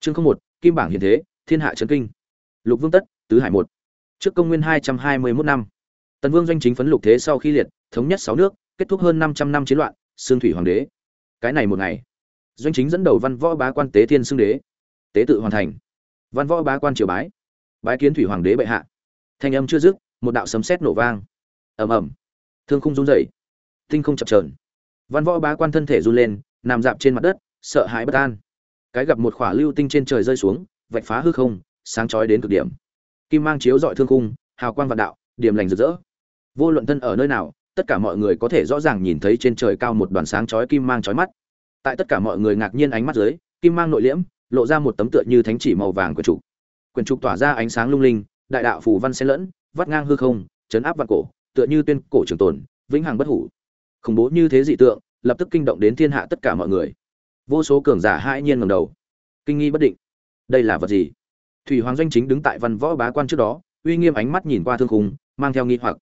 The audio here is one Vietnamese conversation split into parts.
chương không một, kim bảng hiện thế, thiên hạ trấn kinh. Lục vương tất, tứ hải một. Trước công nguyên hai trăm hai mươi mốt năm, tần vương doanh chính phấn lục thế sau khi liệt, thống nhất sáu nước, kết thúc hơn năm trăm năm chiến loạn, xương thủy hoàng đế. Cái này một ngày, doanh chính dẫn đầu văn võ bá quan tế thiên xưng đế. Tế tự hoàn thành. Văn võ bá quan triều bái. Bái kiến thủy hoàng đế bệ hạ. Thanh âm chưa dứt, một đạo sấm sét nổ vang. Ầm ầm. Thương khung run rẩy. Tinh không chập chờn. Văn võ bá quan thân thể run lên, nằm dạp trên mặt đất, sợ hãi bất an cái gặp một khỏa lưu tinh trên trời rơi xuống, vạch phá hư không, sáng chói đến cực điểm. Kim mang chiếu dọi thương khung, hào quang vạn đạo, điểm lành rực rỡ. Vô luận thân ở nơi nào, tất cả mọi người có thể rõ ràng nhìn thấy trên trời cao một đoàn sáng chói kim mang chói mắt. Tại tất cả mọi người ngạc nhiên ánh mắt dưới, kim mang nội liễm, lộ ra một tấm tựa như thánh chỉ màu vàng quyển trục. Quyển trục tỏa ra ánh sáng lung linh, đại đạo phù văn xen lẫn, vắt ngang hư không, chấn áp vạn cổ, tựa như tuyên cổ trường tồn, vĩnh hằng bất hủ. Khủng bố như thế dị tượng, lập tức kinh động đến thiên hạ tất cả mọi người vô số cường giả hai nhiên ngầm đầu. Kinh nghi bất định. Đây là vật gì? Thủy hoàng doanh chính đứng tại văn võ bá quan trước đó, uy nghiêm ánh mắt nhìn qua thương khung, mang theo nghi hoặc.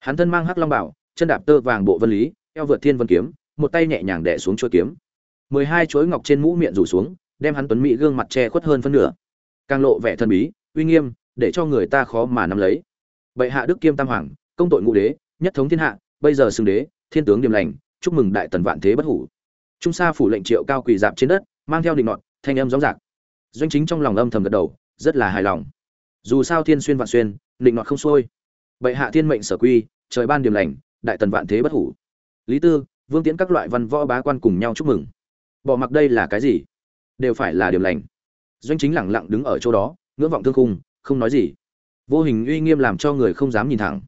Hắn thân mang hắc long bảo, chân đạp tơ vàng bộ vân lý, eo vượt thiên vân kiếm, một tay nhẹ nhàng đẻ xuống chuôi kiếm. Mười hai chuỗi ngọc trên mũ miệng rủ xuống, đem hắn tuấn mỹ gương mặt che khuất hơn phân nửa. Càng lộ vẻ thân bí, uy nghiêm, để cho người ta khó mà nắm lấy. Bệ hạ đức kiêm tam hoàng, công tội ngũ đế, nhất thống thiên hạ, bây giờ xưng đế, thiên tướng điềm lành, chúc mừng đại tần vạn thế bất hủ trung sa phủ lệnh triệu cao quỳ dạp trên đất, mang theo định nọt, thanh âm rõ giạc. Doanh chính trong lòng âm thầm gật đầu, rất là hài lòng. Dù sao thiên xuyên vạn xuyên, định nọt không xuôi. Bệ hạ thiên mệnh sở quy, trời ban điểm lành, đại tần vạn thế bất hủ. Lý tư, vương tiễn các loại văn võ bá quan cùng nhau chúc mừng. Bỏ mặc đây là cái gì? Đều phải là điểm lành. Doanh chính lẳng lặng đứng ở chỗ đó, ngưỡng vọng thương khung, không nói gì. Vô hình uy nghiêm làm cho người không dám nhìn thẳng.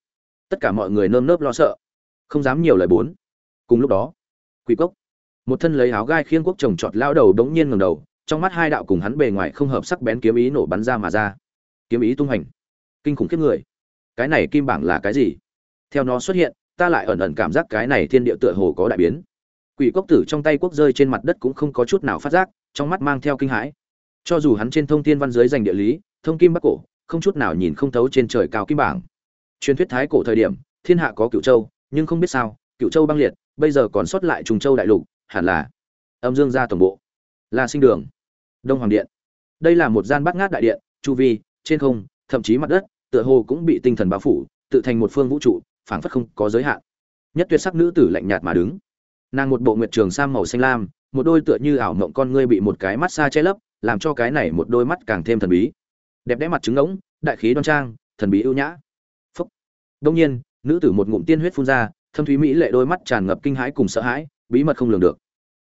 Tất cả mọi người nơm nớp lo sợ. Không dám nhiều lời bốn. Cùng lúc đó, quỷ cốc một thân lấy áo gai khiên quốc chồng trọt lao đầu đống nhiên ngẩng đầu, trong mắt hai đạo cùng hắn bề ngoài không hợp sắc bén kiếm ý nổ bắn ra mà ra. Kiếm ý tung hành. Kinh khủng khiếp người. Cái này kim bảng là cái gì? Theo nó xuất hiện, ta lại ẩn ẩn cảm giác cái này thiên địa tựa hồ có đại biến. Quỷ cốc tử trong tay quốc rơi trên mặt đất cũng không có chút nào phát giác, trong mắt mang theo kinh hãi. Cho dù hắn trên thông thiên văn giới dành địa lý, thông kim bắc cổ, không chút nào nhìn không thấu trên trời cao kim bảng. Truyền thuyết thái cổ thời điểm, thiên hạ có cựu châu, nhưng không biết sao cựu châu băng liệt, bây giờ còn sót lại trùng châu đại lục hẳn là âm dương gia tổng bộ, là sinh đường, đông hoàng điện. Đây là một gian bát ngát đại điện, chu vi, trên không, thậm chí mặt đất, tựa hồ cũng bị tinh thần bao phủ, tự thành một phương vũ trụ, phảng phất không có giới hạn. Nhất tuyệt sắc nữ tử lạnh nhạt mà đứng. Nàng một bộ nguyệt trường sam màu xanh lam, một đôi tựa như ảo mộng con ngươi bị một cái mắt xa che lấp, làm cho cái này một đôi mắt càng thêm thần bí. Đẹp đẽ mặt trứng ngỗng, đại khí đoan trang, thần bí ưu nhã. Phúc. Đông nhiên, nữ tử một ngụm tiên huyết phun ra, thâm thúy mỹ lệ đôi mắt tràn ngập kinh hãi cùng sợ hãi, bí mật không lường được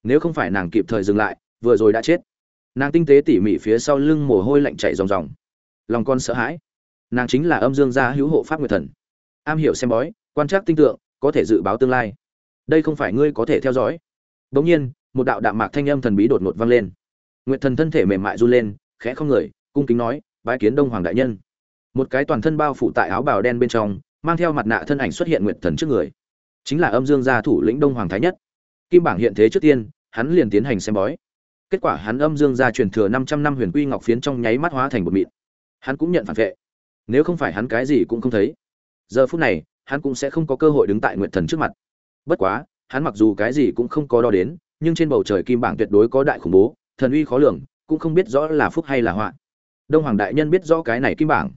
nếu không phải nàng kịp thời dừng lại, vừa rồi đã chết. Nàng tinh tế tỉ mỉ phía sau lưng mồ hôi lạnh chảy ròng ròng. Lòng con sợ hãi. Nàng chính là âm dương gia hữu hộ pháp nguyệt thần. Am hiểu xem bói, quan trắc tinh tượng, có thể dự báo tương lai. Đây không phải ngươi có thể theo dõi. Bỗng nhiên, một đạo đạm mạc thanh âm thần bí đột ngột vang lên. Nguyệt thần thân thể mềm mại run lên, khẽ không người, cung kính nói, bái kiến đông hoàng đại nhân. Một cái toàn thân bao phủ tại áo bào đen bên trong, mang theo mặt nạ thân ảnh xuất hiện nguyệt thần trước người. Chính là âm dương gia thủ lĩnh đông hoàng thái nhất. Kim bảng hiện thế trước tiên hắn liền tiến hành xem bói. Kết quả hắn âm dương gia truyền thừa 500 năm huyền quy ngọc phiến trong nháy mắt hóa thành một mịn. Hắn cũng nhận phản vệ. Nếu không phải hắn cái gì cũng không thấy. Giờ phút này, hắn cũng sẽ không có cơ hội đứng tại nguyệt thần trước mặt. Bất quá, hắn mặc dù cái gì cũng không có đo đến, nhưng trên bầu trời kim bảng tuyệt đối có đại khủng bố, thần uy khó lường, cũng không biết rõ là phúc hay là họa. Đông hoàng đại nhân biết rõ cái này kim bảng.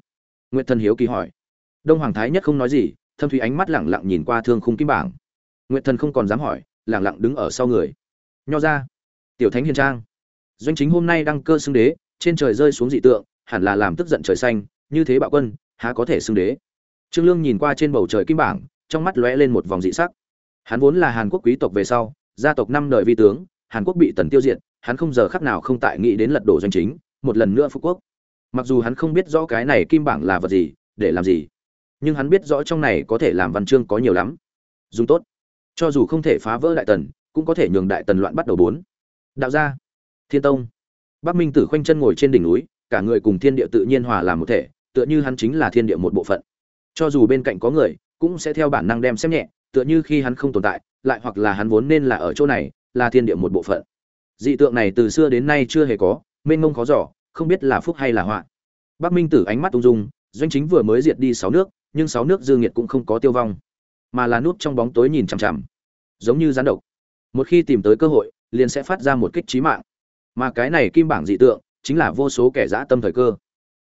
Nguyệt thần hiếu kỳ hỏi. Đông hoàng thái nhất không nói gì, thâm thủy ánh mắt lẳng lặng nhìn qua thương khung kim bảng. Nguyệt thần không còn dám hỏi, lẳng lặng đứng ở sau người nho ra. Tiểu thánh hiền trang. Doanh chính hôm nay đăng cơ xưng đế, trên trời rơi xuống dị tượng, hẳn là làm tức giận trời xanh, như thế bạo quân, há có thể xưng đế? Trương lương nhìn qua trên bầu trời kim bảng, trong mắt lóe lên một vòng dị sắc. Hắn vốn là hàn quốc quý tộc về sau, gia tộc năm đời vi tướng, hàn quốc bị tần tiêu diệt, hắn không giờ khắc nào không tại nghĩ đến lật đổ doanh chính, một lần nữa phú quốc. Mặc dù hắn không biết rõ cái này kim bảng là vật gì, để làm gì, nhưng hắn biết rõ trong này có thể làm văn chương có nhiều lắm. Dùng tốt. Cho dù không thể phá vỡ đại tần cũng có thể nhường đại tần loạn bắt đầu bốn. Đạo gia, thiên tông. Bắc minh tử khoanh chân ngồi trên đỉnh núi, cả người cùng thiên địa tự nhiên hòa làm một thể, tựa như hắn chính là thiên địa một bộ phận. Cho dù bên cạnh có người, cũng sẽ theo bản năng đem xem nhẹ, tựa như khi hắn không tồn tại, lại hoặc là hắn vốn nên là ở chỗ này, là thiên địa một bộ phận. Dị tượng này từ xưa đến nay chưa hề có, mênh mông khó giỏ không biết là phúc hay là họa. Bắc minh tử ánh mắt ung dung, doanh chính vừa mới diệt đi sáu nước, nhưng sáu nước dư nhiệt cũng không có tiêu vong, mà là nút trong bóng tối nhìn chằm chằm. Giống như rắn độc một khi tìm tới cơ hội, liền sẽ phát ra một kích trí mạng. Mà cái này kim bảng dị tượng, chính là vô số kẻ dã tâm thời cơ.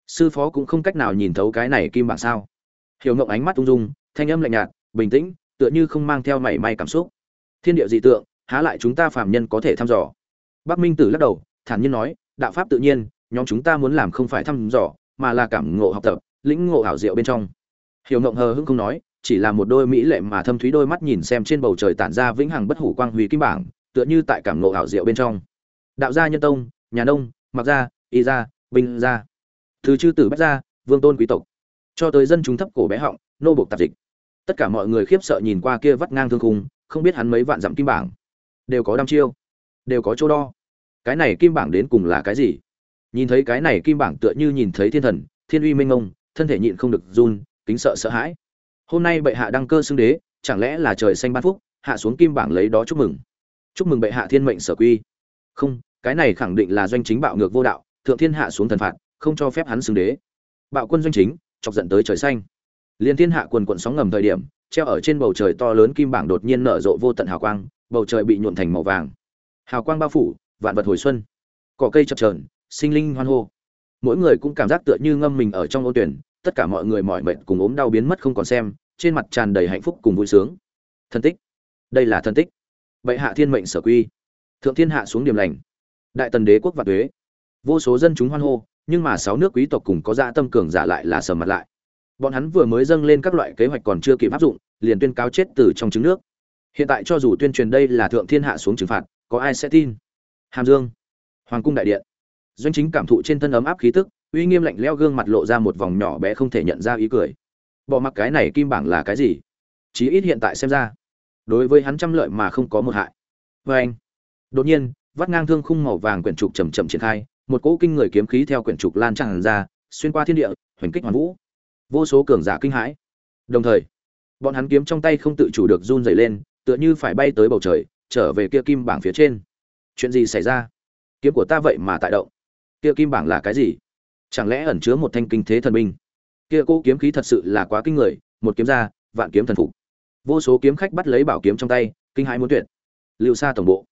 Sư phó cũng không cách nào nhìn thấu cái này kim bảng sao. Hiểu ngộng ánh mắt ung dung, thanh âm lạnh nhạt, bình tĩnh, tựa như không mang theo mảy may cảm xúc. Thiên địa dị tượng, há lại chúng ta phạm nhân có thể thăm dò? Bắc minh tử lắc đầu, thản nhiên nói, đạo pháp tự nhiên, nhóm chúng ta muốn làm không phải thăm dò, mà là cảm ngộ học tập, lĩnh ngộ ảo diệu bên trong. Hiểu ngộng hờ hững không nói chỉ là một đôi mỹ lệ mà thâm thúy đôi mắt nhìn xem trên bầu trời tản ra vĩnh hằng bất hủ quang huy kim bảng, tựa như tại cảm ngộ ảo diệu bên trong. Đạo gia nhân tông, nhà nông, mặc gia, y gia, binh gia. Từ chư tử bách gia, vương tôn quý tộc. Cho tới dân chúng thấp cổ bé họng, nô buộc tạp dịch. Tất cả mọi người khiếp sợ nhìn qua kia vắt ngang thương khung, không biết hắn mấy vạn dặm kim bảng. Đều có đăm chiêu. Đều có chỗ đo. Cái này kim bảng đến cùng là cái gì? Nhìn thấy cái này kim bảng tựa như nhìn thấy thiên thần, thiên uy minh ngông thân thể nhịn không được run, kính sợ sợ hãi hôm nay bệ hạ đăng cơ xưng đế, chẳng lẽ là trời xanh ban phúc, hạ xuống kim bảng lấy đó chúc mừng. Chúc mừng bệ hạ thiên mệnh sở quy. Không, cái này khẳng định là doanh chính bạo ngược vô đạo, thượng thiên hạ xuống thần phạt, không cho phép hắn xưng đế. Bạo quân doanh chính, chọc giận tới trời xanh. Liên thiên hạ quần quận sóng ngầm thời điểm, treo ở trên bầu trời to lớn kim bảng đột nhiên nở rộ vô tận hào quang, bầu trời bị nhuộn thành màu vàng. Hào quang bao phủ, vạn vật hồi xuân. Cỏ cây chập trờn sinh linh hoan hô. Mỗi người cũng cảm giác tựa như ngâm mình ở trong ô tuyển tất cả mọi người mỏi mệt cùng ốm đau biến mất không còn xem, trên mặt tràn đầy hạnh phúc cùng vui sướng. Thân tích. Đây là thân tích. Bệ hạ thiên mệnh sở quy. Thượng thiên hạ xuống điểm lành. Đại tần đế quốc và thuế vô số dân chúng hoan hô, nhưng mà sáu nước quý tộc cùng có dạ tâm cường giả lại là sầm mặt lại. Bọn hắn vừa mới dâng lên các loại kế hoạch còn chưa kịp áp dụng, liền tuyên cáo chết từ trong trứng nước. Hiện tại cho dù tuyên truyền đây là thượng thiên hạ xuống trừng phạt, có ai sẽ tin? Hàm dương. Hoàng cung đại điện. Doanh chính cảm thụ trên thân ấm áp khí tức uy nghiêm lạnh leo gương mặt lộ ra một vòng nhỏ bé không thể nhận ra ý cười. Bỏ mặc cái này kim bảng là cái gì? Chí ít hiện tại xem ra, đối với hắn trăm lợi mà không có một hại. Vê anh, đột nhiên, vắt ngang thương khung màu vàng quyển trục chầm chậm triển khai, một cỗ kinh người kiếm khí theo quyển trục lan tràn ra, xuyên qua thiên địa, hoành kích hoàn vũ. Vô số cường giả kinh hãi. Đồng thời, bọn hắn kiếm trong tay không tự chủ được run dày lên, tựa như phải bay tới bầu trời, trở về kia kim bảng phía trên. Chuyện gì xảy ra? Kiếm của ta vậy mà tại động. Kia kim bảng là cái gì? Chẳng lẽ ẩn chứa một thanh kinh thế thần binh? Kia cỗ kiếm khí thật sự là quá kinh người, một kiếm ra, vạn kiếm thần phục. Vô số kiếm khách bắt lấy bảo kiếm trong tay, kinh hãi muốn tuyệt. Lưu xa tổng bộ.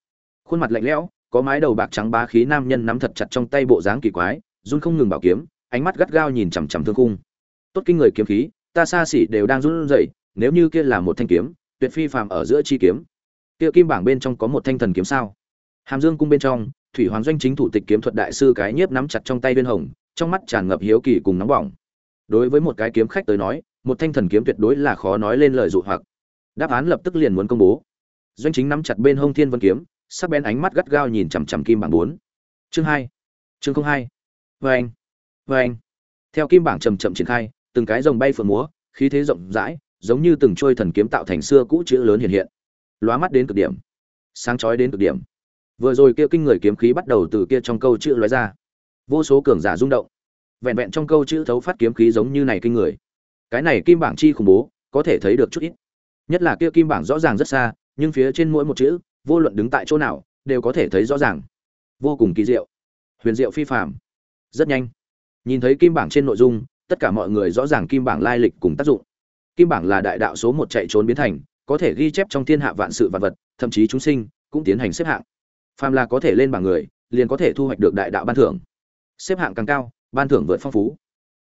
Khuôn mặt lạnh lẽo, có mái đầu bạc trắng bá khí nam nhân nắm thật chặt trong tay bộ dáng kỳ quái, run không ngừng bảo kiếm, ánh mắt gắt gao nhìn chằm chằm thương khung. Tốt kinh người kiếm khí, ta xa xỉ đều đang run rẩy, nếu như kia là một thanh kiếm, tuyệt phi phàm ở giữa chi kiếm. Kia kim bảng bên trong có một thanh thần kiếm sao? Hàm dương cung bên trong, thủy hoàng doanh chính thủ tịch kiếm thuật đại sư cái nhiếp nắm chặt trong tay viên hồng trong mắt tràn ngập hiếu kỳ cùng nóng bỏng. Đối với một cái kiếm khách tới nói, một thanh thần kiếm tuyệt đối là khó nói lên lời dụ hoặc. Đáp án lập tức liền muốn công bố. Doanh chính nắm chặt bên hông thiên vân kiếm, sắc bén ánh mắt gắt gao nhìn chằm chằm kim bảng bốn. Chương hai. Chương không hai. Vê anh. Vê anh. Theo kim bảng chầm chậm triển khai, từng cái rồng bay phượng múa, khí thế rộng rãi, giống như từng trôi thần kiếm tạo thành xưa cũ chữ lớn hiện hiện. Lóa mắt đến cực điểm. Sáng chói đến cực điểm. Vừa rồi kia kinh người kiếm khí bắt đầu từ kia trong câu chữ lóe ra vô số cường giả rung động. Vẹn vẹn trong câu chữ thấu phát kiếm khí giống như này kinh người. Cái này kim bảng chi khủng bố, có thể thấy được chút ít. Nhất là kia kim bảng rõ ràng rất xa, nhưng phía trên mỗi một chữ, vô luận đứng tại chỗ nào, đều có thể thấy rõ ràng. Vô cùng kỳ diệu. Huyền diệu phi phạm rất nhanh. Nhìn thấy kim bảng trên nội dung, tất cả mọi người rõ ràng kim bảng lai lịch cùng tác dụng. Kim bảng là đại đạo số một chạy trốn biến thành, có thể ghi chép trong thiên hạ vạn sự vạn vật, thậm chí chúng sinh, cũng tiến hành xếp hạng. Phàm là có thể lên bảng người, liền có thể thu hoạch được đại đạo ban thưởng xếp hạng càng cao, ban thưởng vượt phong phú.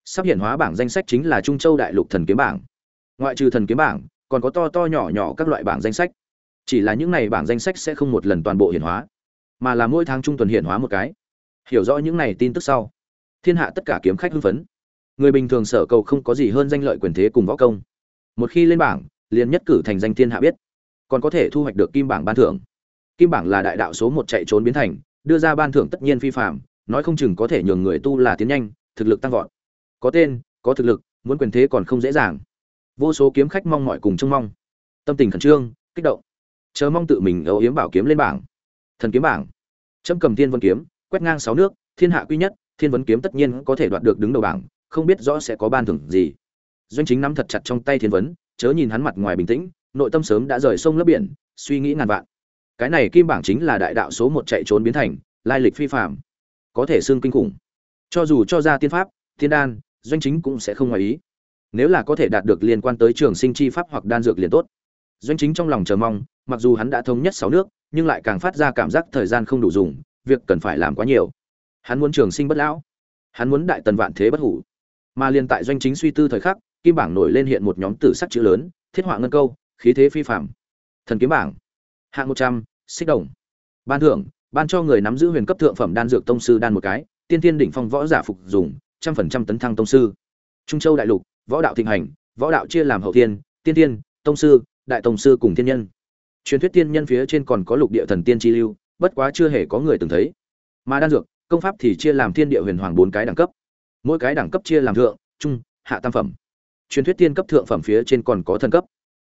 Sắp hiển hóa bảng danh sách chính là trung châu đại lục thần kiếm bảng. Ngoại trừ thần kiếm bảng, còn có to to nhỏ nhỏ các loại bảng danh sách. Chỉ là những này bảng danh sách sẽ không một lần toàn bộ hiển hóa, mà là mỗi tháng trung tuần hiển hóa một cái. Hiểu rõ những này tin tức sau, thiên hạ tất cả kiếm khách hưng phấn. Người bình thường sở cầu không có gì hơn danh lợi quyền thế cùng võ công. Một khi lên bảng, liền nhất cử thành danh thiên hạ biết. Còn có thể thu hoạch được kim bảng ban thưởng. Kim bảng là đại đạo số một chạy trốn biến thành, đưa ra ban thưởng tất nhiên phi phạm nói không chừng có thể nhường người tu là tiến nhanh, thực lực tăng vọt. Có tên, có thực lực, muốn quyền thế còn không dễ dàng. Vô số kiếm khách mong mọi cùng trông mong. Tâm tình khẩn trương, kích động. Chờ mong tự mình âu yếm bảo kiếm lên bảng. Thần kiếm bảng. Châm cầm thiên vân kiếm, quét ngang sáu nước, thiên hạ quy nhất, thiên vấn kiếm tất nhiên có thể đoạt được đứng đầu bảng, không biết rõ sẽ có ban thưởng gì. Doanh chính nắm thật chặt trong tay thiên vấn chớ nhìn hắn mặt ngoài bình tĩnh, nội tâm sớm đã rời sông lấp biển, suy nghĩ ngàn vạn. Cái này kim bảng chính là đại đạo số một chạy trốn biến thành, lai lịch phi phạm có thể xương kinh khủng. Cho dù cho ra tiên pháp thiên đan, doanh chính cũng sẽ không ngoài ý. Nếu là có thể đạt được liên quan tới trường sinh chi pháp hoặc đan dược liền tốt. Doanh chính trong lòng chờ mong, mặc dù hắn đã thống nhất sáu nước, nhưng lại càng phát ra cảm giác thời gian không đủ dùng, việc cần phải làm quá nhiều. Hắn muốn trường sinh bất lão. Hắn muốn đại tần vạn thế bất hủ. Mà liên tại doanh chính suy tư thời khắc, kim bảng nổi lên hiện một nhóm tử sắc chữ lớn, thiết họa ngân câu, khí thế phi phạm thần kiếm bảng. Hạng một trăm, xích đồng. Ban thưởng ban cho người nắm giữ huyền cấp thượng phẩm đan dược tông sư đan một cái, tiên tiên đỉnh phong võ giả phục dùng, trăm phần trăm tấn thăng tông sư. Trung châu đại lục, võ đạo thịnh hành, võ đạo chia làm hậu tiên tiên tiên, tông sư, đại tông sư cùng thiên nhân. Truyền thuyết tiên nhân phía trên còn có lục địa thần tiên chi lưu, bất quá chưa hề có người từng thấy. Mà đan dược, công pháp thì chia làm thiên địa huyền hoàng bốn cái đẳng cấp. Mỗi cái đẳng cấp chia làm thượng, trung, hạ tam phẩm. Truyền thuyết tiên cấp thượng phẩm phía trên còn có thần cấp.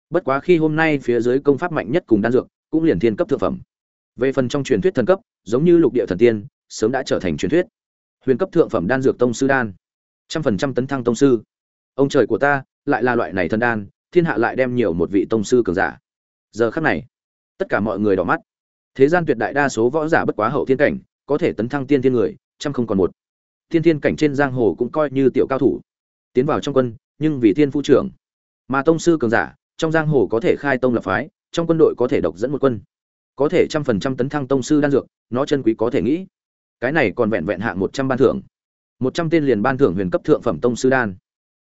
Bất quá khi hôm nay phía dưới công pháp mạnh nhất cùng đan dược, cũng liền thiên cấp thượng phẩm về phần trong truyền thuyết thần cấp, giống như lục địa thần tiên, sớm đã trở thành truyền thuyết. Huyền cấp thượng phẩm đan dược tông sư đan. Trăm phần trăm tấn thăng tông sư. Ông trời của ta, lại là loại này thần đan, thiên hạ lại đem nhiều một vị tông sư cường giả. Giờ khắc này, tất cả mọi người đỏ mắt. Thế gian tuyệt đại đa số võ giả bất quá hậu thiên cảnh, có thể tấn thăng tiên thiên người, trăm không còn một. Thiên thiên cảnh trên giang hồ cũng coi như tiểu cao thủ. Tiến vào trong quân, nhưng vì thiên phu trưởng. Mà tông sư cường giả, trong giang hồ có thể khai tông lập phái, trong quân đội có thể độc dẫn một quân có thể trăm phần trăm tấn thăng tông sư đan dược, nó chân quý có thể nghĩ. Cái này còn vẹn vẹn hạng một trăm ban thưởng. Một trăm tên liền ban thưởng huyền cấp thượng phẩm tông sư đan.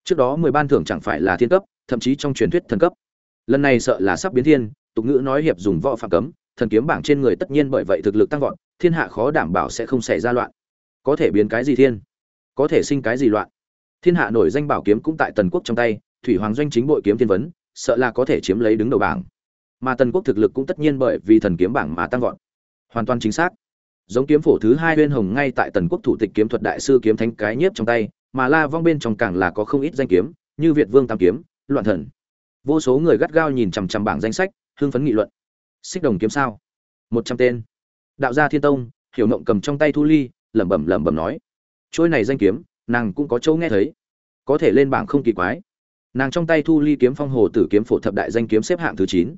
Trước đó mười ban thưởng chẳng phải là thiên cấp, thậm chí trong truyền thuyết thần cấp. Lần này sợ là sắp biến thiên, tục ngữ nói hiệp dùng võ phạm cấm, thần kiếm bảng trên người tất nhiên bởi vậy thực lực tăng vọt, thiên hạ khó đảm bảo sẽ không xảy ra loạn. Có thể biến cái gì thiên? Có thể sinh cái gì loạn? Thiên hạ nổi danh bảo kiếm cũng tại tần quốc trong tay, thủy hoàng doanh chính bội kiếm thiên vấn, sợ là có thể chiếm lấy đứng đầu bảng mà tần quốc thực lực cũng tất nhiên bởi vì thần kiếm bảng mà tăng vọt. Hoàn toàn chính xác. Giống kiếm phổ thứ hai bên hồng ngay tại tần quốc thủ tịch kiếm thuật đại sư kiếm thánh cái nhiếp trong tay, mà la vong bên trong càng là có không ít danh kiếm, như việt vương tam kiếm, loạn thần. Vô số người gắt gao nhìn chằm chằm bảng danh sách, hưng phấn nghị luận. Xích đồng kiếm sao? Một trăm tên. Đạo gia thiên tông, hiểu mộng cầm trong tay thu ly, lẩm bẩm lẩm bẩm nói. Trôi này danh kiếm, nàng cũng có chỗ nghe thấy. Có thể lên bảng không kỳ quái. Nàng trong tay thu ly kiếm phong hồ tử kiếm phổ thập đại danh kiếm xếp hạng thứ chín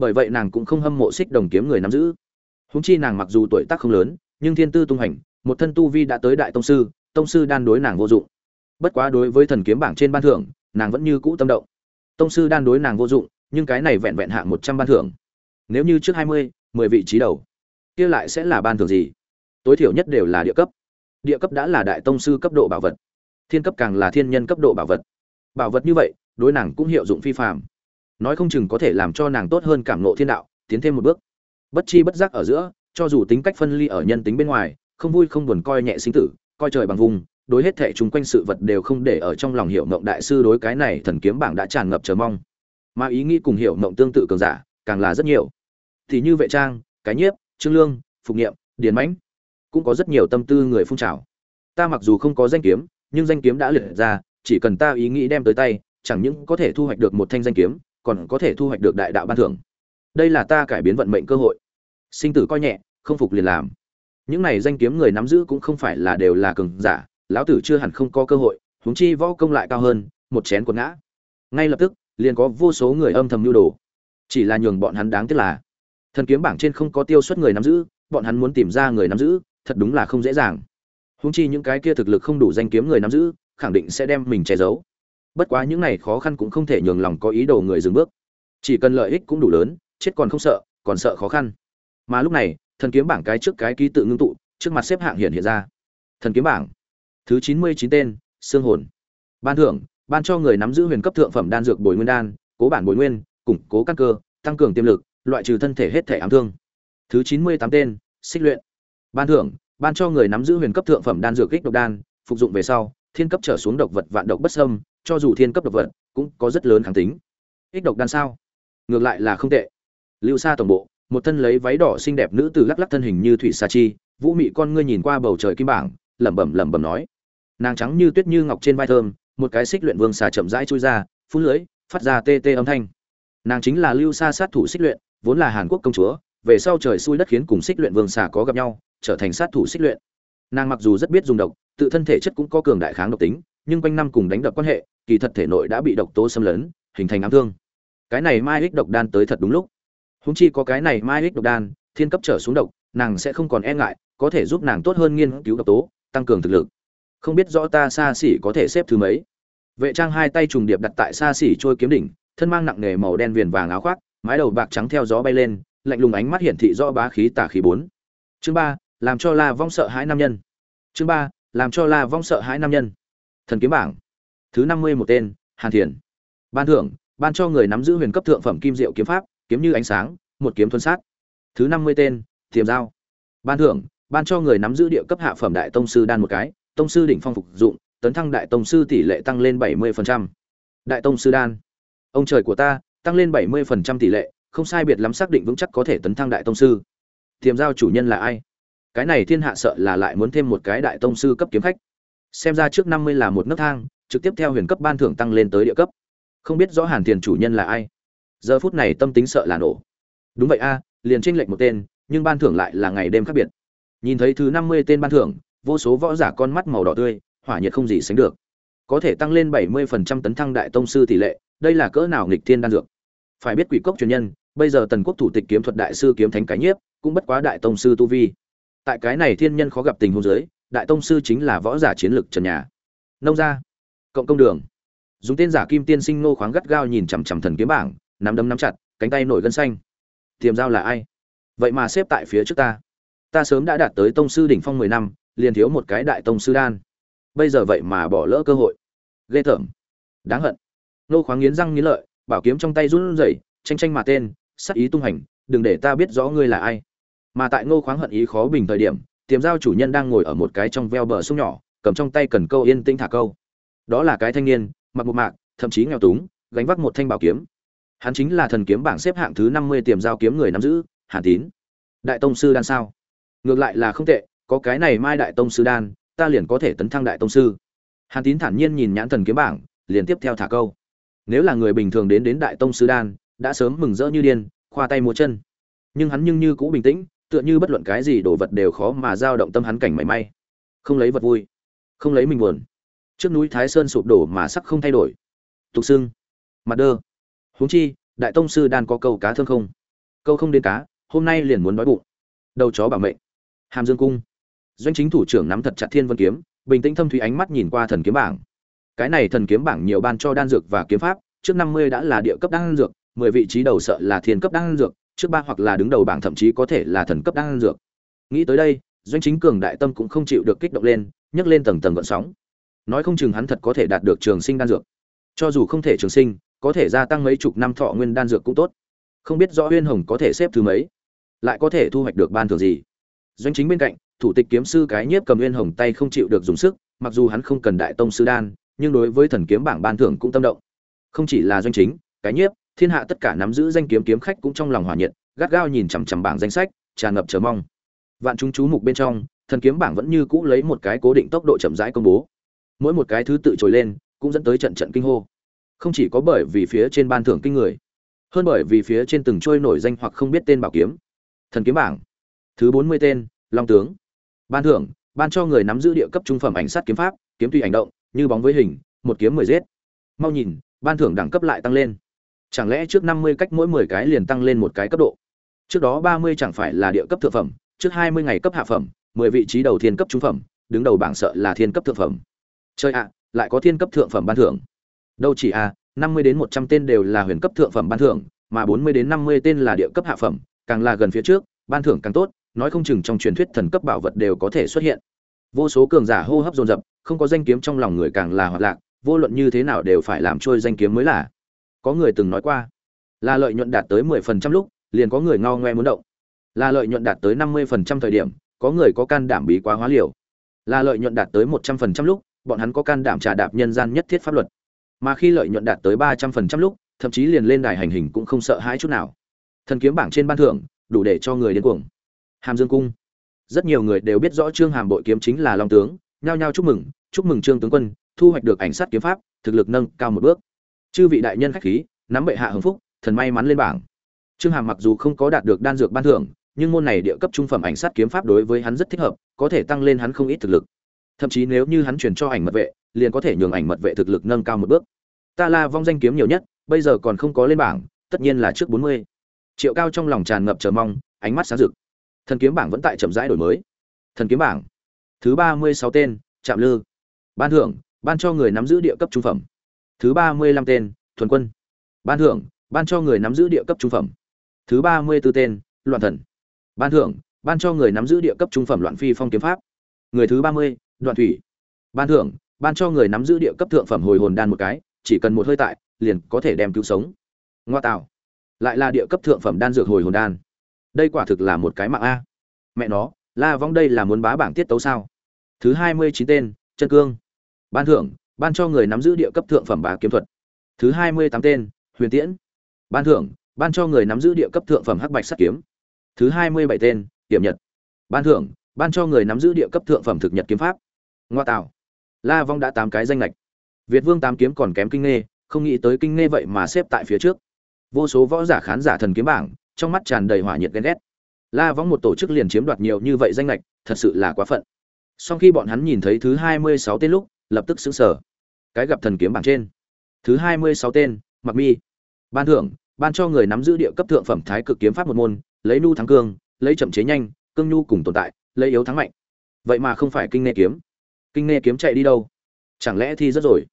bởi vậy nàng cũng không hâm mộ xích đồng kiếm người nắm giữ. Húng chi nàng mặc dù tuổi tác không lớn, nhưng thiên tư tung hành, một thân tu vi đã tới đại tông sư tông sư đan đối nàng vô dụng. Bất quá đối với thần kiếm bảng trên ban thưởng, nàng vẫn như cũ tâm động. Tông sư đan đối nàng vô dụng, nhưng cái này vẹn vẹn hạng một trăm ban thưởng. Nếu như trước hai mươi, mười vị trí đầu, kia lại sẽ là ban thưởng gì? Tối thiểu nhất đều là địa cấp. Địa cấp đã là đại tông sư cấp độ bảo vật. Thiên cấp càng là thiên nhân cấp độ bảo vật. Bảo vật như vậy, đối nàng cũng hiệu dụng phi phạm nói không chừng có thể làm cho nàng tốt hơn cảm ngộ thiên đạo, tiến thêm một bước. Bất chi bất giác ở giữa, cho dù tính cách phân ly ở nhân tính bên ngoài, không vui không buồn coi nhẹ sinh tử, coi trời bằng vùng, đối hết thệ chúng quanh sự vật đều không để ở trong lòng hiểu mộng đại sư đối cái này thần kiếm bảng đã tràn ngập chờ mong. Mà ý nghĩ cùng hiểu mộng tương tự cường giả, càng là rất nhiều. Thì như vệ trang, cái nhiếp, trương lương, phục nghiệm điền mãnh, cũng có rất nhiều tâm tư người phun trào. Ta mặc dù không có danh kiếm, nhưng danh kiếm đã liệt ra, chỉ cần ta ý nghĩ đem tới tay, chẳng những có thể thu hoạch được một thanh danh kiếm còn có thể thu hoạch được đại đạo ban thưởng. Đây là ta cải biến vận mệnh cơ hội. Sinh tử coi nhẹ, không phục liền làm. Những này danh kiếm người nắm giữ cũng không phải là đều là cường giả, lão tử chưa hẳn không có cơ hội, huống chi võ công lại cao hơn, một chén quần ngã. Ngay lập tức, liền có vô số người âm thầm nhu đồ. Chỉ là nhường bọn hắn đáng tiếc là, thần kiếm bảng trên không có tiêu suất người nắm giữ, bọn hắn muốn tìm ra người nắm giữ, thật đúng là không dễ dàng. Huống chi những cái kia thực lực không đủ danh kiếm người nắm giữ, khẳng định sẽ đem mình che giấu bất quá những này khó khăn cũng không thể nhường lòng có ý đồ người dừng bước. Chỉ cần lợi ích cũng đủ lớn, chết còn không sợ, còn sợ khó khăn. Mà lúc này, thần kiếm bảng cái trước cái ký tự ngưng tụ, trước mặt xếp hạng hiện hiện ra. Thần kiếm bảng. Thứ chín mươi chín tên xương hồn. Ban thưởng, ban cho người nắm giữ huyền cấp thượng phẩm đan dược bồi nguyên đan, cố bản bồi nguyên, củng cố căn cơ, tăng cường tiềm lực, loại trừ thân thể hết thể ám thương. Thứ chín mươi tám tên, xích luyện. Ban thưởng, ban cho người nắm giữ huyền cấp thượng phẩm đan dược kích độc đan, phục dụng về sau, thiên cấp trở xuống độc vật vạn độc bất sâm cho dù thiên cấp độc vật, cũng có rất lớn kháng tính. Ích độc đan sao? Ngược lại là không tệ. Lưu xa tổng bộ, một thân lấy váy đỏ xinh đẹp nữ tử lắc lắc thân hình như thủy sa chi, vũ mị con ngươi nhìn qua bầu trời kim bảng, lẩm bẩm lẩm bẩm nói. Nàng trắng như tuyết như ngọc trên vai thơm, một cái xích luyện vương xà chậm rãi chui ra, phun lưỡi phát ra tê tê âm thanh. Nàng chính là lưu xa sát thủ xích luyện, vốn là hàn quốc công chúa, về sau trời xui đất khiến cùng xích luyện vương xà có gặp nhau, trở thành sát thủ xích luyện. Nàng mặc dù rất biết dùng độc, tự thân thể chất cũng có cường đại kháng độc tính nhưng quanh năm cùng đánh đập quan hệ, kỳ thật thể nội đã bị độc tố xâm lấn, hình thành ám thương. Cái này mai ích độc đan tới thật đúng lúc. Húng chi có cái này mai ích độc đan, thiên cấp trở xuống độc, nàng sẽ không còn e ngại, có thể giúp nàng tốt hơn nghiên cứu độc tố, tăng cường thực lực. Không biết rõ ta xa xỉ có thể xếp thứ mấy. Vệ trang hai tay trùng điệp đặt tại xa xỉ trôi kiếm đỉnh, thân mang nặng nề màu đen viền vàng áo khoác, mái đầu bạc trắng theo gió bay lên, lạnh lùng ánh mắt hiển thị rõ bá khí tả khí bốn. Chương ba, làm cho la vong sợ hãi nam nhân. Chương ba, làm cho la vong sợ hãi nam nhân thần kiếm bảng. Thứ năm mươi một tên, hàn thiền. Ban thưởng, ban cho người nắm giữ huyền cấp thượng phẩm kim diệu kiếm pháp, kiếm như ánh sáng, một kiếm thuần sát. Thứ năm mươi tên tiềm giao. Ban thưởng, ban cho người nắm giữ địa cấp hạ phẩm đại tông sư đan một cái, tông sư đỉnh phong phục dụng, tấn thăng đại tông sư tỷ lệ tăng lên bảy mươi đại tông sư đan. Ông trời của ta, tăng lên bảy mươi tỷ lệ, không sai biệt lắm xác định vững chắc có thể tấn thăng đại tông sư. Tiềm giao chủ nhân là ai? Cái này thiên hạ sợ là lại muốn thêm một cái đại tông sư cấp kiếm khách xem ra trước năm mươi là một nấc thang, trực tiếp theo huyền cấp ban thưởng tăng lên tới địa cấp. Không biết rõ hàn tiền chủ nhân là ai. Giờ phút này tâm tính sợ là nổ. Đúng vậy a, liền tranh lệch một tên, nhưng ban thưởng lại là ngày đêm khác biệt. Nhìn thấy thứ năm mươi tên ban thưởng, vô số võ giả con mắt màu đỏ tươi, hỏa nhiệt không gì sánh được. Có thể tăng lên bảy mươi phần trăm tấn thăng đại tông sư tỷ lệ, đây là cỡ nào nghịch thiên đan dược. Phải biết quỷ cốc truyền nhân, bây giờ tần quốc thủ tịch kiếm thuật đại sư kiếm thánh cái nhiếp, cũng bất quá đại tông sư tu vi. Tại cái này thiên nhân khó gặp tình hôn giới đại tông sư chính là võ giả chiến lược trần nhà. Nông gia, cộng công đường. Dùng tên giả kim tiên sinh nô khoáng gắt gao nhìn chằm chằm thần kiếm bảng, nắm đấm nắm chặt, cánh tay nổi gân xanh. Tiềm giao là ai? Vậy mà xếp tại phía trước ta. Ta sớm đã đạt tới tông sư đỉnh phong mười năm, liền thiếu một cái đại tông sư đan. Bây giờ vậy mà bỏ lỡ cơ hội. Ghê tởm. Đáng hận. Nô khoáng nghiến răng nghiến lợi, bảo kiếm trong tay run rẩy, tranh tranh mà tên, sắc ý tung hành, đừng để ta biết rõ ngươi là ai. Mà tại ngô khoáng hận ý khó bình thời điểm tiềm giao chủ nhân đang ngồi ở một cái trong veo bờ sông nhỏ, cầm trong tay cần câu yên tĩnh thả câu. Đó là cái thanh niên, mặc một mạc, thậm chí nghèo túng, gánh vác một thanh bảo kiếm. Hắn chính là thần kiếm bảng xếp hạng thứ năm mươi tiềm giao kiếm người nắm giữ, hàn tín. Đại tông sư đan sao? Ngược lại là không tệ, có cái này mai đại tông sư đan, ta liền có thể tấn thăng đại tông sư. Hàn tín thản nhiên nhìn nhãn thần kiếm bảng, liền tiếp theo thả câu. Nếu là người bình thường đến đến đại tông sư đan, đã sớm mừng rỡ như điên, khoa tay múa chân. Nhưng hắn nhưng như cũ bình tĩnh tựa như bất luận cái gì đồ vật đều khó mà giao động tâm hắn cảnh mảy may. Không lấy vật vui, không lấy mình buồn. Trước núi thái sơn sụp đổ mà sắc không thay đổi. Tục xưng, mặt đơ. Huống chi, đại tông sư đan có câu cá thương không? Câu không đến cá, hôm nay liền muốn đói bụng. Đầu chó bảo mệnh. Hàm dương cung. Doanh chính thủ trưởng nắm thật chặt thiên vân kiếm, bình tĩnh thâm thủy ánh mắt nhìn qua thần kiếm bảng. Cái này thần kiếm bảng nhiều ban cho đan dược và kiếm pháp, trước năm mươi đã là địa cấp đan dược, mười vị trí đầu sợ là thiên cấp đan dược trước ba hoặc là đứng đầu bảng thậm chí có thể là thần cấp đan dược. Nghĩ tới đây, doanh chính cường đại tâm cũng không chịu được kích động lên, nhấc lên tầng tầng gợn sóng. Nói không chừng hắn thật có thể đạt được trường sinh đan dược. Cho dù không thể trường sinh, có thể gia tăng mấy chục năm thọ nguyên đan dược cũng tốt. Không biết rõ huyên hồng có thể xếp thứ mấy, lại có thể thu hoạch được ban thưởng gì. Doanh chính bên cạnh, thủ tịch kiếm sư cái nhiếp cầm huyên hồng tay không chịu được dùng sức, mặc dù hắn không cần đại tông sư đan, nhưng đối với thần kiếm bảng ban thưởng cũng tâm động. Không chỉ là doanh chính, cái nhiếp thiên hạ tất cả nắm giữ danh kiếm kiếm khách cũng trong lòng hòa nhiệt, gắt gao nhìn chằm chằm bảng danh sách, tràn ngập chờ mong. Vạn chúng chú mục bên trong, thần kiếm bảng vẫn như cũ lấy một cái cố định tốc độ chậm rãi công bố. Mỗi một cái thứ tự trồi lên, cũng dẫn tới trận trận kinh hô. Không chỉ có bởi vì phía trên ban thưởng kinh người, hơn bởi vì phía trên từng trôi nổi danh hoặc không biết tên bảo kiếm. Thần kiếm bảng, thứ bốn mươi tên, long tướng. Ban thưởng, ban cho người nắm giữ địa cấp trung phẩm ảnh sát kiếm pháp, kiếm tùy hành động, như bóng với hình, một kiếm mười giết. Mau nhìn, ban thưởng đẳng cấp lại tăng lên chẳng lẽ trước năm mươi cách mỗi mười cái liền tăng lên một cái cấp độ? Trước đó ba mươi chẳng phải là địa cấp thượng phẩm, trước hai mươi ngày cấp hạ phẩm, mười vị trí đầu thiên cấp trung phẩm, đứng đầu bảng sợ là thiên cấp thượng phẩm. Chơi ạ, lại có thiên cấp thượng phẩm ban thưởng. Đâu chỉ a năm mươi đến một trăm tên đều là huyền cấp thượng phẩm ban thưởng, mà bốn mươi đến năm mươi tên là địa cấp hạ phẩm, càng là gần phía trước, ban thưởng càng tốt, nói không chừng trong truyền thuyết thần cấp bảo vật đều có thể xuất hiện. Vô số cường giả hô hấp dồn dập, không có danh kiếm trong lòng người càng là hoạt lạc, vô luận như thế nào đều phải làm trôi danh kiếm mới là có người từng nói qua, là lợi nhuận đạt tới mười phần trăm lúc, liền có người ngao ngoe muốn động. Là lợi nhuận đạt tới năm mươi phần trăm thời điểm, có người có can đảm bí quá hóa liều. Là lợi nhuận đạt tới một trăm phần trăm lúc, bọn hắn có can đảm trà đạp nhân gian nhất thiết pháp luật. Mà khi lợi nhuận đạt tới ba trăm phần trăm lúc, thậm chí liền lên đài hành hình cũng không sợ hãi chút nào. Thần kiếm bảng trên ban thưởng, đủ để cho người điên cuồng. Hàm dương cung. Rất nhiều người đều biết rõ trương hàm bội kiếm chính là long tướng. Nhao nhao chúc mừng chúc mừng trương tướng quân, thu hoạch được ảnh sát kiếm pháp, thực lực nâng cao một bước chư vị đại nhân khách khí, nắm bệ hạ hưng phúc, thần may mắn lên bảng. Trương hàm mặc dù không có đạt được đan dược ban thưởng, nhưng môn này địa cấp trung phẩm ảnh sát kiếm pháp đối với hắn rất thích hợp, có thể tăng lên hắn không ít thực lực. Thậm chí nếu như hắn truyền cho ảnh mật vệ, liền có thể nhường ảnh mật vệ thực lực nâng cao một bước. Ta la vong danh kiếm nhiều nhất, bây giờ còn không có lên bảng, tất nhiên là trước bốn mươi. Triệu cao trong lòng tràn ngập chờ mong, ánh mắt sáng rực. Thần kiếm bảng vẫn tại chậm rãi đổi mới. Thần kiếm bảng, thứ ba mươi sáu tên, trạm lư. Ban thưởng, ban cho người nắm giữ địa cấp trung phẩm thứ ba mươi lăm tên, thuần quân. Ban thưởng, ban cho người nắm giữ địa cấp trung phẩm. Thứ ba mươi b ố tên, loạn thần. Ban thưởng, ban cho người nắm giữ địa cấp trung phẩm loạn phi phong kiếm pháp. Người thứ ba mươi, đoạn thủy. Ban thưởng, ban cho người nắm giữ địa cấp thượng phẩm hồi hồn đan một cái, chỉ cần một hơi tại, liền có thể đem cứu sống. Ngoa tạo. Lại là địa cấp thượng phẩm đan dược hồi hồn đan. Đây quả thực là một cái mạng a. Mẹ nó, la vong đây là muốn bá bảng tiết tấu sao? Thứ hai mươi chín tên, chân cương. Ban thưởng ban cho người nắm giữ địa cấp thượng phẩm bá kiếm thuật. Thứ hai mươi tám tên, huyền tiễn. Ban thưởng, ban cho người nắm giữ địa cấp thượng phẩm hắc bạch sắt kiếm. Thứ hai mươi bảy tên tiềm nhật. Ban thưởng, ban cho người nắm giữ địa cấp thượng phẩm thực nhật kiếm pháp. Ngoa tạo. La vong đã tám cái danh lệch. Việt vương tám kiếm còn kém kinh nghê, không nghĩ tới kinh nghê vậy mà xếp tại phía trước. Vô số võ giả khán giả thần kiếm bảng, trong mắt tràn đầy hỏa nhiệt ghen ghét. La vong một tổ chức liền chiếm đoạt nhiều như vậy danh lệch, thật sự là quá phận. Sau khi bọn hắn nhìn thấy thứ hai mươi sáu tên lúc, lập tức xứng sở cái gặp thần kiếm bảng trên. Thứ hai mươi sáu tên, mặc mi. Ban thưởng, ban cho người nắm giữ địa cấp thượng phẩm thái cực kiếm pháp một môn, lấy nu thắng cương, lấy chậm chế nhanh, cương nhu cùng tồn tại, lấy yếu thắng mạnh. Vậy mà không phải kinh nghe kiếm. Kinh nghe kiếm chạy đi đâu? Chẳng lẽ thi rất rồi?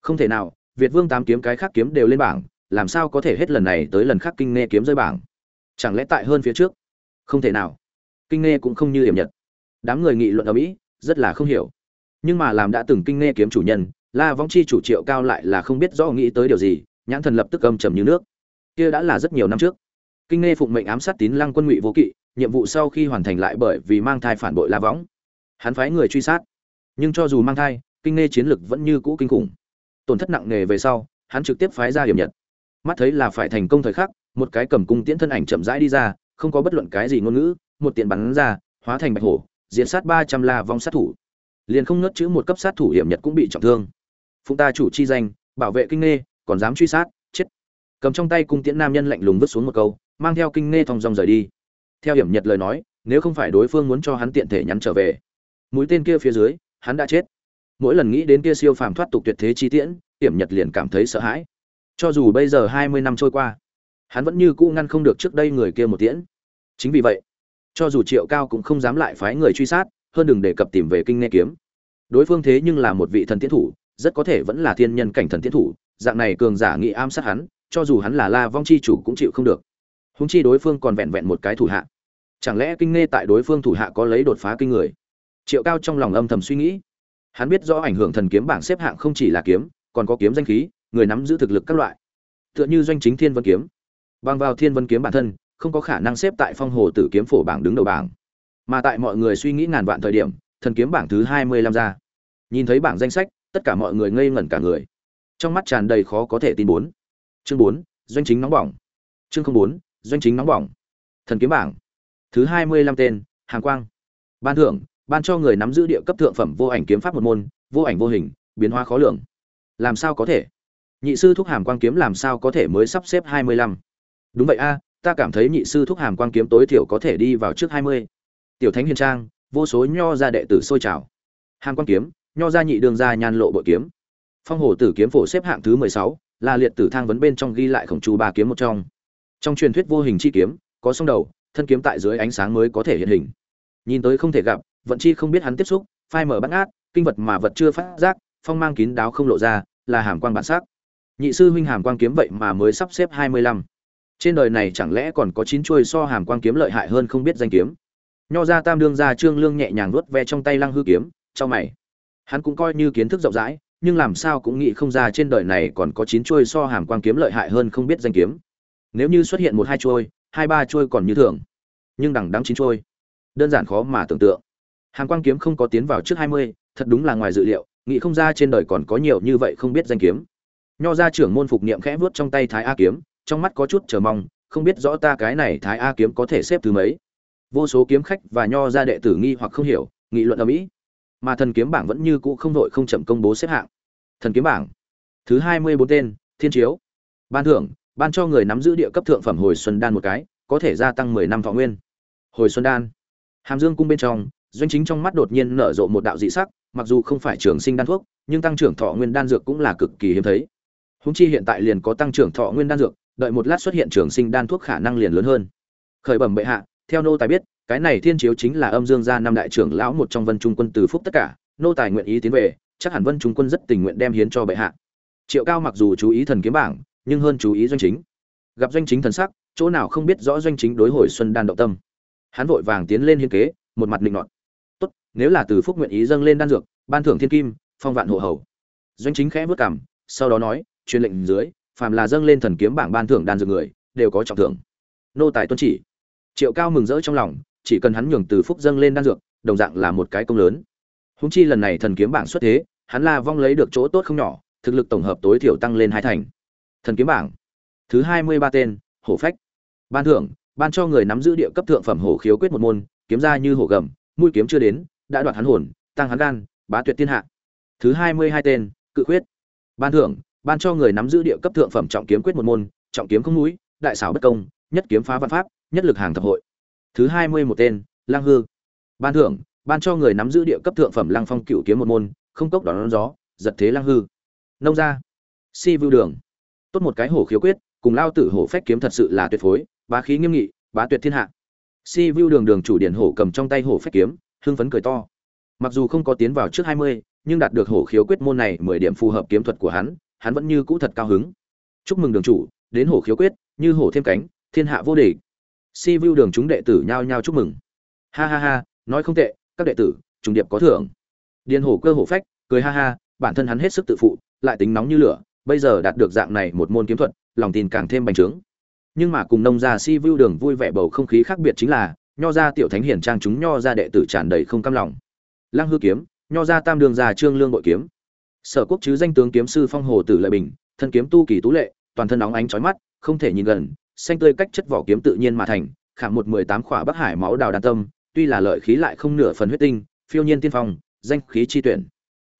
Không thể nào, việt vương tám kiếm cái khác kiếm đều lên bảng, làm sao có thể hết lần này tới lần khác kinh nghe kiếm rơi bảng? Chẳng lẽ tại hơn phía trước? Không thể nào. Kinh nghe cũng không như hiểm nhật. Đám người nghị luận ở mỹ, rất là không hiểu. Nhưng mà làm đã từng kinh nghe kiếm chủ nhân la vong chi chủ triệu cao lại là không biết rõ nghĩ tới điều gì, nhãn thần lập tức âm trầm như nước. Kia đã là rất nhiều năm trước. Kinh nghe phụng mệnh ám sát tín lăng quân ngụy vô kỵ, nhiệm vụ sau khi hoàn thành lại bởi vì mang thai phản bội la võng hắn phái người truy sát. Nhưng cho dù mang thai, kinh nghe chiến lực vẫn như cũ kinh khủng. Tổn thất nặng nề về sau, hắn trực tiếp phái ra hiểm nhật. Mắt thấy là phải thành công thời khắc, một cái cầm cung tiễn thân ảnh chậm rãi đi ra, không có bất luận cái gì ngôn ngữ, một tiện bắn ra, hóa thành bạch hổ diện sát ba trăm la vong sát thủ. Liền không nớt chữ một cấp sát thủ hiểm nhật cũng bị trọng thương phụng ta chủ chi danh, bảo vệ kinh nghe còn dám truy sát, chết. Cầm trong tay cung tiễn nam nhân lạnh lùng vứt xuống một câu, mang theo kinh nghe thong dong rời đi. Theo hiểm nhật lời nói, nếu không phải đối phương muốn cho hắn tiện thể nhắn trở về, mũi tên kia phía dưới, hắn đã chết. Mỗi lần nghĩ đến kia siêu phàm thoát tục tuyệt thế chi tiễn, hiểm nhật liền cảm thấy sợ hãi. Cho dù bây giờ hai mươi năm trôi qua, hắn vẫn như cũ ngăn không được trước đây người kia một tiễn. Chính vì vậy, cho dù triệu cao cũng không dám lại phái người truy sát, hơn đừng đề cập tìm về kinh nghe kiếm. Đối phương thế nhưng là một vị thần tiến thủ rất có thể vẫn là thiên nhân cảnh thần tiến thủ, dạng này cường giả nghị am sát hắn, cho dù hắn là la vong chi chủ cũng chịu không được. Húng chi đối phương còn vẹn vẹn một cái thủ hạ. Chẳng lẽ kinh nghe tại đối phương thủ hạ có lấy đột phá kinh người? Triệu cao trong lòng âm thầm suy nghĩ. Hắn biết rõ ảnh hưởng thần kiếm bảng xếp hạng không chỉ là kiếm, còn có kiếm danh khí, người nắm giữ thực lực các loại. Tựa như doanh chính thiên vân kiếm. Bằng vào thiên vân kiếm bản thân, không có khả năng xếp tại phong hồ tử kiếm phổ bảng đứng đầu bảng. Mà tại mọi người suy nghĩ ngàn vạn thời điểm, thần kiếm bảng thứ hai mươi lăm ra. Nhìn thấy bảng danh sách tất cả mọi người ngây ngẩn cả người. Trong mắt tràn đầy khó có thể tin bốn. Chương bốn, doanh chính nóng bỏng. Chương không bốn, doanh chính nóng bỏng. Thần kiếm bảng. Thứ hai mươi lăm tên, hàng quang. Ban thưởng, ban cho người nắm giữ địa cấp thượng phẩm vô ảnh kiếm pháp một môn, vô ảnh vô hình, biến hóa khó lường. Làm sao có thể? Nhị sư thúc hàm quang kiếm làm sao có thể mới sắp xếp hai mươi lăm? Đúng vậy a, ta cảm thấy nhị sư thúc hàm quang kiếm tối thiểu có thể đi vào trước hai mươi. Tiểu thánh hiền trang, vô số nho ra đệ tử sôi trào. Hàm quang kiếm nho ra nhị đường ra nhan lộ bội kiếm. Phong hồ tử kiếm phổ xếp hạng thứ mười sáu, là liệt tử thang vấn bên trong ghi lại khổng chu ba kiếm một trong. Trong truyền thuyết vô hình chi kiếm, có song đầu, thân kiếm tại dưới ánh sáng mới có thể hiện hình. Nhìn tới không thể gặp, vận chi không biết hắn tiếp xúc, phai mở bắt át kinh vật mà vật chưa phát giác, phong mang kín đáo không lộ ra, là hàm quang bản sắc. Nhị sư huynh hàm quang kiếm vậy mà mới sắp xếp hai mươi lăm. Trên đời này chẳng lẽ còn có chín chuôi so hàm quang kiếm lợi hại hơn không biết danh kiếm? Nho ra tam đương ra trương lương nhẹ nhàng nuốt ve trong tay lăng hư kiếm cho mày hắn cũng coi như kiến thức rộng rãi, nhưng làm sao cũng nghĩ không ra trên đời này còn có chín chuôi so hàm quang kiếm lợi hại hơn không biết danh kiếm. Nếu như xuất hiện một hai chuôi, hai ba chuôi còn như thường. Nhưng đằng đắng chín chuôi, đơn giản khó mà tưởng tượng. Hàm quang kiếm không có tiến vào trước hai mươi, thật đúng là ngoài dự liệu, nghĩ không ra trên đời còn có nhiều như vậy không biết danh kiếm. Nho ra trưởng môn phục niệm khẽ vuốt trong tay thái a kiếm, trong mắt có chút chờ mong, không biết rõ ta cái này thái a kiếm có thể xếp thứ mấy. Vô số kiếm khách và nho ra đệ tử nghi hoặc không hiểu, nghị luận ở mỹ mà thần kiếm bảng vẫn như cũ không đội không chậm công bố xếp hạng. Thần kiếm bảng, thứ hai mươi bốn tên, thiên chiếu. Ban thưởng, ban cho người nắm giữ địa cấp thượng phẩm hồi xuân đan một cái, có thể gia tăng mười năm thọ nguyên. Hồi xuân đan. Hàm dương cung bên trong, doanh chính trong mắt đột nhiên nở rộ một đạo dị sắc, mặc dù không phải trường sinh đan thuốc, nhưng tăng trưởng thọ nguyên đan dược cũng là cực kỳ hiếm thấy. Húng chi hiện tại liền có tăng trưởng thọ nguyên đan dược, đợi một lát xuất hiện trường sinh đan thuốc khả năng liền lớn hơn. Khởi bẩm bệ hạ, theo nô tài biết cái này thiên chiếu chính là âm dương gia năm đại trưởng lão một trong vân trung quân từ phúc tất cả, nô tài nguyện ý tiến về, chắc hẳn vân trung quân rất tình nguyện đem hiến cho bệ hạ. Triệu cao mặc dù chú ý thần kiếm bảng, nhưng hơn chú ý doanh chính. Gặp doanh chính thần sắc, chỗ nào không biết rõ doanh chính đối hồi xuân đan động tâm. Hắn vội vàng tiến lên hiên kế, một mặt định nọt. Tốt, nếu là từ phúc nguyện ý dâng lên đan dược, ban thưởng thiên kim, phong vạn hộ hầu. Doanh chính khẽ vất cảm sau đó nói, truyền lệnh dưới, phàm là dâng lên thần kiếm bảng ban thưởng đan dược người, đều có trọng thưởng. Nô tài tuân chỉ. Triệu cao mừng rỡ trong lòng chỉ cần hắn nhường từ phúc dâng lên đan dược, đồng dạng là một cái công lớn. Húng chi lần này thần kiếm bảng xuất thế, hắn la vong lấy được chỗ tốt không nhỏ, thực lực tổng hợp tối thiểu tăng lên hai thành. Thần kiếm bảng, thứ hai mươi ba tên, hổ phách. Ban thưởng, ban cho người nắm giữ địa cấp thượng phẩm hổ khiếu quyết một môn, kiếm ra như hổ gầm, mũi kiếm chưa đến, đã đoạt hắn hồn, tăng hắn gan, bá tuyệt thiên hạ. Thứ hai mươi hai tên, cự quyết ban thưởng, ban cho người nắm giữ địa cấp thượng phẩm trọng kiếm quyết một môn, trọng kiếm không mũi, đại xảo bất công, nhất kiếm phá văn pháp, nhất lực hàng thập hội thứ hai mươi một tên, lang hư. Ban thưởng, ban cho người nắm giữ địa cấp thượng phẩm lang phong cựu kiếm một môn, không cốc đón gió, giật thế lang hư. Nông gia. Si vưu đường. Tốt một cái hổ khiếu quyết, cùng lao tử hổ phách kiếm thật sự là tuyệt phối, bá khí nghiêm nghị, bá tuyệt thiên hạ. Si vưu đường đường chủ điển hổ cầm trong tay hổ phách kiếm, hưng phấn cười to. Mặc dù không có tiến vào trước hai mươi, nhưng đạt được hổ khiếu quyết môn này mười điểm phù hợp kiếm thuật của hắn hắn vẫn như cũ thật cao hứng. Chúc mừng đường chủ, đến hổ khiếu quyết, như hổ thêm cánh, thiên hạ vô địch si vu đường chúng đệ tử nhao nhao chúc mừng. Ha ha ha, nói không tệ, các đệ tử, trùng điệp có thưởng. Điền hổ cơ hổ phách, cười ha ha, bản thân hắn hết sức tự phụ, lại tính nóng như lửa, bây giờ đạt được dạng này một môn kiếm thuật, lòng tin càng thêm bành trướng. Nhưng mà cùng nông gia si vu đường vui vẻ bầu không khí khác biệt chính là, nho gia tiểu thánh hiển trang chúng nho gia đệ tử tràn đầy không cam lòng. Lăng hư kiếm, nho gia tam đường già trương lương bội kiếm. Sở quốc chứ danh tướng kiếm sư phong hồ tử lợi bình, thân kiếm tu kỳ tú lệ, toàn thân nóng ánh chói mắt, không thể nhìn gần xanh tươi cách chất vỏ kiếm tự nhiên mà thành khảm một mười tám khỏa bắc hải máu đào đan tâm, tuy là lợi khí lại không nửa phần huyết tinh, phiêu nhiên tiên phong, danh khí chi tuyển.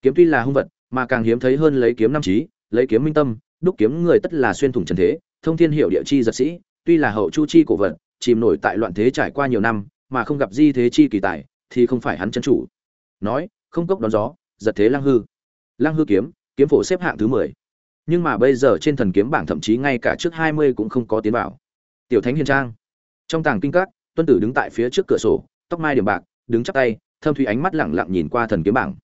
Kiếm tuy là hung vật, mà càng hiếm thấy hơn lấy kiếm năm trí lấy kiếm minh tâm, đúc kiếm người tất là xuyên thủng trần thế, thông thiên hiệu địa chi giật sĩ, tuy là hậu chu chi cổ vật, chìm nổi tại loạn thế trải qua nhiều năm, mà không gặp di thế chi kỳ tài, thì không phải hắn chân chủ. Nói, không cốc đón gió, giật thế lang hư. Lang hư kiếm kiếm phổ xếp hạng thứ mười nhưng mà bây giờ trên thần kiếm bảng thậm chí ngay cả trước hai mươi cũng không có tiến vào. Tiểu thánh hiền trang. Trong tàng kinh các, tuân tử đứng tại phía trước cửa sổ, tóc mai điểm bạc, đứng chắp tay, thâm thủy ánh mắt lẳng lặng nhìn qua thần kiếm bảng.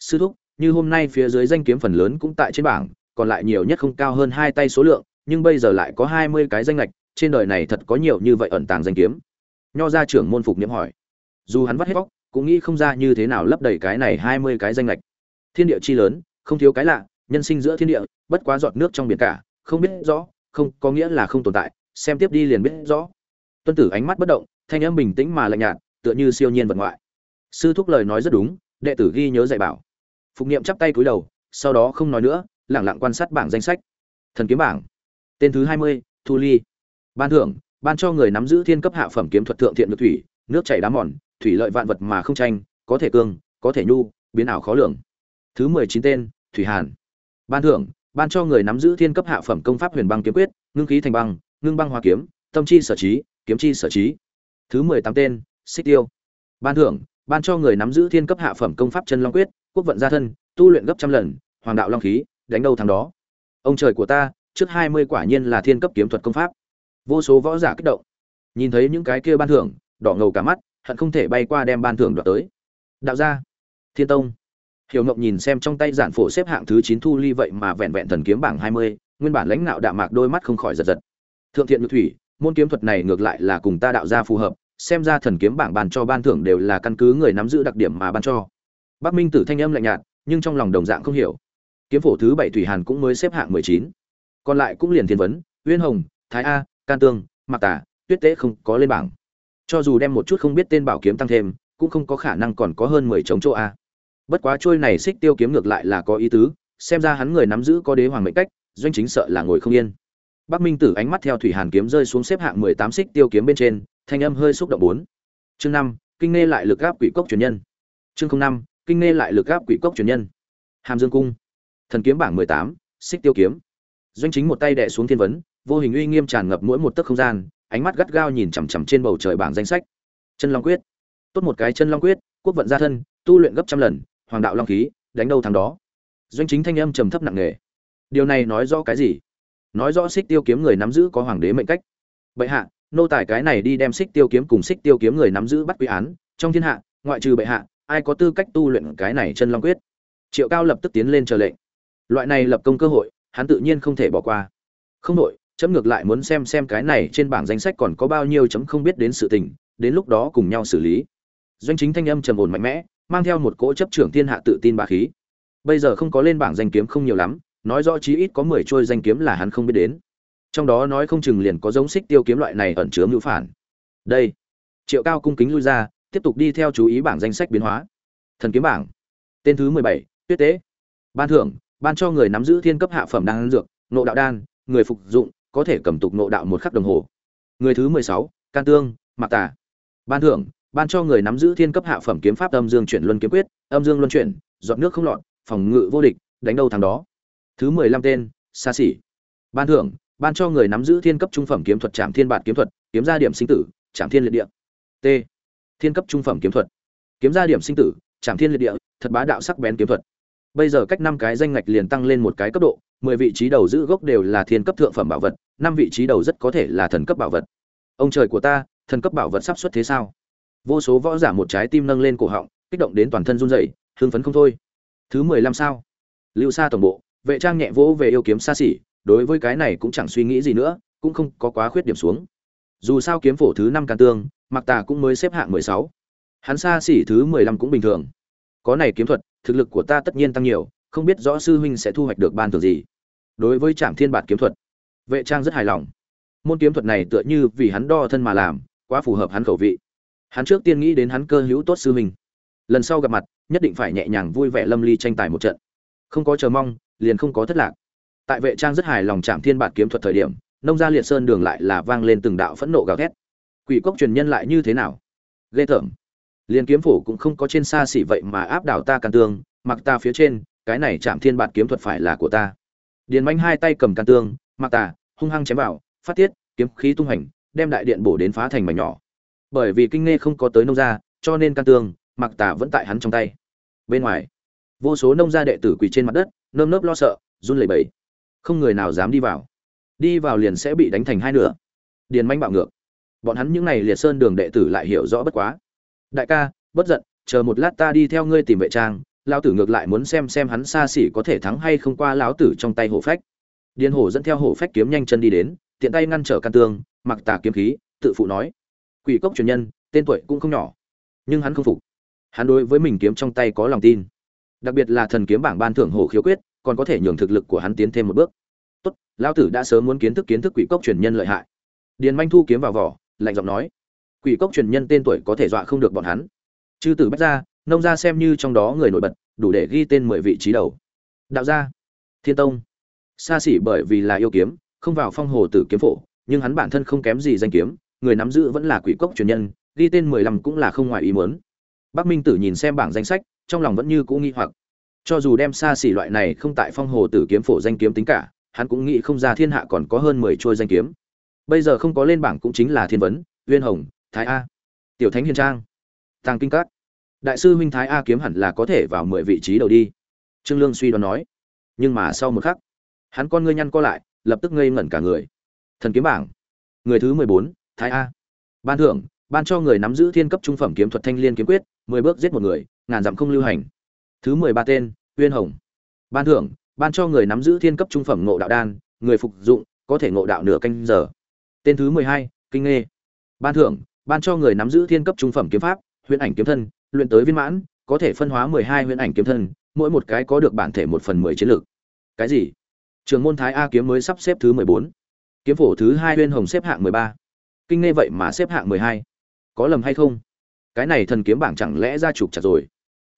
Sư thúc, như hôm nay phía dưới danh kiếm phần lớn cũng tại trên bảng, còn lại nhiều nhất không cao hơn hai tay số lượng, nhưng bây giờ lại có hai mươi cái danh lệch, trên đời này thật có nhiều như vậy ẩn tàng danh kiếm. Nho gia trưởng môn phục niệm hỏi. Dù hắn vắt hết vóc cũng nghĩ không ra như thế nào lấp đầy cái này hai mươi cái danh lệch. Thiên địa chi lớn, không thiếu cái lạ nhân sinh giữa thiên địa, bất quá giọt nước trong biển cả, không biết rõ, không, có nghĩa là không tồn tại, xem tiếp đi liền biết rõ. Tuân tử ánh mắt bất động, thanh âm bình tĩnh mà lạnh nhạt, tựa như siêu nhiên vật ngoại. Sư thúc lời nói rất đúng, đệ tử ghi nhớ dạy bảo. Phục niệm chắp tay cúi đầu, sau đó không nói nữa lẳng lặng quan sát bảng danh sách. Thần kiếm bảng. Tên thứ hai mươi, thu ly. Ban thưởng, ban cho người nắm giữ thiên cấp hạ phẩm kiếm thuật thượng thiện được thủy, nước chảy đá mòn, thủy lợi vạn vật mà không tranh, có thể cương, có thể nhu, biến ảo khó lường. Thứ mười chín tên, thủy hàn ban thưởng, ban cho người nắm giữ thiên cấp hạ phẩm công pháp huyền băng kiếm quyết, ngưng khí thành băng, ngưng băng hoa kiếm, tâm chi sở trí, kiếm chi sở trí. Thứ mười tám tên, xích tiêu. Ban thưởng, ban cho người nắm giữ thiên cấp hạ phẩm công pháp chân long quyết, quốc vận gia thân, tu luyện gấp trăm lần, hoàng đạo long khí, đánh đầu thằng đó. Ông trời của ta, trước hai mươi quả nhiên là thiên cấp kiếm thuật công pháp. Vô số võ giả kích động. Nhìn thấy những cái kia ban thưởng, đỏ ngầu cả mắt, hận không thể bay qua đem ban thưởng đoạt tới. Đạo gia, thiên tông hiểu Ngọc nhìn xem trong tay giản phổ xếp hạng thứ chín thu ly vậy mà vẹn vẹn thần kiếm bảng hai mươi, nguyên bản lãnh nạo đạm mạc đôi mắt không khỏi giật giật. Thượng thiện nhược thủy, môn kiếm thuật này ngược lại là cùng ta đạo gia phù hợp, xem ra thần kiếm bảng ban cho ban thưởng đều là căn cứ người nắm giữ đặc điểm mà ban cho. Bắc minh tử thanh âm lạnh nhạt, nhưng trong lòng đồng dạng không hiểu. Kiếm phổ thứ bảy thủy hàn cũng mới xếp hạng mười chín. Còn lại cũng liền thiên vấn, uyên hồng, thái a, can tương, mạc tả tuyết tế không có lên bảng. Cho dù đem một chút không biết tên bảo kiếm tăng thêm, cũng không có khả năng còn có hơn mười chống chỗ a bất quá trôi này xích tiêu kiếm ngược lại là có ý tứ, xem ra hắn người nắm giữ có đế hoàng mệnh cách, doanh chính sợ là ngồi không yên. Bắc minh tử ánh mắt theo thủy hàn kiếm rơi xuống xếp hạng mười tám xích tiêu kiếm bên trên, thanh âm hơi xúc động bốn. Chương năm, kinh nghe lại lực gáp quỷ cốc truyền nhân. Chương năm, kinh nghe lại lực gáp quỷ cốc truyền nhân. Hàm dương cung. Thần kiếm bảng mười tám, xích tiêu kiếm. Doanh chính một tay đẻ xuống thiên vấn, vô hình uy nghiêm tràn ngập mỗi một tấc không gian, ánh mắt gắt gao nhìn chằm chằm trên bầu trời bảng danh sách. Chân long quyết. Tốt một cái chân long quyết, quốc vận gia thân, tu luyện gấp trăm lần hoàng đạo long khí, đánh đâu thằng đó. Doanh chính thanh âm trầm thấp nặng nề. Điều này nói rõ cái gì? Nói rõ xích tiêu kiếm người nắm giữ có hoàng đế mệnh cách. Bệ hạ, nô tài cái này đi đem xích tiêu kiếm cùng xích tiêu kiếm người nắm giữ bắt quy án. Trong thiên hạ, ngoại trừ bệ hạ, ai có tư cách tu luyện cái này chân long quyết? Triệu cao lập tức tiến lên chờ lệnh. Loại này lập công cơ hội, hắn tự nhiên không thể bỏ qua. Không đội chấm ngược lại muốn xem xem cái này trên bảng danh sách còn có bao nhiêu chấm không biết đến sự tình, đến lúc đó cùng nhau xử lý. Doanh chính thanh âm trầm ổn mạnh mẽ mang theo một cỗ chấp trưởng thiên hạ tự tin bá khí. Bây giờ không có lên bảng danh kiếm không nhiều lắm, nói rõ chí ít có mười trôi danh kiếm là hắn không biết đến. Trong đó nói không chừng liền có giống xích tiêu kiếm loại này ẩn chứa mưu phản. Đây, triệu cao cung kính lui ra, tiếp tục đi theo chú ý bảng danh sách biến hóa. Thần kiếm bảng, tên thứ mười bảy, tuyết tế. Ban thưởng, ban cho người nắm giữ thiên cấp hạ phẩm đan dược nộ đạo đan, người phục dụng, có thể cầm tục nộ đạo một khắc đồng hồ. Người thứ mười sáu, can tương, mạc tà. Ban thưởng ban cho người nắm giữ thiên cấp hạ phẩm kiếm pháp âm dương chuyển luân kiếm quyết, âm dương luân chuyển dọn nước không lọt, phòng ngự vô địch, đánh đâu thằng đó. Thứ mười lăm tên, xa xỉ. Ban thưởng, ban cho người nắm giữ thiên cấp trung phẩm kiếm thuật trạm thiên bản kiếm thuật, kiếm ra điểm sinh tử trạm thiên liệt địa. T. Thiên cấp trung phẩm kiếm thuật. Kiếm ra điểm sinh tử trạm thiên liệt địa, thật bá đạo sắc bén kiếm thuật. Bây giờ cách năm cái danh ngạch liền tăng lên một cái cấp độ, mười vị trí đầu giữ gốc đều là thiên cấp thượng phẩm bảo vật, năm vị trí đầu rất có thể là thần cấp bảo vật. Ông trời của ta, thần cấp bảo vật sắp xuất thế sao? Vô số võ giả một trái tim nâng lên cổ họng, kích động đến toàn thân run rẩy, hưng phấn không thôi. Thứ mười lăm sao? Lưu xa tổng bộ, vệ trang nhẹ vỗ về yêu kiếm xa xỉ đối với cái này cũng chẳng suy nghĩ gì nữa, cũng không có quá khuyết điểm xuống. Dù sao kiếm phổ thứ năm can tương mặc tà cũng mới xếp hạng mười sáu. Hắn xa xỉ thứ mười lăm cũng bình thường. Có này kiếm thuật, thực lực của ta tất nhiên tăng nhiều, không biết rõ sư huynh sẽ thu hoạch được ban thưởng gì. Đối với trạm thiên bạt kiếm thuật, vệ trang rất hài lòng. Môn kiếm thuật này tựa như vì hắn đo thân mà làm, quá phù hợp hắn khẩu vị hắn trước tiên nghĩ đến hắn cơ hữu tốt sư mình, lần sau gặp mặt nhất định phải nhẹ nhàng vui vẻ lâm ly tranh tài một trận. Không có chờ mong liền không có thất lạc. Tại vệ trang rất hài lòng chạm thiên bạt kiếm thuật thời điểm nông gia liệt sơn đường lại là vang lên từng đạo phẫn nộ gào thét. Quỷ cốc truyền nhân lại như thế nào? Ghê tởm. Liền kiếm phủ cũng không có trên xa xỉ vậy mà áp đảo ta can tương mặc ta phía trên cái này chạm thiên bạt kiếm thuật phải là của ta. Điền manh hai tay cầm can tương mặc ta hung hăng chém vào phát tiết kiếm khí tung hành đem đại điện bổ đến phá thành mảnh nhỏ bởi vì kinh nghe không có tới nông gia cho nên can tường, mặc tà vẫn tại hắn trong tay. Bên ngoài vô số nông gia đệ tử quỳ trên mặt đất nơm nớp lo sợ run lẩy bẩy. Không người nào dám đi vào. Đi vào liền sẽ bị đánh thành hai nửa. Điền manh bạo ngược. Bọn hắn những n à y liệt sơn đường đệ tử lại hiểu rõ bất quá. Đại ca bất giận chờ một lát ta đi theo ngươi tìm vệ trang lão tử ngược lại muốn xem xem hắn xa xỉ có thể thắng hay không qua lão tử trong tay hổ phách. Điền hổ dẫn theo hổ phách kiếm nhanh chân đi đến tiện tay ngăn trở can tương mặc tà kiếm khí tự phụ nói quỷ cốc truyền nhân, tên tuổi cũng không nhỏ. Nhưng hắn không phục. Hắn đối với mình kiếm trong tay có lòng tin. Đặc biệt là thần kiếm bảng ban thưởng hổ khiếu quyết, còn có thể nhường thực lực của hắn tiến thêm một bước. Tốt, lão tử đã sớm muốn kiến thức kiến thức quỷ cốc truyền nhân lợi hại. Điền manh thu kiếm vào vỏ, lạnh giọng nói, quỷ cốc truyền nhân tên tuổi có thể dọa không được bọn hắn. Chư tử bách gia, nông gia xem như trong đó người nổi bật, đủ để ghi tên mười vị trí đầu. Đạo gia, thiên tông. Xa xỉ bởi vì là yêu kiếm, không vào phong hồ tử kiếm phổ, nhưng hắn bản thân không kém gì danh kiếm người nắm giữ vẫn là quỷ cốc truyền nhân, ghi tên mười lăm cũng là không ngoài ý muốn. Bắc minh tử nhìn xem bảng danh sách, trong lòng vẫn như cũ nghi hoặc. Cho dù đem xa xỉ loại này không tại phong hồ tử kiếm phổ danh kiếm tính cả, hắn cũng nghĩ không ra thiên hạ còn có hơn mười trôi danh kiếm. Bây giờ không có lên bảng cũng chính là thiên vấn, uyên hồng, thái a, tiểu thánh hiền trang, tàng kinh cát đại sư huynh thái a kiếm hẳn là có thể vào mười vị trí đầu đi. Trương lương suy đoán nói. Nhưng mà sau một khắc, hắn con ngươi nhăn co lại, lập tức ngây ngẩn cả người. Thần kiếm bảng, người thứ mười bốn thái a. Ban thưởng, ban cho người nắm giữ thiên cấp trung phẩm kiếm thuật thanh liên kiếm quyết, mười bước giết một người, ngàn dặm không lưu hành. Thứ mười ba tên, uyên hồng. Ban thưởng, ban cho người nắm giữ thiên cấp trung phẩm ngộ đạo đan, người phục dụng, có thể ngộ đạo nửa canh giờ. Tên thứ mười hai, kinh nghê. Ban thưởng, ban cho người nắm giữ thiên cấp trung phẩm kiếm pháp huyễn ảnh kiếm thân, luyện tới viên mãn, có thể phân hóa mười hai huyễn ảnh kiếm thân, mỗi một cái có được bản thể một phần mười chiến lược. Cái gì? Trường môn thái a kiếm mới sắp xếp thứ mười bốn. Kiếm phổ thứ hai huyên hồng xếp hạng mười ba kinh nghe vậy mà xếp hạng mười hai. Có lầm hay không? Cái này thần kiếm bảng chẳng lẽ ra trục chặt rồi?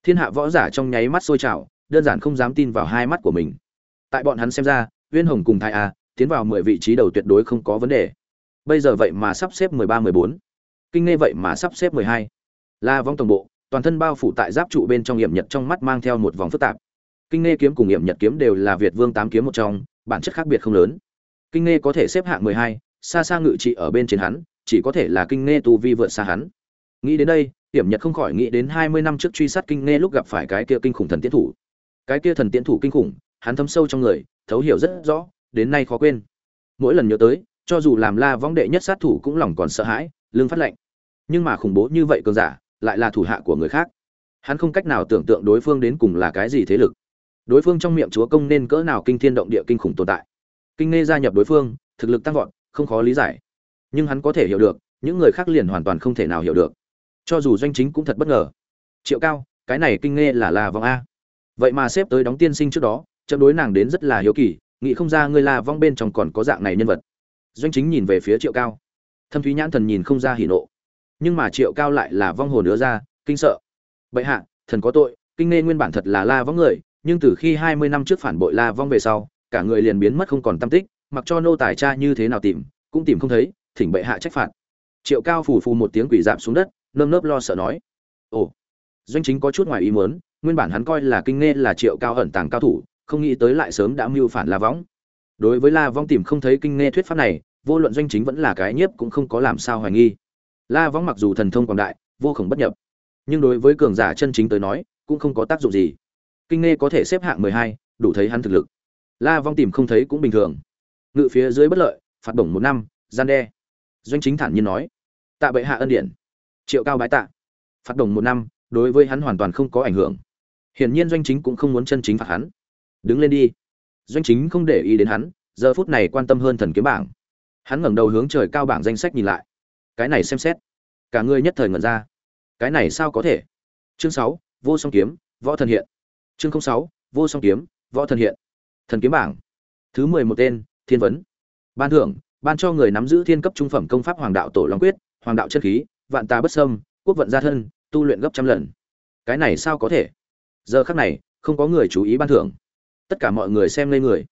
Thiên hạ võ giả trong nháy mắt sôi trào, đơn giản không dám tin vào hai mắt của mình. Tại bọn hắn xem ra, uyên hồng cùng thái a, tiến vào mười vị trí đầu tuyệt đối không có vấn đề. Bây giờ vậy mà sắp xếp mười ba, mười bốn. Kinh nghe vậy mà sắp xếp mười hai. La vong tổng bộ, toàn thân bao phủ tại giáp trụ bên trong nghiệm nhật trong mắt mang theo một vòng phức tạp. Kinh nghe kiếm cùng nghiệm nhật kiếm đều là việt vương tám kiếm một trong, bản chất khác biệt không lớn. Kinh nghe có thể xếp hạng mười hai xa xa ngự trị ở bên trên hắn, chỉ có thể là kinh nghe tu vi vượt xa hắn. Nghĩ đến đây hiểm nhật không khỏi nghĩ đến hai mươi năm trước truy sát kinh nghe lúc gặp phải cái kia kinh khủng thần tiến thủ. Cái kia thần tiến thủ kinh khủng, hắn thấm sâu trong người, thấu hiểu rất rõ, đến nay khó quên. Mỗi lần nhớ tới, cho dù làm la vong đệ nhất sát thủ cũng lòng còn sợ hãi lương phát lệnh nhưng mà khủng bố như vậy cường giả, lại là thủ hạ của người khác. Hắn không cách nào tưởng tượng đối phương đến cùng là cái gì thế lực. Đối phương trong miệng chúa công nên cỡ nào kinh thiên động địa kinh khủng tồn tại. Kinh nghe gia nhập đối phương, thực lực tăng vọt không khó lý giải. Nhưng hắn có thể hiểu được, những người khác liền hoàn toàn không thể nào hiểu được. Cho dù doanh chính cũng thật bất ngờ. Triệu cao, cái này kinh nghe là la vong a. Vậy mà xếp tới đóng tiên sinh trước đó, chậm đối nàng đến rất là hiếu kỳ, nghĩ không ra ngươi la vong bên trong còn có dạng này nhân vật. Doanh chính nhìn về phía triệu cao. Thâm thúy nhãn thần nhìn không ra hỉ nộ. Nhưng mà triệu cao lại là vong hồn nữa ra, kinh sợ. Bệ hạ, thần có tội, kinh nghe nguyên bản thật là la vong người, nhưng từ khi hai mươi năm trước phản bội la vong về sau, cả người liền biến mất không còn tâm tích mặc cho nô tài cha như thế nào tìm, cũng tìm không thấy, thỉnh bệ hạ trách phạt. Triệu cao phủ phù một tiếng quỷ giảm xuống đất, nơm nớp lo sợ nói, ồ, doanh chính có chút ngoài ý muốn, nguyên bản hắn coi là kinh nghe là triệu cao ẩn tàng cao thủ, không nghĩ tới lại sớm đã mưu phản la võng. Đối với la vong tìm không thấy kinh nghe thuyết pháp này, vô luận doanh chính vẫn là cái nhiếp cũng không có làm sao hoài nghi. La võng mặc dù thần thông quảng đại, vô khổng bất nhập, nhưng đối với cường giả chân chính tới nói, cũng không có tác dụng gì. Kinh nghe có thể xếp hạng mười hai, đủ thấy hắn thực lực. La vong tìm không thấy cũng bình thường ngự phía dưới bất lợi, phạt bổng một năm, gian đe. Doanh chính thản nhiên nói, tạ bệ hạ ân điển, triệu cao bái tạ. Phạt đồng một năm, đối với hắn hoàn toàn không có ảnh hưởng. Hiển nhiên doanh chính cũng không muốn chân chính phạt hắn. Đứng lên đi. Doanh chính không để ý đến hắn, giờ phút này quan tâm hơn thần kiếm bảng. Hắn ngẩng đầu hướng trời cao bảng danh sách nhìn lại. Cái này xem xét. Cả người nhất thời ngẩn ra. Cái này sao có thể? Chương sáu, vô song kiếm, võ thần hiện. Chương sáu, vô song kiếm, võ thần hiện. Thần kiếm bảng. Thứ mười một tên thiên vấn. Ban thưởng, ban cho người nắm giữ thiên cấp trung phẩm công pháp hoàng đạo tổ long quyết, hoàng đạo chất khí, vạn tà bất sâm, quốc vận gia thân, tu luyện gấp trăm lần. Cái này sao có thể? Giờ khắc này, không có người chú ý ban thưởng. Tất cả mọi người xem lên người.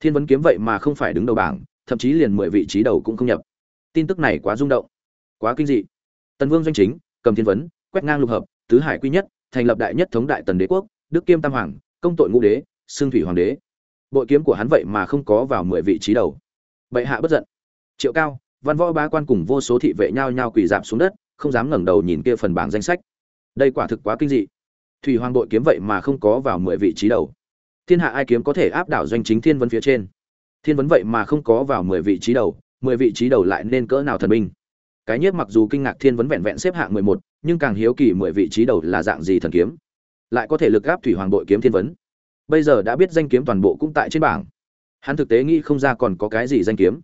Thiên vấn kiếm vậy mà không phải đứng đầu bảng, thậm chí liền mười vị trí đầu cũng không nhập. Tin tức này quá rung động, quá kinh dị. Tần vương doanh chính, cầm thiên vấn, quét ngang lục hợp, tứ hải quy nhất, thành lập đại nhất thống đại tần đế quốc, đức kiêm tam hoàng, công tội ngũ đế xương thủy hoàng đế bội kiếm của hắn vậy mà không có vào mười vị trí đầu. Bệ hạ bất giận. Triệu cao, văn võ ba quan cùng vô số thị vệ nhao nhao quỳ dạp xuống đất, không dám ngẩng đầu nhìn kia phần bảng danh sách. Đây quả thực quá kinh dị. Thủy hoàng bội kiếm vậy mà không có vào mười vị trí đầu. Thiên hạ ai kiếm có thể áp đảo doanh chính thiên vấn phía trên? Thiên vấn vậy mà không có vào mười vị trí đầu, mười vị trí đầu lại nên cỡ nào thần binh? Cái nhất mặc dù kinh ngạc thiên vấn vẹn vẹn xếp hạng mười một, nhưng càng hiếu kỳ mười vị trí đầu là dạng gì thần kiếm? Lại có thể lực gáp thủy hoàng bội kiếm thiên vấn? Bây giờ đã biết danh kiếm toàn bộ cũng tại trên bảng. Hắn thực tế nghĩ không ra còn có cái gì danh kiếm.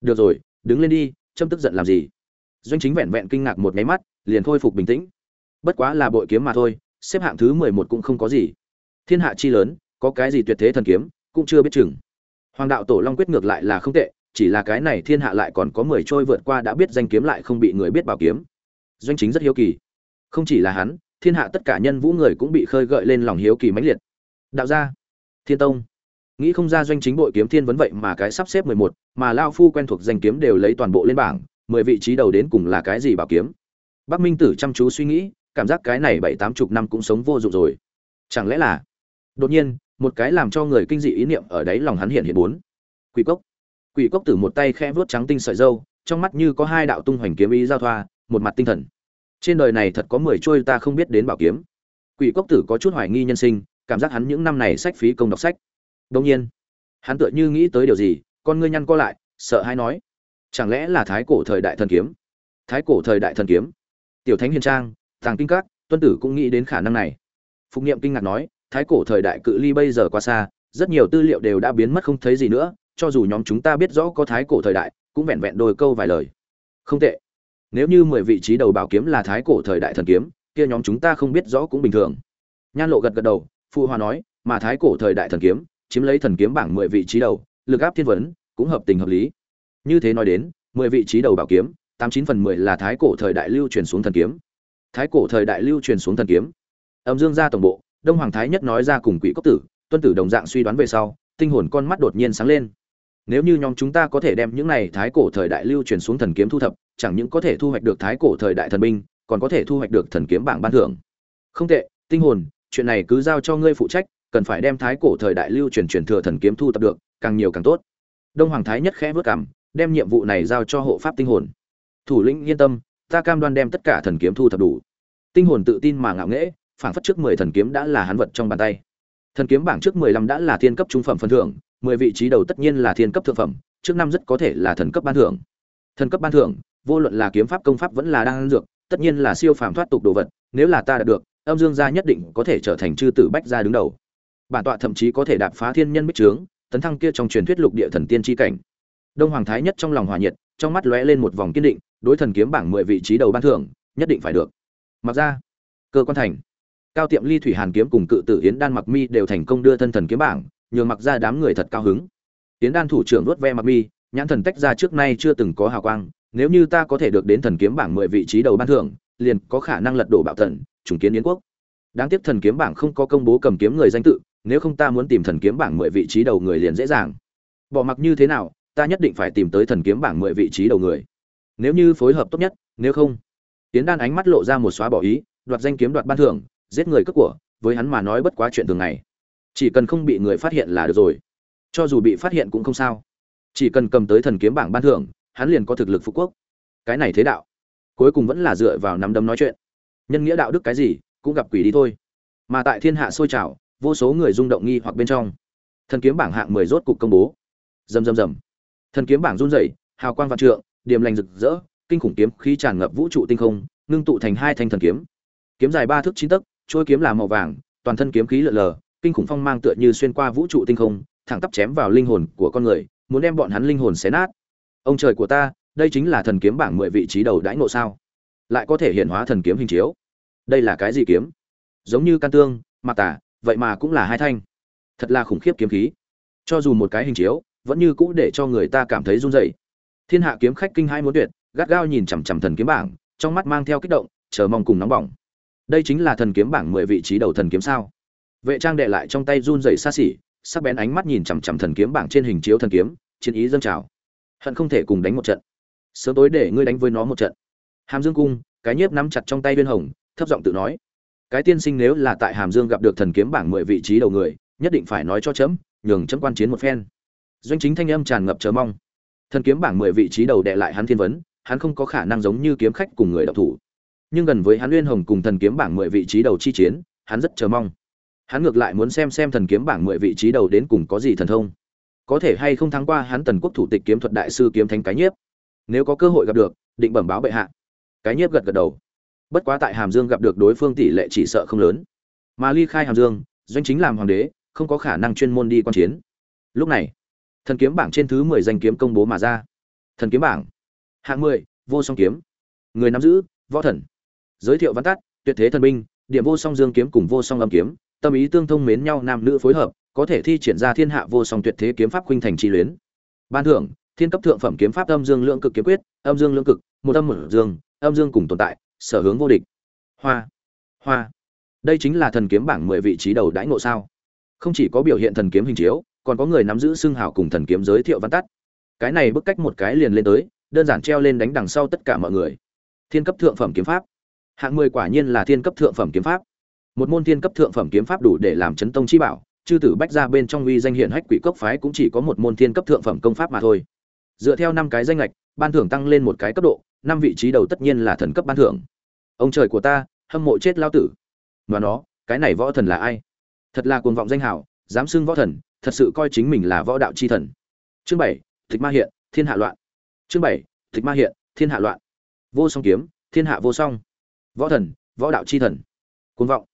Được rồi, đứng lên đi châm tức giận làm gì? Doanh chính vẹn vẹn kinh ngạc một nháy mắt, liền khôi phục bình tĩnh. Bất quá là bội kiếm mà thôi, xếp hạng thứ mười một cũng không có gì. Thiên hạ chi lớn, có cái gì tuyệt thế thần kiếm, cũng chưa biết chừng. Hoàng đạo tổ long quyết ngược lại là không tệ, chỉ là cái này thiên hạ lại còn có mười trôi vượt qua đã biết danh kiếm lại không bị người biết bảo kiếm. Doanh chính rất hiếu kỳ. Không chỉ là hắn, thiên hạ tất cả nhân vũ người cũng bị khơi gợi lên lòng hiếu kỳ mãnh liệt đạo gia, thiên tông. Nghĩ không ra doanh chính bội kiếm thiên vấn vậy mà cái sắp xếp mười một, mà lao phu quen thuộc danh kiếm đều lấy toàn bộ lên bảng, mười vị trí đầu đến cùng là cái gì bảo kiếm? Bắc minh tử chăm chú suy nghĩ, cảm giác cái này bảy tám chục năm cũng sống vô dụng rồi. Chẳng lẽ là, đột nhiên, một cái làm cho người kinh dị ý niệm ở đáy lòng hắn hiện hiện bốn. Quỷ cốc. Quỷ cốc tử một tay khẽ vuốt trắng tinh sợi dâu trong mắt như có hai đạo tung hoành kiếm ý giao thoa, một mặt tinh thần. Trên đời này thật có mười trôi ta không biết đến bảo kiếm. Quỷ cốc tử có chút hoài nghi nhân sinh cảm giác hắn những năm này sách phí công đọc sách. Đông nhiên, hắn tựa như nghĩ tới điều gì, con ngươi nhăn co lại, sợ hay nói, chẳng lẽ là thái cổ thời đại thần kiếm? Thái cổ thời đại thần kiếm? Tiểu thánh hiền trang, tàng kinh các, tuân tử cũng nghĩ đến khả năng này. Phục nghiệm kinh ngạc nói, thái cổ thời đại cự ly bây giờ quá xa, rất nhiều tư liệu đều đã biến mất không thấy gì nữa, cho dù nhóm chúng ta biết rõ có thái cổ thời đại, cũng vẹn vẹn đôi câu vài lời. Không tệ. Nếu như mười vị trí đầu bảo kiếm là thái cổ thời đại thần kiếm, kia nhóm chúng ta không biết rõ cũng bình thường. Nhan lộ gật gật đầu phụ hòa nói, mà thái cổ thời đại thần kiếm, chiếm lấy thần kiếm bảng mười vị trí đầu, lực áp thiên vấn, cũng hợp tình hợp lý. Như thế nói đến, mười vị trí đầu bảo kiếm, tám chín phần mười là thái cổ thời đại lưu truyền xuống thần kiếm. Thái cổ thời đại lưu truyền xuống thần kiếm. Âm dương gia tổng bộ, đông hoàng thái nhất nói ra cùng quỷ cốc tử, tuân tử đồng dạng suy đoán về sau, tinh hồn con mắt đột nhiên sáng lên. Nếu như nhóm chúng ta có thể đem những này thái cổ thời đại lưu truyền xuống thần kiếm thu thập, chẳng những có thể thu hoạch được thái cổ thời đại thần binh, còn có thể thu hoạch được thần kiếm bảng ban thưởng. Không tệ, tinh hồn chuyện này cứ giao cho ngươi phụ trách, cần phải đem thái cổ thời đại lưu truyền truyền thừa thần kiếm thu tập được, càng nhiều càng tốt. Đông hoàng thái nhất khẽ vớt cảm, đem nhiệm vụ này giao cho hộ pháp tinh hồn. Thủ lĩnh yên tâm, ta cam đoan đem tất cả thần kiếm thu thập đủ. Tinh hồn tự tin mà ngạo nghễ, phảng phất trước mười thần kiếm đã là hắn vật trong bàn tay. Thần kiếm bảng trước mười lăm đã là thiên cấp trung phẩm phần thưởng, mười vị trí đầu tất nhiên là thiên cấp thượng phẩm, trước năm rất có thể là thần cấp ban thưởng. Thần cấp ban thưởng, vô luận là kiếm pháp công pháp vẫn là đang dược, tất nhiên là siêu phàm thoát tục đồ vật, nếu là ta đạt được âm dương gia nhất định có thể trở thành chư tử bách gia đứng đầu. Bản tọa thậm chí có thể đạp phá thiên nhân bích trướng, tấn thăng kia trong truyền thuyết lục địa thần tiên tri cảnh. Đông hoàng thái nhất trong lòng hòa nhiệt, trong mắt lóe lên một vòng kiên định, đối thần kiếm bảng mười vị trí đầu ban thưởng, nhất định phải được. Mặc ra, cơ quan thành. Cao tiệm ly thủy hàn kiếm cùng cự tử yến đan mặc mi đều thành công đưa thân thần kiếm bảng, nhường mặc ra đám người thật cao hứng. Yến đan thủ trưởng đốt ve mặc mi, nhãn thần tách ra trước nay chưa từng có hào quang, nếu như ta có thể được đến thần kiếm bảng mười vị trí đầu ban thưởng, liền có khả năng lật đổ bạo thần trùng kiến yến quốc. Đáng tiếc thần kiếm bảng không có công bố cầm kiếm người danh tự, nếu không ta muốn tìm thần kiếm bảng mười vị trí đầu người liền dễ dàng. Bỏ mặc như thế nào, ta nhất định phải tìm tới thần kiếm bảng mười vị trí đầu người. Nếu như phối hợp tốt nhất, nếu không. Tiến đan ánh mắt lộ ra một xóa bỏ ý, đoạt danh kiếm đoạt ban thưởng, giết người cướp của, với hắn mà nói bất quá chuyện thường ngày. Chỉ cần không bị người phát hiện là được rồi. Cho dù bị phát hiện cũng không sao. Chỉ cần cầm tới thần kiếm bảng ban thưởng, hắn liền có thực lực phú quốc. Cái này thế đạo, cuối cùng vẫn là dựa vào nắm đấm nói chuyện nhân nghĩa đạo đức cái gì, cũng gặp quỷ đi thôi. Mà tại thiên hạ sôi trào, vô số người rung động nghi hoặc bên trong. Thần kiếm bảng hạng mười rốt cục công bố. Rầm rầm rầm. Thần kiếm bảng run rẩy, hào quang vạn trượng, điềm lành rực rỡ, kinh khủng kiếm khí tràn ngập vũ trụ tinh không, ngưng tụ thành hai thanh thần kiếm. Kiếm dài ba thước chín tấc trôi kiếm là màu vàng, toàn thân kiếm khí lợn lờ, kinh khủng phong mang tựa như xuyên qua vũ trụ tinh không, thẳng tắp chém vào linh hồn của con người, muốn đem bọn hắn linh hồn xé nát. Ông trời của ta, đây chính là thần kiếm bảng mười vị trí đầu đãi ngộ sao? Lại có thể hiện hóa thần kiếm hình chiếu. Đây là cái gì kiếm? Giống như can tương mặc tả vậy mà cũng là hai thanh. Thật là khủng khiếp kiếm khí. Cho dù một cái hình chiếu, vẫn như cũ để cho người ta cảm thấy run rẩy. Thiên hạ kiếm khách kinh hai muốn tuyệt, gắt gao nhìn chằm chằm thần kiếm bảng, trong mắt mang theo kích động, chờ mong cùng nóng bỏng. Đây chính là thần kiếm bảng mười vị trí đầu thần kiếm sao? Vệ trang đệ lại trong tay run rẩy xa xỉ, sắc bén ánh mắt nhìn chằm chằm thần kiếm bảng trên hình chiếu thần kiếm, chiến ý dâng trào. Hận không thể cùng đánh một trận. Sớm tối để ngươi đánh với nó một trận hàm dương cung, cái nhiếp nắm chặt trong tay viên hồng, thấp giọng tự nói, cái tiên sinh nếu là tại hàm dương gặp được thần kiếm bảng mười vị trí đầu người, nhất định phải nói cho chấm, nhường chấm quan chiến một phen. Doanh chính thanh âm tràn ngập chờ mong. Thần kiếm bảng mười vị trí đầu đệ lại hắn thiên vấn, hắn không có khả năng giống như kiếm khách cùng người đạo thủ. Nhưng gần với hắn uyên hồng cùng thần kiếm bảng mười vị trí đầu chi chiến, hắn rất chờ mong. Hắn ngược lại muốn xem xem thần kiếm bảng mười vị trí đầu đến cùng có gì thần thông. Có thể hay không thắng qua hắn tần quốc thủ tịch kiếm thuật đại sư kiếm thánh cái nhiếp. Nếu có cơ hội gặp được, định bẩm báo bệ hạ cái nhiếp gật gật đầu. Bất quá tại hàm dương gặp được đối phương tỷ lệ chỉ sợ không lớn. Mà ly khai hàm dương, doanh chính làm hoàng đế, không có khả năng chuyên môn đi quan chiến. Lúc này, thần kiếm bảng trên thứ mười danh kiếm công bố mà ra. Thần kiếm bảng. Hạng mười, vô song kiếm. Người nắm giữ, võ thần. Giới thiệu văn tắt, tuyệt thế thần binh, điểm vô song dương kiếm cùng vô song âm kiếm, tâm ý tương thông mến nhau nam nữ phối hợp, có thể thi triển ra thiên hạ vô song tuyệt thế kiếm pháp khuynh thành chi luyến. Ban thưởng, thiên cấp thượng phẩm kiếm pháp âm dương lượng cực kiếm quyết, âm dương lượng cực, một âm một dương âm dương cùng tồn tại, sở hướng vô địch. Hoa hoa. Đây chính là thần kiếm bảng mười vị trí đầu đãi ngộ sao? Không chỉ có biểu hiện thần kiếm hình chiếu, còn có người nắm giữ xương hào cùng thần kiếm giới thiệu văn tắt. Cái này bức cách một cái liền lên tới, đơn giản treo lên đánh đằng sau tất cả mọi người. Thiên cấp thượng phẩm kiếm pháp. Hạng mười quả nhiên là thiên cấp thượng phẩm kiếm pháp. Một môn thiên cấp thượng phẩm kiếm pháp đủ để làm chấn tông chi bảo, chư tử bách ra bên trong uy danh hiển hách quỷ cốc phái cũng chỉ có một môn thiên cấp thượng phẩm công pháp mà thôi. Dựa theo năm cái danh lệch ban thưởng tăng lên một cái cấp độ năm vị trí đầu tất nhiên là thần cấp ban thưởng. Ông trời của ta, hâm mộ chết lao tử. Và nó, cái này võ thần là ai? Thật là cuồng vọng danh hảo dám xưng võ thần, thật sự coi chính mình là võ đạo chi thần. Chương bảy tịch ma hiện, thiên hạ loạn. Chương bảy tịch ma hiện, thiên hạ loạn. Vô song kiếm, thiên hạ vô song. Võ thần, võ đạo chi thần. Cuồng vọng.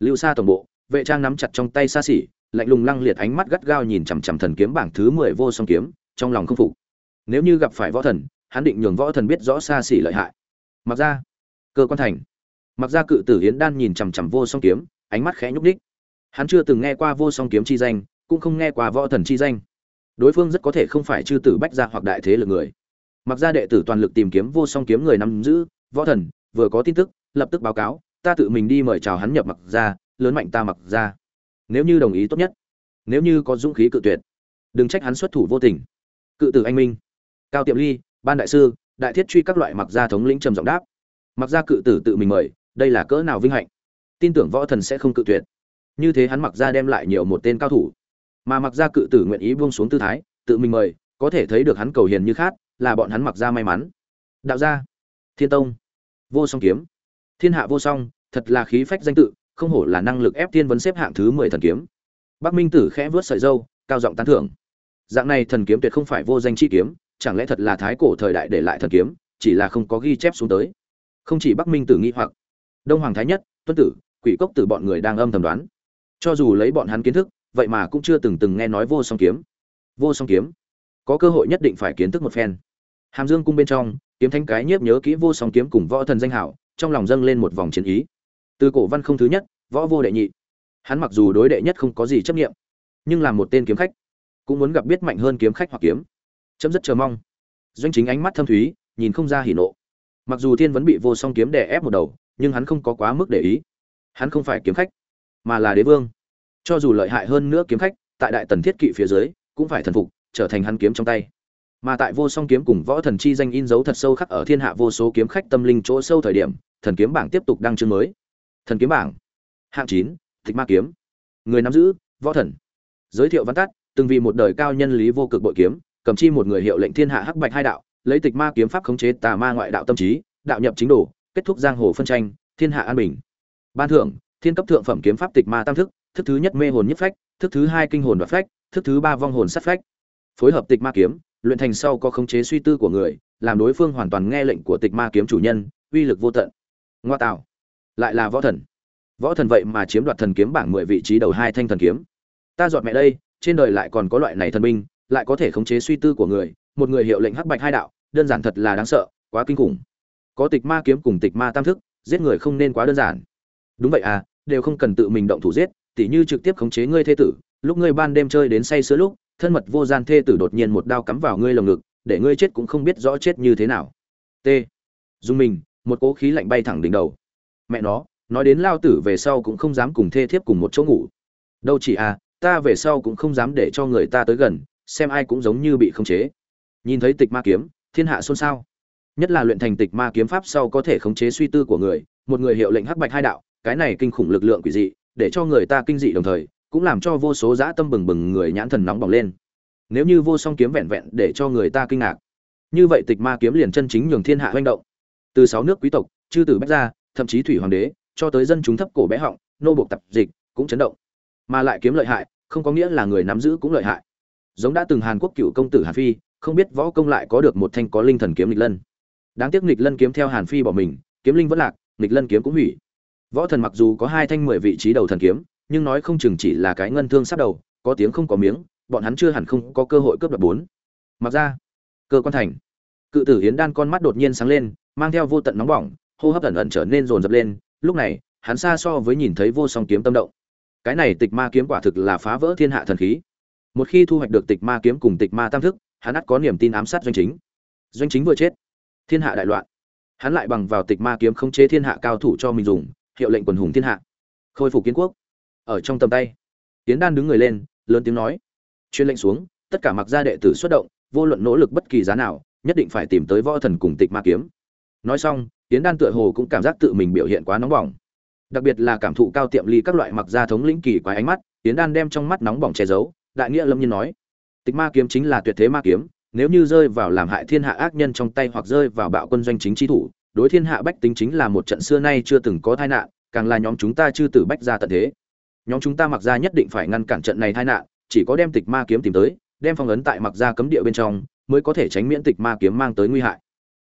Lưu xa tổng bộ, vệ trang nắm chặt trong tay xa xỉ lạnh lùng lăng liệt ánh mắt gắt gao nhìn chằm chằm thần kiếm bảng thứ mười vô song kiếm, trong lòng không phục. Nếu như gặp phải võ thần hắn định nhường võ thần biết rõ xa xỉ lợi hại. Mặc ra, cơ quan thành. Mặc ra cự tử hiến đan nhìn chằm chằm vô song kiếm, ánh mắt khẽ nhúc nhích. hắn chưa từng nghe qua vô song kiếm chi danh, cũng không nghe qua võ thần chi danh. Đối phương rất có thể không phải chư tử bách gia hoặc đại thế lực người. Mặc ra đệ tử toàn lực tìm kiếm vô song kiếm người nắm giữ, võ thần, vừa có tin tức, lập tức báo cáo, ta tự mình đi mời chào hắn nhập mặc ra, lớn mạnh ta mặc ra. Nếu như đồng ý tốt nhất. Nếu như có dũng khí cự tuyệt. Đừng trách hắn xuất thủ vô tình. Cự tử anh minh. Cao tiệm ly ban đại sư, đại thiết truy các loại mặc gia thống lĩnh trầm giọng đáp. Mặc gia cự tử tự mình mời, đây là cỡ nào vinh hạnh? Tin tưởng võ thần sẽ không cự tuyệt. Như thế hắn mặc gia đem lại nhiều một tên cao thủ. Mà mặc gia cự tử nguyện ý buông xuống tư thái, tự mình mời, có thể thấy được hắn cầu hiền như khát, là bọn hắn mặc gia may mắn. Đạo gia, thiên tông, vô song kiếm. Thiên hạ vô song, thật là khí phách danh tự, không hổ là năng lực ép thiên vấn xếp hạng thứ mười thần kiếm. Bắc minh tử khẽ vớt sợi dâu cao giọng tán thưởng. Dạng này thần kiếm tuyệt không phải vô danh chi kiếm chẳng lẽ thật là thái cổ thời đại để lại thần kiếm, chỉ là không có ghi chép xuống tới? Không chỉ bắc minh tử nghi hoặc, đông hoàng thái nhất, tuân tử, quỷ cốc tử bọn người đang âm thầm đoán. Cho dù lấy bọn hắn kiến thức, vậy mà cũng chưa từng từng nghe nói vô song kiếm. Vô song kiếm, có cơ hội nhất định phải kiến thức một phen. Hàm dương cung bên trong, kiếm thanh cái nhiếp nhớ kỹ vô song kiếm cùng võ thần danh hảo, trong lòng dâng lên một vòng chiến ý. Từ cổ văn không thứ nhất, võ vô đệ nhị. Hắn mặc dù đối đệ nhất không có gì chấp nghiệm nhưng là một tên kiếm khách, cũng muốn gặp biết mạnh hơn kiếm khách hoặc kiếm chấm rất chờ mong. Doanh chính ánh mắt thâm thúy, nhìn không ra hỉ nộ. Mặc dù thiên vẫn bị vô song kiếm đè ép một đầu, nhưng hắn không có quá mức để ý. Hắn không phải kiếm khách, mà là đế vương. Cho dù lợi hại hơn nữa kiếm khách, tại đại tần thiết kỵ phía dưới, cũng phải thần phục, trở thành hắn kiếm trong tay. Mà tại vô song kiếm cùng võ thần chi danh in dấu thật sâu khắc ở thiên hạ vô số kiếm khách tâm linh chỗ sâu thời điểm, thần kiếm bảng tiếp tục đăng chương mới. Thần kiếm bảng. Hạng chín tịch ma kiếm. Người nắm giữ, võ thần. Giới thiệu văn tắt, từng vì một đời cao nhân lý vô cực bội kiếm cầm chi một người hiệu lệnh thiên hạ hắc bạch hai đạo, lấy tịch ma kiếm pháp khống chế tà ma ngoại đạo tâm trí, đạo nhập chính đồ, kết thúc giang hồ phân tranh, thiên hạ an bình. Ban thưởng, thiên cấp thượng phẩm kiếm pháp tịch ma tam thức thức thứ nhất mê hồn nhất phách, thức thứ hai kinh hồn đoạt phách, thức thứ ba vong hồn sát phách. Phối hợp tịch ma kiếm, luyện thành sau có khống chế suy tư của người, làm đối phương hoàn toàn nghe lệnh của tịch ma kiếm chủ nhân, uy lực vô tận. Ngoa tạo. Lại là võ thần. Võ thần vậy mà chiếm đoạt thần kiếm bảng mười vị trí đầu hai thanh thần kiếm. Ta dọn mẹ đây, trên đời lại còn có loại này thần binh lại có thể khống chế suy tư của người, một người hiệu lệnh hắc bạch hai đạo, đơn giản thật là đáng sợ, quá kinh khủng. Có tịch ma kiếm cùng tịch ma tam thức, giết người không nên quá đơn giản. Đúng vậy à đều không cần tự mình động thủ giết, tỉ như trực tiếp khống chế ngươi thê tử, lúc ngươi ban đêm chơi đến say sưa lúc, thân mật vô gian thê tử đột nhiên một đao cắm vào ngươi lồng ngực, để ngươi chết cũng không biết rõ chết như thế nào. T. Dùng mình một cỗ khí lạnh bay thẳng đỉnh đầu. Mẹ nó, nói đến lao tử về sau cũng không dám cùng thê thiếp cùng một chỗ ngủ. Đâu chỉ à ta về sau cũng không dám để cho người ta tới gần xem ai cũng giống như bị khống chế. Nhìn thấy tịch ma kiếm, thiên hạ xôn xao. Nhất là luyện thành tịch ma kiếm pháp sau có thể khống chế suy tư của người, một người hiệu lệnh hắc bạch hai đạo, cái này kinh khủng lực lượng quỷ dị, để cho người ta kinh dị đồng thời, cũng làm cho vô số dã tâm bừng bừng người nhãn thần nóng bỏng lên. Nếu như vô song kiếm vẹn vẹn để cho người ta kinh ngạc, như vậy tịch ma kiếm liền chân chính nhường thiên hạ hoành động. Từ sáu nước quý tộc, chư tử bách gia, thậm chí thủy hoàng đế, cho tới dân chúng thấp cổ bé họng, nô buộc tập dịch, cũng chấn động. Mà lại kiếm lợi hại, không có nghĩa là người nắm giữ cũng lợi hại giống đã từng hàn quốc cựu công tử hàn phi, không biết võ công lại có được một thanh có linh thần kiếm nghịch lân. Đáng tiếc nghịch lân kiếm theo hàn phi bỏ mình, kiếm linh vẫn lạc, nghịch lân kiếm cũng hủy. Võ thần mặc dù có hai thanh mười vị trí đầu thần kiếm, nhưng nói không chừng chỉ là cái ngân thương sắp đầu, có tiếng không có miếng, bọn hắn chưa hẳn không có cơ hội cướp đoạt bốn. Mặc ra, cơ quan thành. Cự tử hiến đan con mắt đột nhiên sáng lên, mang theo vô tận nóng bỏng, hô hấp ẩn ẩn trở nên rồn rập lên, lúc này, hắn xa so với nhìn thấy vô song kiếm tâm động. Cái này tịch ma kiếm quả thực là phá vỡ thiên hạ thần khí một khi thu hoạch được tịch ma kiếm cùng tịch ma tam thức, hắn ắt có niềm tin ám sát doanh chính. Doanh chính vừa chết, thiên hạ đại loạn. Hắn lại bằng vào tịch ma kiếm không chế thiên hạ cao thủ cho mình dùng, hiệu lệnh quần hùng thiên hạ. Khôi phục kiến quốc. Ở trong tầm tay tiến đan đứng người lên, lớn tiếng nói. Chuyên lệnh xuống, tất cả mặc gia đệ tử xuất động, vô luận nỗ lực bất kỳ giá nào, nhất định phải tìm tới võ thần cùng tịch ma kiếm. Nói xong tiến đan tựa hồ cũng cảm giác tự mình biểu hiện quá nóng bỏng. Đặc biệt là cảm thụ cao tiệm ly các loại mặc gia thống lĩnh kỳ quái ánh mắt tiến đan đem trong mắt nóng bỏng che giấu đại nghĩa lâm nhiên nói, tịch ma kiếm chính là tuyệt thế ma kiếm, nếu như rơi vào làm hại thiên hạ ác nhân trong tay hoặc rơi vào bạo quân doanh chính chi thủ, đối thiên hạ bách tính chính là một trận xưa nay chưa từng có tai nạn, càng là nhóm chúng ta chưa tử bách ra tận thế. Nhóm chúng ta mặc ra nhất định phải ngăn cản trận này tai nạn, chỉ có đem tịch ma kiếm tìm tới, đem phong ấn tại mặc ra cấm địa bên trong, mới có thể tránh miễn tịch ma kiếm mang tới nguy hại.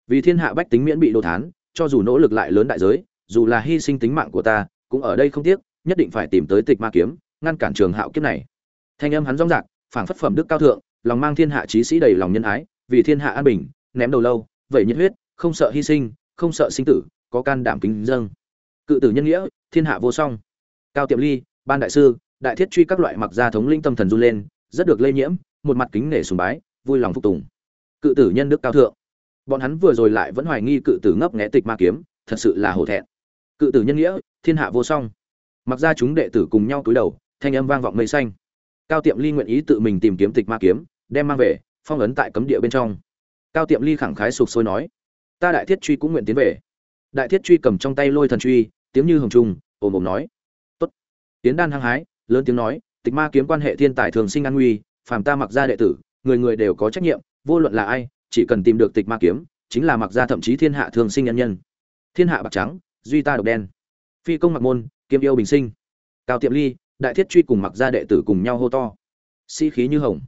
Vì thiên hạ bách tính miễn bị đồ thán, cho dù nỗ lực lại lớn đại giới, dù là hy sinh tính mạng của ta, cũng ở đây không tiếc, nhất định phải tìm tới tịch ma kiếm, ngăn cản trường hạo kiếp này thanh âm hắn rong rạc, phảng phất phẩm đức cao thượng, lòng mang thiên hạ trí sĩ đầy lòng nhân ái, vì thiên hạ an bình, ném đầu lâu vậy nhiệt huyết, không sợ hy sinh, không sợ sinh tử, có can đảm kính dâng. Cự tử nhân nghĩa, thiên hạ vô song. Cao tiệm ly, ban đại sư, đại thiết truy các loại mặc gia thống linh tâm thần run lên, rất được lây nhiễm, một mặt kính nể sùng bái, vui lòng phục tùng. Cự tử nhân đức cao thượng. Bọn hắn vừa rồi lại vẫn hoài nghi cự tử ngấp nghé tịch ma kiếm, thật sự là hổ thẹn. Cự tử nhân nghĩa, thiên hạ vô song. Mặc ra chúng đệ tử cùng nhau túi đầu, thanh âm vang vọng mây xanh cao tiệm ly nguyện ý tự mình tìm kiếm tịch ma kiếm, đem mang về, phong ấn tại cấm địa bên trong. Cao tiệm ly khẳng khái sục sôi nói, ta đại thiết truy cũng nguyện tiến về. Đại thiết truy cầm trong tay lôi thần truy, tiếng như hồng trung ồm ồm nói, tốt. Tiến đan hăng hái, lớn tiếng nói, tịch ma kiếm quan hệ thiên tài thường sinh an nguy, phàm ta mặc ra đệ tử, người người đều có trách nhiệm, vô luận là ai, chỉ cần tìm được tịch ma kiếm, chính là mặc ra thậm chí thiên hạ thường sinh nhân nhân. Thiên hạ bạc trắng, duy ta độc đen. Phi công mặc môn, kiếm yêu bình sinh. Cao tiệm ly đại thiết truy cùng mặc Gia đệ tử cùng nhau hô to. Sĩ、si、khí như hồng.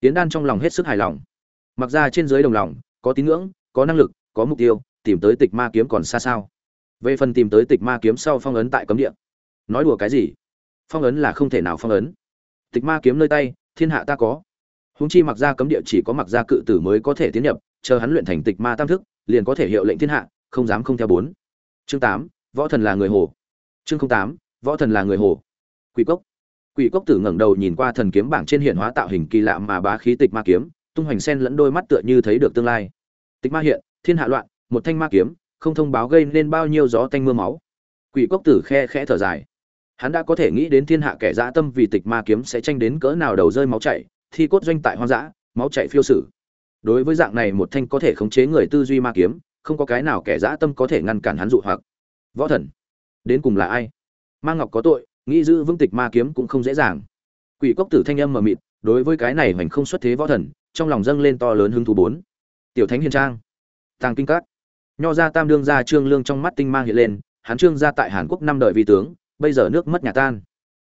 Tiến đan trong lòng hết sức hài lòng. Mặc ra trên dưới đồng lòng, có tín ngưỡng, có năng lực, có mục tiêu, tìm tới tịch ma kiếm còn xa sao. Về phần tìm tới tịch ma kiếm sau phong ấn tại cấm địa. Nói đùa cái gì? Phong ấn là không thể nào phong ấn. Tịch ma kiếm nơi tay, thiên hạ ta có. Húng chi mặc ra cấm địa chỉ có mặc ra cự tử mới có thể tiến nhập, chờ hắn luyện thành tịch ma tam thức, liền có thể hiệu lệnh thiên hạ, không dám không theo bốn. Chương tám, võ thần là người hồ. Chương tám, võ thần là người hồ quỷ cốc. Quỷ cốc tử ngẩng đầu nhìn qua thần kiếm bảng trên hiện hóa tạo hình kỳ lạ mà bá khí tịch ma kiếm, tung hoành sen lẫn đôi mắt tựa như thấy được tương lai. Tịch ma hiện, thiên hạ loạn, một thanh ma kiếm, không thông báo gây nên bao nhiêu gió tanh mưa máu. Quỷ cốc tử khe khẽ thở dài. Hắn đã có thể nghĩ đến thiên hạ kẻ dã tâm vì tịch ma kiếm sẽ tranh đến cỡ nào đầu rơi máu chảy, thi cốt doanh tại hoang dã, máu chảy phiêu sử. Đối với dạng này một thanh có thể khống chế người tư duy ma kiếm, không có cái nào kẻ dã tâm có thể ngăn cản hắn dụ hoặc. Võ thần, đến cùng là ai? Ma ngọc có tội nghĩ giữ vững tịch ma kiếm cũng không dễ dàng. Quỷ cốc tử thanh âm mờ mịt, đối với cái này hoành không xuất thế võ thần, trong lòng dâng lên to lớn hứng thú bốn. Tiểu thánh hiền trang. Tàng kinh các. Nho ra tam đương ra trương lương trong mắt tinh mang hiện lên, hắn trương ra tại hàn quốc năm đời vi tướng, bây giờ nước mất nhà tan.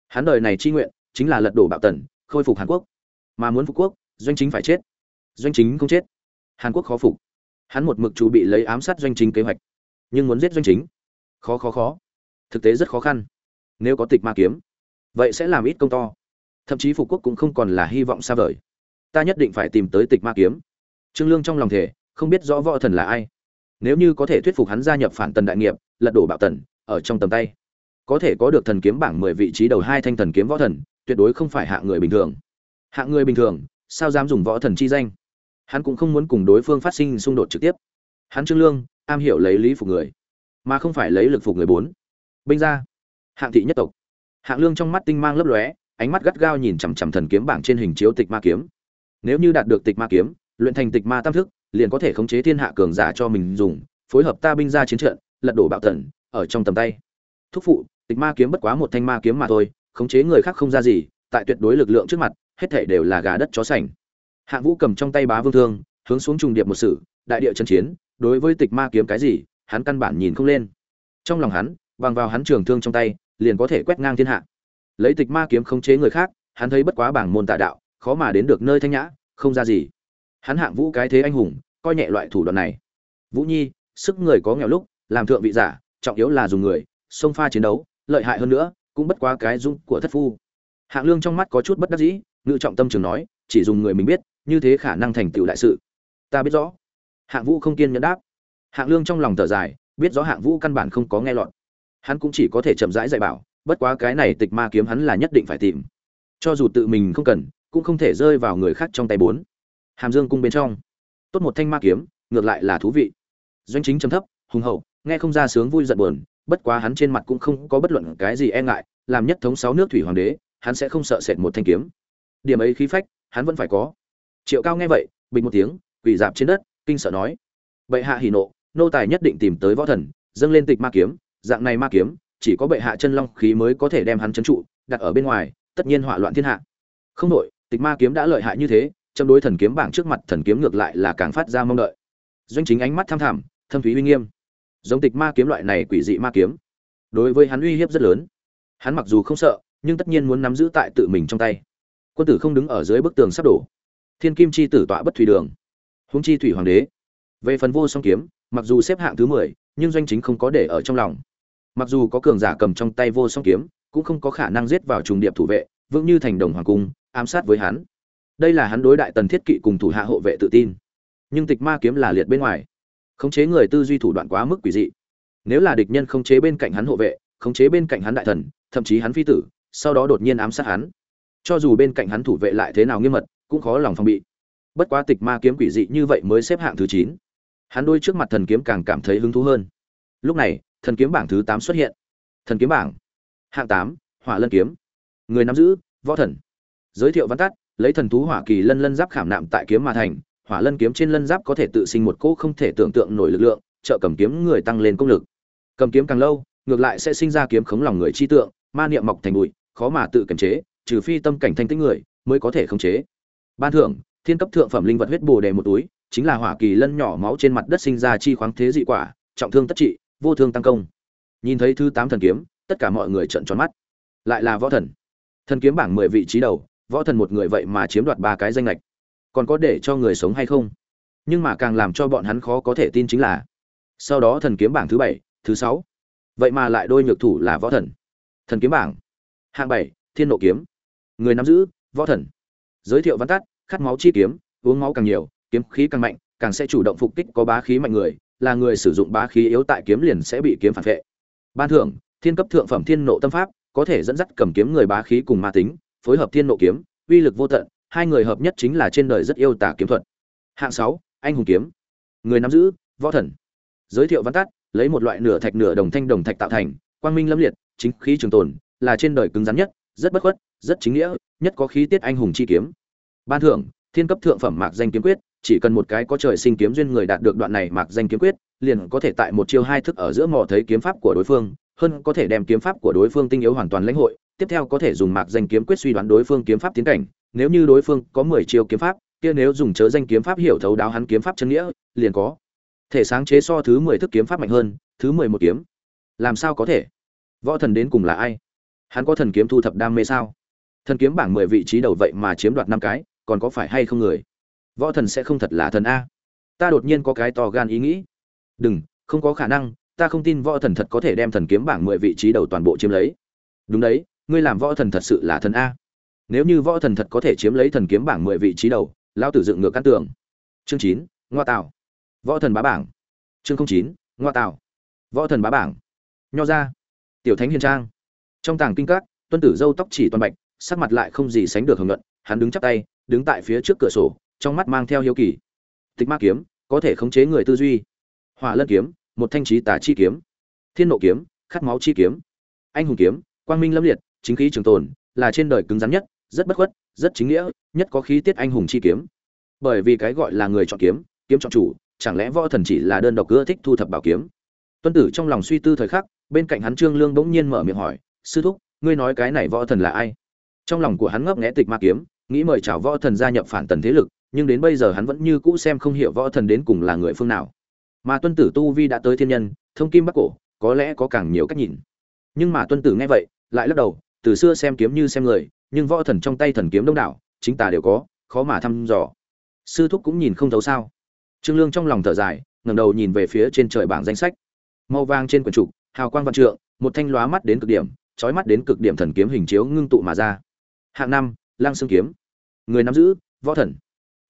Hắn đời này chi nguyện, chính là lật đổ bạo tần, khôi phục hàn quốc. Mà muốn phục quốc, doanh chính phải chết. Doanh chính không chết. Hàn quốc khó phục. Hắn một mực chủ bị lấy ám sát doanh chính kế hoạch. Nhưng muốn giết doanh chính? Khó khó khó. Thực tế rất khó khăn nếu có tịch ma kiếm, vậy sẽ làm ít công to. Thậm chí phục quốc cũng không còn là hy vọng xa vời. Ta nhất định phải tìm tới tịch ma kiếm. Trương lương trong lòng thể không biết rõ võ thần là ai. Nếu như có thể thuyết phục hắn gia nhập phản tần đại nghiệp, lật đổ bạo tần, ở trong tầm tay, có thể có được thần kiếm bảng mười vị trí đầu hai thanh thần kiếm võ thần, tuyệt đối không phải hạng người bình thường. Hạng người bình thường, sao dám dùng võ thần chi danh? Hắn cũng không muốn cùng đối phương phát sinh xung đột trực tiếp. Hắn trương lương, am hiểu lấy lý phục người, mà không phải lấy lực phục người bốn. Binh ra hạng thị nhất tộc. Hạng lương trong mắt tinh mang lấp lóe, ánh mắt gắt gao nhìn chằm chằm thần kiếm bảng trên hình chiếu tịch ma kiếm. Nếu như đạt được tịch ma kiếm, luyện thành tịch ma tam thức, liền có thể khống chế thiên hạ cường giả cho mình dùng, phối hợp ta binh ra chiến trận, lật đổ bạo tần ở trong tầm tay. Thúc phụ, tịch ma kiếm bất quá một thanh ma kiếm mà thôi, khống chế người khác không ra gì, tại tuyệt đối lực lượng trước mặt, hết thể đều là gà đất chó sành. Hạng vũ cầm trong tay bá vương thương, hướng xuống trùng điệp một sự, đại địa chân chiến, đối với tịch ma kiếm cái gì, hắn căn bản nhìn không lên. Trong lòng hắn bằng vào hắn trường thương trong tay, liền có thể quét ngang thiên hạ. Lấy tịch ma kiếm khống chế người khác, hắn thấy bất quá bảng môn tà đạo, khó mà đến được nơi thanh nhã, không ra gì. Hắn hạng vũ cái thế anh hùng, coi nhẹ loại thủ đoạn này. Vũ nhi, sức người có nghèo lúc, làm thượng vị giả, trọng yếu là dùng người xông pha chiến đấu, lợi hại hơn nữa, cũng bất quá cái dung của thất phu. Hạng lương trong mắt có chút bất đắc dĩ, ngự trọng tâm trường nói, chỉ dùng người mình biết, như thế khả năng thành tựu đại sự. Ta biết rõ. Hạng vũ không kiên nhẫn đáp. Hạng lương trong lòng thở dài, biết rõ hạng vũ căn bản không có nghe lọt hắn cũng chỉ có thể chậm rãi dạy bảo, bất quá cái này tịch ma kiếm hắn là nhất định phải tìm. Cho dù tự mình không cần, cũng không thể rơi vào người khác trong tay bốn. Hàm dương cung bên trong. Tốt một thanh ma kiếm, ngược lại là thú vị. Doanh chính trầm thấp, hùng hậu, nghe không ra sướng vui giận buồn, bất quá hắn trên mặt cũng không có bất luận cái gì e ngại, làm nhất thống sáu nước thủy hoàng đế, hắn sẽ không sợ sệt một thanh kiếm. Điểm ấy khí phách, hắn vẫn phải có. Triệu cao nghe vậy, bình một tiếng, quỳ dạp trên đất, kinh sợ nói. Bệ hạ hỉ nộ, nô tài nhất định tìm tới võ thần, dâng lên tịch ma kiếm dạng này ma kiếm, chỉ có bệ hạ chân long khí mới có thể đem hắn trấn trụ, đặt ở bên ngoài, tất nhiên hỏa loạn thiên hạ. Không đội tịch ma kiếm đã lợi hại như thế, châm đối thần kiếm bảng trước mặt thần kiếm ngược lại là càng phát ra mong đợi. Doanh chính ánh mắt tham thẳm, thâm thúy uy nghiêm. Giống tịch ma kiếm loại này quỷ dị ma kiếm, đối với hắn uy hiếp rất lớn. Hắn mặc dù không sợ, nhưng tất nhiên muốn nắm giữ tại tự mình trong tay. Quân tử không đứng ở dưới bức tường sắp đổ. Thiên kim chi tử tọa bất thủy đường. Huống chi thủy hoàng đế. Về phần vô song kiếm, mặc dù xếp hạng thứ mười, nhưng doanh chính không có để ở trong lòng mặc dù có cường giả cầm trong tay vô song kiếm, cũng không có khả năng giết vào trùng điệp thủ vệ, vững như thành đồng hoàng cung, ám sát với hắn. Đây là hắn đối đại tần thiết kỵ cùng thủ hạ hộ vệ tự tin. Nhưng tịch ma kiếm là liệt bên ngoài. Khống chế người tư duy thủ đoạn quá mức quỷ dị. Nếu là địch nhân khống chế bên cạnh hắn hộ vệ, khống chế bên cạnh hắn đại thần, thậm chí hắn phi tử, sau đó đột nhiên ám sát hắn. Cho dù bên cạnh hắn thủ vệ lại thế nào nghiêm mật, cũng khó lòng phòng bị. Bất quá tịch ma kiếm quỷ dị như vậy mới xếp hạng thứ chín. Hắn đôi trước mặt thần kiếm càng cảm thấy hứng thú hơn. Lúc này thần kiếm bảng thứ tám xuất hiện. Thần kiếm bảng. Hạng tám, hỏa lân kiếm. Người nắm giữ, võ thần. Giới thiệu văn tắt, lấy thần thú hỏa kỳ lân lân giáp khảm nạm tại kiếm mà thành, hỏa lân kiếm trên lân giáp có thể tự sinh một cỗ không thể tưởng tượng nổi lực lượng, trợ cầm kiếm người tăng lên công lực. Cầm kiếm càng lâu, ngược lại sẽ sinh ra kiếm khống lòng người chi tượng, ma niệm mọc thành bụi, khó mà tự kiềm chế, trừ phi tâm cảnh thanh tĩnh người mới có thể khống chế. Ban thưởng, thiên cấp thượng phẩm linh vật huyết bồ đề một túi, chính là hỏa kỳ lân nhỏ máu trên mặt đất sinh ra chi khoáng thế dị quả, trọng thương tất trị vô thương tăng công. Nhìn thấy thứ tám thần kiếm, tất cả mọi người trợn tròn mắt. Lại là võ thần. Thần kiếm bảng mười vị trí đầu, võ thần một người vậy mà chiếm đoạt ba cái danh lệch còn có để cho người sống hay không? Nhưng mà càng làm cho bọn hắn khó có thể tin chính là, sau đó thần kiếm bảng thứ bảy, thứ sáu. Vậy mà lại đôi nhược thủ là võ thần. Thần kiếm bảng, hạng bảy, thiên nộ kiếm. Người nắm giữ, võ thần. Giới thiệu văn tắt, khát máu chi kiếm, uống máu càng nhiều, kiếm khí càng mạnh, càng sẽ chủ động phục kích có bá khí mạnh người là người sử dụng bá khí yếu tại kiếm liền sẽ bị kiếm phản vệ. Ban thưởng, thiên cấp thượng phẩm thiên nộ tâm pháp, có thể dẫn dắt cầm kiếm người bá khí cùng ma tính, phối hợp thiên nộ kiếm, uy lực vô tận, hai người hợp nhất chính là trên đời rất yêu tả kiếm thuật. Hạng sáu, anh hùng kiếm. Người nắm giữ, võ thần. Giới thiệu văn tắt, lấy một loại nửa thạch nửa đồng thanh đồng thạch tạo thành, quang minh lâm liệt, chính khí trường tồn, là trên đời cứng rắn nhất, rất bất khuất, rất chính nghĩa, nhất có khí tiết anh hùng chi kiếm. Ban thưởng, thiên cấp thượng phẩm mạc danh kiếm quyết chỉ cần một cái có trời sinh kiếm duyên người đạt được đoạn này mạc danh kiếm quyết, liền có thể tại một chiêu hai thức ở giữa mò thấy kiếm pháp của đối phương, hơn có thể đem kiếm pháp của đối phương tinh yếu hoàn toàn lãnh hội, tiếp theo có thể dùng mạc danh kiếm quyết suy đoán đối phương kiếm pháp tiến cảnh. Nếu như đối phương có mười chiêu kiếm pháp, kia nếu dùng chớ danh kiếm pháp hiểu thấu đáo hắn kiếm pháp chân nghĩa, liền có thể sáng chế so thứ mười thức kiếm pháp mạnh hơn, thứ mười một kiếm. Làm sao có thể? Võ thần đến cùng là ai? Hắn có thần kiếm thu thập đam mê sao? Thần kiếm bảng mười vị trí đầu vậy mà chiếm đoạt năm cái, còn có phải hay không người? Võ thần sẽ không thật là thần a. Ta đột nhiên có cái to gan ý nghĩ. Đừng, không có khả năng, ta không tin võ thần thật có thể đem thần kiếm bảng mười vị trí đầu toàn bộ chiếm lấy. Đúng đấy, ngươi làm võ thần thật sự là thần a. Nếu như võ thần thật có thể chiếm lấy thần kiếm bảng mười vị trí đầu lao tử dựng ngược căn tường. Chương chín, ngoa tạo. Võ thần bá bảng. Chương chín, ngoa tạo. Võ thần bá bảng. Nho ra. Tiểu thánh hiền trang. Trong tàng kinh các, tuân tử dâu tóc chỉ toàn bạch, sắc mặt lại không gì sánh được hưởng luận hắn đứng chắp tay, đứng tại phía trước cửa sổ trong mắt mang theo hiếu kỳ. Tịch ma kiếm, có thể khống chế người tư duy. Hỏa lân kiếm, một thanh trí tả chi kiếm. Thiên nộ kiếm, khát máu chi kiếm. Anh hùng kiếm, quang minh lâm liệt, chính khí trường tồn, là trên đời cứng rắn nhất, rất bất khuất, rất chính nghĩa, nhất có khí tiết anh hùng chi kiếm. Bởi vì cái gọi là người chọn kiếm kiếm chọn chủ, chẳng lẽ võ thần chỉ là đơn độc ưa thích thu thập bảo kiếm? Tuân tử trong lòng suy tư thời khắc, bên cạnh hắn trương lương bỗng nhiên mở miệng hỏi, sư thúc, ngươi nói cái này võ thần là ai? Trong lòng của hắn ngấp nghé tịch ma kiếm, nghĩ mời chào võ thần gia nhập phản tần thế lực nhưng đến bây giờ hắn vẫn như cũ xem không hiểu võ thần đến cùng là người phương nào. Mà tuân tử tu vi đã tới thiên nhân, thông kim bắc cổ, có lẽ có càng nhiều cách nhìn. Nhưng mà tuân tử nghe vậy, lại lắc đầu, từ xưa xem kiếm như xem người, nhưng võ thần trong tay thần kiếm đông đảo, chính tà đều có, khó mà thăm dò. Sư thúc cũng nhìn không thấu sao. Trương lương trong lòng thở dài, ngẩng đầu nhìn về phía trên trời bảng danh sách. Màu vàng trên quần trục, hào quang văn trượng, một thanh lóa mắt đến cực điểm trói mắt đến cực điểm thần kiếm hình chiếu ngưng tụ mà ra. Hạng năm lang xương kiếm. Người nắm giữ, võ thần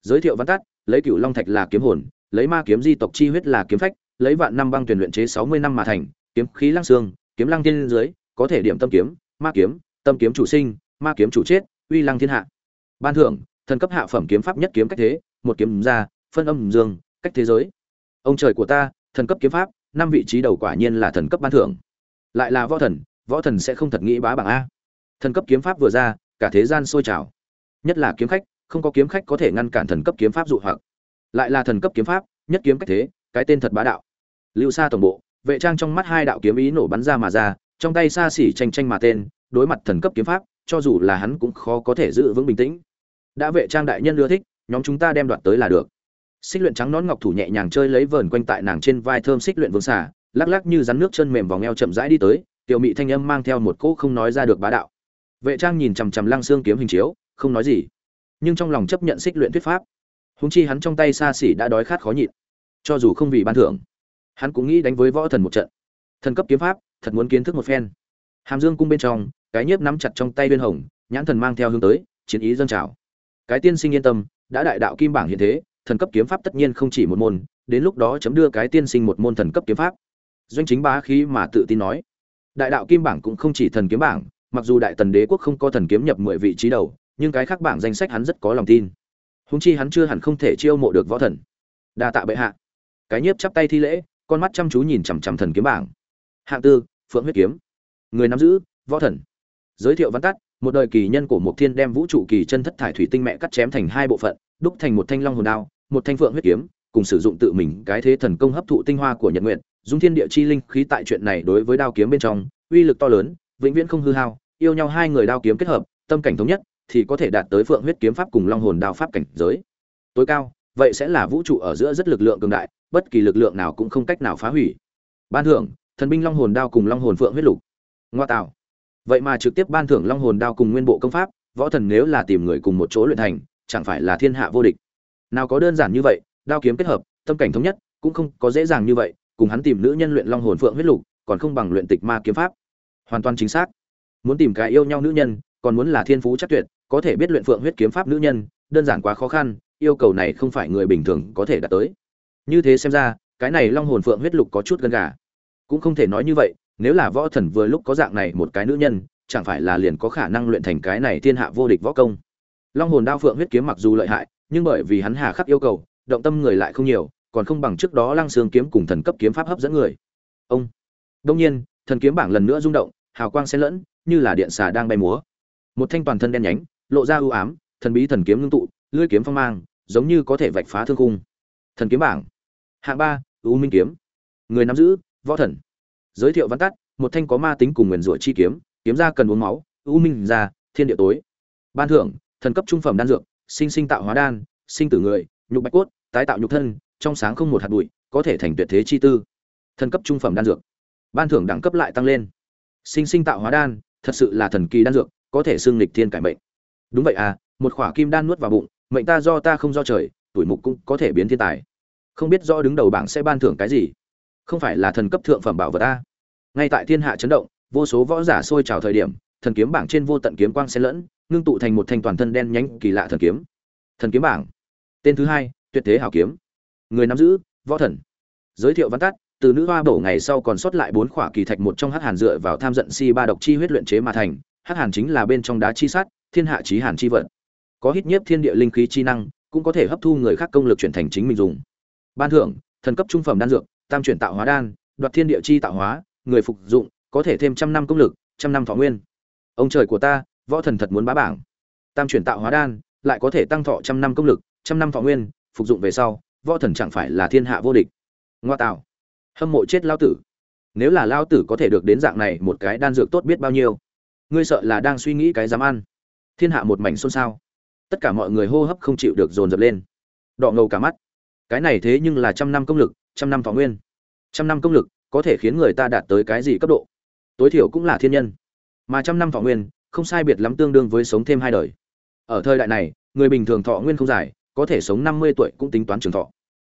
giới thiệu văn tắt, lấy cựu long thạch là kiếm hồn, lấy ma kiếm di tộc chi huyết là kiếm phách, lấy vạn năm băng tuyển luyện chế sáu mươi năm mà thành, kiếm khí lăng xương, kiếm lăng thiên dưới, có thể điểm tâm kiếm, ma kiếm, tâm kiếm chủ sinh, ma kiếm chủ chết, uy lăng thiên hạ. Ban thưởng, thần cấp hạ phẩm kiếm pháp nhất kiếm cách thế, một kiếm ra, phân âm dương, cách thế giới. Ông trời của ta, thần cấp kiếm pháp, năm vị trí đầu quả nhiên là thần cấp ban thưởng. Lại là võ thần võ thần sẽ không thật nghĩ bá bảng a. Thần cấp kiếm pháp vừa ra, cả thế gian sôi trào. Nhất là kiếm khách không có kiếm khách có thể ngăn cản thần cấp kiếm pháp dụ hoặc. Lại là thần cấp kiếm pháp, nhất kiếm cách thế, cái tên thật bá đạo. Lưu xa tổng bộ, vệ trang trong mắt hai đạo kiếm ý nổ bắn ra mà ra, trong tay xa xỉ tranh tranh mà tên, đối mặt thần cấp kiếm pháp, cho dù là hắn cũng khó có thể giữ vững bình tĩnh. Đã vệ trang đại nhân ưa thích, nhóm chúng ta đem đoạt tới là được. Xích luyện trắng nón ngọc thủ nhẹ nhàng chơi lấy vờn quanh tại nàng trên vai thơm xích luyện vương xả lắc lắc như rắn nước chân mềm vòng eo chậm rãi đi tới, tiểu mị thanh âm mang theo một cỗ không nói ra được bá đạo. Vệ trang nhìn chằm chằm lăng xương kiếm hình chiếu, không nói gì nhưng trong lòng chấp nhận xích luyện thuyết pháp. Húng chi hắn trong tay xa xỉ đã đói khát khó nhịn. Cho dù không vì ban thưởng, hắn cũng nghĩ đánh với võ thần một trận. Thần cấp kiếm pháp, thật muốn kiến thức một phen. Hàm dương cung bên trong, cái nhiếp nắm chặt trong tay bên hồng, nhãn thần mang theo hướng tới, chiến ý dâng trào. Cái tiên sinh yên tâm, đã đại đạo kim bảng hiện thế, thần cấp kiếm pháp tất nhiên không chỉ một môn, đến lúc đó chấm đưa cái tiên sinh một môn thần cấp kiếm pháp. Doanh chính bá khí mà tự tin nói. Đại đạo kim bảng cũng không chỉ thần kiếm bảng, mặc dù đại tần đế quốc không có thần kiếm nhập mười vị trí đầu nhưng cái khác bảng danh sách hắn rất có lòng tin. Húng chi hắn chưa hẳn không thể chiêu mộ được võ thần. Đa tạ bệ hạ. Cái nhiếp chắp tay thi lễ, con mắt chăm chú nhìn chằm chằm thần kiếm bảng. Hạng tư, phượng huyết kiếm. Người nắm giữ, võ thần. Giới thiệu văn tắt, một đời kỳ nhân của mục thiên đem vũ trụ kỳ chân thất thải thủy tinh mẹ cắt chém thành hai bộ phận, đúc thành một thanh long hồn đao, một thanh phượng huyết kiếm, cùng sử dụng tự mình cái thế thần công hấp thụ tinh hoa của nhật nguyện dung thiên địa chi linh khí tại chuyện này đối với đao kiếm bên trong, uy lực to lớn, vĩnh viễn không hư hao, yêu nhau hai người đao kiếm kết hợp, tâm cảnh thống nhất thì có thể đạt tới phượng huyết kiếm pháp cùng long hồn đao pháp cảnh giới. Tối cao, vậy sẽ là vũ trụ ở giữa rất lực lượng cường đại, bất kỳ lực lượng nào cũng không cách nào phá hủy. Ban thưởng, thần binh long hồn đao cùng long hồn phượng huyết lục. Ngoa tạo. Vậy mà trực tiếp ban thưởng long hồn đao cùng nguyên bộ công pháp, võ thần nếu là tìm người cùng một chỗ luyện thành, chẳng phải là thiên hạ vô địch. Nào có đơn giản như vậy, đao kiếm kết hợp, tâm cảnh thống nhất, cũng không có dễ dàng như vậy, cùng hắn tìm nữ nhân luyện long hồn phượng huyết lục, còn không bằng luyện tịch ma kiếm pháp. Hoàn toàn chính xác. Muốn tìm cái yêu nhau nữ nhân còn muốn là thiên phú chắc tuyệt, có thể biết luyện phượng huyết kiếm pháp nữ nhân, đơn giản quá khó khăn, yêu cầu này không phải người bình thường có thể đạt tới. Như thế xem ra, cái này long hồn phượng huyết lục có chút gần gà. Cũng không thể nói như vậy, nếu là võ thần vừa lúc có dạng này một cái nữ nhân, chẳng phải là liền có khả năng luyện thành cái này thiên hạ vô địch võ công. Long hồn đao phượng huyết kiếm mặc dù lợi hại, nhưng bởi vì hắn hà khắc yêu cầu, động tâm người lại không nhiều, còn không bằng trước đó lăng xương kiếm cùng thần cấp kiếm pháp hấp dẫn người. Ông. Đương nhiên, thần kiếm bảng lần nữa rung động, hào quang xen lẫn, như là điện xà đang bay múa một thanh toàn thân đen nhánh, lộ ra ưu ám, thần bí thần kiếm ngưng tụ, lưỡi kiếm phong mang, giống như có thể vạch phá thương khung. Thần kiếm bảng. Hạng ba, u minh kiếm. Người nắm giữ, võ thần. Giới thiệu văn tắt, một thanh có ma tính cùng nguyền rủa chi kiếm kiếm ra cần uống máu, u minh ra, thiên địa tối. Ban thưởng, thần cấp trung phẩm đan dược, sinh sinh tạo hóa đan, sinh tử người, nhục bạch cốt, tái tạo nhục thân, trong sáng không một hạt bụi, có thể thành tuyệt thế chi tư. Thần cấp trung phẩm đan dược. Ban thưởng đẳng cấp lại tăng lên. Sinh sinh tạo hóa đan, thật sự là thần kỳ đan dược có thể xưng lịch thiên cải mệnh. Đúng vậy à một khỏa kim đan nuốt vào bụng, mệnh ta do ta không do trời, tuổi mục cũng có thể biến thiên tài. Không biết rõ đứng đầu bảng sẽ ban thưởng cái gì. Không phải là thần cấp thượng phẩm bảo vật ta ngay tại thiên hạ chấn động, vô số võ giả sôi trào thời điểm, thần kiếm bảng trên vô tận kiếm quang xen lẫn, ngưng tụ thành một thanh toàn thân đen nhánh kỳ lạ thần kiếm. Thần kiếm bảng. Tên thứ hai, tuyệt thế hảo kiếm. Người nắm giữ, võ thần. Giới thiệu văn tắt, từ nữ hoa bổ ngày sau còn sót lại bốn khỏa kỳ thạch một trong hắc hàn dựa vào tham giận si ba độc chi huyết luyện chế mà thành hắc hàn chính là bên trong đá chi sát, thiên hạ chí hàn chi vận. Có hít nhiếp thiên địa linh khí chi năng cũng có thể hấp thu người khác công lực chuyển thành chính mình dùng. Ban thưởng thần cấp trung phẩm đan dược tam chuyển tạo hóa đan đoạt thiên địa chi tạo hóa người phục dụng có thể thêm trăm năm công lực trăm năm thọ nguyên. Ông trời của ta võ thần thật muốn bá bảng. Tam chuyển tạo hóa đan lại có thể tăng thọ trăm năm công lực trăm năm thọ nguyên phục dụng về sau võ thần chẳng phải là thiên hạ vô địch. Ngoa tạo. Hâm mộ chết lao tử. Nếu là lao tử có thể được đến dạng này một cái đan dược tốt biết bao nhiêu? Ngươi sợ là đang suy nghĩ cái dám ăn. Thiên hạ một mảnh xôn xao. Tất cả mọi người hô hấp không chịu được dồn dập lên. Đọ ngầu cả mắt. Cái này thế nhưng là trăm năm công lực, trăm năm thọ nguyên. Trăm năm công lực, có thể khiến người ta đạt tới cái gì cấp độ? Tối thiểu cũng là thiên nhân. Mà trăm năm thọ nguyên, không sai biệt lắm tương đương với sống thêm hai đời. Ở thời đại này, người bình thường thọ nguyên không dài, có thể sống năm mươi tuổi cũng tính toán trường thọ.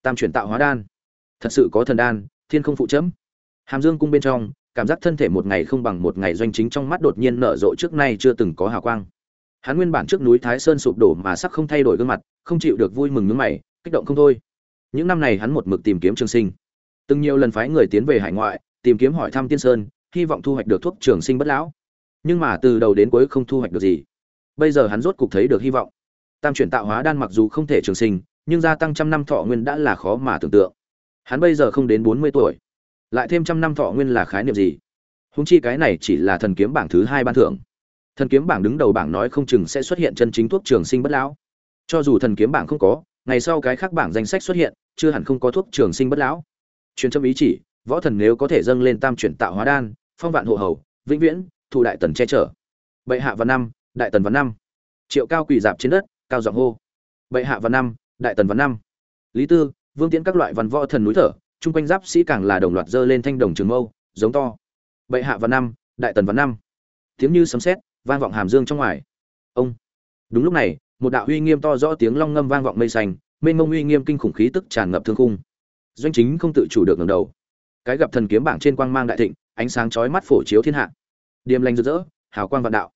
Tam chuyển tạo hóa đan. Thật sự có thần đan, thiên không phụ chấm. Hàm dương cung bên trong cảm giác thân thể một ngày không bằng một ngày doanh chính trong mắt đột nhiên nở rộ trước nay chưa từng có hào quang. Hắn nguyên bản trước núi thái sơn sụp đổ mà sắc không thay đổi gương mặt, không chịu được vui mừng nước mày, kích động không thôi. Những năm này hắn một mực tìm kiếm trường sinh. Từng nhiều lần phái người tiến về hải ngoại, tìm kiếm hỏi thăm tiên sơn, hy vọng thu hoạch được thuốc trường sinh bất lão. Nhưng mà từ đầu đến cuối không thu hoạch được gì. Bây giờ hắn rốt cục thấy được hy vọng. Tam chuyển tạo hóa đan mặc dù không thể trường sinh, nhưng gia tăng trăm năm thọ nguyên đã là khó mà tưởng tượng. Hắn bây giờ không đến bốn mươi tuổi lại thêm trăm năm thọ nguyên là khái niệm gì? Húng chi cái này chỉ là thần kiếm bảng thứ hai ban thưởng. Thần kiếm bảng đứng đầu bảng nói không chừng sẽ xuất hiện chân chính thuốc trường sinh bất lão. Cho dù thần kiếm bảng không có, ngày sau cái khác bảng danh sách xuất hiện, chưa hẳn không có thuốc trường sinh bất lão. Truyền châm ý chỉ, võ thần nếu có thể dâng lên tam chuyển tạo hóa đan, phong vạn hộ hầu, vĩnh viễn thụ đại tần che chở. Bệ hạ văn năm, đại tần văn năm. Triệu cao quỳ dạp trên đất, cao giọng hô. Bệ hạ văn năm, đại tần văn năm. Lý tư, vương tiễn các loại văn võ thần núi thở chung quanh giáp sĩ càng là đồng loạt dơ lên thanh đồng trường mâu, giống to. Bệ hạ và năm, đại tần và năm. Tiếng như sấm sét, vang vọng hàm dương trong ngoài. Ông. Đúng lúc này, một đạo uy nghiêm to rõ tiếng long ngâm vang vọng mây xanh, mênh mông uy nghiêm kinh khủng khí tức tràn ngập thương khung. Doanh chính không tự chủ được ngẩng đầu. Cái gặp thần kiếm bảng trên quang mang đại thịnh, ánh sáng chói mắt phổ chiếu thiên hạ. Điềm lành rực rỡ, hào quang vạn đạo.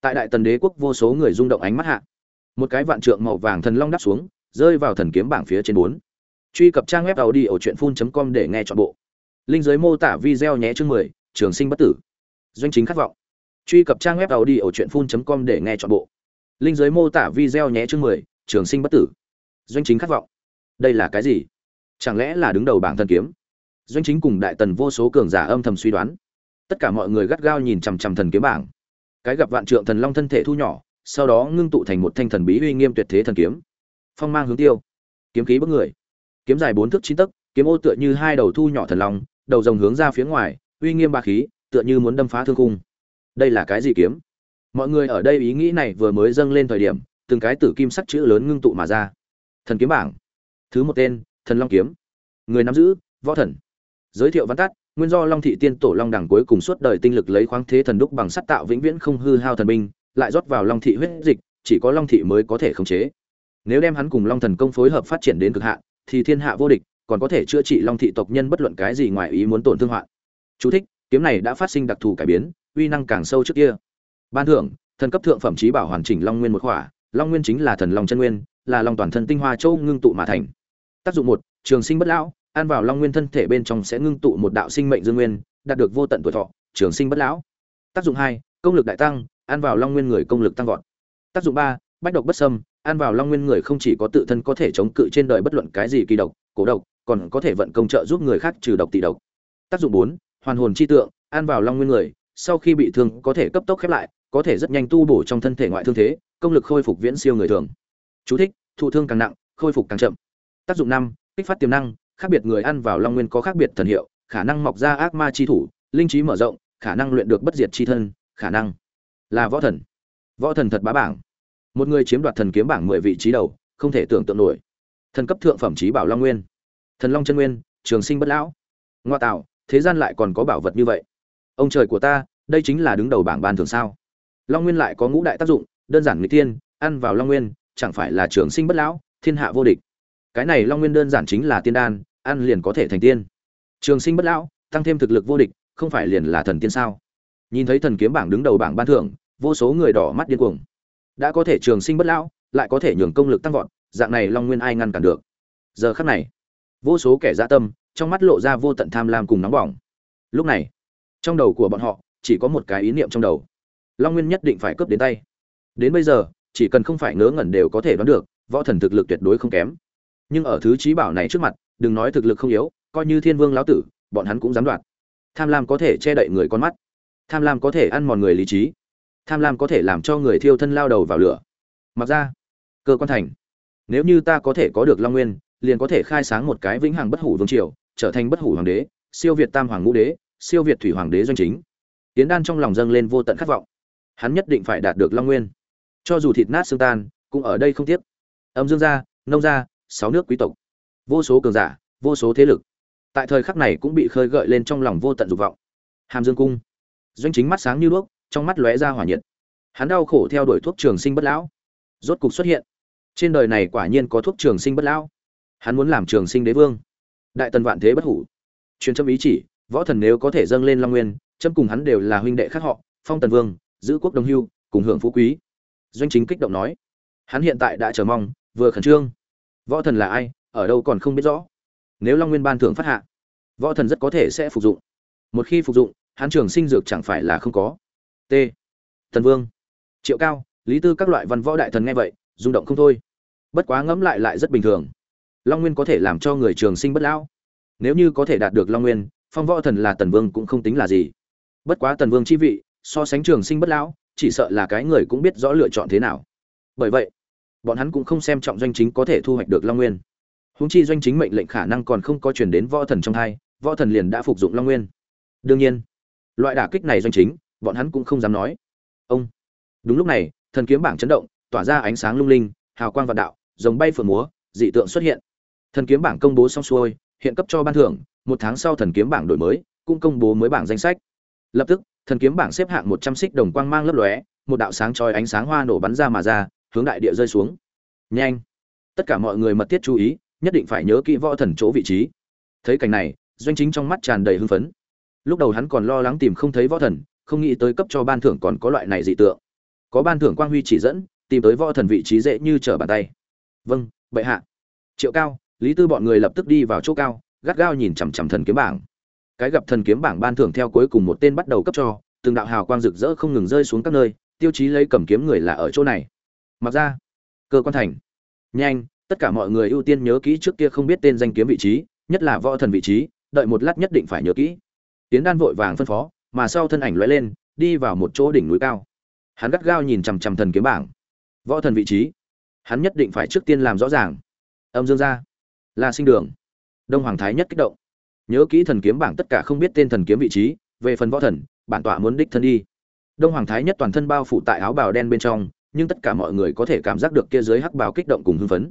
Tại đại tần đế quốc vô số người rung động ánh mắt hạ. Một cái vạn trượng màu vàng thần long đáp xuống, rơi vào thần kiếm bảng phía trên bốn truy cập trang web tàu đi ở truyện phun com để nghe chọn bộ. Linh giới mô tả video nhé, chương mười, trường sinh bất tử. Doanh chính khát vọng. Truy cập trang web tàu đi ở truyện phun com để nghe chọn bộ. Linh giới mô tả video nhé, chương mười, trường sinh bất tử. Doanh chính khát vọng. Đây là cái gì? Chẳng lẽ là đứng đầu bảng thần kiếm? Doanh chính cùng đại tần vô số cường giả âm thầm suy đoán. Tất cả mọi người gắt gao nhìn chằm chằm thần kiếm bảng. Cái gặp vạn trượng thần long thân thể thu nhỏ, sau đó ngưng tụ thành một thanh thần bí uy nghiêm tuyệt thế thần kiếm. Phong mang hướng tiêu. Kiếm khí bức người kiếm dài bốn thước chín tấc, kiếm ô tựa như hai đầu thu nhỏ thần long, đầu rồng hướng ra phía ngoài, uy nghiêm ba khí, tựa như muốn đâm phá thương cung đây là cái gì kiếm? Mọi người ở đây ý nghĩ này vừa mới dâng lên thời điểm, từng cái tử kim sắc chữ lớn ngưng tụ mà ra. Thần kiếm bảng. Thứ một tên, thần long kiếm. Người nắm giữ, võ thần. Giới thiệu văn tắt, nguyên do long thị tiên tổ long đẳng cuối cùng suốt đời tinh lực lấy khoáng thế thần đúc bằng sắt tạo vĩnh viễn không hư hao thần binh, lại rót vào long thị huyết dịch, chỉ có long thị mới có thể khống chế. Nếu đem hắn cùng long thần công phối hợp phát triển đến cực hạn thì thiên hạ vô địch còn có thể chữa trị long thị tộc nhân bất luận cái gì ngoài ý muốn tổn thương hoạn. Chú thích, kiếm này đã phát sinh đặc thù cải biến uy năng càng sâu trước kia. Ban thưởng thần cấp thượng phẩm trí bảo hoàn chỉnh long nguyên một khỏa long nguyên chính là thần long chân nguyên là long toàn thân tinh hoa châu ngưng tụ mà thành. Tác dụng một trường sinh bất lão ăn vào long nguyên thân thể bên trong sẽ ngưng tụ một đạo sinh mệnh dương nguyên đạt được vô tận tuổi thọ trường sinh bất lão. Tác dụng hai công lực đại tăng ăn vào long nguyên người công lực tăng vọt. Tác dụng ba bách độc bất sâm ăn vào long nguyên người không chỉ có tự thân có thể chống cự trên đời bất luận cái gì kỳ độc, cổ độc, còn có thể vận công trợ giúp người khác trừ độc tị độc. Tác dụng bốn, hoàn hồn chi tượng, ăn vào long nguyên người, sau khi bị thương có thể cấp tốc khép lại, có thể rất nhanh tu bổ trong thân thể ngoại thương thế, công lực khôi phục viễn siêu người thường. Chú thích: thụ thương càng nặng, khôi phục càng chậm. Tác dụng năm, kích phát tiềm năng, khác biệt người ăn vào long nguyên có khác biệt thần hiệu, khả năng mọc ra ác ma chi thủ, linh trí mở rộng, khả năng luyện được bất diệt chi thân, khả năng là võ thần. Võ thần thật bá bảng một người chiếm đoạt thần kiếm bảng mười vị trí đầu, không thể tưởng tượng nổi. Thần cấp thượng phẩm trí bảo long nguyên. Thần long chân nguyên, trường sinh bất lão. Ngoa tạo, thế gian lại còn có bảo vật như vậy. Ông trời của ta, đây chính là đứng đầu bảng ban thường sao? Long nguyên lại có ngũ đại tác dụng, đơn giản người tiên ăn vào long nguyên, chẳng phải là trường sinh bất lão, thiên hạ vô địch. Cái này long nguyên đơn giản chính là tiên đan, ăn liền có thể thành tiên. Trường sinh bất lão, tăng thêm thực lực vô địch, không phải liền là thần tiên sao? Nhìn thấy thần kiếm bảng đứng đầu bảng ban thưởng, vô số người đỏ mắt điên cuồng đã có thể trường sinh bất lão, lại có thể nhường công lực tăng vọt, dạng này long nguyên ai ngăn cản được? Giờ khắc này, vô số kẻ dã tâm, trong mắt lộ ra vô tận tham lam cùng nóng bỏng. Lúc này, trong đầu của bọn họ, chỉ có một cái ý niệm trong đầu. Long nguyên nhất định phải cướp đến tay. Đến bây giờ, chỉ cần không phải ngớ ngẩn đều có thể đoán được, võ thần thực lực tuyệt đối không kém. Nhưng ở thứ trí bảo này trước mặt, đừng nói thực lực không yếu, coi như thiên vương lão tử, bọn hắn cũng dám đoạt. Tham lam có thể che đậy người con mắt. Tham lam có thể ăn mòn người lý trí tham lam có thể làm cho người thiêu thân lao đầu vào lửa. Mặc ra, cơ quan thành. Nếu như ta có thể có được long nguyên, liền có thể khai sáng một cái vĩnh hằng bất hủ vương triều, trở thành bất hủ hoàng đế, siêu việt tam hoàng ngũ đế, siêu việt thủy hoàng đế doanh chính. Tiến đan trong lòng dâng lên vô tận khát vọng. Hắn nhất định phải đạt được long nguyên. Cho dù thịt nát xương tan, cũng ở đây không tiếc. Âm dương gia, nông gia, sáu nước quý tộc. Vô số cường giả, vô số thế lực. Tại thời khắc này cũng bị khơi gợi lên trong lòng vô tận dục vọng. Hàm dương cung. Doanh chính mắt sáng như đuốc trong mắt lóe ra hỏa nhiệt. Hắn đau khổ theo đuổi thuốc trường sinh bất lão. Rốt cục xuất hiện. Trên đời này quả nhiên có thuốc trường sinh bất lão. Hắn muốn làm trường sinh đế vương. Đại tần vạn thế bất hủ. Truyền châm ý chỉ, võ thần nếu có thể dâng lên long nguyên, châm cùng hắn đều là huynh đệ khác họ, phong tần vương, giữ quốc đồng hưu, cùng hưởng phú quý. Doanh chính kích động nói. Hắn hiện tại đã chờ mong, vừa khẩn trương. Võ thần là ai, ở đâu còn không biết rõ. Nếu long nguyên ban thưởng phát hạ, võ thần rất có thể sẽ phục dụng. Một khi phục dụng, hắn trường sinh dược chẳng phải là không có t. Thần vương. Triệu cao, lý tư các loại văn võ đại thần nghe vậy, rung động không thôi. Bất quá ngẫm lại lại rất bình thường. Long nguyên có thể làm cho người trường sinh bất lão. Nếu như có thể đạt được long nguyên, phong võ thần là tần vương cũng không tính là gì. Bất quá tần vương chi vị, so sánh trường sinh bất lão, chỉ sợ là cái người cũng biết rõ lựa chọn thế nào. Bởi vậy, bọn hắn cũng không xem trọng doanh chính có thể thu hoạch được long nguyên. Húng chi doanh chính mệnh lệnh khả năng còn không có chuyển đến võ thần trong hai, võ thần liền đã phục dụng long nguyên. Đương nhiên, loại đả kích này doanh chính bọn hắn cũng không dám nói. Ông. Đúng lúc này, thần kiếm bảng chấn động, tỏa ra ánh sáng lung linh, hào quang vạn đạo, giống bay phượng múa, dị tượng xuất hiện. Thần kiếm bảng công bố xong xuôi, hiện cấp cho ban thưởng, một tháng sau thần kiếm bảng đổi mới, cũng công bố mới bảng danh sách. Lập tức, thần kiếm bảng xếp hạng một trăm xích đồng quang mang lấp lóe, một đạo sáng chói ánh sáng hoa nổ bắn ra mà ra, hướng đại địa rơi xuống. Nhanh. Tất cả mọi người mật thiết chú ý, nhất định phải nhớ kỹ võ thần chỗ vị trí. Thấy cảnh này, doanh chính trong mắt tràn đầy hưng phấn. Lúc đầu hắn còn lo lắng tìm không thấy võ thần không nghĩ tới cấp cho ban thưởng còn có loại này dị tượng. Có ban thưởng quang huy chỉ dẫn, tìm tới võ thần vị trí dễ như trở bàn tay. Vâng bệ hạ. Triệu cao, lý tư bọn người lập tức đi vào chỗ cao, gắt gao nhìn chằm chằm thần kiếm bảng. Cái gặp thần kiếm bảng ban thưởng theo cuối cùng một tên bắt đầu cấp cho, từng đạo hào quang rực rỡ không ngừng rơi xuống các nơi, tiêu chí lấy cầm kiếm người là ở chỗ này. Mặc ra, cơ quan thành. Nhanh, tất cả mọi người ưu tiên nhớ kỹ trước kia không biết tên danh kiếm vị trí, nhất là võ thần vị trí, đợi một lát nhất định phải nhớ kỹ. Tiến đan vội vàng phân phó mà sau thân ảnh lóe lên, đi vào một chỗ đỉnh núi cao. Hắn gắt gao nhìn chằm chằm thần kiếm bảng. Võ thần vị trí. Hắn nhất định phải trước tiên làm rõ ràng. Âm dương gia. Là sinh đường. Đông hoàng thái nhất kích động. Nhớ kỹ thần kiếm bảng tất cả không biết tên thần kiếm vị trí, về phần võ thần, bản tọa muốn đích thân đi. Đông hoàng thái nhất toàn thân bao phủ tại áo bào đen bên trong, nhưng tất cả mọi người có thể cảm giác được kia dưới hắc bào kích động cùng hưng phấn.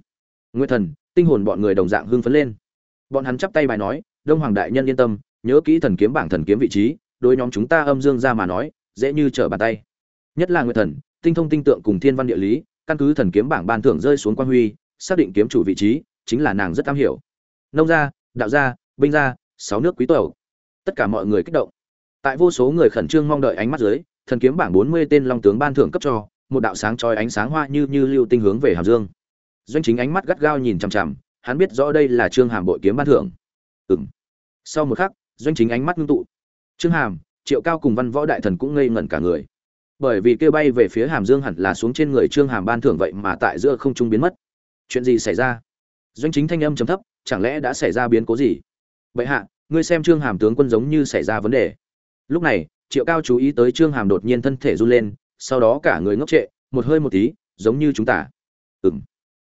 Nguyệt thần, tinh hồn bọn người đồng dạng hưng phấn lên. Bọn hắn chắp tay bài nói, đông hoàng đại nhân yên tâm, nhớ kỹ thần kiếm bảng thần kiếm vị trí đối nhóm chúng ta âm dương ra mà nói, dễ như trở bàn tay. Nhất là nguyệt thần, tinh thông tinh tượng cùng thiên văn địa lý, căn cứ thần kiếm bảng ban thưởng rơi xuống quan huy, xác định kiếm chủ vị trí, chính là nàng rất am hiểu. Nông gia, đạo gia, binh gia, sáu nước quý tộc. Tất cả mọi người kích động. Tại vô số người khẩn trương mong đợi ánh mắt dưới, thần kiếm bảng bốn mươi tên long tướng ban thưởng cấp cho, một đạo sáng chói ánh sáng hoa như như lưu tinh hướng về hàm dương. Doanh chính ánh mắt gắt gao nhìn chằm chằm, hắn biết rõ đây là trương hàm bội kiếm ban thưởng. Ừng sau một khắc, doanh chính ánh mắt ngưng tụ trương hàm, triệu cao cùng văn võ đại thần cũng ngây ngẩn cả người. Bởi vì kêu bay về phía hàm dương hẳn là xuống trên người trương hàm ban thưởng vậy mà tại giữa không trung biến mất. Chuyện gì xảy ra? Doanh chính thanh âm trầm thấp, chẳng lẽ đã xảy ra biến cố gì? Vậy hạ, ngươi xem trương hàm tướng quân giống như xảy ra vấn đề. Lúc này, triệu cao chú ý tới trương hàm đột nhiên thân thể run lên, sau đó cả người ngốc trệ, một hơi một tí, giống như chúng ta. Ừng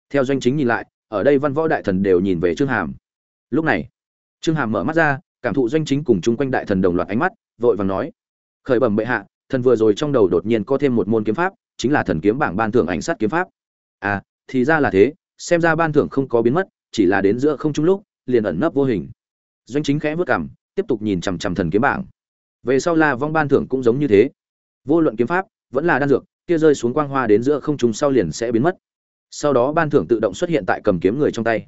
theo doanh chính nhìn lại, ở đây văn võ đại thần đều nhìn về trương hàm. Lúc này, trương hàm mở mắt ra cảm thụ doanh chính cùng chung quanh đại thần đồng loạt ánh mắt, vội vàng nói, khởi bẩm bệ hạ, thần vừa rồi trong đầu đột nhiên có thêm một môn kiếm pháp, chính là thần kiếm bảng ban thưởng ảnh sát kiếm pháp. À thì ra là thế, xem ra ban thưởng không có biến mất, chỉ là đến giữa không trung lúc, liền ẩn nấp vô hình. Doanh chính khẽ vớt cảm tiếp tục nhìn chằm chằm thần kiếm bảng. Về sau là vong ban thưởng cũng giống như thế. Vô luận kiếm pháp, vẫn là đan dược, kia rơi xuống quang hoa đến giữa không trung sau liền sẽ biến mất. Sau đó ban thưởng tự động xuất hiện tại cầm kiếm người trong tay.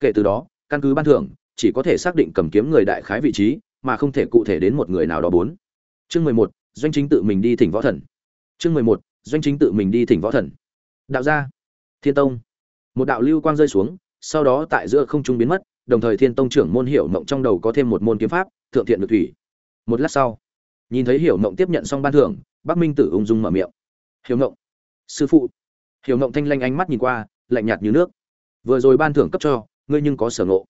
Kể từ đó, căn cứ ban thưởng chỉ có thể xác định cầm kiếm người đại khái vị trí, mà không thể cụ thể đến một người nào đó bốn. Chương mười một, doanh chính tự mình đi thỉnh võ thần. Chương mười một, doanh chính tự mình đi thỉnh võ thần. Đạo gia, thiên tông. Một đạo lưu quang rơi xuống, sau đó tại giữa không trung biến mất, đồng thời thiên tông trưởng môn hiểu mộng trong đầu có thêm một môn kiếm pháp, thượng thiện Lực thủy. Một lát sau, nhìn thấy hiểu mộng tiếp nhận xong ban thưởng, bắc minh tử ung dung mở miệng. Hiểu mộng, sư phụ. Hiểu mộng thanh lanh ánh mắt nhìn qua, lạnh nhạt như nước. Vừa rồi ban thưởng cấp cho, ngươi nhưng có sở ngộ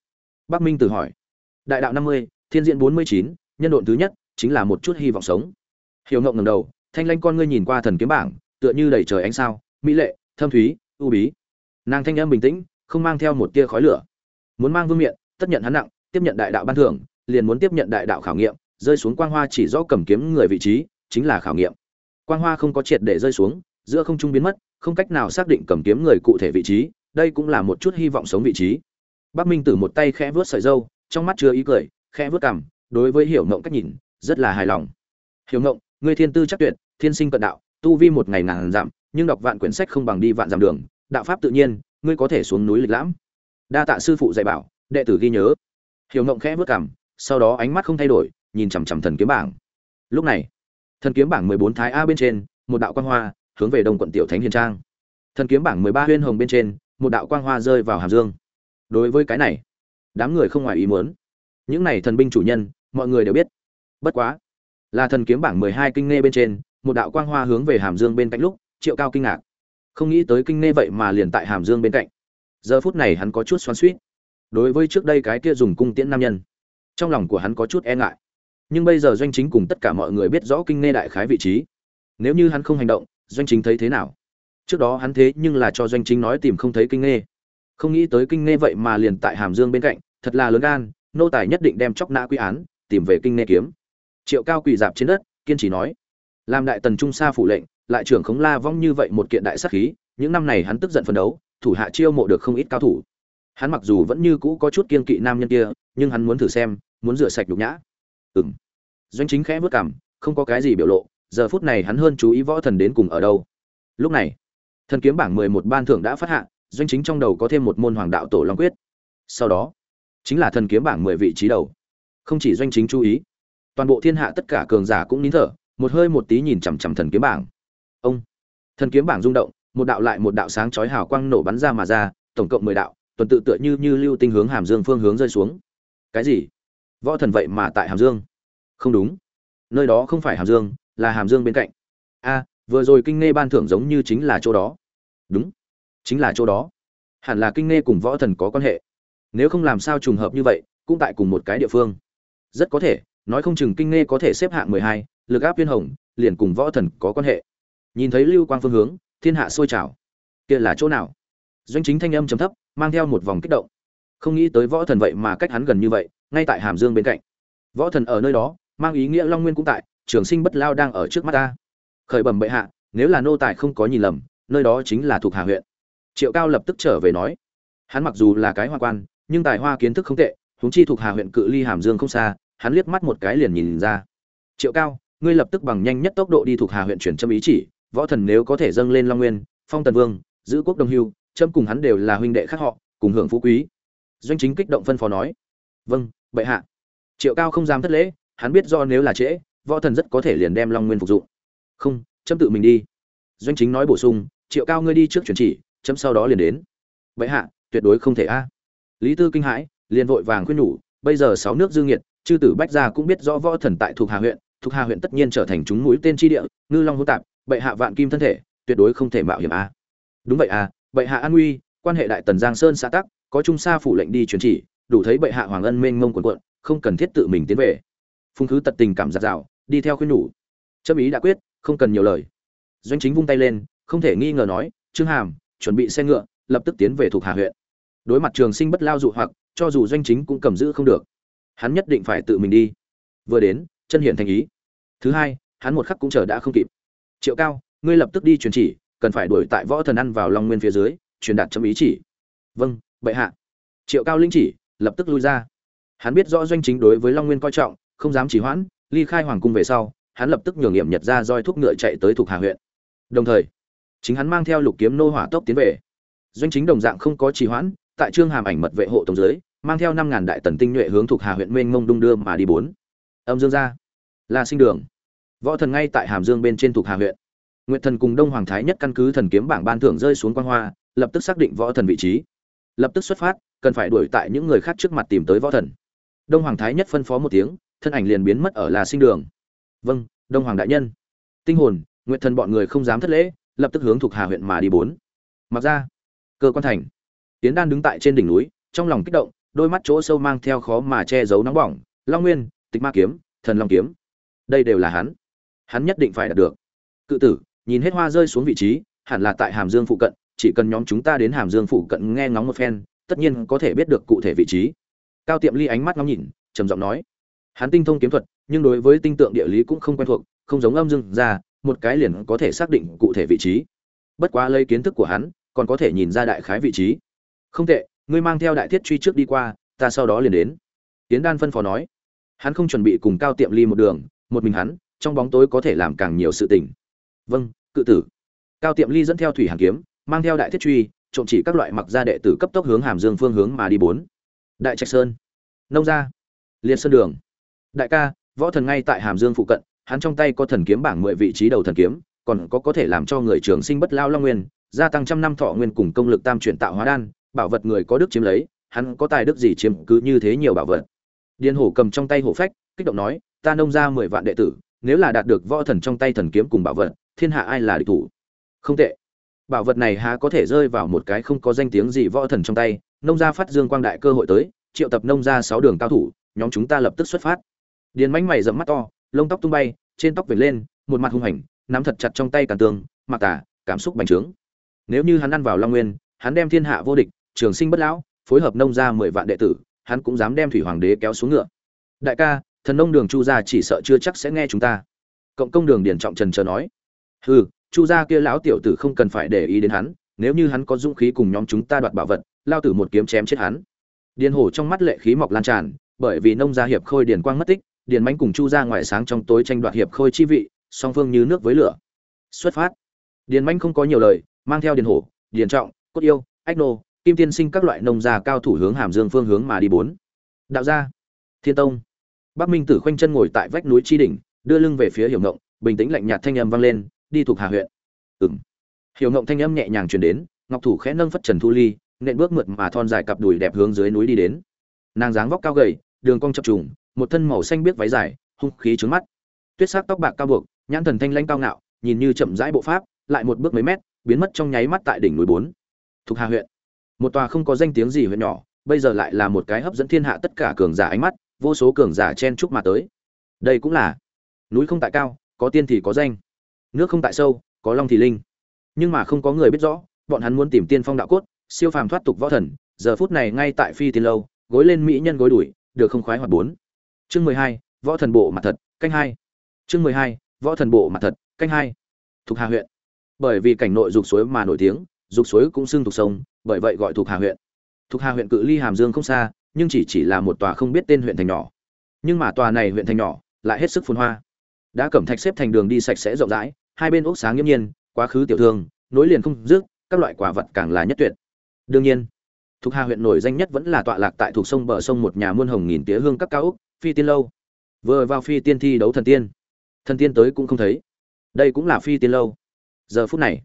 bắc minh tử hỏi. Đại đạo năm mươi, thiên diện bốn mươi chín, nhân độn thứ nhất, chính là một chút hy vọng sống. Hiểu Ngộng ngẩng đầu, thanh lanh con ngươi nhìn qua thần kiếm bảng, tựa như đầy trời ánh sao, mỹ lệ, thâm thúy, u bí. Nàng thanh âm bình tĩnh, không mang theo một tia khói lửa. Muốn mang vương miện, tất nhận hắn nặng, tiếp nhận đại đạo ban thưởng, liền muốn tiếp nhận đại đạo khảo nghiệm, rơi xuống quang hoa chỉ rõ cầm kiếm người vị trí, chính là khảo nghiệm. Quang hoa không có triệt để rơi xuống, giữa không trung biến mất, không cách nào xác định cầm kiếm người cụ thể vị trí, đây cũng là một chút hy vọng sống vị trí bắc minh tử một tay khẽ vướt sợi râu, trong mắt chứa ý cười khẽ vướt cằm đối với hiểu ngộng cách nhìn rất là hài lòng. Hiểu ngộng ngươi thiên tư chắc tuyệt thiên sinh cận đạo tu vi một ngày ngàn giảm, nhưng đọc vạn quyển sách không bằng đi vạn dặm đường đạo pháp tự nhiên ngươi có thể xuống núi lịch lãm. Đa tạ sư phụ dạy bảo đệ tử ghi nhớ. Hiểu ngộng khẽ vướt cằm sau đó ánh mắt không thay đổi nhìn chằm chằm thần kiếm bảng. Lúc này thần kiếm bảng mười bốn thái a bên trên một đạo quang hoa hướng về đông quận tiểu thánh hiền trang. Thần kiếm bảng mười ba huyên hồng bên trên một đạo quang hoa rơi vào hàm dương đối với cái này, đám người không ngoài ý muốn. Những này thần binh chủ nhân, mọi người đều biết. Bất quá, là thần kiếm bảng mười hai kinh nghe bên trên, một đạo quang hoa hướng về hàm dương bên cạnh lúc, triệu cao kinh ngạc. Không nghĩ tới kinh nghe vậy mà liền tại hàm dương bên cạnh. Giờ phút này hắn có chút xoắn suýt đối với trước đây cái kia dùng cung tiễn nam nhân, trong lòng của hắn có chút e ngại. Nhưng bây giờ doanh chính cùng tất cả mọi người biết rõ kinh nghe đại khái vị trí. Nếu như hắn không hành động, doanh chính thấy thế nào? Trước đó hắn thế nhưng là cho doanh chính nói tìm không thấy kinh nghe không nghĩ tới kinh nghe vậy mà liền tại hàm dương bên cạnh, thật là lớn gan, nô tài nhất định đem chóc nã quy án, tìm về kinh nghe kiếm. Triệu cao quỳ dạp trên đất, kiên trì nói, làm đại tần trung sa phủ lệnh, lại trưởng khống la vong như vậy một kiện đại sắc khí, những năm này hắn tức giận phấn đấu, thủ hạ chiêu mộ được không ít cao thủ. Hắn mặc dù vẫn như cũ có chút kiên kỵ nam nhân kia, nhưng hắn muốn thử xem, muốn rửa sạch nhục nhã. Ừng doanh chính khẽ vất cảm không có cái gì biểu lộ, giờ phút này hắn hơn chú ý võ thần đến cùng ở đâu. Lúc này, thần kiếm bảng mười một ban thưởng đã phát hạ doanh chính trong đầu có thêm một môn hoàng đạo tổ long quyết. Sau đó, chính là thần kiếm bảng mười vị trí đầu. Không chỉ doanh chính chú ý, toàn bộ thiên hạ tất cả cường giả cũng nín thở, một hơi một tí nhìn chằm chằm thần kiếm bảng. Ông, thần kiếm bảng rung động, một đạo lại một đạo sáng chói hào quang nổ bắn ra mà ra, tổng cộng mười đạo, tuần tự tựa như như lưu tinh hướng hàm dương phương hướng rơi xuống. Cái gì? Võ thần vậy mà tại hàm dương? Không đúng. Nơi đó không phải hàm dương, là hàm dương bên cạnh. A, vừa rồi kinh nghe ban thưởng giống như chính là chỗ đó. Đúng chính là chỗ đó. Hẳn là kinh nghe cùng võ thần có quan hệ. Nếu không làm sao trùng hợp như vậy, cũng tại cùng một cái địa phương. Rất có thể, nói không chừng kinh nghe có thể xếp hạng mười hai, lực áp viên hồng, liền cùng võ thần có quan hệ. Nhìn thấy lưu quang phương hướng, thiên hạ sôi trào. Kia là chỗ nào? Doanh chính thanh âm trầm thấp, mang theo một vòng kích động. Không nghĩ tới võ thần vậy mà cách hắn gần như vậy, ngay tại hàm dương bên cạnh. Võ thần ở nơi đó, mang ý nghĩa long nguyên cũng tại, trường sinh bất lao đang ở trước mắt ta. Khởi bẩm bệ hạ, nếu là nô tài không có nhìn lầm, nơi đó chính là thuộc hà huyện triệu cao lập tức trở về nói, hắn mặc dù là cái hoa quan, nhưng tài hoa kiến thức không tệ, huống chi thuộc hà huyện cự ly hàm dương không xa, hắn liếc mắt một cái liền nhìn ra. Triệu cao, ngươi lập tức bằng nhanh nhất tốc độ đi thuộc hà huyện chuyển trâm ý chỉ, võ thần nếu có thể dâng lên long nguyên, phong tần vương, giữ quốc đồng hưu trâm cùng hắn đều là huynh đệ khác họ, cùng hưởng phú quý. Doanh chính kích động phân phó nói vâng bệ hạ. Triệu cao không dám thất lễ, hắn biết do nếu là trễ, võ thần rất có thể liền đem long nguyên phục dụng. Không trâm tự mình đi. Doanh chính nói bổ sung, triệu cao ngươi đi trước chuyển chỉ chấm sau đó liền đến. Vậy hạ, tuyệt đối không thể a. Lý tư kinh hãi, liền vội vàng khuyên nhủ, bây giờ sáu nước dương nhiệt chư tử bách gia cũng biết rõ võ thần tại thuộc hà huyện, thuộc hà huyện tất nhiên trở thành chúng mũi tên tri địa, ngư long hỗn tạp, bệ hạ vạn kim thân thể, tuyệt đối không thể mạo hiểm a. Đúng vậy à bệ hạ an nguy, quan hệ đại tần giang sơn xã tắc, có trung sa phủ lệnh đi truyền chỉ, đủ thấy bệ hạ hoàng ân mênh mông quần quận không cần thiết tự mình tiến về. Phung khứ tật tình cảm giặt rào, đi theo khuyên nhủ. Trâm ý đã quyết, không cần nhiều lời. Doanh chính vung tay lên, không thể nghi ngờ nói, trương hàm chuẩn bị xe ngựa, lập tức tiến về thuộc hà huyện. Đối mặt trường sinh bất lao dụ hoặc, cho dù doanh chính cũng cầm giữ không được. Hắn nhất định phải tự mình đi. Vừa đến, chân hiện thành ý. Thứ hai, hắn một khắc cũng chờ đã không kịp. Triệu cao, ngươi lập tức đi truyền chỉ, cần phải đuổi tại võ thần ăn vào long nguyên phía dưới, truyền đạt chấm ý chỉ. Vâng bệ hạ. Triệu cao linh chỉ, lập tức lui ra. Hắn biết rõ doanh chính đối với long nguyên coi trọng, không dám chỉ hoãn, ly khai hoàng cung về sau, hắn lập tức nhường nghiệm nhật ra roi thúc ngựa chạy tới thuộc hà huyện. Đồng thời chính hắn mang theo lục kiếm nô hỏa tốc tiến về. Doanh chính đồng dạng không có trì hoãn, tại trương hàm ảnh mật vệ hộ tổng giới mang theo năm ngàn đại tần tinh nhuệ hướng thuộc hà huyện mênh mông đung đưa mà đi bốn. Âm dương ra, là sinh đường. Võ thần ngay tại hàm dương bên trên thuộc hà huyện. Nguyện thần cùng đông hoàng thái nhất căn cứ thần kiếm bảng ban thưởng rơi xuống quan hoa, lập tức xác định võ thần vị trí. Lập tức xuất phát, cần phải đuổi tại những người khác trước mặt tìm tới võ thần. Đông hoàng thái nhất phân phó một tiếng, thân ảnh liền biến mất ở là sinh đường. Vâng đông hoàng đại nhân. Tinh hồn nguyện thần bọn người không dám thất lễ lập tức hướng thuộc hà huyện mà đi bốn. Mặc ra cơ quan thành. Tiến đan đứng tại trên đỉnh núi trong lòng kích động đôi mắt chỗ sâu mang theo khó mà che giấu nóng bỏng. Long nguyên tịch ma kiếm thần long kiếm. Đây đều là hắn. Hắn nhất định phải đạt được. Cự tử nhìn hết hoa rơi xuống vị trí hẳn là tại hàm dương phụ cận chỉ cần nhóm chúng ta đến hàm dương phụ cận nghe ngóng một phen tất nhiên có thể biết được cụ thể vị trí. Cao tiệm ly ánh mắt ngắm nhìn trầm giọng nói. Hắn tinh thông kiếm thuật nhưng đối với tinh tượng địa lý cũng không quen thuộc không giống âm dương gia, một cái liền có thể xác định cụ thể vị trí. Bất quá lấy kiến thức của hắn, còn có thể nhìn ra đại khái vị trí. Không tệ, ngươi mang theo đại thiết truy trước đi qua, ta sau đó liền đến. Tiến đan phân phó nói. Hắn không chuẩn bị cùng cao tiệm ly một đường, một mình hắn, trong bóng tối có thể làm càng nhiều sự tình. Vâng cự tử. Cao tiệm ly dẫn theo thủy hàn kiếm, mang theo đại thiết truy, trộm chỉ các loại mặc gia đệ tử cấp tốc hướng hàm dương phương hướng mà đi bốn. Đại trạch sơn. Nông gia. Liệt sơn đường. Đại ca, võ thần ngay tại hàm dương phụ cận hắn trong tay có thần kiếm bảng mười vị trí đầu thần kiếm, còn có có thể làm cho người trường sinh bất lao long nguyên, gia tăng trăm năm thọ nguyên cùng công lực tam chuyển tạo hóa đan, bảo vật người có đức chiếm lấy, hắn có tài đức gì chiếm cứ như thế nhiều bảo vật. Điền hổ cầm trong tay hổ phách, kích động nói, ta nông ra mười vạn đệ tử, nếu là đạt được võ thần trong tay thần kiếm cùng bảo vật, thiên hạ ai là địch thủ? Không tệ. Bảo vật này há có thể rơi vào một cái không có danh tiếng gì võ thần trong tay, nông gia phát dương quang đại cơ hội tới, triệu tập nông gia sáu đường cao thủ, nhóm chúng ta lập tức xuất phát. Điền mánh mày dẫm mắt to, lông tóc tung bay trên tóc vệt lên, một mặt hung hành, nắm thật chặt trong tay càn tường mặc tả cảm xúc bành trướng. Nếu như hắn ăn vào long nguyên, hắn đem thiên hạ vô địch, trường sinh bất lão, phối hợp nông gia mười vạn đệ tử, hắn cũng dám đem thủy hoàng đế kéo xuống ngựa. Đại ca, thần nông đường chu gia chỉ sợ chưa chắc sẽ nghe chúng ta. Cộng công đường điển trọng trần chờ nói. Hừ, chu gia kia lão tiểu tử không cần phải để ý đến hắn, nếu như hắn có dũng khí cùng nhóm chúng ta đoạt bảo vật, lao tử một kiếm chém chết hắn. Điền hổ trong mắt lệ khí mọc lan tràn, bởi vì nông gia hiệp khôi điền quang mất tích điền mánh cùng chu gia ngoài sáng trong tối tranh đoạt hiệp khôi chi vị, song phương như nước với lửa. Xuất phát. Điền mánh không có nhiều lời, mang theo điền hổ, điền trọng, cốt yêu, ách nô, kim tiên sinh các loại nông gia cao thủ hướng hàm dương phương hướng mà đi bốn. Đạo gia. Thiên tông. Bắc minh tử khoanh chân ngồi tại vách núi tri đỉnh, đưa lưng về phía hiểu ngộng, bình tĩnh lạnh nhạt thanh âm vang lên, đi thuộc hà huyện. Ừng hiểu ngộng thanh âm nhẹ nhàng truyền đến, ngọc thủ khẽ nâng phất trần thu ly, nện bước mượt mà thon dài cặp đùi đẹp hướng dưới núi đi đến. Nàng dáng vóc cao gầy, đường cong chập trùng một thân màu xanh biết váy dài, hung khí trướng mắt. Tuyết sắc tóc bạc cao buộc, nhãn thần thanh lãnh cao ngạo, nhìn như chậm rãi bộ pháp, lại một bước mấy mét, biến mất trong nháy mắt tại đỉnh núi bốn. Thuộc hà huyện. Một tòa không có danh tiếng gì huyện nhỏ, bây giờ lại là một cái hấp dẫn thiên hạ tất cả cường giả ánh mắt, vô số cường giả chen chúc mà tới. Đây cũng là núi không tại cao, có tiên thì có danh. Nước không tại sâu, có long thì linh. Nhưng mà không có người biết rõ, bọn hắn muốn tìm tiên phong đạo cốt, siêu phàm thoát tục võ thần, giờ phút này ngay tại phi tiên lâu, gối lên mỹ nhân gối đuổi, được không khoái hoạt bốn chương mười hai, võ thần bộ mặt thật, canh hai. Chương mười hai, võ thần bộ mặt thật, canh hai. Thuộc hà huyện. Bởi vì cảnh nội dục suối mà nổi tiếng, dục suối cũng xưng thuộc sông, bởi vậy gọi thuộc hà huyện. Thuộc hà huyện cự ly hàm dương không xa, nhưng chỉ chỉ là một tòa không biết tên huyện thành nhỏ. Nhưng mà tòa này huyện thành nhỏ, lại hết sức phồn hoa. Đã cẩm thạch xếp thành đường đi sạch sẽ rộng rãi, hai bên ốc sáng nghiêm nhiên, quá khứ tiểu thương, nối liền không dứt, các loại quả vật càng là nhất tuyệt. Đương nhiên thuộc hà huyện nổi danh nhất vẫn là tọa lạc tại thuộc sông bờ sông một nhà muôn hồng nghìn tía hương các cao úc phi tiên lâu. Vừa vào phi tiên thi đấu thần tiên thần tiên tới cũng không thấy. Đây cũng là phi tiên lâu. Giờ phút này,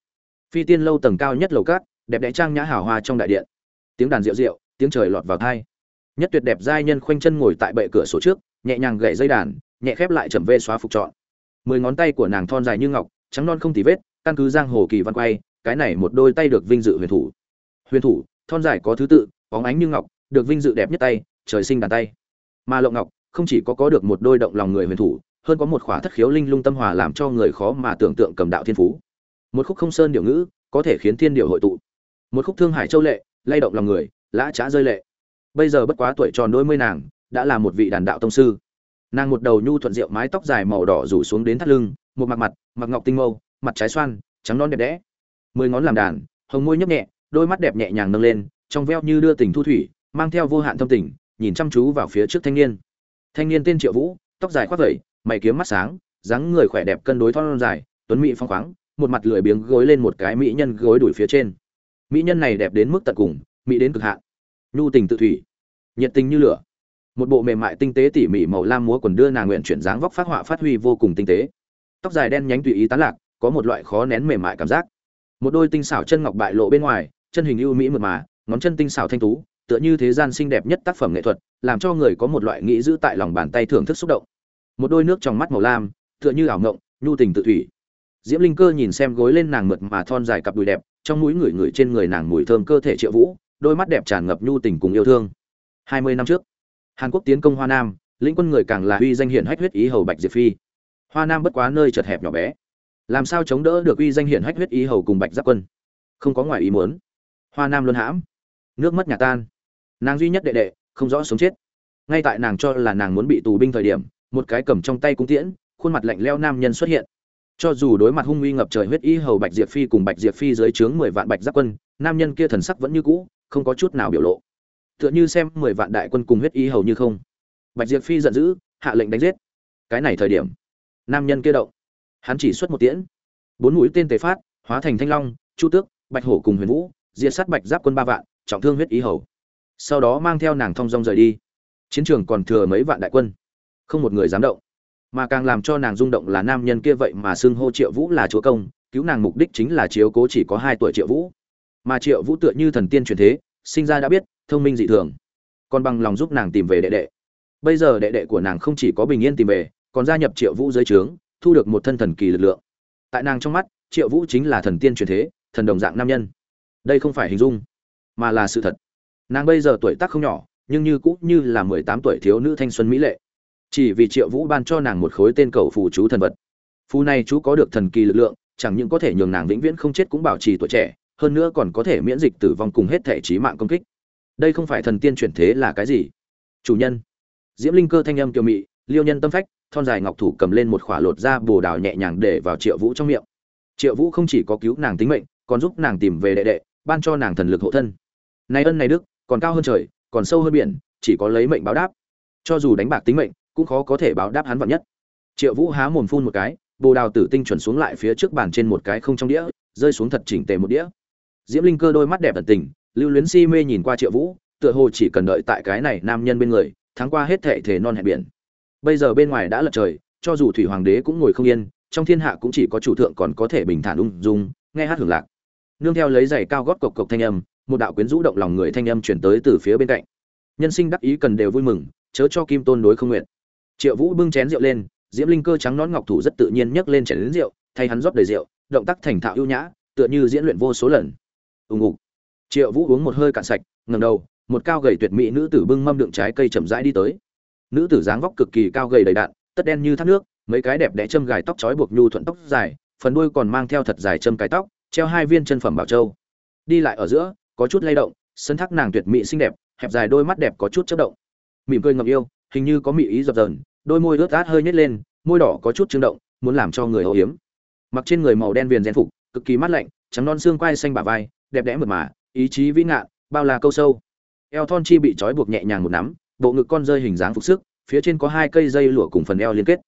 phi tiên lâu tầng cao nhất lầu cát, đẹp đẽ trang nhã hào hoa trong đại điện. Tiếng đàn rượu rượu, tiếng trời lọt vào thai. Nhất tuyệt đẹp giai nhân khoanh chân ngồi tại bệ cửa sổ trước, nhẹ nhàng gậy dây đàn, nhẹ khép lại chầm vê xóa phục trọn. Mười ngón tay của nàng thon dài như ngọc, trắng non không tì vết, căn cứ giang hồ kỳ văn quay, cái này một đôi tay được vinh dự huyền thủ. Huyền thủ, thon dài có thứ tự, bóng ánh như ngọc, được vinh dự đẹp nhất tay, trời sinh đàn tay. Mà lộng ngọc không chỉ có có được một đôi động lòng người huyền thủ, hơn có một khỏa thất khiếu linh lung tâm hòa làm cho người khó mà tưởng tượng cầm đạo thiên phú. Một khúc không sơn điệu ngữ, có thể khiến thiên điệu hội tụ. Một khúc thương hải châu lệ, lay động lòng người, lã trá rơi lệ. Bây giờ bất quá tuổi tròn đôi mươi nàng, đã là một vị đàn đạo tông sư. Nàng một đầu nhu thuận rượu mái tóc dài màu đỏ rủ xuống đến thắt lưng, một mặt mặt mặt ngọc tinh mâu, mặt trái xoan, trắng non đẹp đẽ. Mười ngón làm đàn, hồng môi nhấp nhẹ, đôi mắt đẹp nhẹ nhàng nâng lên, trong veo như đưa tình thu thủy, mang theo vô hạn thâm tình, nhìn chăm chú vào phía trước thanh niên thanh niên tên triệu vũ, tóc dài khoác vẩy, mày kiếm mắt sáng, dáng người khỏe đẹp cân đối thon dài, tuấn mỹ phong khoáng, một mặt lười biếng gối lên một cái mỹ nhân gối đuổi phía trên. Mỹ nhân này đẹp đến mức tận cùng, mỹ đến cực hạn. Nhu tình tự thủy, nhiệt tình như lửa. Một bộ mềm mại tinh tế tỉ mỉ màu lam múa quần đưa nàng nguyện chuyển dáng vóc phát họa phát huy vô cùng tinh tế. Tóc dài đen nhánh tùy ý tán lạc, có một loại khó nén mềm mại cảm giác. Một đôi tinh xảo chân ngọc bại lộ bên ngoài, chân hình ưu mỹ mượt mà, ngón chân tinh xảo thanh tú tựa như thế gian xinh đẹp nhất tác phẩm nghệ thuật, làm cho người có một loại nghĩ giữ tại lòng bàn tay thưởng thức xúc động. Một đôi nước trong mắt màu lam, tựa như ảo ngộng, nhu tình tự thủy. Diễm linh cơ nhìn xem gối lên nàng mượt mà thon dài cặp đùi đẹp, trong mũi người người trên người nàng mùi thơm cơ thể triệu vũ, đôi mắt đẹp tràn ngập nhu tình cùng yêu thương. Hai mươi năm trước, hàn quốc tiến công hoa nam, lĩnh quân người càng là uy danh hiển hách huyết ý hầu bạch diệp phi. Hoa nam bất quá nơi chật hẹp nhỏ bé. Làm sao chống đỡ được uy danh hiển hách huyết ý hầu cùng bạch giáp quân? Không có ngoài ý muốn. Hoa nam luôn hãm. Nước mất nhà tan nàng duy nhất đệ đệ, không rõ sống chết. Ngay tại nàng cho là nàng muốn bị tù binh thời điểm, một cái cầm trong tay cung tiễn, khuôn mặt lạnh leo nam nhân xuất hiện. Cho dù đối mặt hung uy ngập trời huyết y hầu bạch diệp phi cùng bạch diệp phi dưới trướng mười vạn bạch giáp quân, nam nhân kia thần sắc vẫn như cũ, không có chút nào biểu lộ. Tựa như xem mười vạn đại quân cùng huyết y hầu như không. Bạch diệp phi giận dữ, hạ lệnh đánh giết. Cái này thời điểm, nam nhân kia động. Hắn chỉ xuất một tiễn. Bốn mũi tên tề phát, hóa thành thanh long, chu tước, bạch hổ cùng huyền vũ, diệt sát bạch giáp quân ba vạn, trọng thương huyết y hầu sau đó mang theo nàng thong dong rời đi. Chiến trường còn thừa mấy vạn đại quân, không một người dám động. Mà càng làm cho nàng rung động là nam nhân kia vậy mà xưng hô triệu vũ là chúa công, cứu nàng mục đích chính là chiếu cố chỉ có hai tuổi triệu vũ. Mà triệu vũ tựa như thần tiên truyền thế, sinh ra đã biết, thông minh dị thường. Còn bằng lòng giúp nàng tìm về đệ đệ. Bây giờ đệ đệ của nàng không chỉ có bình yên tìm về, còn gia nhập triệu vũ dưới trướng, thu được một thân thần kỳ lực lượng. Tại nàng trong mắt, triệu vũ chính là thần tiên truyền thế, thần đồng dạng nam nhân. Đây không phải hình dung, mà là sự thật nàng bây giờ tuổi tác không nhỏ, nhưng như cũng như là mười tám tuổi thiếu nữ thanh xuân mỹ lệ. Chỉ vì triệu vũ ban cho nàng một khối tên cầu phù chú thần vật. Phù này chú có được thần kỳ lực lượng, chẳng những có thể nhường nàng vĩnh viễn không chết cũng bảo trì tuổi trẻ, hơn nữa còn có thể miễn dịch tử vong cùng hết thể trí mạng công kích. Đây không phải thần tiên chuyển thế là cái gì? Chủ nhân. Diễm linh cơ thanh âm kiều mị, liêu nhân tâm phách, thon dài ngọc thủ cầm lên một khỏa lột da bồ đào nhẹ nhàng để vào triệu vũ trong miệng. Triệu vũ không chỉ có cứu nàng tính mệnh, còn giúp nàng tìm về đệ đệ, ban cho nàng thần lực hộ thân. Này ân này đức còn cao hơn trời, còn sâu hơn biển, chỉ có lấy mệnh báo đáp. Cho dù đánh bạc tính mệnh, cũng khó có thể báo đáp hắn vạn nhất. Triệu vũ há mồm phun một cái, bồ đào tử tinh chuẩn xuống lại phía trước bàn trên một cái không trong đĩa, rơi xuống thật chỉnh tề một đĩa. Diễm linh cơ đôi mắt đẹp tận tình, lưu luyến si mê nhìn qua triệu vũ, tựa hồ chỉ cần đợi tại cái này nam nhân bên người tháng qua hết thệ thể non hẹn biển. Bây giờ bên ngoài đã lật trời, cho dù thủy hoàng đế cũng ngồi không yên, trong thiên hạ cũng chỉ có chủ thượng còn có thể bình thản ung dung, nghe hát hưởng lạc. Nương theo lấy giày cao gót cộc cộc thanh âm một đạo quyến rũ động lòng người thanh âm chuyển tới từ phía bên cạnh. Nhân sinh đắc ý cần đều vui mừng, chớ cho kim tôn đối không nguyện. Triệu vũ bưng chén rượu lên, diễm linh cơ trắng nón ngọc thủ rất tự nhiên nhấc lên chén đến rượu, thay hắn rót đầy rượu, động tác thành thạo ưu nhã, tựa như diễn luyện vô số lần. Ùng ục. Triệu vũ uống một hơi cạn sạch ngầm đầu, một cao gầy tuyệt mỹ nữ tử bưng mâm đựng trái cây chậm rãi đi tới. Nữ tử dáng vóc cực kỳ cao gầy đầy đạn tất đen như thác nước, mấy cái đẹp đẽ châm gài tóc trói buộc nhu thuận tóc dài, phần đuôi còn mang theo thật dài châm cái tóc, treo hai viên chân phẩm bảo châu. Đi lại ở giữa có chút lay động, sân thác nàng tuyệt mỹ xinh đẹp, hẹp dài đôi mắt đẹp có chút chất động. Mỉm cười ngậm yêu, hình như có mị ý dập dờn, đôi môi ướt át hơi nhét lên, môi đỏ có chút trương động, muốn làm cho người âu hiếm mặc trên người màu đen viền rèn phục, cực kỳ mát lạnh, trắng non xương quai xanh bả vai, đẹp đẽ mượt mà, ý chí vĩ ngạn, bao là câu sâu. Eo thon chi bị trói buộc nhẹ nhàng một nắm, bộ ngực con rơi hình dáng phục sức, phía trên có hai cây dây lụa cùng phần eo liên kết.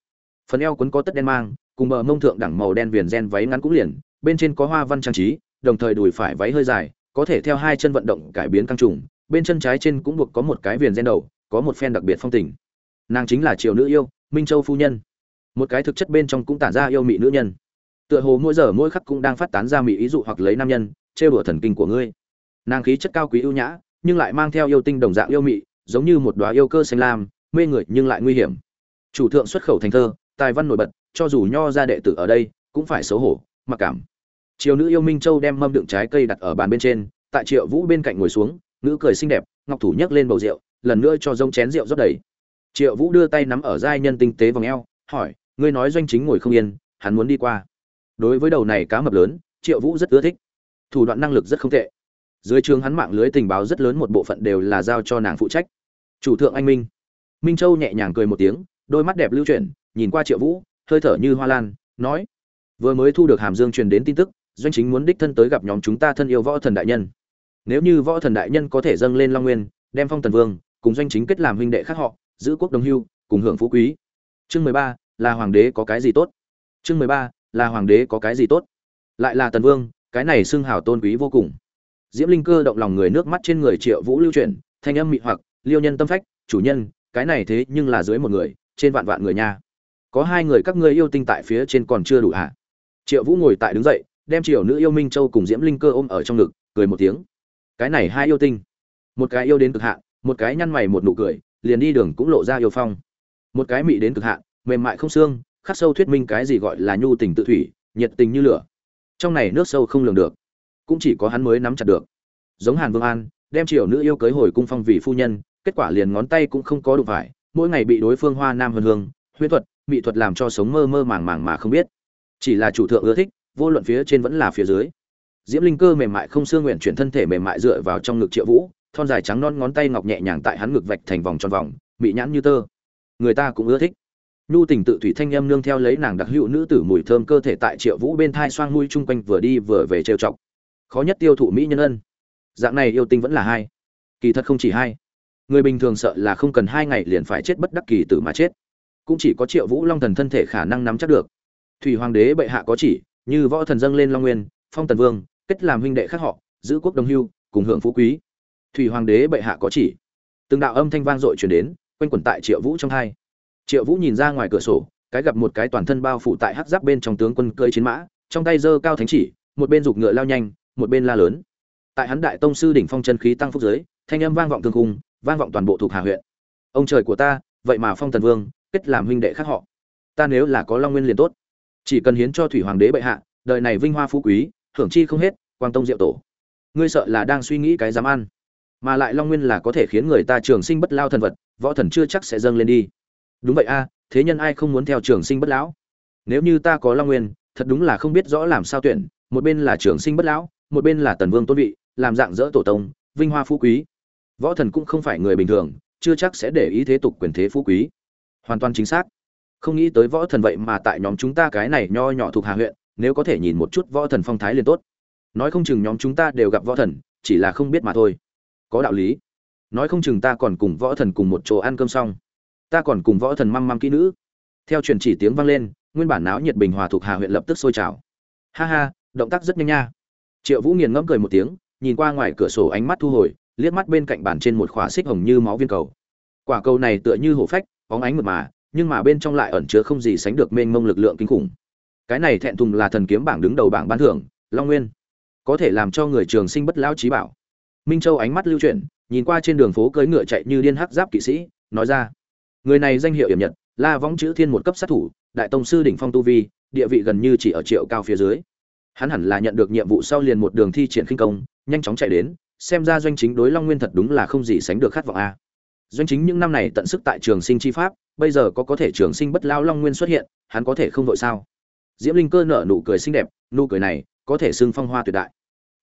Phần eo quấn có tất đen mang, cùng bờ mông thượng đẳng màu đen viền gen váy ngắn cũng liền, bên trên có hoa văn trang trí, đồng thời đùi phải váy hơi dài có thể theo hai chân vận động cải biến căng trùng, bên chân trái trên cũng buộc có một cái viền gen đầu, có một phen đặc biệt phong tình. Nàng chính là triều nữ yêu, minh châu phu nhân. Một cái thực chất bên trong cũng tản ra yêu mị nữ nhân. Tựa hồ mỗi giờ mỗi khắc cũng đang phát tán ra mị ý dụ hoặc lấy nam nhân, trêu đùa thần kinh của ngươi. Nàng khí chất cao quý ưu nhã, nhưng lại mang theo yêu tinh đồng dạng yêu mị, giống như một đóa yêu cơ xanh lam, mê người nhưng lại nguy hiểm. Chủ thượng xuất khẩu thành thơ, tài văn nổi bật, cho dù nho ra đệ tử ở đây, cũng phải xấu hổ, mặc cảm triều nữ yêu minh châu đem mâm đựng trái cây đặt ở bàn bên trên, tại triệu vũ bên cạnh ngồi xuống nữ cười xinh đẹp, ngọc thủ nhấc lên bầu rượu, lần nữa cho rông chén rượu rót đầy. Triệu vũ đưa tay nắm ở giai nhân tinh tế vòng eo, hỏi, ngươi nói doanh chính ngồi không yên, hắn muốn đi qua. Đối với đầu này cá mập lớn, triệu vũ rất ưa thích. Thủ đoạn năng lực rất không tệ. Dưới trường hắn mạng lưới tình báo rất lớn một bộ phận đều là giao cho nàng phụ trách. Chủ thượng anh minh. Minh châu nhẹ nhàng cười một tiếng, đôi mắt đẹp lưu chuyển, nhìn qua triệu vũ, hơi thở như hoa lan, nói, vừa mới thu được hàm dương truyền đến tin tức doanh chính muốn đích thân tới gặp nhóm chúng ta thân yêu võ thần đại nhân. Nếu như võ thần đại nhân có thể dâng lên long nguyên, đem phong tần vương, cùng doanh chính kết làm huynh đệ khác họ, giữ quốc đồng hưu, cùng hưởng phú quý. Chương mười ba, là hoàng đế có cái gì tốt? Chương mười ba, là hoàng đế có cái gì tốt? Lại là tần vương, cái này xưng hào tôn quý vô cùng. Diễm linh cơ động lòng người nước mắt trên người triệu vũ lưu truyền thanh âm mị hoặc, liêu nhân tâm phách, chủ nhân, cái này thế nhưng là dưới một người, trên vạn vạn người nha. Có hai người các ngươi yêu tinh tại phía trên còn chưa đủ hả? Triệu vũ ngồi tại đứng dậy đem triều nữ yêu minh châu cùng diễm linh cơ ôm ở trong ngực, cười một tiếng. Cái này hai yêu tinh. Một cái yêu đến cực hạn, một cái nhăn mày một nụ cười, liền đi đường cũng lộ ra yêu phong. Một cái mị đến cực hạn, mềm mại không xương, khắc sâu thuyết minh cái gì gọi là nhu tình tự thủy, nhiệt tình như lửa. Trong này nước sâu không lường được, cũng chỉ có hắn mới nắm chặt được. Giống hàn vương an, đem triều nữ yêu cưới hồi cung phong vì phu nhân, kết quả liền ngón tay cũng không có đụng phải, mỗi ngày bị đối phương hoa nam hân hương, huyễn thuật mỹ thuật làm cho sống mơ mơ màng màng mà không biết. Chỉ là chủ thượng ưa thích vô luận phía trên vẫn là phía dưới. Diễm linh cơ mềm mại không xương nguyện chuyển thân thể mềm mại dựa vào trong ngực triệu vũ, thon dài trắng non ngón tay ngọc nhẹ nhàng tại hắn ngực vạch thành vòng tròn vòng bị nhãn như tơ. Người ta cũng ưa thích. Nhu tình tự thủy thanh âm nương theo lấy nàng đặc hữu nữ tử mùi thơm cơ thể tại triệu vũ bên thai xoang mũi chung quanh vừa đi vừa về trêu chọc. Khó nhất tiêu thụ mỹ nhân ân. Dạng này yêu tinh vẫn là hai. Kỳ thật không chỉ hai. Người bình thường sợ là không cần hai ngày liền phải chết bất đắc kỳ tử mà chết. Cũng chỉ có triệu vũ long thần thân thể khả năng nắm chắc được. Thủy hoàng đế bệ hạ có chỉ như võ thần dâng lên long nguyên, phong tần vương, kết làm huynh đệ khác họ, giữ quốc đồng hưu, cùng hưởng phú quý. Thủy hoàng đế bệ hạ có chỉ. Từng đạo âm thanh vang dội truyền đến, quanh quẩn tại triệu vũ trong hai. Triệu vũ nhìn ra ngoài cửa sổ, cái gặp một cái toàn thân bao phủ tại hắc giáp bên trong tướng quân cơi chiến mã, trong tay giơ cao thánh chỉ, một bên giục ngựa lao nhanh, một bên la lớn. Tại hắn đại tông sư đỉnh phong chân khí tăng phúc giới, thanh âm vang vọng thương cung vang vọng toàn bộ thuộc hà huyện. Ông trời của ta, vậy mà phong tần vương, kết làm huynh đệ khác họ. Ta nếu là có long nguyên liền tốt chỉ cần hiến cho thủy hoàng đế bệ hạ, đời này vinh hoa phú quý, hưởng chi không hết, quang tông diệu tổ. Ngươi sợ là đang suy nghĩ cái dám ăn. Mà lại long nguyên là có thể khiến người ta trường sinh bất lao thần vật, võ thần chưa chắc sẽ dâng lên đi. Đúng vậy a, thế nhân ai không muốn theo trường sinh bất lão? Nếu như ta có long nguyên, thật đúng là không biết rõ làm sao tuyển, một bên là trường sinh bất lão, một bên là tần vương tôn vị, làm dạng dỡ tổ tông, vinh hoa phú quý. Võ thần cũng không phải người bình thường, chưa chắc sẽ để ý thế tục quyền thế phú quý. Hoàn toàn chính xác không nghĩ tới võ thần vậy mà tại nhóm chúng ta cái này nho nhỏ thuộc hà huyện, nếu có thể nhìn một chút võ thần phong thái liền tốt. Nói không chừng nhóm chúng ta đều gặp võ thần, chỉ là không biết mà thôi. Có đạo lý. Nói không chừng ta còn cùng võ thần cùng một chỗ ăn cơm xong. Ta còn cùng võ thần măm măm kỹ nữ. Theo truyền chỉ tiếng vang lên, nguyên bản náo nhiệt bình hòa thuộc hà huyện lập tức sôi trào. Ha ha, động tác rất nhanh nha. Triệu vũ nghiền ngẫm cười một tiếng, nhìn qua ngoài cửa sổ ánh mắt thu hồi, liếc mắt bên cạnh bàn trên một khóa xích hồng như máu viên cầu. Quả cầu này tựa như hổ phách, bóng ánh mượt mà nhưng mà bên trong lại ẩn chứa không gì sánh được mênh mông lực lượng kinh khủng. Cái này thẹn thùng là thần kiếm bảng đứng đầu bảng ban thưởng, long nguyên. Có thể làm cho người trường sinh bất lão trí bảo. Minh châu ánh mắt lưu chuyển, nhìn qua trên đường phố cưỡi ngựa chạy như điên hắc giáp kỵ sĩ, nói ra. Người này danh hiệu hiểm nhật, la võng chữ thiên một cấp sát thủ, đại tông sư đỉnh phong tu vi, địa vị gần như chỉ ở triệu cao phía dưới. Hắn hẳn là nhận được nhiệm vụ sau liền một đường thi triển khinh công, nhanh chóng chạy đến, xem ra doanh chính đối long nguyên thật đúng là không gì sánh được khát vọng a doanh chính những năm này tận sức tại trường sinh chi pháp, bây giờ có có thể trường sinh bất lao long nguyên xuất hiện, hắn có thể không vội sao? Diễm linh cơ nở nụ cười xinh đẹp, nụ cười này có thể xưng phong hoa tuyệt đại.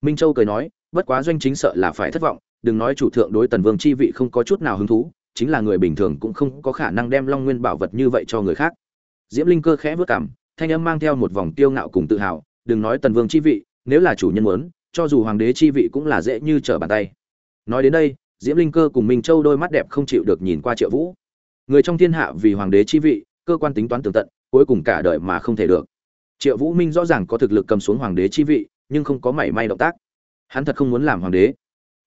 Minh châu cười nói, bất quá doanh chính sợ là phải thất vọng, đừng nói chủ thượng đối tần vương chi vị không có chút nào hứng thú, chính là người bình thường cũng không có khả năng đem long nguyên bảo vật như vậy cho người khác. Diễm linh cơ khẽ vớt cảm thanh âm mang theo một vòng tiêu ngạo cùng tự hào, đừng nói tần vương chi vị, nếu là chủ nhân muốn, cho dù hoàng đế chi vị cũng là dễ như trở bàn tay. Nói đến đây diễm linh cơ cùng minh châu đôi mắt đẹp không chịu được nhìn qua triệu vũ. Người trong thiên hạ vì hoàng đế chi vị, cơ quan tính toán tường tận, cuối cùng cả đời mà không thể được. Triệu vũ minh rõ ràng có thực lực cầm xuống hoàng đế chi vị, nhưng không có mảy may động tác. Hắn thật không muốn làm hoàng đế.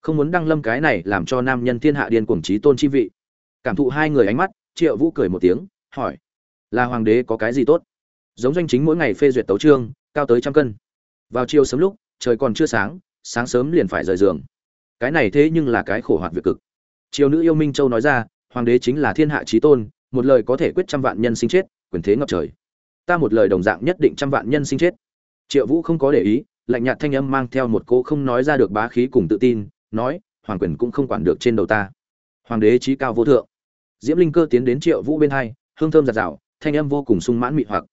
Không muốn đăng lâm cái này làm cho nam nhân thiên hạ điên cuồng trí tôn chi vị. Cảm thụ hai người ánh mắt, triệu vũ cười một tiếng, hỏi, là hoàng đế có cái gì tốt? Giống doanh chính mỗi ngày phê duyệt tấu trương cao tới trăm cân. Vào chiều sớm lúc, trời còn chưa sáng sáng sớm liền phải rời giường cái này thế nhưng là cái khổ hoạt việc cực. Triều nữ yêu minh châu nói ra, hoàng đế chính là thiên hạ trí tôn, một lời có thể quyết trăm vạn nhân sinh chết, quyền thế ngập trời. Ta một lời đồng dạng nhất định trăm vạn nhân sinh chết. Triệu vũ không có để ý, lạnh nhạt thanh âm mang theo một cô không nói ra được bá khí cùng tự tin, nói, hoàng quyền cũng không quản được trên đầu ta. Hoàng đế trí cao vô thượng. Diễm linh cơ tiến đến triệu vũ bên hai, hương thơm giạt rào, thanh âm vô cùng sung mãn mị hoặc.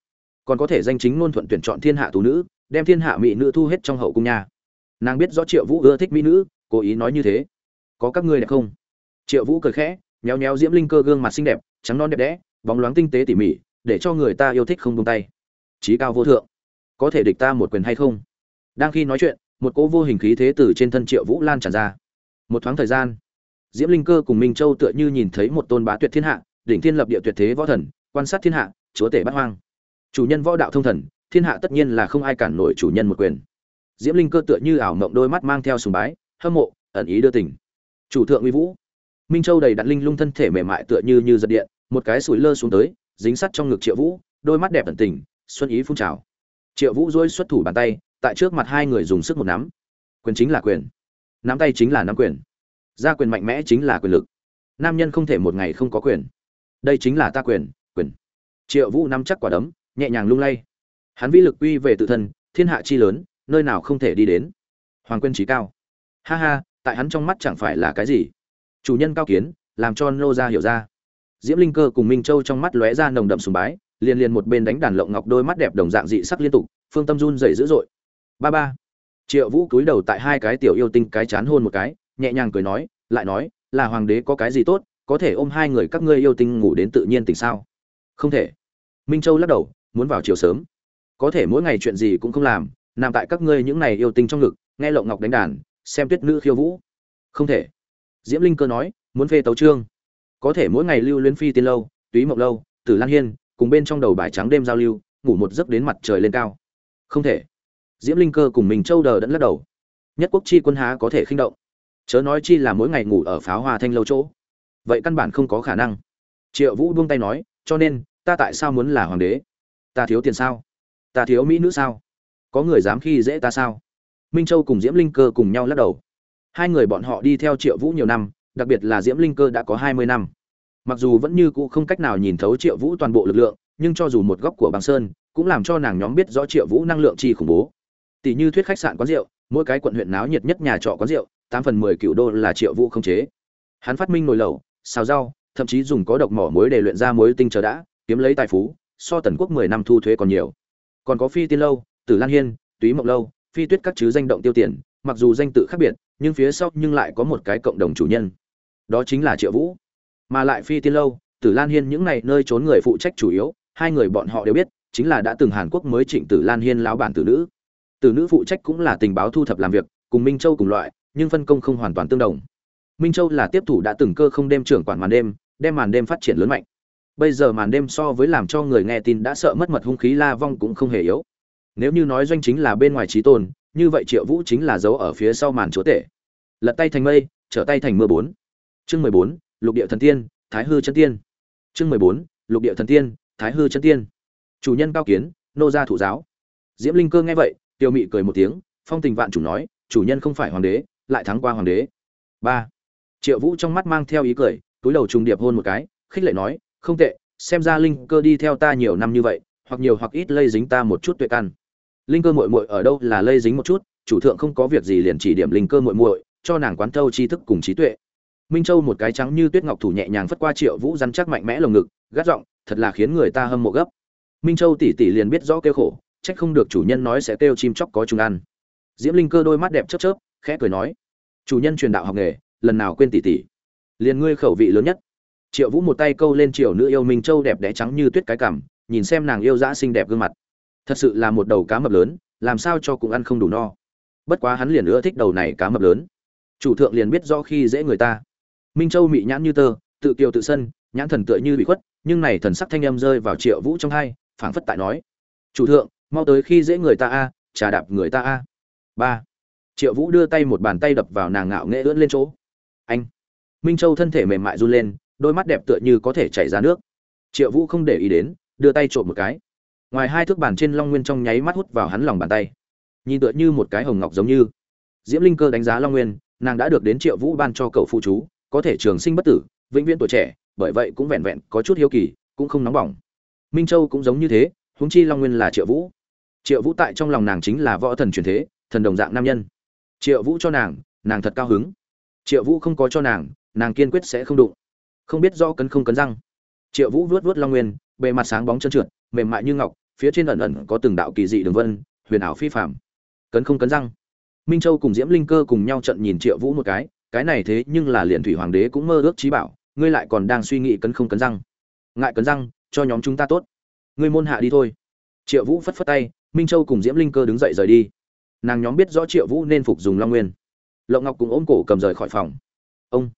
Còn có thể danh chính ngôn thuận tuyển chọn thiên hạ tú nữ, đem thiên hạ mỹ nữ thu hết trong hậu cung nhà. nàng biết rõ triệu vũ ưa thích mỹ nữ cố ý nói như thế. Có các ngươi đẹp không? Triệu vũ cười khẽ nhéo nhéo diễm linh cơ gương mặt xinh đẹp, trắng non đẹp đẽ, bóng loáng tinh tế tỉ mỉ, để cho người ta yêu thích không buông tay. Trí cao vô thượng, có thể địch ta một quyền hay không? Đang khi nói chuyện, một cỗ vô hình khí thế từ trên thân triệu vũ lan tràn ra. Một thoáng thời gian, diễm linh cơ cùng minh châu tựa như nhìn thấy một tôn bá tuyệt thiên hạ, đỉnh thiên lập địa tuyệt thế võ thần, quan sát thiên hạ, chúa tể bát hoang. Chủ nhân võ đạo thông thần, thiên hạ tất nhiên là không ai cản nổi chủ nhân một quyền. Diễm linh cơ tựa như ảo mộng đôi mắt mang theo sùng bái hâm mộ, ẩn ý đưa tình. Chủ thượng uy vũ. Minh châu đầy đặn linh lung thân thể mềm mại tựa như như giật điện, một cái sủi lơ xuống tới, dính sắt trong ngực triệu vũ, đôi mắt đẹp ẩn tình, xuân ý phun trào. Triệu vũ dối xuất thủ bàn tay, tại trước mặt hai người dùng sức một nắm. Quyền chính là quyền. Nắm tay chính là nắm quyền. Gia quyền mạnh mẽ chính là quyền lực. Nam nhân không thể một ngày không có quyền. Đây chính là ta quyền quyền. Triệu vũ nắm chắc quả đấm, nhẹ nhàng lung lay. Hắn vĩ lực quy về tự thân, thiên hạ chi lớn, nơi nào không thể đi đến. Hoàng quyền trí cao ha ha, tại hắn trong mắt chẳng phải là cái gì. Chủ nhân cao kiến, làm cho nô gia hiểu ra. Diễm linh cơ cùng minh châu trong mắt lóe ra nồng đậm sùng bái, liền liền một bên đánh đàn lộng ngọc đôi mắt đẹp đồng dạng dị sắc liên tục, phương tâm run dậy dữ dội. Ba ba. Triệu vũ cúi đầu tại hai cái tiểu yêu tinh cái chán hôn một cái, nhẹ nhàng cười nói, lại nói, là hoàng đế có cái gì tốt, có thể ôm hai người các ngươi yêu tinh ngủ đến tự nhiên tỉnh sao? Không thể. Minh châu lắc đầu, muốn vào chiều sớm. Có thể mỗi ngày chuyện gì cũng không làm, nằm tại các ngươi những ngày yêu tinh trong ngực, nghe lộng ngọc đánh đàn xem tuyết nữ khiêu vũ. Không thể. Diễm linh cơ nói, muốn phê tấu trương. Có thể mỗi ngày lưu luyến phi tiên lâu, túy mộng lâu, tử lan hiên, cùng bên trong đầu bài trắng đêm giao lưu, ngủ một giấc đến mặt trời lên cao. Không thể. Diễm linh cơ cùng mình châu đờ đẫn lắc đầu. Nhất quốc chi quân há có thể khinh động? Chớ nói chi là mỗi ngày ngủ ở pháo hoa thanh lâu chỗ. Vậy căn bản không có khả năng. Triệu vũ buông tay nói, cho nên, ta tại sao muốn là hoàng đế? Ta thiếu tiền sao? Ta thiếu mỹ nữ sao? Có người dám khi dễ ta sao? Minh châu cùng diễm linh cơ cùng nhau lắc đầu. Hai người bọn họ đi theo triệu vũ nhiều năm, đặc biệt là diễm linh cơ đã có hai mươi năm. Mặc dù vẫn như cũ không cách nào nhìn thấu triệu vũ toàn bộ lực lượng, nhưng cho dù một góc của bằng sơn, cũng làm cho nàng nhóm biết rõ triệu vũ năng lượng chi khủng bố. Tỷ như thuyết khách sạn quán rượu, mỗi cái quận huyện náo nhiệt nhất nhà trọ quán rượu, tám phần mười cựu đô là triệu vũ không chế. Hắn phát minh nồi lẩu, xào rau, thậm chí dùng có độc mỏ muối để luyện ra muối tinh chờ đã, kiếm lấy tài phú, so tần quốc mười năm thu thuế còn nhiều. Còn có phi tiên lâu, tử lan hiên, túy mộng lâu phi tuyết các chứ danh động tiêu tiền, mặc dù danh tự khác biệt, nhưng phía sau nhưng lại có một cái cộng đồng chủ nhân. Đó chính là triệu vũ. Mà lại phi tiên lâu, tử lan hiên những này nơi trốn người phụ trách chủ yếu, hai người bọn họ đều biết, chính là đã từng hàn quốc mới trịnh tử lan hiên lão bản tử nữ. Tử nữ phụ trách cũng là tình báo thu thập làm việc, cùng minh châu cùng loại, nhưng phân công không hoàn toàn tương đồng. Minh châu là tiếp thủ đã từng cơ không đêm trưởng quản màn đêm, đem màn đêm phát triển lớn mạnh. Bây giờ màn đêm so với làm cho người nghe tin đã sợ mất mật hung khí la vong cũng không hề yếu nếu như nói doanh chính là bên ngoài trí tôn, như vậy triệu vũ chính là dấu ở phía sau màn chúa tể. Lật tay thành mây, trở tay thành mưa bốn. Chương mười bốn, lục địa thần tiên, thái hư chân tiên. Chương mười bốn, lục địa thần tiên, thái hư chân tiên. Chủ nhân cao kiến, nô gia thủ giáo. Diễm linh cơ nghe vậy, tiêu mị cười một tiếng, phong tình vạn chủ nói, chủ nhân không phải hoàng đế, lại thắng qua hoàng đế. Ba. Triệu vũ trong mắt mang theo ý cười, túi đầu trùng điệp hôn một cái, khích lệ nói, không tệ, xem ra linh cơ đi theo ta nhiều năm như vậy, hoặc nhiều hoặc ít lây dính ta một chút tuệ căn linh cơ muội muội ở đâu là lây dính một chút, chủ thượng không có việc gì liền chỉ điểm linh cơ muội muội, cho nàng quán thâu tri thức cùng trí tuệ. Minh châu một cái trắng như tuyết ngọc thủ nhẹ nhàng phất qua triệu vũ rắn chắc mạnh mẽ lồng ngực, gắt giọng, thật là khiến người ta hâm mộ gấp. Minh châu tỷ tỷ liền biết rõ kêu khổ, trách không được chủ nhân nói sẽ kêu chim chóc có chúng ăn. Diễm linh cơ đôi mắt đẹp chớp chớp, khẽ cười nói, chủ nhân truyền đạo học nghề, lần nào quên tỷ tỷ? Liền ngươi khẩu vị lớn nhất. Triệu vũ một tay câu lên triệu nữ yêu minh châu đẹp đẽ trắng như tuyết cái cằm, nhìn xem nàng yêu dã xinh đẹp gương mặt thật sự là một đầu cá mập lớn, làm sao cho cũng ăn không đủ no. Bất quá hắn liền ưa thích đầu này cá mập lớn. Chủ thượng liền biết rõ khi dễ người ta. Minh châu mị nhãn như tơ, tự kiều tự sân, nhãn thần tựa như bị khuất, nhưng này thần sắc thanh âm rơi vào triệu vũ trong hai, phảng phất tại nói. Chủ thượng, mau tới khi dễ người ta a, trà đạp người ta a. Ba. Triệu vũ đưa tay một bàn tay đập vào nàng ngạo nghệ ưỡn lên chỗ. Anh. Minh châu thân thể mềm mại run lên, đôi mắt đẹp tựa như có thể chảy ra nước. Triệu vũ không để ý đến, đưa tay trộm một cái ngoài hai thước bàn trên long nguyên trong nháy mắt hút vào hắn lòng bàn tay. Nhìn tựa như một cái hồng ngọc giống như. Diễm linh cơ đánh giá long nguyên, nàng đã được đến triệu vũ ban cho cậu phụ chú, có thể trường sinh bất tử, vĩnh viễn tuổi trẻ, bởi vậy cũng vẹn vẹn có chút hiếu kỳ, cũng không nóng bỏng. Minh châu cũng giống như thế, huống chi long nguyên là triệu vũ. Triệu vũ tại trong lòng nàng chính là võ thần truyền thế, thần đồng dạng nam nhân. Triệu vũ cho nàng nàng thật cao hứng. Triệu vũ không có cho nàng nàng kiên quyết sẽ không đụng. Không biết do cấn không cấn răng. Triệu vũ vuốt vuốt long nguyên, bề mặt sáng bóng chân trượt mềm mại như ngọc, phía trên ẩn ẩn có từng đạo kỳ dị đường vân, huyền ảo phi phạm cấn không cấn răng. Minh châu cùng diễm linh cơ cùng nhau trận nhìn triệu vũ một cái cái này thế nhưng là liền thủy hoàng đế cũng mơ ước trí bảo, ngươi lại còn đang suy nghĩ cấn không cấn răng. Ngại cấn răng, cho nhóm chúng ta tốt. Ngươi môn hạ đi thôi. Triệu vũ phất phất tay, minh châu cùng diễm linh cơ đứng dậy rời đi. Nàng nhóm biết rõ triệu vũ nên phục dùng long nguyên. Lộng ngọc cùng ôm cổ cầm rời khỏi phòng. Ông.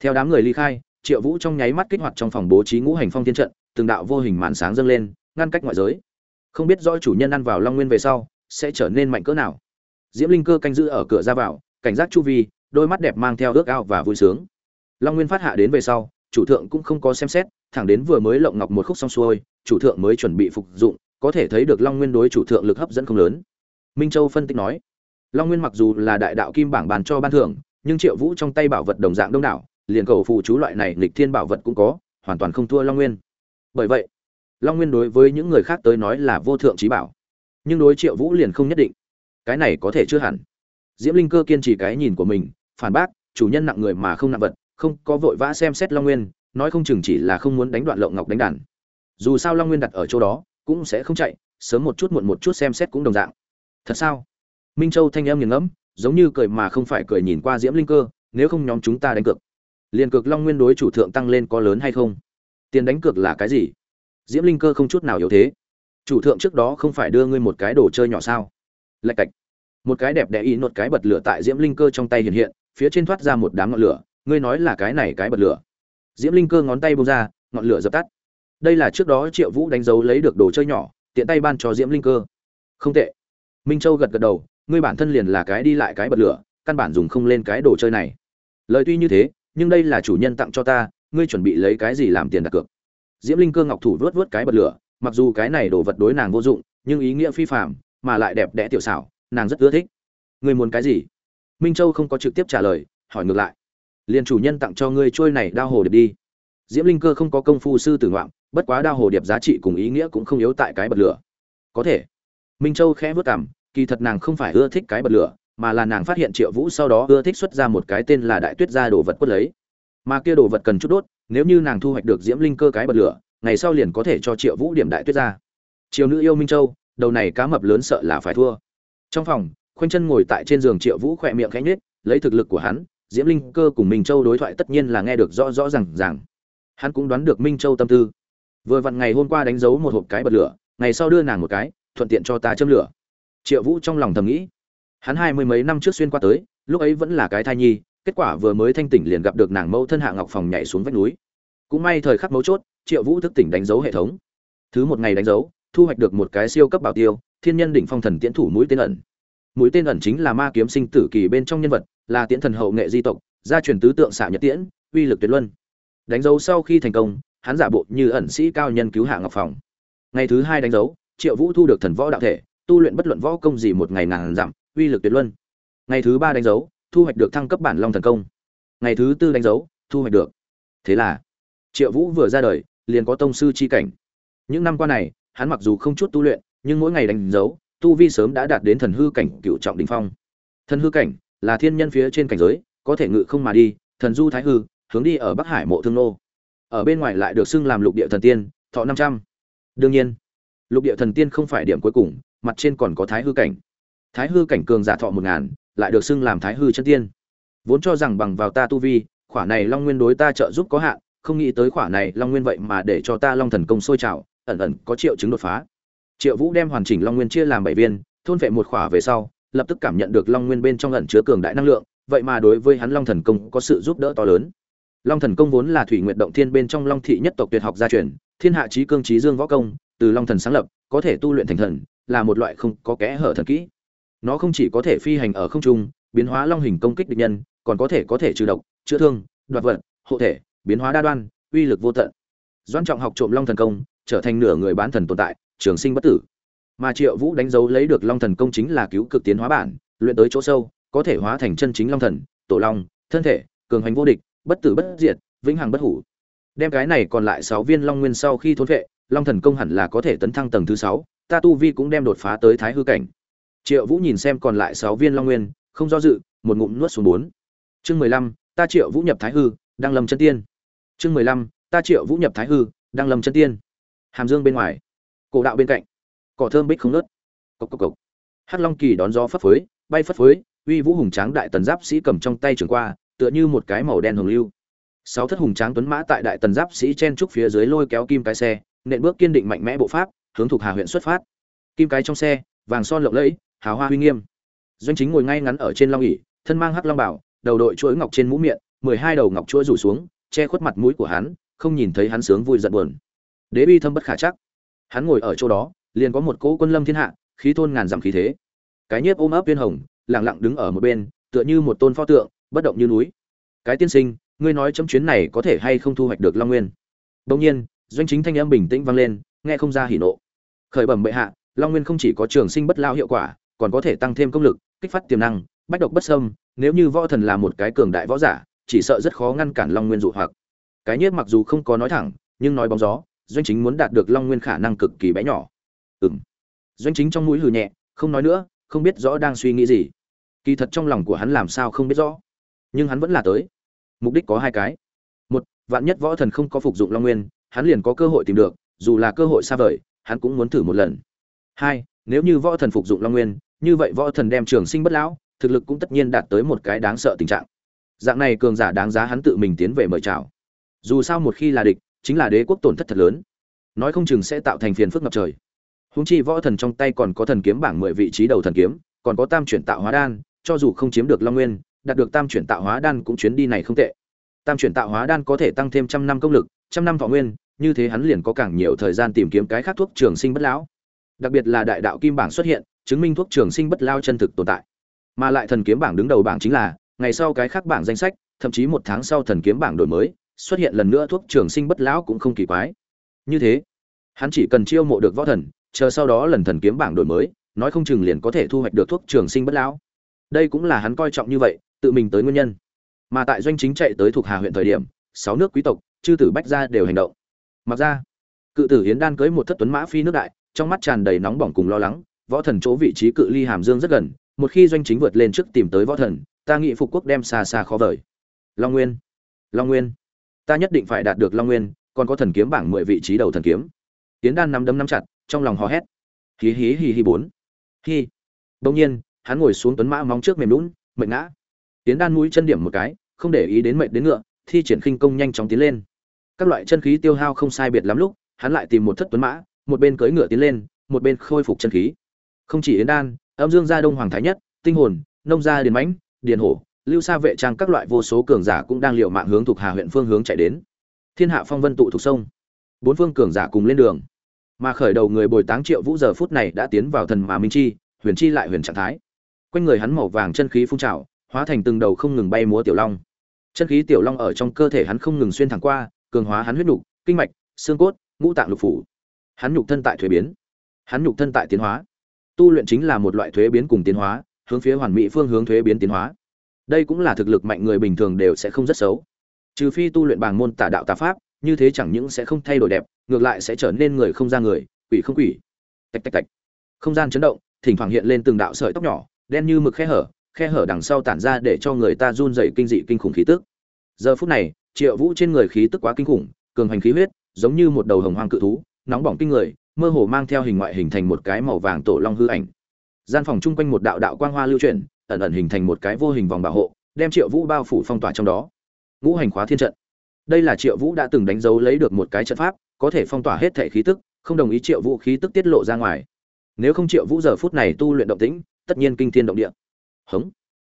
Theo đám người ly khai, triệu vũ trong nháy mắt kích hoạt trong phòng bố trí ngũ hành phong thiên trận, từng đạo vô hình màn sáng dâng lên ngăn cách ngoại giới. Không biết rõ chủ nhân ăn vào long nguyên về sau, sẽ trở nên mạnh cỡ nào. Diễm linh cơ canh giữ ở cửa ra vào, cảnh giác chu vi, đôi mắt đẹp mang theo ước ao và vui sướng. Long nguyên phát hạ đến về sau, chủ thượng cũng không có xem xét, thẳng đến vừa mới lộng ngọc một khúc xong xuôi, chủ thượng mới chuẩn bị phục dụng, có thể thấy được long nguyên đối chủ thượng lực hấp dẫn không lớn. Minh châu phân tích nói, long nguyên mặc dù là đại đạo kim bảng bàn cho ban thưởng, nhưng triệu vũ trong tay bảo vật đồng dạng đông đảo, liền cầu phụ chú loại này nghịch thiên bảo vật cũng có, hoàn toàn không thua long nguyên. Bởi vậy long nguyên đối với những người khác tới nói là vô thượng trí bảo. Nhưng đối triệu vũ liền không nhất định. Cái này có thể chưa hẳn. Diễm linh cơ kiên trì cái nhìn của mình, phản bác, chủ nhân nặng người mà không nặng vật, không có vội vã xem xét long nguyên, nói không chừng chỉ là không muốn đánh đoạn lộng ngọc đánh đàn. Dù sao long nguyên đặt ở chỗ đó, cũng sẽ không chạy, sớm một chút muộn một chút xem xét cũng đồng dạng. Thật sao? Minh châu thanh em nghiền ngẫm, giống như cười mà không phải cười nhìn qua diễm linh cơ, nếu không nhóm chúng ta đánh cược. Liền cược long nguyên đối chủ thượng tăng lên có lớn hay không? Tiền đánh cược là cái gì? Diễm linh cơ không chút nào yếu thế. Chủ thượng trước đó không phải đưa ngươi một cái đồ chơi nhỏ sao? Lạch cạch. Một cái đẹp đẽ ý nốt cái bật lửa tại diễm linh cơ trong tay hiện hiện, phía trên thoát ra một đám ngọn lửa. Ngươi nói là cái này cái bật lửa. Diễm linh cơ ngón tay bông ra, ngọn lửa dập tắt. Đây là trước đó triệu vũ đánh dấu lấy được đồ chơi nhỏ, tiện tay ban cho diễm linh cơ. Không tệ. Minh châu gật gật đầu, ngươi bản thân liền là cái đi lại cái bật lửa, căn bản dùng không lên cái đồ chơi này. Lời tuy như thế, nhưng đây là chủ nhân tặng cho ta, ngươi chuẩn bị lấy cái gì làm tiền đặt cược? Diễm linh cơ ngọc thủ vớt vớt cái bật lửa, mặc dù cái này đồ vật đối nàng vô dụng, nhưng ý nghĩa phi phạm mà lại đẹp đẽ tiểu xảo, nàng rất ưa thích. Ngươi muốn cái gì? Minh châu không có trực tiếp trả lời, hỏi ngược lại. Liền chủ nhân tặng cho ngươi trôi này đao hồ điệp đi. Diễm linh cơ không có công phu sư tử ngoạm, bất quá đao hồ điệp giá trị cùng ý nghĩa cũng không yếu tại cái bật lửa. Có thể. Minh châu khẽ vớt cảm kỳ thật nàng không phải ưa thích cái bật lửa, mà là nàng phát hiện triệu vũ sau đó ưa thích xuất ra một cái tên là đại tuyết gia đồ vật quất lấy. Mà kia đồ vật cần chút đốt nếu như nàng thu hoạch được diễm linh cơ cái bật lửa, ngày sau liền có thể cho triệu vũ điểm đại tuyết ra. triều nữ yêu minh châu, đầu này cá mập lớn sợ là phải thua. Trong phòng, khoanh chân ngồi tại trên giường triệu vũ khỏe miệng khẽ nhếch, lấy thực lực của hắn, diễm linh cơ cùng minh châu đối thoại tất nhiên là nghe được rõ rõ rằng rằng hắn cũng đoán được minh châu tâm tư. Vừa vặn ngày hôm qua đánh dấu một hộp cái bật lửa, ngày sau đưa nàng một cái, thuận tiện cho ta châm lửa. Triệu vũ trong lòng thầm nghĩ. Hắn hai mươi mấy năm trước xuyên qua tới, lúc ấy vẫn là cái thai nhi kết quả vừa mới thanh tỉnh liền gặp được nàng mẫu thân hạ ngọc phòng nhảy xuống vách núi. Cũng may thời khắc mấu chốt, triệu vũ thức tỉnh đánh dấu hệ thống. Thứ một ngày đánh dấu, thu hoạch được một cái siêu cấp bảo tiêu, thiên nhân đỉnh phong thần tiễn thủ mũi tên ẩn. Mũi tên ẩn chính là ma kiếm sinh tử kỳ bên trong nhân vật, là tiễn thần hậu nghệ di tộc, gia truyền tứ tượng xạ nhật tiễn, uy lực tuyệt luân. Đánh dấu sau khi thành công, hắn giả bộ như ẩn sĩ cao nhân cứu hạ ngọc phòng. Ngày thứ hai đánh dấu, triệu vũ thu được thần võ đạo thể, tu luyện bất luận võ công gì một ngày ngàn dặm, uy lực tuyệt luân. Ngày thứ ba đánh dấu thu hoạch được thăng cấp bản long thần công. Ngày thứ tư đánh dấu, thu hoạch được. Thế là, triệu vũ vừa ra đời, liền có tông sư chi cảnh. Những năm qua này, hắn mặc dù không chút tu luyện, nhưng mỗi ngày đánh dấu, tu vi sớm đã đạt đến thần hư cảnh cựu trọng đỉnh phong. Thần hư cảnh là thiên nhân phía trên cảnh giới, có thể ngự không mà đi, thần du thái hư, hướng đi ở bắc hải mộ thương nô. Ở bên ngoài lại được xưng làm lục địa thần tiên, thọ năm trăm. Đương nhiên, lục địa thần tiên không phải điểm cuối cùng, mặt trên còn có thái hư cảnh. Thái hư cảnh cường giả thọ một ngàn lại được xưng làm thái hư chân tiên. Vốn cho rằng bằng vào ta tu vi, khỏa này long nguyên đối ta trợ giúp có hạn, không nghĩ tới khỏa này long nguyên vậy mà để cho ta long thần công sôi trào, ẩn ẩn có triệu chứng đột phá. Triệu vũ đem hoàn chỉnh long nguyên chia làm bảy viên, thôn vệ một khỏa về sau, lập tức cảm nhận được long nguyên bên trong ẩn chứa cường đại năng lượng, vậy mà đối với hắn long thần công có sự giúp đỡ to lớn. Long thần công vốn là thủy nguyện động thiên bên trong long thị nhất tộc tuyệt học gia truyền, thiên hạ trí cương trí dương võ công, từ long thần sáng lập, có thể tu luyện thành thần, là một loại không có kẽ hở thần kỹ nó không chỉ có thể phi hành ở không trung, biến hóa long hình công kích địch nhân, còn có thể có thể trừ độc, chữa thương, đoạt vật, hộ thể, biến hóa đa đoan, uy lực vô tận. Doan trọng học trộm long thần công, trở thành nửa người bán thần tồn tại, trường sinh bất tử. Mà triệu vũ đánh dấu lấy được long thần công chính là cứu cực tiến hóa bản, luyện tới chỗ sâu, có thể hóa thành chân chính long thần, tổ long, thân thể, cường hành vô địch, bất tử bất diệt, vĩnh hằng bất hủ. Đem cái này còn lại sáu viên long nguyên sau khi thôn vệ, long thần công hẳn là có thể tấn thăng tầng thứ sáu, ta tu vi cũng đem đột phá tới thái hư cảnh triệu vũ nhìn xem còn lại sáu viên long nguyên, không do dự, một ngụm nuốt xuống bốn. Chương mười lăm, ta triệu vũ nhập thái hư, đang lâm chân tiên. Chương mười lăm, ta triệu vũ nhập thái hư, đang lâm chân tiên. Hàm dương bên ngoài. Cổ đạo bên cạnh. Cỏ thơm bích không nớt cộc cộc cộc. Hắc long kỳ đón gió phất phới, bay phất phới, uy vũ hùng tráng đại tần giáp sĩ cầm trong tay trường qua, tựa như một cái màu đen hồng lưu. Sáu thất hùng tráng tuấn mã tại đại tần giáp sĩ chen trúc phía dưới lôi kéo kim cái xe, nện bước kiên định mạnh mẽ bộ pháp, hướng thuộc hà huyện xuất phát. Kim cái trong xe, vàng son lộng lẫy hào hoa huy nghiêm. Doanh chính ngồi ngay ngắn ở trên long ỉ thân mang hắc long bảo, đầu đội chuỗi ngọc trên mũ miệng, mười hai đầu ngọc chuỗi rủ xuống, che khuất mặt mũi của hắn, không nhìn thấy hắn sướng vui giận buồn. Đế bi thâm bất khả chắc. Hắn ngồi ở chỗ đó, liền có một cỗ quân lâm thiên hạ, khí thôn ngàn dặm khí thế. Cái nhiếp ôm ấp viên hồng, lặng lặng đứng ở một bên, tựa như một tôn pho tượng, bất động như núi. Cái tiên sinh, ngươi nói chấm chuyến này có thể hay không thu hoạch được long nguyên? Đông nhiên, doanh chính thanh âm bình tĩnh vang lên, nghe không ra hỉ nộ. Khởi bẩm bệ hạ, long nguyên không chỉ có trường sinh bất lao hiệu quả còn có thể tăng thêm công lực, kích phát tiềm năng, bách độc bất sâm nếu như võ thần là một cái cường đại võ giả, chỉ sợ rất khó ngăn cản long nguyên dụ hoặc. Cái nhiếp mặc dù không có nói thẳng, nhưng nói bóng gió, doanh chính muốn đạt được long nguyên khả năng cực kỳ bé nhỏ. Ừng doanh chính trong mũi hừ nhẹ, không nói nữa, không biết rõ đang suy nghĩ gì. Kỳ thật trong lòng của hắn làm sao không biết rõ. Nhưng hắn vẫn là tới. Mục đích có hai cái. Một, vạn nhất võ thần không có phục dụng long nguyên, hắn liền có cơ hội tìm được, dù là cơ hội xa vời, hắn cũng muốn thử một lần. Hai, nếu như võ thần phục dụng long nguyên như vậy võ thần đem trường sinh bất lão, thực lực cũng tất nhiên đạt tới một cái đáng sợ tình trạng. Dạng này cường giả đáng giá hắn tự mình tiến về mời chào. Dù sao một khi là địch, chính là đế quốc tổn thất thật lớn. Nói không chừng sẽ tạo thành phiền phức ngập trời. Húng chi võ thần trong tay còn có thần kiếm bảng mười vị trí đầu thần kiếm, còn có tam chuyển tạo hóa đan, cho dù không chiếm được long nguyên, đạt được tam chuyển tạo hóa đan cũng chuyến đi này không tệ. Tam chuyển tạo hóa đan có thể tăng thêm trăm năm công lực, trăm năm thọ nguyên, như thế hắn liền có càng nhiều thời gian tìm kiếm cái khác thuốc trường sinh bất lão. Đặc biệt là đại đạo kim bảng xuất hiện chứng minh thuốc trường sinh bất lao chân thực tồn tại. Mà lại thần kiếm bảng đứng đầu bảng chính là, ngày sau cái khác bảng danh sách, thậm chí một tháng sau thần kiếm bảng đổi mới, xuất hiện lần nữa thuốc trường sinh bất lão cũng không kỳ quái. Như thế, hắn chỉ cần chiêu mộ được võ thần, chờ sau đó lần thần kiếm bảng đổi mới, nói không chừng liền có thể thu hoạch được thuốc trường sinh bất lão. Đây cũng là hắn coi trọng như vậy, tự mình tới nguyên nhân. Mà tại doanh chính chạy tới thuộc hà huyện thời điểm, sáu nước quý tộc, chư tử bách gia đều hành động. Mặc ra, cự tử hiến đan cưới một thất tuấn mã phi nước đại, trong mắt tràn đầy nóng bỏng cùng lo lắng võ thần chỗ vị trí cự ly hàm dương rất gần, một khi doanh chính vượt lên trước tìm tới võ thần, ta nghĩ phục quốc đem xa xa khó vời. Long nguyên long nguyên, ta nhất định phải đạt được long nguyên, còn có thần kiếm bảng mười vị trí đầu thần kiếm. Tiến đan nắm đấm nắm chặt, trong lòng hò hét. Hí hí hí hí bốn. Hí. Đông nhiên, hắn ngồi xuống tuấn mã móng trước mềm lún, mệt ngã. Tiến đan mũi chân điểm một cái, không để ý đến mệt đến ngựa, thi triển khinh công nhanh chóng tiến lên. Các loại chân khí tiêu hao không sai biệt lắm lúc, hắn lại tìm một thất tuấn mã, một bên cưỡi ngựa tiến lên, một bên khôi phục chân khí không chỉ yến đan, âm dương gia đông hoàng thái nhất, tinh hồn, nông gia điền mãnh, điền hổ, lưu sa vệ trang các loại vô số cường giả cũng đang liệu mạng hướng thuộc hà huyện phương hướng chạy đến. Thiên hạ phong vân tụ thuộc sông. Bốn phương cường giả cùng lên đường. Mà khởi đầu người bồi táng triệu vũ giờ phút này đã tiến vào thần mà minh chi, huyền chi lại huyền trạng thái. Quanh người hắn màu vàng chân khí phun trào, hóa thành từng đầu không ngừng bay múa tiểu long. Chân khí tiểu long ở trong cơ thể hắn không ngừng xuyên thẳng qua, cường hóa hắn huyết nhục kinh mạch, xương cốt, ngũ tạng lục phủ. Hắn nhục thân tại thuế biến. Hắn nhục thân tại tiến hóa tu luyện chính là một loại thuế biến cùng tiến hóa, hướng phía hoàn mỹ phương hướng thuế biến tiến hóa. Đây cũng là thực lực mạnh người bình thường đều sẽ không rất xấu. Trừ phi tu luyện bằng môn tả đạo tà pháp, như thế chẳng những sẽ không thay đổi đẹp, ngược lại sẽ trở nên người không ra người, quỷ không quỷ. Tạch tạch tạch. Không gian chấn động, thỉnh thoảng hiện lên từng đạo sợi tóc nhỏ, đen như mực khe hở khe hở đằng sau tản ra để cho người ta run dày kinh dị kinh khủng khí tức. Giờ phút này, triệu vũ trên người khí tức quá kinh khủng, cường hành khí huyết, giống như một đầu hồng hoang cự thú, nóng bỏng kinh người mơ hồ mang theo hình ngoại hình thành một cái màu vàng tổ long hư ảnh. Gian phòng chung quanh một đạo đạo quang hoa lưu chuyển, ẩn ẩn hình thành một cái vô hình vòng bảo hộ, đem triệu vũ bao phủ phong tỏa trong đó. Ngũ hành khóa thiên trận. Đây là triệu vũ đã từng đánh dấu lấy được một cái trận pháp, có thể phong tỏa hết thể khí tức, không đồng ý triệu vũ khí tức tiết lộ ra ngoài. Nếu không triệu vũ giờ phút này tu luyện động tĩnh, tất nhiên kinh thiên động địa. Hống.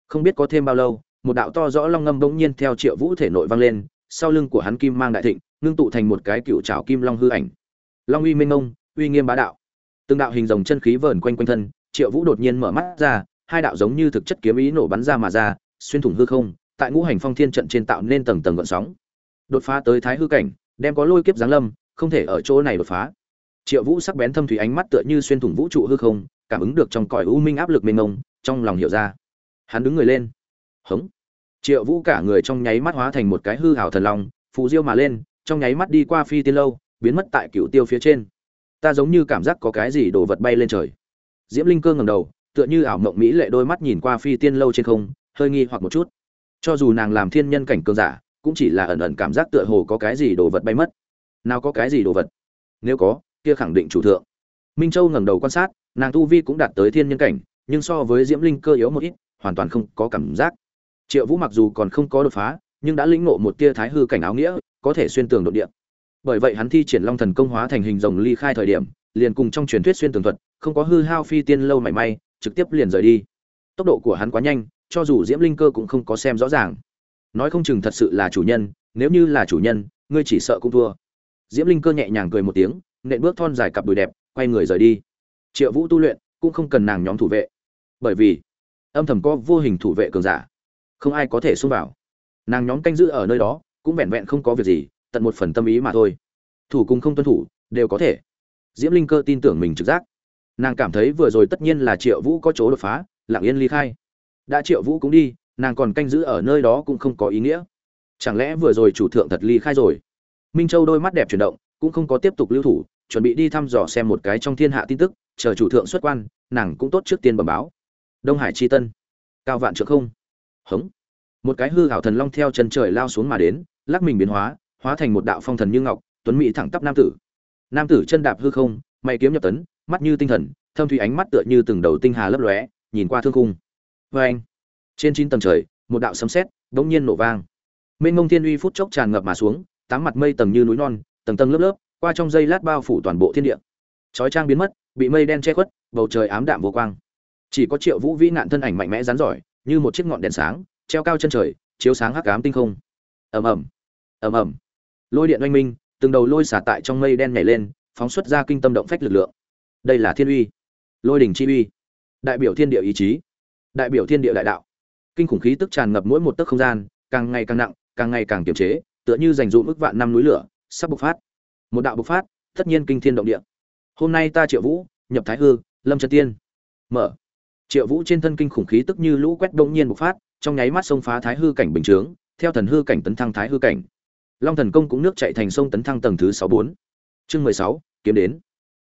Không biết có thêm bao lâu, một đạo to rõ long ngâm bỗng nhiên theo triệu vũ thể nội vang lên, sau lưng của hắn kim mang đại thịnh, ngưng tụ thành một cái cựu trảo kim long hư ảnh. Long uy minh ngông uy nghiêm bá đạo. Từng đạo hình rồng chân khí vờn quanh quanh thân, triệu vũ đột nhiên mở mắt ra, hai đạo giống như thực chất kiếm ý nổ bắn ra mà ra, xuyên thủng hư không, tại ngũ hành phong thiên trận trên tạo nên tầng tầng gợn sóng. Đột phá tới thái hư cảnh, đem có lôi kiếp giáng lâm, không thể ở chỗ này đột phá. Triệu vũ sắc bén thâm thủy ánh mắt tựa như xuyên thủng vũ trụ hư không, cảm ứng được trong cõi u minh áp lực mênh mông, trong lòng hiểu ra. Hắn đứng người lên. Hống. Triệu vũ cả người trong nháy mắt hóa thành một cái hư hảo thần long, phù diêu mà lên, trong nháy mắt đi qua phi tiên lâu, biến mất tại cựu tiêu phía trên ta giống như cảm giác có cái gì đồ vật bay lên trời. Diễm linh cơ ngầm đầu, tựa như ảo mộng mỹ lệ đôi mắt nhìn qua phi tiên lâu trên không, hơi nghi hoặc một chút. Cho dù nàng làm thiên nhân cảnh cường giả, cũng chỉ là ẩn ẩn cảm giác tựa hồ có cái gì đồ vật bay mất. Nào có cái gì đồ vật? Nếu có, kia khẳng định chủ thượng. Minh châu ngẩng đầu quan sát, nàng tu vi cũng đạt tới thiên nhân cảnh, nhưng so với diễm linh cơ yếu một ít, hoàn toàn không có cảm giác. Triệu vũ mặc dù còn không có đột phá, nhưng đã lĩnh ngộ một tia thái hư cảnh áo nghĩa, có thể xuyên tường đột địa bởi vậy hắn thi triển long thần công hóa thành hình rồng ly khai thời điểm, liền cùng trong truyền thuyết xuyên tường thuật, không có hư hao phi tiên lâu mảy may, trực tiếp liền rời đi. Tốc độ của hắn quá nhanh, cho dù diễm linh cơ cũng không có xem rõ ràng. Nói không chừng thật sự là chủ nhân, nếu như là chủ nhân, ngươi chỉ sợ cũng thua. Diễm linh cơ nhẹ nhàng cười một tiếng, nện bước thon dài cặp đùi đẹp, quay người rời đi. Triệu vũ tu luyện cũng không cần nàng nhóm thủ vệ. Bởi vì, âm thầm có vô hình thủ vệ cường giả, không ai có thể xông vào. Nàng nhóm canh giữ ở nơi đó, cũng vẹn vẹn không có việc gì tận một phần tâm ý mà thôi. Thủ cùng không tuân thủ, đều có thể. Diễm linh cơ tin tưởng mình trực giác. Nàng cảm thấy vừa rồi tất nhiên là triệu vũ có chỗ đột phá, lặng yên ly khai. Đã triệu vũ cũng đi, nàng còn canh giữ ở nơi đó cũng không có ý nghĩa. Chẳng lẽ vừa rồi chủ thượng thật ly khai rồi? Minh châu đôi mắt đẹp chuyển động, cũng không có tiếp tục lưu thủ, chuẩn bị đi thăm dò xem một cái trong thiên hạ tin tức, chờ chủ thượng xuất quan, nàng cũng tốt trước tiên bẩm báo. Đông hải chi tân, cao vạn trượng không. Hống. Một cái hư hảo thần long theo chân trời lao xuống mà đến, lắc mình biến hóa hóa thành một đạo phong thần như ngọc, tuấn mỹ thẳng tắp nam tử. Nam tử chân đạp hư không, mày kiếm nhập tấn, mắt như tinh thần, thâm thủy ánh mắt tựa như từng đầu tinh hà lấp lóe, nhìn qua thương khung. Vê anh, trên chín tầng trời, một đạo sấm sét đống nhiên nổ vang. Mênh mông thiên uy phút chốc tràn ngập mà xuống, tám mặt mây tầng như núi non, tầng tầng lớp lớp, qua trong dây lát bao phủ toàn bộ thiên địa. Chói trang biến mất, bị mây đen che khuất, bầu trời ám đạm vô quang. Chỉ có triệu vũ vĩ nạn thân ảnh mạnh mẽ rắn giỏi, như một chiếc ngọn đèn sáng, treo cao chân trời, chiếu sáng hắc ám tinh không. Ầm ầm ầm ầm lôi điện oanh minh, từng đầu lôi xả tại trong mây đen nhảy lên, phóng xuất ra kinh tâm động phách lực lượng. Đây là thiên uy. Lôi đỉnh chi uy. Đại biểu thiên địa ý chí. Đại biểu thiên địa đại đạo. Kinh khủng khí tức tràn ngập mỗi một tấc không gian, càng ngày càng nặng, càng ngày càng kiềm chế, tựa như dành dụ ức vạn năm núi lửa, sắp bộc phát. Một đạo bộc phát, tất nhiên kinh thiên động địa. Hôm nay ta triệu vũ, nhập thái hư, lâm trần tiên. Mở. Triệu vũ trên thân kinh khủng khí tức như lũ quét đông nhiên bộc phát, trong nháy mắt xông phá thái hư cảnh bình chướng, theo thần hư cảnh tấn thăng thái hư cảnh long thần công cũng nước chạy thành sông tấn thăng tầng thứ sáu bốn. Chương mười sáu, kiếm đến.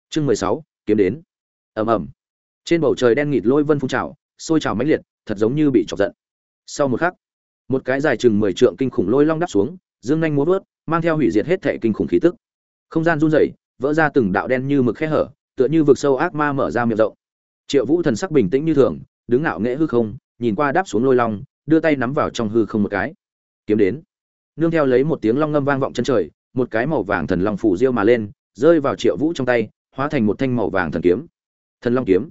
Chương mười sáu, kiếm đến. Ầm ầm. Trên bầu trời đen nghịt lôi vân phun trào, sôi trào mãnh liệt, thật giống như bị chọc giận. Sau một khắc, một cái dài chừng mười trượng kinh khủng lôi long đắp xuống, dương nhanh múa vớt, mang theo hủy diệt hết thể kinh khủng khí tức. Không gian run rẩy, vỡ ra từng đạo đen như mực khe hở, tựa như vực sâu ác ma mở ra miệng rộng. Triệu vũ thần sắc bình tĩnh như thường, đứng ngạo nghễ hư không, nhìn qua đáp xuống lôi long, đưa tay nắm vào trong hư không một cái. Kiếm đến nương theo lấy một tiếng long ngâm vang vọng chân trời, một cái màu vàng thần long phủ diêu mà lên, rơi vào triệu vũ trong tay, hóa thành một thanh màu vàng thần kiếm. Thần long kiếm.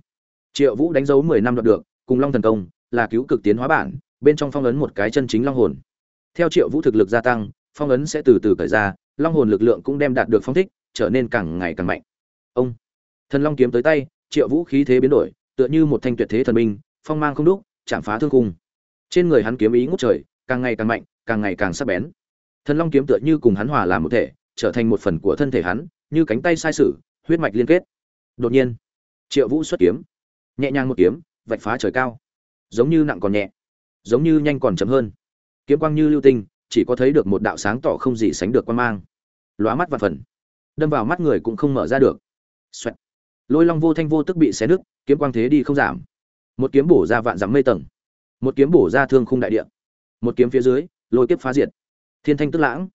Triệu vũ đánh dấu mười năm đoạt được, cùng long thần công, là cứu cực tiến hóa bản, bên trong phong ấn một cái chân chính long hồn. Theo triệu vũ thực lực gia tăng, phong ấn sẽ từ từ cởi ra, long hồn lực lượng cũng đem đạt được phong thích, trở nên càng ngày càng mạnh. Ông. Thần long kiếm tới tay, triệu vũ khí thế biến đổi, tựa như một thanh tuyệt thế thần minh phong mang không đúc, chạm phá thương cung trên người hắn kiếm ý ngút trời, càng ngày càng mạnh càng ngày càng sắc bén. Thần long kiếm tựa như cùng hắn hòa làm một thể, trở thành một phần của thân thể hắn, như cánh tay sai sử, huyết mạch liên kết. Đột nhiên, triệu vũ xuất kiếm. Nhẹ nhàng một kiếm, vạch phá trời cao. Giống như nặng còn nhẹ, giống như nhanh còn chậm hơn. Kiếm quang như lưu tinh, chỉ có thấy được một đạo sáng tỏ không gì sánh được quan mang. Lóa mắt và phần. Đâm vào mắt người cũng không mở ra được. Xoẹt. lôi long vô thanh vô tức bị xé nứt, kiếm quang thế đi không giảm. Một kiếm bổ ra vạn dặm mây tầng. Một kiếm bổ ra thương khung đại địa. Một kiếm phía dưới lôi kiếp phá diệt. Thiên thanh tức lãng.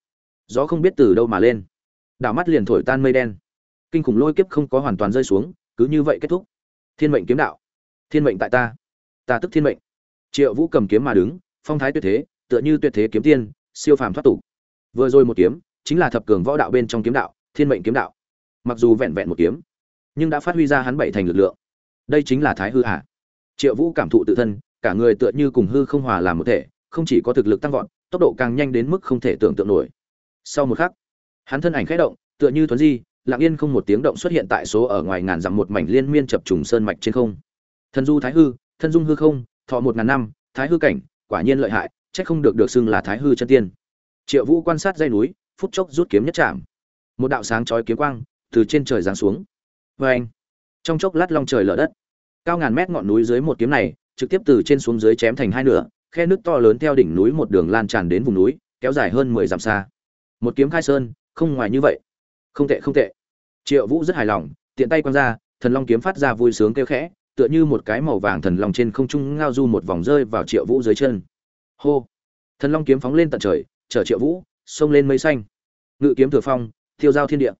Gió không biết từ đâu mà lên. Đảo mắt liền thổi tan mây đen. Kinh khủng lôi kiếp không có hoàn toàn rơi xuống, cứ như vậy kết thúc. Thiên mệnh kiếm đạo. Thiên mệnh tại ta. Ta tức thiên mệnh. Triệu vũ cầm kiếm mà đứng, phong thái tuyệt thế, tựa như tuyệt thế kiếm tiên, siêu phàm thoát tục. Vừa rồi một kiếm, chính là thập cường võ đạo bên trong kiếm đạo, thiên mệnh kiếm đạo. Mặc dù vẹn vẹn một kiếm, nhưng đã phát huy ra hắn bảy thành lực lượng. Đây chính là thái hư hạ triệu vũ cảm thụ tự thân, cả người tựa như cùng hư không hòa làm một thể, không chỉ có thực lực tăng vọt tốc độ càng nhanh đến mức không thể tưởng tượng nổi. Sau một khắc, hắn thân ảnh khẽ động, tựa như thuấn di, lặng yên không một tiếng động xuất hiện tại số ở ngoài ngàn dặm một mảnh liên miên chập trùng sơn mạch trên không. Thân du thái hư, thân dung hư không, thọ một ngàn năm, thái hư cảnh, quả nhiên lợi hại, chắc không được được xưng là thái hư chân tiên. Triệu vũ quan sát dây núi, phút chốc rút kiếm nhất chạm một đạo sáng chói kiếm quang từ trên trời giáng xuống. Vê anh, trong chốc lát long trời lở đất. Cao ngàn mét ngọn núi dưới một kiếm này, trực tiếp từ trên xuống dưới chém thành hai nửa khe nước to lớn theo đỉnh núi một đường lan tràn đến vùng núi, kéo dài hơn mười dặm xa. Một kiếm khai sơn, không ngoài như vậy. Không tệ không tệ. Triệu vũ rất hài lòng, tiện tay quăng ra, thần long kiếm phát ra vui sướng kêu khẽ, tựa như một cái màu vàng thần long trên không trung ngao du một vòng rơi vào triệu vũ dưới chân. Hô! Thần long kiếm phóng lên tận trời, chở triệu vũ, xông lên mây xanh. Ngự kiếm thừa phong, thiêu giao thiên địa.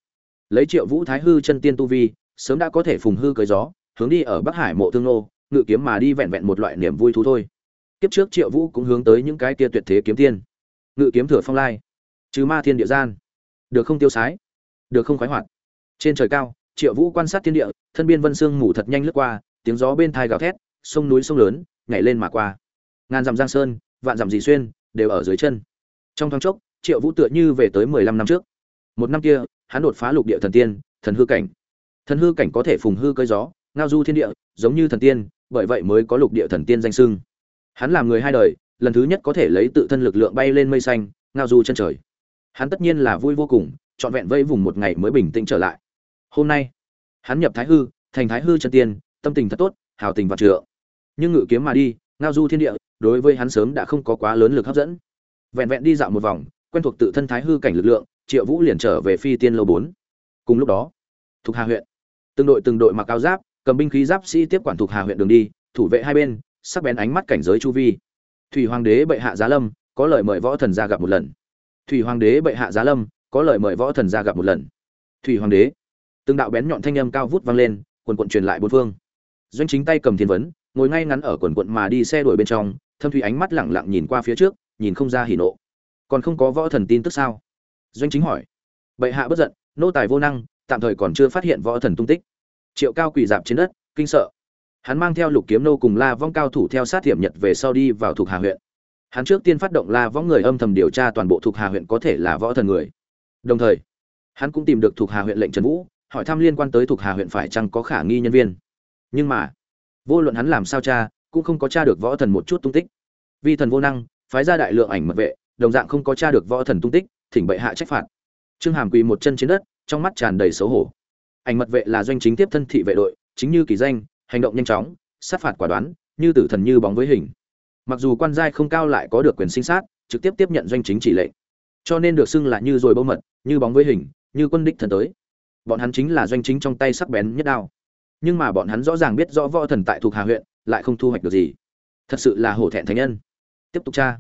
Lấy triệu vũ thái hư chân tiên tu vi, sớm đã có thể phùng hư cưới gió, hướng đi ở bắc hải mộ thương nô, ngự kiếm mà đi vẹn vẹn một loại niềm vui thú thôi kiếp trước triệu vũ cũng hướng tới những cái kia tuyệt thế kiếm tiên. Ngự kiếm thừa phong lai. Trừ ma thiên địa gian. Được không tiêu sái? Được không khoái hoạt? Trên trời cao, triệu vũ quan sát thiên địa, thân biên vân sương ngủ thật nhanh lướt qua, tiếng gió bên thai gào thét, sông núi sông lớn, nhảy lên mà qua. Ngàn dặm giang sơn, vạn dặm dì xuyên, đều ở dưới chân. Trong thoáng chốc, triệu vũ tựa như về tới mười lăm năm trước. Một năm kia, hắn đột phá lục địa thần tiên, thần hư cảnh. Thần hư cảnh có thể phùng hư cơi gió, ngao du thiên địa, giống như thần tiên, bởi vậy mới có lục địa thần tiên danh sưng hắn làm người hai đời, lần thứ nhất có thể lấy tự thân lực lượng bay lên mây xanh, ngao du chân trời. Hắn tất nhiên là vui vô cùng, trọn vẹn vây vùng một ngày mới bình tĩnh trở lại. Hôm nay, hắn nhập thái hư, thành thái hư chân tiên, tâm tình thật tốt, hào tình và trựa nhưng ngự kiếm mà đi, ngao du thiên địa, đối với hắn sớm đã không có quá lớn lực hấp dẫn. Vẹn vẹn đi dạo một vòng, quen thuộc tự thân thái hư cảnh lực lượng, triệu vũ liền trở về phi tiên lâu bốn. Cùng lúc đó thuộc hà huyện. Từng đội từng đội mặc áo giáp, cầm binh khí giáp sĩ tiếp quản thuộc hà huyện đường đi, thủ vệ hai bên sắc bén ánh mắt cảnh giới chu vi. Thủy hoàng đế bệ hạ giá lâm, có lời mời võ thần ra gặp một lần. Thủy hoàng đế bệ hạ giá lâm, có lời mời võ thần ra gặp một lần. Thủy hoàng đế. Từng đạo bén nhọn thanh âm cao vút vang lên, quần quận truyền lại bốn phương. Doanh chính tay cầm thiên vấn, ngồi ngay ngắn ở quần quận mà đi xe đuổi bên trong, thâm thủy ánh mắt lẳng lặng nhìn qua phía trước, nhìn không ra hỉ nộ. Còn không có võ thần tin tức sao? Doanh chính hỏi. Bệ hạ bất giận, nô tài vô năng, tạm thời còn chưa phát hiện võ thần tung tích. Triệu cao quỳ dạp trên đất, kinh sợ hắn mang theo lục kiếm nô cùng la vong cao thủ theo sát hiểm nhật về sau đi vào thuộc hà huyện. Hắn trước tiên phát động la vong người âm thầm điều tra toàn bộ thuộc hà huyện có thể là võ thần người. Đồng thời, hắn cũng tìm được thuộc hà huyện lệnh trần vũ, hỏi thăm liên quan tới thuộc hà huyện phải chăng có khả nghi nhân viên. Nhưng mà, vô luận hắn làm sao cha cũng không có cha được võ thần một chút tung tích. Vi thần vô năng, phái ra đại lượng ảnh mật vệ, đồng dạng không có cha được võ thần tung tích, thỉnh bệ hạ trách phạt. Trương hàm quỳ một chân trên đất, trong mắt tràn đầy xấu hổ. Ảnh mật vệ là doanh chính tiếp thân thị vệ đội, chính như kỳ danh hành động nhanh chóng, sát phạt quả đoán, như tử thần như bóng với hình. Mặc dù quan giai không cao lại có được quyền sinh sát, trực tiếp tiếp nhận doanh chính chỉ lệnh. Cho nên được xưng là như rồi bâu mật, như bóng với hình, như quân đích thần tới. Bọn hắn chính là doanh chính trong tay sắc bén nhất đao. Nhưng mà bọn hắn rõ ràng biết rõ võ thần tại thuộc hà huyện, lại không thu hoạch được gì. Thật sự là hổ thẹn thánh nhân. Tiếp tục tra.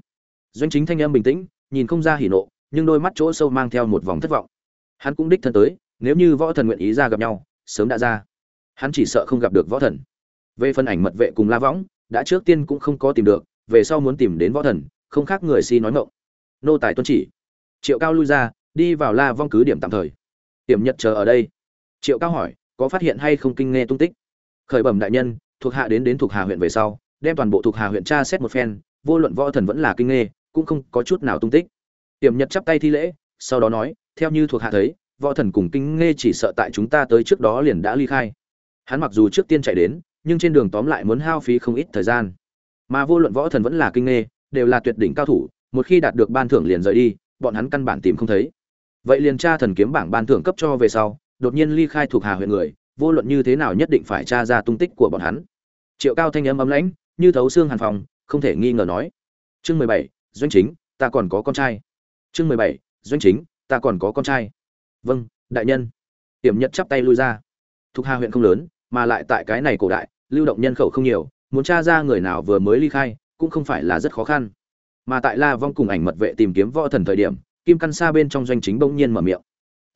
Doanh chính thanh âm bình tĩnh, nhìn không ra hỉ nộ, nhưng đôi mắt chỗ sâu mang theo một vòng thất vọng. Hắn cũng đích thân tới, nếu như võ thần nguyện ý ra gặp nhau, sớm đã ra hắn chỉ sợ không gặp được võ thần. Về phần ảnh mật vệ cùng la võng, đã trước tiên cũng không có tìm được, về sau muốn tìm đến võ thần, không khác người si nói ngộng nô tài tuân chỉ. Triệu cao lui ra, đi vào la vong cứ điểm tạm thời. Tiềm nhật chờ ở đây. Triệu cao hỏi, có phát hiện hay không kinh nghe tung tích? Khởi bẩm đại nhân, thuộc hạ đến đến thuộc hà huyện về sau, đem toàn bộ thuộc hà huyện tra xét một phen, vô luận võ thần vẫn là kinh nghe, cũng không có chút nào tung tích. Tiềm nhật chắp tay thi lễ, sau đó nói, theo như thuộc hạ thấy, võ thần cùng kinh nghe chỉ sợ tại chúng ta tới trước đó liền đã ly khai hắn mặc dù trước tiên chạy đến nhưng trên đường tóm lại muốn hao phí không ít thời gian. Mà vô luận võ thần vẫn là kinh nghê, đều là tuyệt đỉnh cao thủ một khi đạt được ban thưởng liền rời đi bọn hắn căn bản tìm không thấy. Vậy liền tra thần kiếm bảng ban thưởng cấp cho về sau đột nhiên ly khai thuộc hà huyện người vô luận như thế nào nhất định phải tra ra tung tích của bọn hắn. Triệu cao thanh âm ấm lãnh như thấu xương hàn phòng không thể nghi ngờ nói. Chương mười bảy doanh chính ta còn có con trai. Chương mười bảy doanh chính ta còn có con trai. Vâng đại nhân. Tiềm nhật chắp tay lui ra. Thuộc hà huyện không lớn mà lại tại cái này cổ đại, lưu động nhân khẩu không nhiều, muốn tra ra người nào vừa mới ly khai, cũng không phải là rất khó khăn. Mà tại la vong cùng ảnh mật vệ tìm kiếm võ thần thời điểm, kim căn xa bên trong doanh chính bỗng nhiên mở miệng.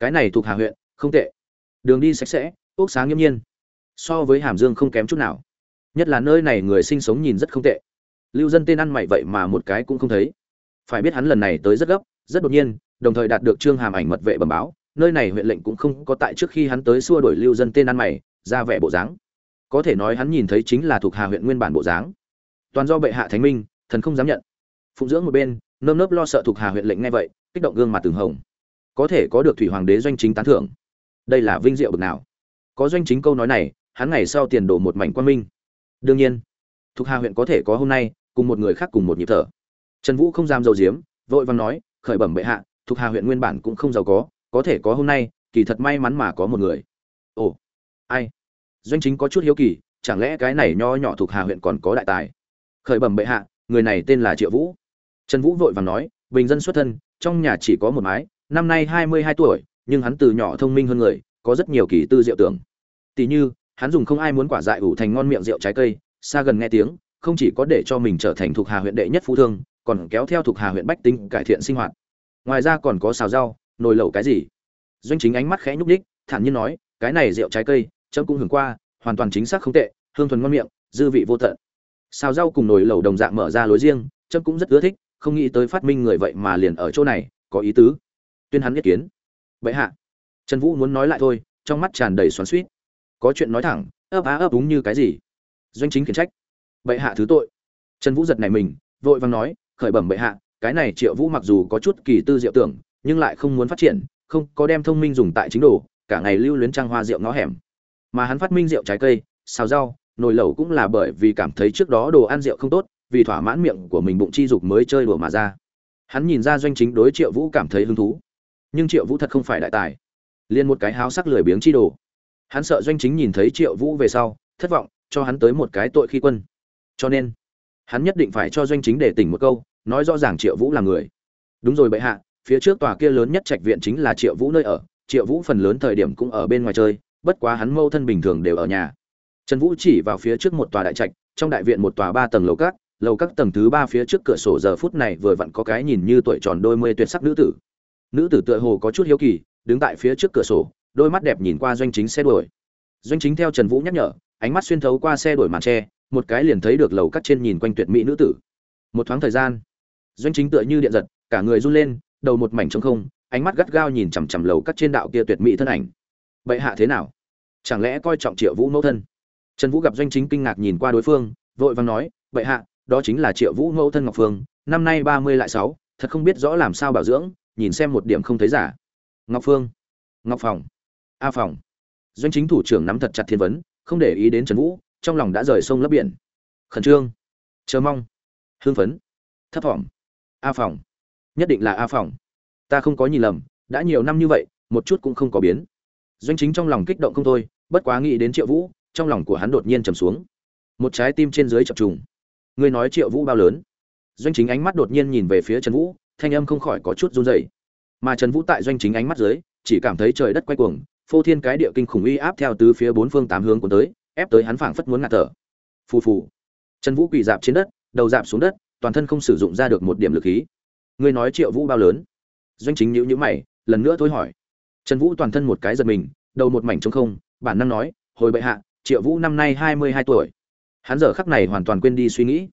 Cái này thuộc hà huyện, không tệ. Đường đi sạch sẽ, ốc sáng nghiêm nhiên. So với hàm dương không kém chút nào. Nhất là nơi này người sinh sống nhìn rất không tệ. Lưu dân tên ăn mày vậy mà một cái cũng không thấy. Phải biết hắn lần này tới rất gấp, rất đột nhiên, đồng thời đạt được trương hàm ảnh mật vệ bẩm báo. Nơi này huyện lệnh cũng không có tại trước khi hắn tới xua đổi lưu dân tên ăn mày ra vẻ bộ dáng. Có thể nói hắn nhìn thấy chính là thuộc hà huyện nguyên bản bộ dáng. Toàn do bệ hạ thánh minh, thần không dám nhận. Phụng dưỡng một bên, nơm nớp lo sợ thuộc hà huyện lệnh ngay vậy, kích động gương mặt từng hồng. Có thể có được thủy hoàng đế doanh chính tán thưởng. Đây là vinh diệu bực nào. Có doanh chính câu nói này, hắn ngày sau tiền đổ một mảnh quan minh. Đương nhiên, thuộc hà huyện có thể có hôm nay, cùng một người khác cùng một nhịp thở. Trần vũ không dám dầu diếm, vội vàng nói, khởi bẩm bệ hạ, thuộc hà huyện nguyên bản cũng không giàu có có thể có hôm nay, kỳ thật may mắn mà có một người. Ồ ai? Doanh chính có chút hiếu kỳ, chẳng lẽ cái này nho nhỏ thuộc hà huyện còn có đại tài? Khởi bẩm bệ hạ, người này tên là triệu vũ. Trần vũ vội vàng nói, bình dân xuất thân, trong nhà chỉ có một mái, năm nay hai mươi hai tuổi, nhưng hắn từ nhỏ thông minh hơn người, có rất nhiều kỳ tư diệu tưởng. Tỷ như, hắn dùng không ai muốn quả dại ủ thành ngon miệng rượu trái cây, xa gần nghe tiếng, không chỉ có để cho mình trở thành thuộc hà huyện đệ nhất phú thương, còn kéo theo thuộc hà huyện bách tính cải thiện sinh hoạt. Ngoài ra còn có xào rau, nồi lẩu cái gì? Doanh chính ánh mắt khẽ nhúc đích thản nhiên nói, cái này rượu trái cây chấm cũng hưởng qua, hoàn toàn chính xác không tệ, hương thuần ngon miệng, dư vị vô tận. Xào rau cùng nồi lẩu đồng dạng mở ra lối riêng, chấm cũng rất ưa thích, không nghĩ tới phát minh người vậy mà liền ở chỗ này, có ý tứ. Tuyên hắn nhất kiến. Vậy hạ. Trần vũ muốn nói lại thôi, trong mắt tràn đầy xoắn suýt có chuyện nói thẳng, ấp á ấp đúng như cái gì? Doanh chính khiển trách. Bệ hạ thứ tội. Trần vũ giật này mình, vội vàng nói, khởi bẩm bệ hạ, cái này triệu vũ mặc dù có chút kỳ tư diệu tưởng, nhưng lại không muốn phát triển, không có đem thông minh dùng tại chính đồ, cả ngày lưu luyến trang hoa rượu ngõ hẻm mà hắn phát minh rượu trái cây, xào rau, nồi lẩu cũng là bởi vì cảm thấy trước đó đồ ăn rượu không tốt, vì thỏa mãn miệng của mình bụng chi dục mới chơi đùa mà ra. Hắn nhìn ra doanh chính đối triệu vũ cảm thấy hứng thú. Nhưng triệu vũ thật không phải đại tài. Liền một cái háo sắc lười biếng chi đồ. Hắn sợ doanh chính nhìn thấy triệu vũ về sau, thất vọng, cho hắn tới một cái tội khi quân. Cho nên, hắn nhất định phải cho doanh chính để tỉnh một câu, nói rõ ràng triệu vũ là người. Đúng rồi bệ hạ, phía trước tòa kia lớn nhất trạch viện chính là triệu vũ nơi ở. Triệu vũ phần lớn thời điểm cũng ở bên ngoài chơi bất quá hắn mâu thân bình thường đều ở nhà. Trần vũ chỉ vào phía trước một tòa đại trạch, trong đại viện một tòa ba tầng lầu các lầu các tầng thứ ba phía trước cửa sổ giờ phút này vừa vặn có cái nhìn như tuổi tròn đôi mươi tuyệt sắc nữ tử. Nữ tử tựa hồ có chút hiếu kỳ, đứng tại phía trước cửa sổ, đôi mắt đẹp nhìn qua doanh chính xe đuổi. Doanh chính theo trần vũ nhắc nhở, ánh mắt xuyên thấu qua xe đuổi màn tre, một cái liền thấy được lầu cắt trên nhìn quanh tuyệt mỹ nữ tử. Một thoáng thời gian, doanh chính tựa như điện giật, cả người run lên, đầu một mảnh trống không, ánh mắt gắt gao nhìn chằm chằm lầu cắt trên đạo kia tuyệt mỹ thân ảnh bệ hạ thế nào? Chẳng lẽ coi trọng triệu vũ mẫu thân? Trần vũ gặp doanh chính kinh ngạc nhìn qua đối phương, vội vàng nói, bệ hạ, đó chính là triệu vũ mẫu thân ngọc phương, năm nay ba mươi lại sáu, thật không biết rõ làm sao bảo dưỡng, nhìn xem một điểm không thấy giả. Ngọc phương, ngọc phòng, a phòng. Doanh chính thủ trưởng nắm thật chặt thiên vấn, không để ý đến trần vũ, trong lòng đã rời sông lấp biển. Khẩn trương, chờ mong. Hương phấn. Thấp thỏm a phòng, nhất định là a phòng. Ta không có nhìn lầm, đã nhiều năm như vậy, một chút cũng không có biến doanh chính trong lòng kích động không thôi, bất quá nghĩ đến triệu vũ, trong lòng của hắn đột nhiên trầm xuống. Một trái tim trên dưới chập trùng. Ngươi nói triệu vũ bao lớn? Doanh chính ánh mắt đột nhiên nhìn về phía trần vũ, thanh âm không khỏi có chút run rẩy. Mà trần vũ tại doanh chính ánh mắt dưới, chỉ cảm thấy trời đất quay cuồng, phô thiên cái địa kinh khủng uy áp theo tứ phía bốn phương tám hướng của tới, ép tới hắn phảng phất muốn ngạt thở. Phù phù. Trần vũ quỳ dạp trên đất, đầu dạp xuống đất, toàn thân không sử dụng ra được một điểm lực khí. Ngươi nói triệu vũ bao lớn? Doanh chính nhíu nhíu mày, lần nữa thôi hỏi trần vũ toàn thân một cái giật mình, đầu một mảnh trống không, bản năng nói, hồi bệ hạ, triệu vũ năm nay hai mươi hai tuổi. Hắn giờ khắc này hoàn toàn quên đi suy nghĩ.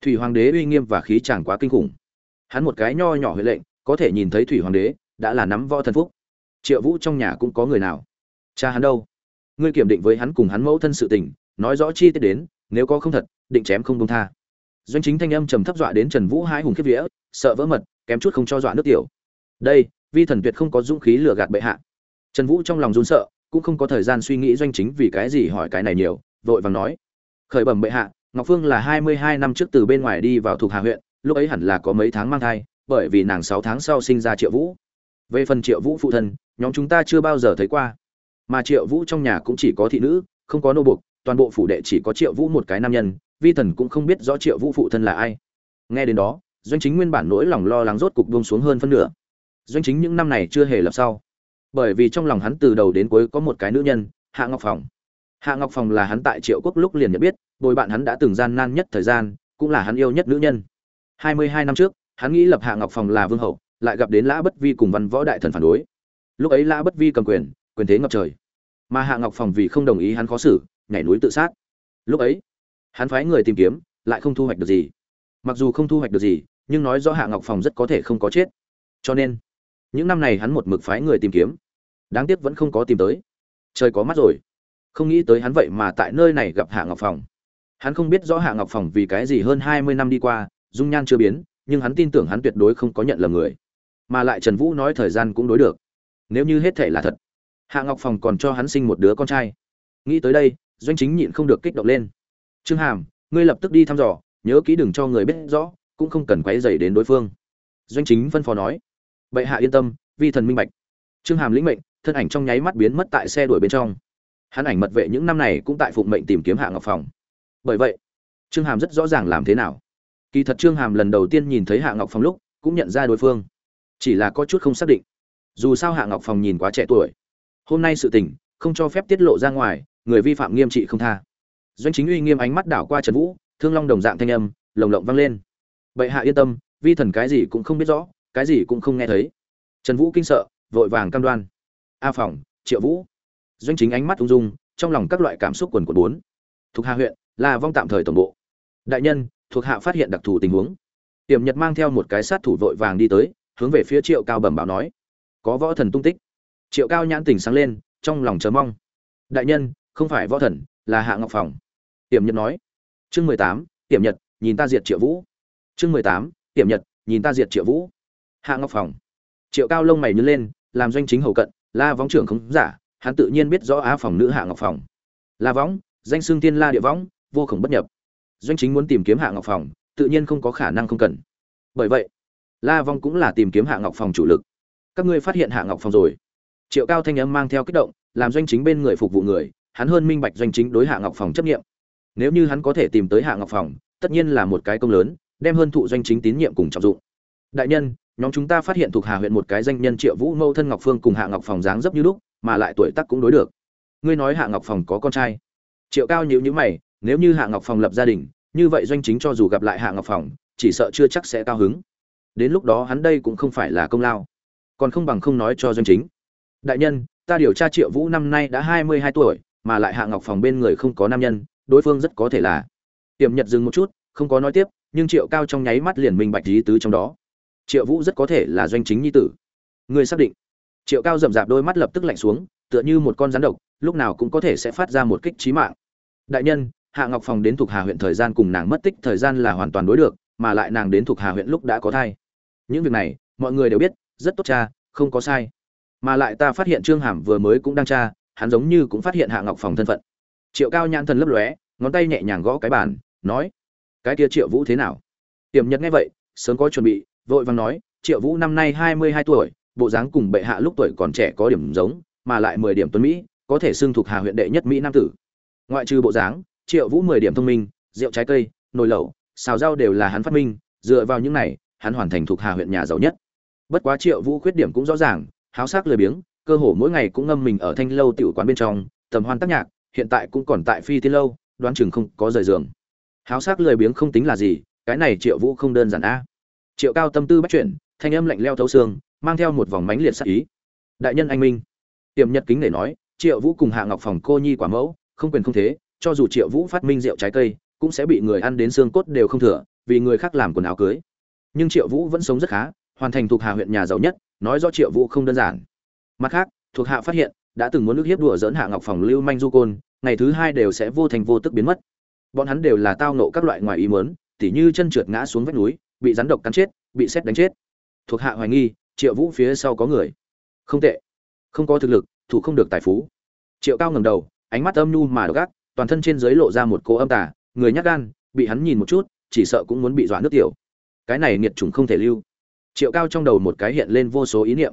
Thủy hoàng đế uy nghiêm và khí chàng quá kinh khủng. Hắn một cái nho nhỏ huệ lệnh, có thể nhìn thấy thủy hoàng đế, đã là nắm võ thần phúc. Triệu vũ trong nhà cũng có người nào? Cha hắn đâu? Ngươi kiểm định với hắn cùng hắn mẫu thân sự tình, nói rõ chi tiết đến, nếu có không thật, định chém không công tha. Doanh chính thanh âm trầm thấp dọa đến trần vũ hai hùng kiếp vía, sợ vỡ mật, kém chút không cho dọa nước tiểu. Đây vi thần tuyệt không có dũng khí lừa gạt bệ hạ. Trần vũ trong lòng run sợ, cũng không có thời gian suy nghĩ doanh chính vì cái gì hỏi cái này nhiều, vội vàng nói. Khởi bẩm bệ hạ, ngọc phương là hai mươi hai năm trước từ bên ngoài đi vào thuộc hà huyện, lúc ấy hẳn là có mấy tháng mang thai, bởi vì nàng sáu tháng sau sinh ra triệu vũ. Về phần triệu vũ phụ thân, nhóm chúng ta chưa bao giờ thấy qua. Mà triệu vũ trong nhà cũng chỉ có thị nữ, không có nô buộc, toàn bộ phủ đệ chỉ có triệu vũ một cái nam nhân, vi thần cũng không biết rõ triệu vũ phụ thân là ai. Nghe đến đó, doanh chính nguyên bản nỗi lòng lo lắng rốt cục buông xuống hơn phân nửa doanh chính những năm này chưa hề lập sau. Bởi vì trong lòng hắn từ đầu đến cuối có một cái nữ nhân, hạ ngọc phòng. Hạ ngọc phòng là hắn tại triệu quốc lúc liền nhận biết, bồi bạn hắn đã từng gian nan nhất thời gian, cũng là hắn yêu nhất nữ nhân. Hai mươi hai năm trước, hắn nghĩ lập hạ ngọc phòng là vương hậu, lại gặp đến lã bất vi cùng văn võ đại thần phản đối. Lúc ấy lã bất vi cầm quyền quyền thế ngập trời. Mà hạ ngọc phòng vì không đồng ý hắn khó xử, nhảy núi tự sát. Lúc ấy, hắn phái người tìm kiếm, lại không thu hoạch được gì. Mặc dù không thu hoạch được gì, nhưng nói rõ hạ ngọc phòng rất có thể không có chết. Cho nên những năm này hắn một mực phái người tìm kiếm. Đáng tiếc vẫn không có tìm tới. Trời có mắt rồi. Không nghĩ tới hắn vậy mà tại nơi này gặp hạ ngọc phòng. Hắn không biết rõ hạ ngọc phòng vì cái gì hơn hai mươi năm đi qua, dung nhan chưa biến, nhưng hắn tin tưởng hắn tuyệt đối không có nhận lầm người. Mà lại trần vũ nói thời gian cũng đối được. Nếu như hết thể là thật, hạ ngọc phòng còn cho hắn sinh một đứa con trai. Nghĩ tới đây, doanh chính nhịn không được kích động lên. Trương hàm, ngươi lập tức đi thăm dò, nhớ kỹ đừng cho người biết rõ, cũng không cần quấy dày đến đối phương. Doanh chính phân phó nói bệ hạ yên tâm, vi thần minh bạch. Trương hàm lĩnh mệnh, thân ảnh trong nháy mắt biến mất tại xe đuổi bên trong. Hắn ảnh mật vệ những năm này cũng tại phụng mệnh tìm kiếm hạ ngọc phòng. Bởi vậy, trương hàm rất rõ ràng làm thế nào. Kỳ thật trương hàm lần đầu tiên nhìn thấy hạ ngọc phòng lúc, cũng nhận ra đối phương. Chỉ là có chút không xác định. Dù sao hạ ngọc phòng nhìn quá trẻ tuổi. Hôm nay sự tình, không cho phép tiết lộ ra ngoài, người vi phạm nghiêm trị không tha. Doanh chính uy nghiêm ánh mắt đảo qua trần vũ, thương long đồng dạng thanh âm, lồng lộng vang lên. Bệ hạ yên tâm, vi thần cái gì cũng không biết rõ cái gì cũng không nghe thấy. Trần vũ kinh sợ, vội vàng cam đoan. A phòng, triệu vũ. Doanh chính ánh mắt ung dung, trong lòng các loại cảm xúc quần quần bốn. Thuộc hạ huyện là vong tạm thời tổng bộ. Đại nhân, thuộc hạ phát hiện đặc thù tình huống. Tiềm nhật mang theo một cái sát thủ vội vàng đi tới, hướng về phía triệu cao bẩm báo nói. Có võ thần tung tích. Triệu cao nhãn tình sáng lên, trong lòng chờ mong. Đại nhân, không phải võ thần, là hạ ngọc phòng. Tiềm nhật nói. Chương mười tám, tiềm nhật, nhìn ta diệt triệu vũ. Chương mười tám, tiềm nhật, nhìn ta diệt triệu vũ hạ ngọc phòng. Triệu cao lông mày nhớ lên, làm doanh chính hầu cận, la võng trưởng không giả, hắn tự nhiên biết rõ á phòng nữ hạ ngọc phòng. La võng, danh xương tiên la địa võng, vô khổng bất nhập. Doanh chính muốn tìm kiếm hạ ngọc phòng, tự nhiên không có khả năng không cần. Bởi vậy, la vong cũng là tìm kiếm hạ ngọc phòng chủ lực. Các ngươi phát hiện hạ ngọc phòng rồi. Triệu cao thanh âm mang theo kích động, làm doanh chính bên người phục vụ người, hắn hơn minh bạch doanh chính đối hạ ngọc phòng chấp nghiệm nếu như hắn có thể tìm tới hạ ngọc phòng, tất nhiên là một cái công lớn, đem hơn thụ doanh chính tín nhiệm cùng trọng dụng. Đại nhân nhóm chúng ta phát hiện thuộc hà huyện một cái danh nhân triệu vũ mâu thân ngọc phương cùng hạ ngọc phòng dáng dấp như lúc, mà lại tuổi tác cũng đối được. Ngươi nói hạ ngọc phòng có con trai? Triệu cao nhíu nhíu mày, nếu như hạ ngọc phòng lập gia đình, như vậy doanh chính cho dù gặp lại hạ ngọc phòng, chỉ sợ chưa chắc sẽ cao hứng. Đến lúc đó hắn đây cũng không phải là công lao. Còn không bằng không nói cho doanh chính. Đại nhân, ta điều tra triệu vũ năm nay đã hai mươi hai tuổi, mà lại hạ ngọc phòng bên người không có nam nhân, đối phương rất có thể là. Tiềm nhật dừng một chút, không có nói tiếp, nhưng triệu cao trong nháy mắt liền minh bạch lý tứ trong đó triệu vũ rất có thể là doanh chính nhi tử. Người xác định. Triệu cao rậm rạp đôi mắt lập tức lạnh xuống, tựa như một con rắn độc, lúc nào cũng có thể sẽ phát ra một kích trí mạng. Đại nhân, hạ ngọc phòng đến thuộc hà huyện thời gian cùng nàng mất tích thời gian là hoàn toàn đối được, mà lại nàng đến thuộc hà huyện lúc đã có thai. Những việc này, mọi người đều biết, rất tốt cha, không có sai. Mà lại ta phát hiện trương hàm vừa mới cũng đang tra, hắn giống như cũng phát hiện hạ ngọc phòng thân phận. Triệu cao nhãn thần lấp lóe, ngón tay nhẹ nhàng gõ cái bàn, nói, cái kia triệu vũ thế nào? Tiềm nhật nghe vậy, sớm có chuẩn bị vội vàng nói, triệu vũ năm nay hai mươi hai tuổi, bộ dáng cùng bệ hạ lúc tuổi còn trẻ có điểm giống, mà lại mười điểm tuấn mỹ, có thể xưng thuộc hà huyện đệ nhất mỹ nam tử. Ngoại trừ bộ dáng, triệu vũ mười điểm thông minh, rượu trái cây, nồi lẩu, xào rau đều là hắn phát minh, dựa vào những này, hắn hoàn thành thuộc hà huyện nhà giàu nhất. Bất quá triệu vũ khuyết điểm cũng rõ ràng, háo sắc lười biếng, cơ hồ mỗi ngày cũng ngâm mình ở thanh lâu tiểu quán bên trong tầm hoan tác nhạc, hiện tại cũng còn tại phi tiên lâu, đoán chừng không có rời giường. Háo sắc lười biếng không tính là gì, cái này triệu vũ không đơn giản a triệu cao tâm tư bắt chuyển, thanh âm lạnh leo thấu xương, mang theo một vòng mánh liệt sắc ý. Đại nhân anh minh. Tiềm nhật kính để nói, triệu vũ cùng hạ ngọc phòng cô nhi quả mẫu, không quyền không thế, cho dù triệu vũ phát minh rượu trái cây, cũng sẽ bị người ăn đến xương cốt đều không thừa, vì người khác làm quần áo cưới. Nhưng triệu vũ vẫn sống rất khá, hoàn thành thuộc hạ huyện nhà giàu nhất, nói do triệu vũ không đơn giản. Mặt khác, thuộc hạ phát hiện, đã từng muốn nước hiếp đùa dỡn hạ ngọc phòng lưu manh du côn, ngày thứ hai đều sẽ vô thành vô tức biến mất. Bọn hắn đều là tao nộ các loại ngoài ý mớn tỉ như chân trượt ngã xuống vách núi bị rắn độc cắn chết, bị xét đánh chết. Thuộc hạ hoài nghi, triệu vũ phía sau có người. Không tệ. Không có thực lực, thủ không được tài phú. Triệu cao ngầm đầu, ánh mắt âm nhu mà độc ác, toàn thân trên dưới lộ ra một cô âm tả người nhát gan, bị hắn nhìn một chút, chỉ sợ cũng muốn bị dọa nước tiểu. Cái này nghiệt chủng không thể lưu. Triệu cao trong đầu một cái hiện lên vô số ý niệm.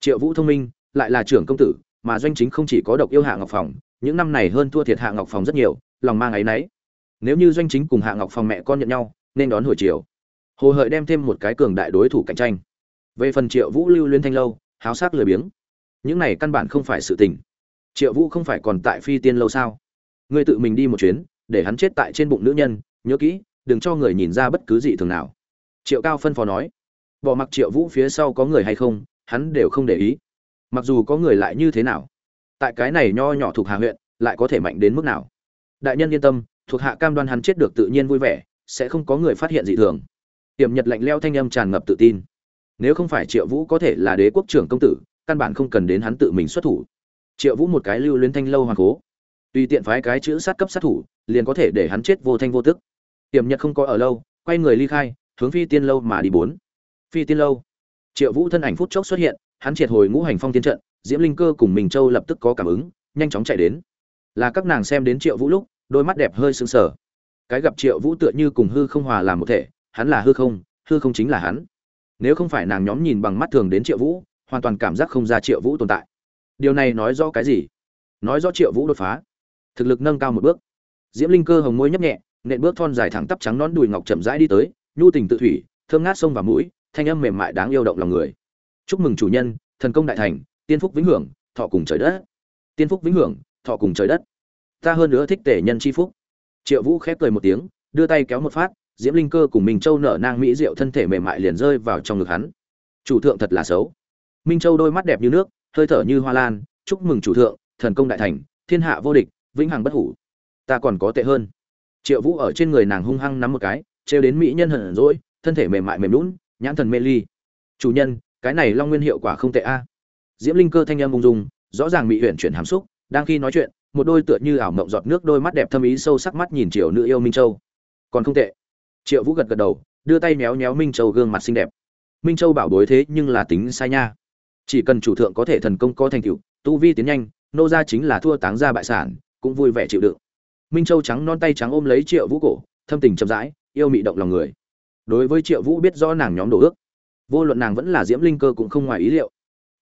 Triệu vũ thông minh, lại là trưởng công tử, mà doanh chính không chỉ có độc yêu hạ ngọc phòng, những năm này hơn thua thiệt hạ ngọc phòng rất nhiều, lòng mang áy náy. Nếu như doanh chính cùng hạ ngọc phòng mẹ con nhận nhau, nên đón hồi chiều hồ hợi đem thêm một cái cường đại đối thủ cạnh tranh. Về phần triệu vũ lưu liên thanh lâu, háo sắc lười biếng. Những này căn bản không phải sự tình. Triệu vũ không phải còn tại phi tiên lâu sao? Ngươi tự mình đi một chuyến, để hắn chết tại trên bụng nữ nhân, nhớ kỹ, đừng cho người nhìn ra bất cứ gì thường nào. Triệu cao phân phó nói. Bỏ mặc triệu vũ phía sau có người hay không, hắn đều không để ý. Mặc dù có người lại như thế nào, tại cái này nho nhỏ thuộc hạ huyện, lại có thể mạnh đến mức nào? Đại nhân yên tâm, thuộc hạ cam đoan hắn chết được tự nhiên vui vẻ, sẽ không có người phát hiện dị thường tiềm nhật lạnh leo thanh âm tràn ngập tự tin. Nếu không phải triệu vũ có thể là đế quốc trưởng công tử, căn bản không cần đến hắn tự mình xuất thủ. Triệu vũ một cái lưu luyến thanh lâu hoàng cố. Tùy tiện phái cái chữ sát cấp sát thủ, liền có thể để hắn chết vô thanh vô tức. Tiềm nhật không có ở lâu, quay người ly khai, hướng phi tiên lâu mà đi bốn. Phi tiên lâu. Triệu vũ thân ảnh phút chốc xuất hiện, hắn triệt hồi ngũ hành phong tiên trận, diễm linh cơ cùng mình châu lập tức có cảm ứng, nhanh chóng chạy đến. Là các nàng xem đến triệu vũ lúc, đôi mắt đẹp hơi sưng sờ. Cái gặp triệu vũ tựa như cùng hư không hòa làm một thể hắn là hư không hư không chính là hắn. Nếu không phải nàng nhóm nhìn bằng mắt thường đến triệu vũ, hoàn toàn cảm giác không ra triệu vũ tồn tại. Điều này nói rõ cái gì? Nói rõ triệu vũ đột phá. Thực lực nâng cao một bước. Diễm linh cơ hồng môi nhấp nhẹ, nện bước thon dài thẳng tắp trắng nón đùi ngọc chậm rãi đi tới, nhu tình tự thủy, thơm ngát sông và mũi, thanh âm mềm mại đáng yêu động lòng người. Chúc mừng chủ nhân, thần công đại thành, tiên phúc vĩnh hưởng, thọ cùng trời đất. Tiên phúc vĩnh hưởng, thọ cùng trời đất. Ta hơn nữa thích tể nhân chi phúc. Triệu vũ khép cười một tiếng, đưa tay kéo một phát diễm linh cơ cùng minh châu nở nang mỹ rượu thân thể mềm mại liền rơi vào trong ngực hắn. Chủ thượng thật là xấu. Minh châu đôi mắt đẹp như nước, hơi thở như hoa lan, chúc mừng chủ thượng, thần công đại thành, thiên hạ vô địch, vĩnh hằng bất hủ. Ta còn có tệ hơn. Triệu vũ ở trên người nàng hung hăng nắm một cái, trêu đến mỹ nhân hận rỗi thân thể mềm mại mềm lún nhãn thần mê ly. Chủ nhân, cái này long nguyên hiệu quả không tệ a. Diễm linh cơ thanh âm ung dung, rõ ràng mỹ huyện chuyển hàm xúc, đang khi nói chuyện, một đôi tựa như ảo mộng giọt nước đôi mắt đẹp thâm ý sâu sắc mắt nhìn triệu nữ yêu minh châu. Còn không tệ triệu vũ gật gật đầu, đưa tay méo méo minh châu gương mặt xinh đẹp. Minh châu bảo bối thế nhưng là tính sai nha. Chỉ cần chủ thượng có thể thần công có thành tựu, tu vi tiến nhanh, nô ra chính là thua táng ra bại sản, cũng vui vẻ chịu đựng. Minh châu trắng non tay trắng ôm lấy triệu vũ cổ, thâm tình chậm rãi, yêu mị động lòng người. Đối với triệu vũ biết rõ nàng nhóm đồ ước, vô luận nàng vẫn là diễm linh cơ cũng không ngoài ý liệu.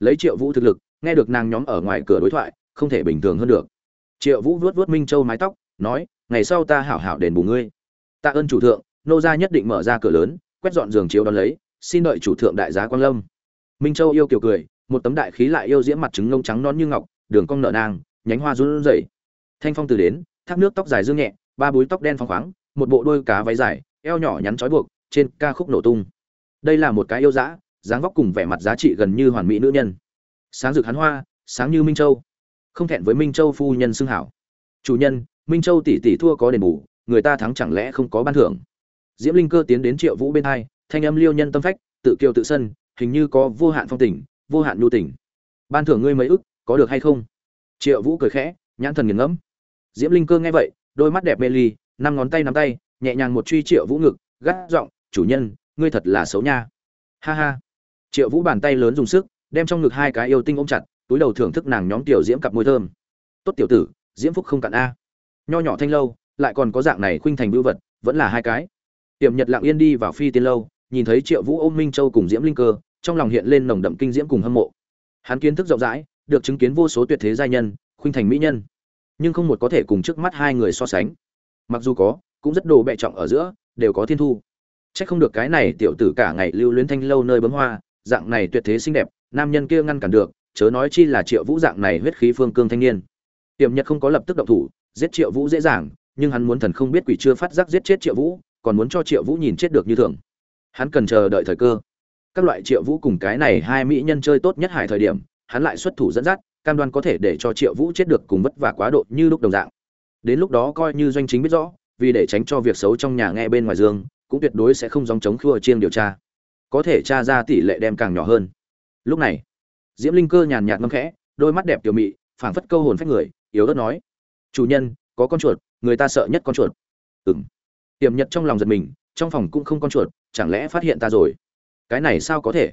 Lấy triệu vũ thực lực, nghe được nàng nhóm ở ngoài cửa đối thoại, không thể bình thường hơn được. Triệu vũ vuốt vuốt minh châu mái tóc, nói, ngày sau ta hảo hảo đền bù ngươi. Tạ ơn chủ thượng nô gia nhất định mở ra cửa lớn, quét dọn giường chiếu đón lấy, xin đợi chủ thượng đại giá quang lâm. Minh châu yêu kiều cười, một tấm đại khí lại yêu diễm mặt trứng ngông trắng non như ngọc, đường cong nợ nang, nhánh hoa run rẩy. Thanh phong từ đến, thác nước tóc dài dương nhẹ, ba búi tóc đen phong khoáng, một bộ đôi cá váy dài, eo nhỏ nhắn trói buộc, trên ca khúc nổ tung. Đây là một cái yêu dã, dáng vóc cùng vẻ mặt giá trị gần như hoàn mỹ nữ nhân. Sáng rực hắn hoa, sáng như minh châu. Không thẹn với minh châu phu nhân xưng hảo. Chủ nhân, minh châu tỷ tỷ thua có đền bù, người ta thắng chẳng lẽ không có ban thưởng? Diễm linh cơ tiến đến triệu vũ bên hai, thanh âm liêu nhân tâm phách, tự kiều tự sân, hình như có vô hạn phong tình, vô hạn nhu tình. Ban thưởng ngươi mấy ức, có được hay không? Triệu vũ cười khẽ, nhãn thần nghiền ngẫm. Diễm linh cơ nghe vậy, đôi mắt đẹp mê ly, năm ngón tay nắm tay, nhẹ nhàng một truy triệu vũ ngực, gắt giọng, chủ nhân, ngươi thật là xấu nha. Ha ha. Triệu vũ bàn tay lớn dùng sức, đem trong ngực hai cái yêu tinh ôm chặt, túi đầu thưởng thức nàng nhóm tiểu diễm cặp môi thơm. Tốt tiểu tử, diễm phúc không cạn a. Nho nhỏ thanh lâu, lại còn có dạng này khuynh thành bưu vật, vẫn là hai cái tiềm nhật lặng yên đi vào phi tiên lâu nhìn thấy triệu vũ ôm minh châu cùng diễm linh cơ trong lòng hiện lên nồng đậm kinh diễm cùng hâm mộ. Hắn kiến thức rộng rãi được chứng kiến vô số tuyệt thế giai nhân khuynh thành mỹ nhân. Nhưng không một có thể cùng trước mắt hai người so sánh. Mặc dù có cũng rất đồ bệ trọng ở giữa đều có thiên thu. Chắc không được cái này tiểu tử cả ngày lưu luyến thanh lâu nơi bấm hoa, dạng này tuyệt thế xinh đẹp, nam nhân kia ngăn cản được, chớ nói chi là Triệu Vũ dạng này huyết khí phương cương thanh niên. Tiềm Nhật không có lập tức động thủ, giết Triệu Vũ dễ dàng, nhưng hắn muốn thần không biết quỷ chưa phát giác giết chết Triệu Vũ, còn muốn cho Triệu Vũ nhìn chết được như thường. Hắn cần chờ đợi thời cơ. Các loại Triệu Vũ cùng cái này hai mỹ nhân chơi tốt nhất hải thời điểm, hắn lại xuất thủ dẫn dắt, cam đoan có thể để cho Triệu Vũ chết được cùng vất vả quá độ như lúc đồng dạng. Đến lúc đó coi như doanh chính biết rõ, vì để tránh cho việc xấu trong nhà nghe bên ngoài dương, cũng tuyệt đối sẽ không dòng chống khua chiêng điều tra có thể tra ra tỷ lệ đem càng nhỏ hơn lúc này diễm linh cơ nhàn nhạt ngâm khẽ đôi mắt đẹp tiểu mị phảng phất câu hồn phách người yếu ớt nói chủ nhân có con chuột người ta sợ nhất con chuột ừng tiềm nhật trong lòng giật mình, trong phòng cũng không con chuột, chẳng lẽ phát hiện ta rồi? Cái này sao có thể?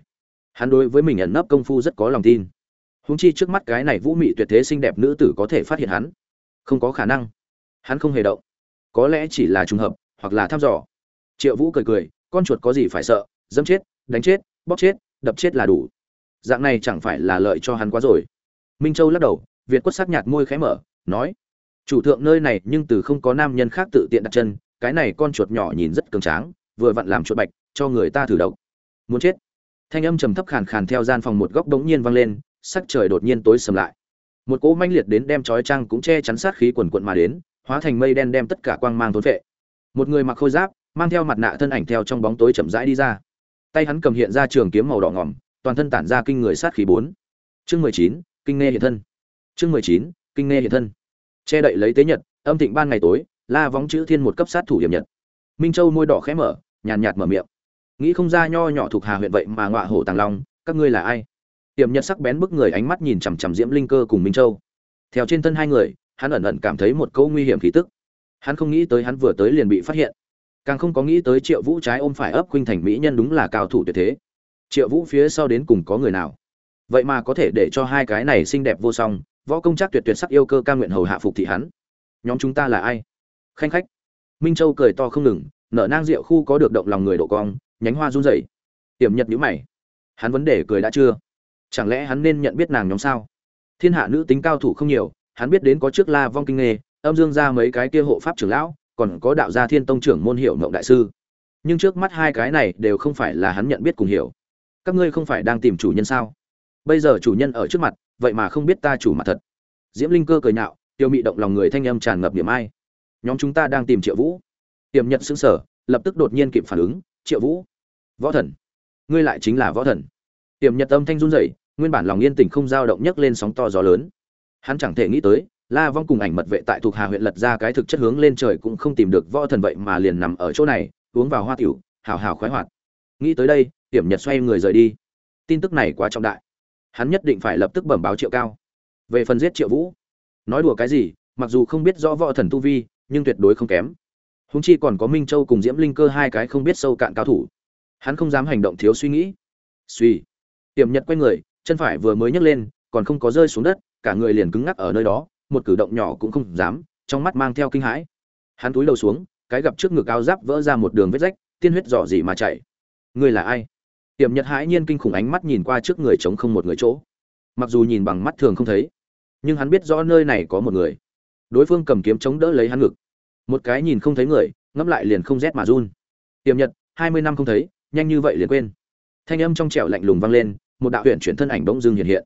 Hắn đối với mình ẩn nấp công phu rất có lòng tin. Húng chi trước mắt cái này vũ mị tuyệt thế xinh đẹp nữ tử có thể phát hiện hắn? Không có khả năng. Hắn không hề động. Có lẽ chỉ là trùng hợp, hoặc là thăm dò. Triệu vũ cười cười, con chuột có gì phải sợ? Dẫm chết, đánh chết, bóp chết, đập chết là đủ. Dạng này chẳng phải là lợi cho hắn quá rồi. Minh châu lắc đầu, việt quất sắc nhạt môi khẽ mở, nói, chủ thượng nơi này nhưng từ không có nam nhân khác tự tiện đặt chân cái này con chuột nhỏ nhìn rất cường tráng, vừa vặn làm chuột bạch, cho người ta thử độc. Muốn chết. Thanh âm trầm thấp khàn khàn theo gian phòng một góc đống nhiên vang lên, sắc trời đột nhiên tối sầm lại. Một cỗ manh liệt đến đem chói trăng cũng che chắn sát khí quần quận mà đến, hóa thành mây đen đem tất cả quang mang thốn vệ một người mặc khôi giáp, mang theo mặt nạ thân ảnh theo trong bóng tối chậm rãi đi ra. Tay hắn cầm hiện ra trường kiếm màu đỏ ngỏm, toàn thân tản ra kinh người sát khí bốn. Chương mười chín, kinh nghe hiện thân. Chương mười chín, kinh nghe hiện thân. Che đậy lấy tế nhật, âm thịnh ban ngày tối la vóng chữ thiên một cấp sát thủ hiểm nhật. Minh châu môi đỏ khẽ mở, nhàn nhạt mở miệng. Nghĩ không ra nho nhỏ thuộc hà huyện vậy mà ngọa hổ tàng long, các ngươi là ai? Hiểm nhật sắc bén bức người ánh mắt nhìn chằm chằm diễm linh cơ cùng minh châu. Theo trên thân hai người, hắn ẩn ẩn cảm thấy một câu nguy hiểm khí tức. Hắn không nghĩ tới hắn vừa tới liền bị phát hiện. Càng không có nghĩ tới triệu vũ trái ôm phải ấp khuynh thành mỹ nhân đúng là cao thủ tuyệt thế. Triệu vũ phía sau đến cùng có người nào? Vậy mà có thể để cho hai cái này xinh đẹp vô song, võ công chắc tuyệt tuyệt sắc yêu cơ ca nguyện hầu hạ phục thị hắn. Nhóm chúng ta là ai? Khanh khách. Minh châu cười to không ngừng, nở nang rượu khu có được động lòng người độ cong, nhánh hoa run rẩy. Tiềm nhật nhữ mày. Hắn vấn đề cười đã chưa? Chẳng lẽ hắn nên nhận biết nàng nhóm sao? Thiên hạ nữ tính cao thủ không nhiều, hắn biết đến có trước la vong kinh nghề âm dương ra mấy cái kia hộ pháp trưởng lão, còn có đạo gia thiên tông trưởng môn hiệu mộng đại sư. Nhưng trước mắt hai cái này đều không phải là hắn nhận biết cùng hiểu. Các ngươi không phải đang tìm chủ nhân sao? Bây giờ chủ nhân ở trước mặt, vậy mà không biết ta chủ mặt thật. Diễm linh cơ cười nhạo, tiêu mị động lòng người thanh âm tràn ngập niềm ai nhóm chúng ta đang tìm triệu vũ. Tiềm nhật xứng sở lập tức đột nhiên kịp phản ứng, triệu vũ, võ thần, ngươi lại chính là võ thần. Tiềm nhật âm thanh run rẩy, nguyên bản lòng yên tình không dao động nhấc lên sóng to gió lớn. Hắn chẳng thể nghĩ tới, la vong cùng ảnh mật vệ tại thuộc hà huyện lật ra cái thực chất hướng lên trời cũng không tìm được võ thần vậy mà liền nằm ở chỗ này, uống vào hoa tiểu, hào hào khoái hoạt. Nghĩ tới đây, tiềm nhật xoay người rời đi. Tin tức này quá trọng đại. Hắn nhất định phải lập tức bẩm báo triệu cao. Về phần giết triệu vũ, nói đùa cái gì, mặc dù không biết rõ võ thần tu vi nhưng tuyệt đối không kém. Húng chi còn có minh châu cùng diễm linh cơ hai cái không biết sâu cạn cao thủ. Hắn không dám hành động thiếu suy nghĩ. Suy. Tiềm nhật quay người, chân phải vừa mới nhấc lên, còn không có rơi xuống đất, cả người liền cứng ngắc ở nơi đó, một cử động nhỏ cũng không dám, trong mắt mang theo kinh hãi. Hắn túi đầu xuống, cái gặp trước ngực áo giáp vỡ ra một đường vết rách, tiên huyết dò gì mà chảy ngươi là ai? Tiềm nhật hãi nhiên kinh khủng ánh mắt nhìn qua trước người trống không một người chỗ. Mặc dù nhìn bằng mắt thường không thấy, nhưng hắn biết rõ nơi này có một người đối phương cầm kiếm chống đỡ lấy hắn ngực. Một cái nhìn không thấy người, ngẫm lại liền không rét mà run. Tiềm nhật, hai mươi năm không thấy, nhanh như vậy liền quên. Thanh âm trong trẻo lạnh lùng vang lên, một đạo huyện chuyển thân ảnh bỗng dưng hiện hiện.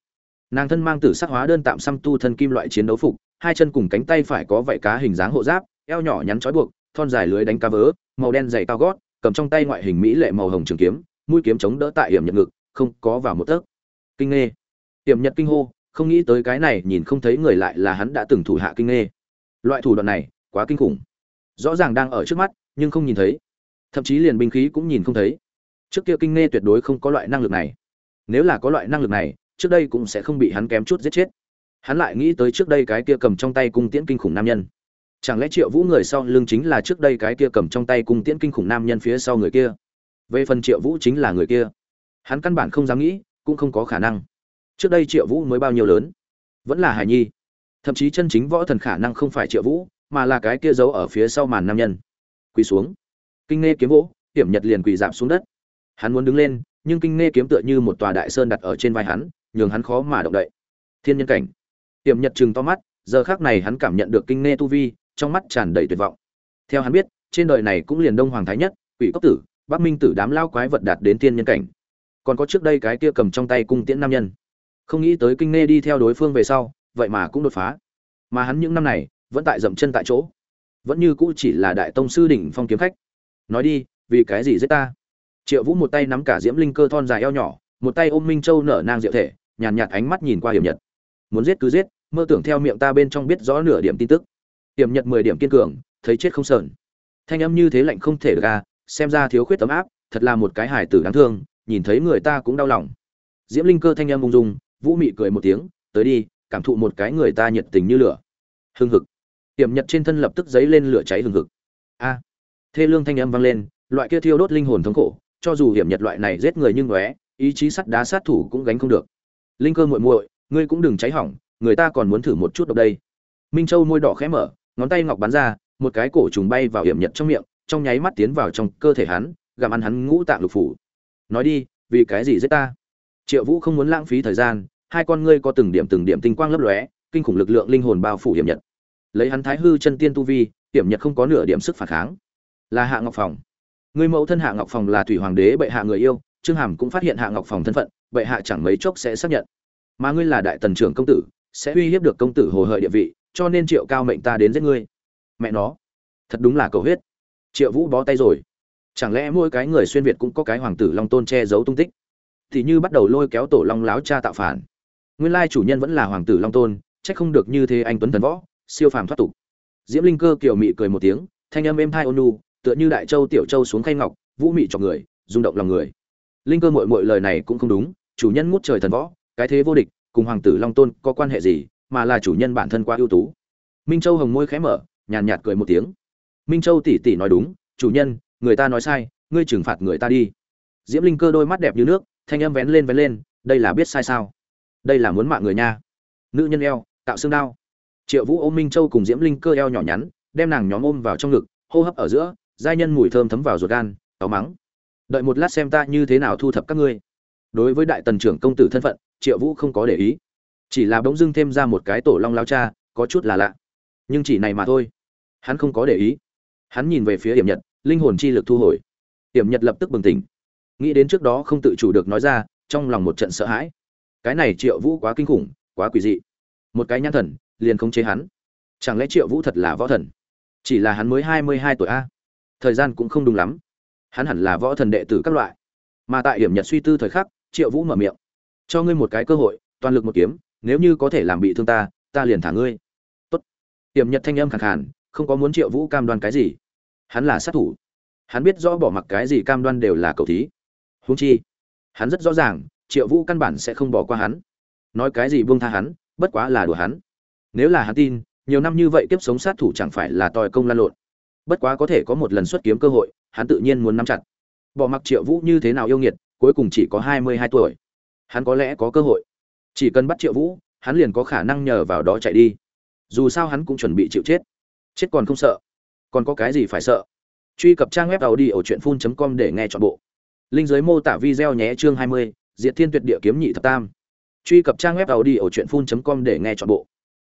Nàng thân mang tử sắc hóa đơn tạm xăm tu thân kim loại chiến đấu phục, hai chân cùng cánh tay phải có vảy cá hình dáng hộ giáp, eo nhỏ nhắn trói buộc, thon dài lưới đánh cá vớ, màu đen dày cao gót, cầm trong tay ngoại hình mỹ lệ màu hồng trường kiếm, mũi kiếm chống đỡ tại hiểm nhật ngực, không có vào một tấc. Kinh nghe. Hiểm nhật kinh hô không nghĩ tới cái này nhìn không thấy người lại là hắn đã từng thủ hạ kinh nghê. Loại thủ đoạn này, quá kinh khủng. Rõ ràng đang ở trước mắt, nhưng không nhìn thấy. Thậm chí liền binh khí cũng nhìn không thấy. Trước kia kinh nghe tuyệt đối không có loại năng lực này. Nếu là có loại năng lực này, trước đây cũng sẽ không bị hắn kém chút giết chết. Hắn lại nghĩ tới trước đây cái kia cầm trong tay cung tiễn kinh khủng nam nhân. Chẳng lẽ triệu vũ người sau lưng chính là trước đây cái kia cầm trong tay cung tiễn kinh khủng nam nhân phía sau người kia? Về phần triệu vũ chính là người kia. Hắn căn bản không dám nghĩ, cũng không có khả năng trước đây triệu vũ mới bao nhiêu lớn? Vẫn là hải nhi. Thậm chí chân chính võ thần khả năng không phải triệu vũ, mà là cái kia giấu ở phía sau màn nam nhân. Quỳ xuống. Kinh nghe kiếm vỗ, hiểm nhật liền quỳ giảm xuống đất. Hắn muốn đứng lên, nhưng kinh nghe kiếm tựa như một tòa đại sơn đặt ở trên vai hắn, nhường hắn khó mà động đậy. Thiên nhân cảnh. Hiểm nhật chừng to mắt, giờ khác này hắn cảm nhận được kinh nghe tu vi, trong mắt tràn đầy tuyệt vọng. Theo hắn biết, trên đời này cũng liền đông hoàng thái nhất, quỷ cốc tử, bắc minh tử đám lao quái vật đạt đến thiên nhân cảnh. Còn có trước đây cái kia cầm trong tay cung tiễn nam nhân không nghĩ tới kinh nghe đi theo đối phương về sau, vậy mà cũng đột phá. Mà hắn những năm này, vẫn tại dậm chân tại chỗ. Vẫn như cũ chỉ là đại tông sư đỉnh phong kiếm khách. Nói đi, vì cái gì giết ta? Triệu vũ một tay nắm cả diễm linh cơ thon dài eo nhỏ, một tay ôm minh châu nở nang diệu thể, nhàn nhạt ánh mắt nhìn qua hiểm nhật. Muốn giết cứ giết, mơ tưởng theo miệng ta bên trong biết rõ nửa điểm tin tức. Hiểm nhật mười điểm kiên cường, thấy chết không sờn. Thanh âm như thế lạnh không thể ra à, xem ra thiếu khuyết tấm áp, thật là một cái hải tử đáng thương, nhìn thấy người ta cũng đau lòng. Diễm linh cơ thanh âm ung dung vũ mị cười một tiếng, tới đi, cảm thụ một cái người ta nhiệt tình như lửa. Hưng hực. Tiềm nhật trên thân lập tức dấy lên lửa cháy hừng hực. A! Thê lương thanh âm vang lên, loại kia thiêu đốt linh hồn thống khổ, cho dù hiểm nhật loại này giết người nhưng ngóe, ý chí sắt đá sát thủ cũng gánh không được. Linh cơ muội muội, ngươi cũng đừng cháy hỏng, người ta còn muốn thử một chút độc đây. Minh châu môi đỏ khẽ mở, ngón tay ngọc bắn ra, một cái cổ trùng bay vào hiểm nhật trong miệng, trong nháy mắt tiến vào trong cơ thể hắn, gặm ăn hắn ngũ tạng lục phủ. Nói đi, vì cái gì giết ta? Triệu vũ không muốn lãng phí thời gian hai con ngươi có từng điểm từng điểm tinh quang lấp lóe, kinh khủng lực lượng linh hồn bao phủ hiểm nhật. Lấy hắn thái hư chân tiên tu vi, hiểm nhật không có nửa điểm sức phản kháng. Là hạ ngọc phòng. Người mẫu thân hạ ngọc phòng là thủy hoàng đế bệ hạ người yêu, trương hàm cũng phát hiện hạ ngọc phòng thân phận, bệ hạ chẳng mấy chốc sẽ xác nhận. Mà ngươi là đại tần trưởng công tử, sẽ uy hiếp được công tử hồ hợi địa vị, cho nên triệu cao mệnh ta đến giết ngươi. Mẹ nó, thật đúng là cầu huyết. Triệu vũ bó tay rồi. Chẳng lẽ mỗi cái người xuyên việt cũng có cái hoàng tử long tôn che giấu tung tích? Thì như bắt đầu lôi kéo tổ long láo cha tạo phản nguyên lai chủ nhân vẫn là hoàng tử long tôn trách không được như thế anh tuấn thần võ, siêu phàm thoát tục. Diễm linh cơ kiều mị cười một tiếng, thanh âm êm thai ôn nu tựa như đại châu tiểu châu xuống khay ngọc, vũ mị cho người, rung động lòng người. Linh cơ mội mội lời này cũng không đúng, chủ nhân ngút trời thần võ, cái thế vô địch, cùng hoàng tử long tôn có quan hệ gì, mà là chủ nhân bản thân quá ưu tú. Minh châu hồng môi khẽ mở, nhàn nhạt cười một tiếng. Minh châu tỉ tỉ nói đúng, chủ nhân, người ta nói sai, ngươi trừng phạt người ta đi. Diễm linh cơ đôi mắt đẹp như nước, thanh âm vén lên vén lên, đây là biết sai sao? Đây là muốn mạng người nha. Nữ nhân eo tạo xương đao. Triệu vũ ôm minh châu cùng diễm linh cơ eo nhỏ nhắn, đem nàng nhóm ôm vào trong ngực, hô hấp ở giữa, giai nhân mùi thơm thấm vào ruột gan, táo mắng. Đợi một lát xem ta như thế nào thu thập các ngươi. Đối với đại tần trưởng công tử thân phận, triệu vũ không có để ý. Chỉ là bỗng dưng thêm ra một cái tổ long lao cha, có chút là lạ. Nhưng chỉ này mà thôi. Hắn không có để ý. Hắn nhìn về phía hiểm nhật, linh hồn chi lực thu hồi. Hiểm nhật lập tức bừng tỉnh. Nghĩ đến trước đó không tự chủ được nói ra, trong lòng một trận sợ hãi cái này triệu vũ quá kinh khủng, quá quỷ dị. Một cái nhãn thần, liền khống chế hắn. Chẳng lẽ triệu vũ thật là võ thần? Chỉ là hắn mới hai mươi hai tuổi a. Thời gian cũng không đúng lắm. Hắn hẳn là võ thần đệ tử các loại. Mà tại điểm nhật suy tư thời khắc, triệu vũ mở miệng. Cho ngươi một cái cơ hội, toàn lực một kiếm, nếu như có thể làm bị thương ta ta liền thả ngươi. Tốt. Điểm nhật thanh âm khẳng khàn, không có muốn triệu vũ cam đoan cái gì. Hắn là sát thủ. Hắn biết rõ bỏ mặc cái gì cam đoan đều là cầu thí. Húng chi, hắn rất rõ ràng triệu vũ căn bản sẽ không bỏ qua hắn. Nói cái gì buông tha hắn, bất quá là đùa hắn. Nếu là hắn tin, nhiều năm như vậy kiếp sống sát thủ chẳng phải là tòi công lan lộn. Bất quá có thể có một lần xuất kiếm cơ hội, hắn tự nhiên muốn nắm chặt. Bỏ mặc triệu vũ như thế nào yêu nghiệt, cuối cùng chỉ có hai mươi hai tuổi. Hắn có lẽ có cơ hội. Chỉ cần bắt triệu vũ, hắn liền có khả năng nhờ vào đó chạy đi. Dù sao hắn cũng chuẩn bị chịu chết. Chết còn không sợ. Còn có cái gì phải sợ? Truy cập trang web tàu đi ở truyện phun com để nghe chọn bộ. Linh giới mô tả video nhé chương hai mươi diệt thiên tuyệt địa kiếm nhị thập tam. Truy cập trang web tàu đi ở truyện phun com để nghe chọn bộ.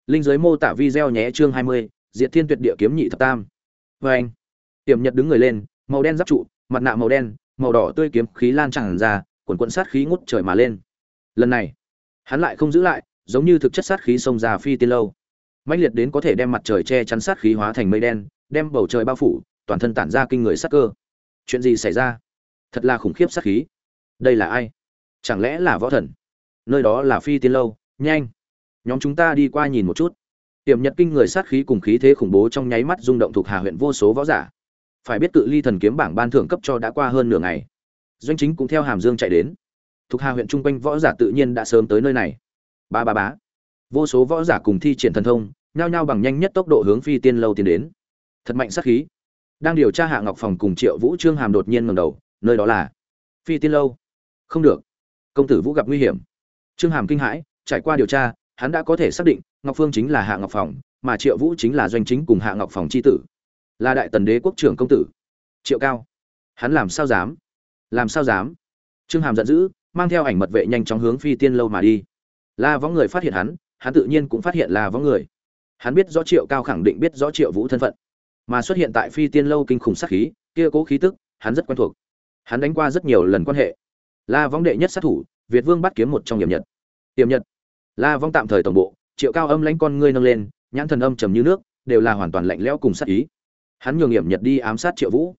Linh giới mô tả video nhé chương hai mươi, diệt thiên tuyệt địa kiếm nhị thập tam. Vê anh, tiềm nhật đứng người lên, màu đen giáp trụ, mặt nạ màu đen, màu đỏ tươi kiếm khí lan tràn ra, cuồn cuộn sát khí ngút trời mà lên. Lần này, hắn lại không giữ lại, giống như thực chất sát khí xông ra phi tiên lâu. Mãnh liệt đến có thể đem mặt trời che chắn sát khí hóa thành mây đen, đem bầu trời bao phủ, toàn thân tản ra kinh người sát cơ. Chuyện gì xảy ra? Thật là khủng khiếp sát khí. Đây là ai? Chẳng lẽ là võ thần? Nơi đó là phi tiên lâu, nhanh. Nhóm chúng ta đi qua nhìn một chút. Tiềm nhật kinh người sát khí cùng khí thế khủng bố trong nháy mắt rung động thuộc hà huyện vô số võ giả. Phải biết cự ly thần kiếm bảng ban thưởng cấp cho đã qua hơn nửa ngày. Doanh chính cũng theo hàm dương chạy đến. Thuộc hà huyện chung quanh võ giả tự nhiên đã sớm tới nơi này. Ba ba bá vô số võ giả cùng thi triển thần thông, nhao nhao bằng nhanh nhất tốc độ hướng phi tiên lâu tiến đến. Thật mạnh sát khí. Đang điều tra hạ ngọc phòng cùng triệu vũ trương hàm đột nhiên ngầm đầu, nơi đó là phi tiên lâu. Không được công tử vũ gặp nguy hiểm. Trương hàm kinh hãi, trải qua điều tra, hắn đã có thể xác định ngọc phương chính là hạ ngọc phòng, mà triệu vũ chính là doanh chính cùng hạ ngọc phòng c h i tử. Là đại tần đế quốc trưởng công tử. Triệu cao, hắn làm sao dám? Làm sao dám? Trương hàm giận dữ, mang theo ảnh mật vệ nhanh chóng hướng phi tiên lâu mà đi. La võng người phát hiện hắn hắn tự nhiên cũng phát hiện la võng người. Hắn biết rõ triệu cao khẳng định biết rõ triệu vũ thân phận, mà xuất hiện tại phi tiên lâu kinh khủng sát khí, kia cố khí tức, hắn rất quen thuộc. Hắn đánh qua rất nhiều lần quan hệ la vong đệ nhất sát thủ, việt vương bắt kiếm một trong hiểm nhật. Hiểm nhật. La vong tạm thời tổng bộ, triệu cao âm lãnh con ngươi nâng lên, nhãn thần âm trầm như nước, đều là hoàn toàn lạnh lẽo cùng sát ý. Hắn nhường hiểm nhật đi ám sát triệu vũ.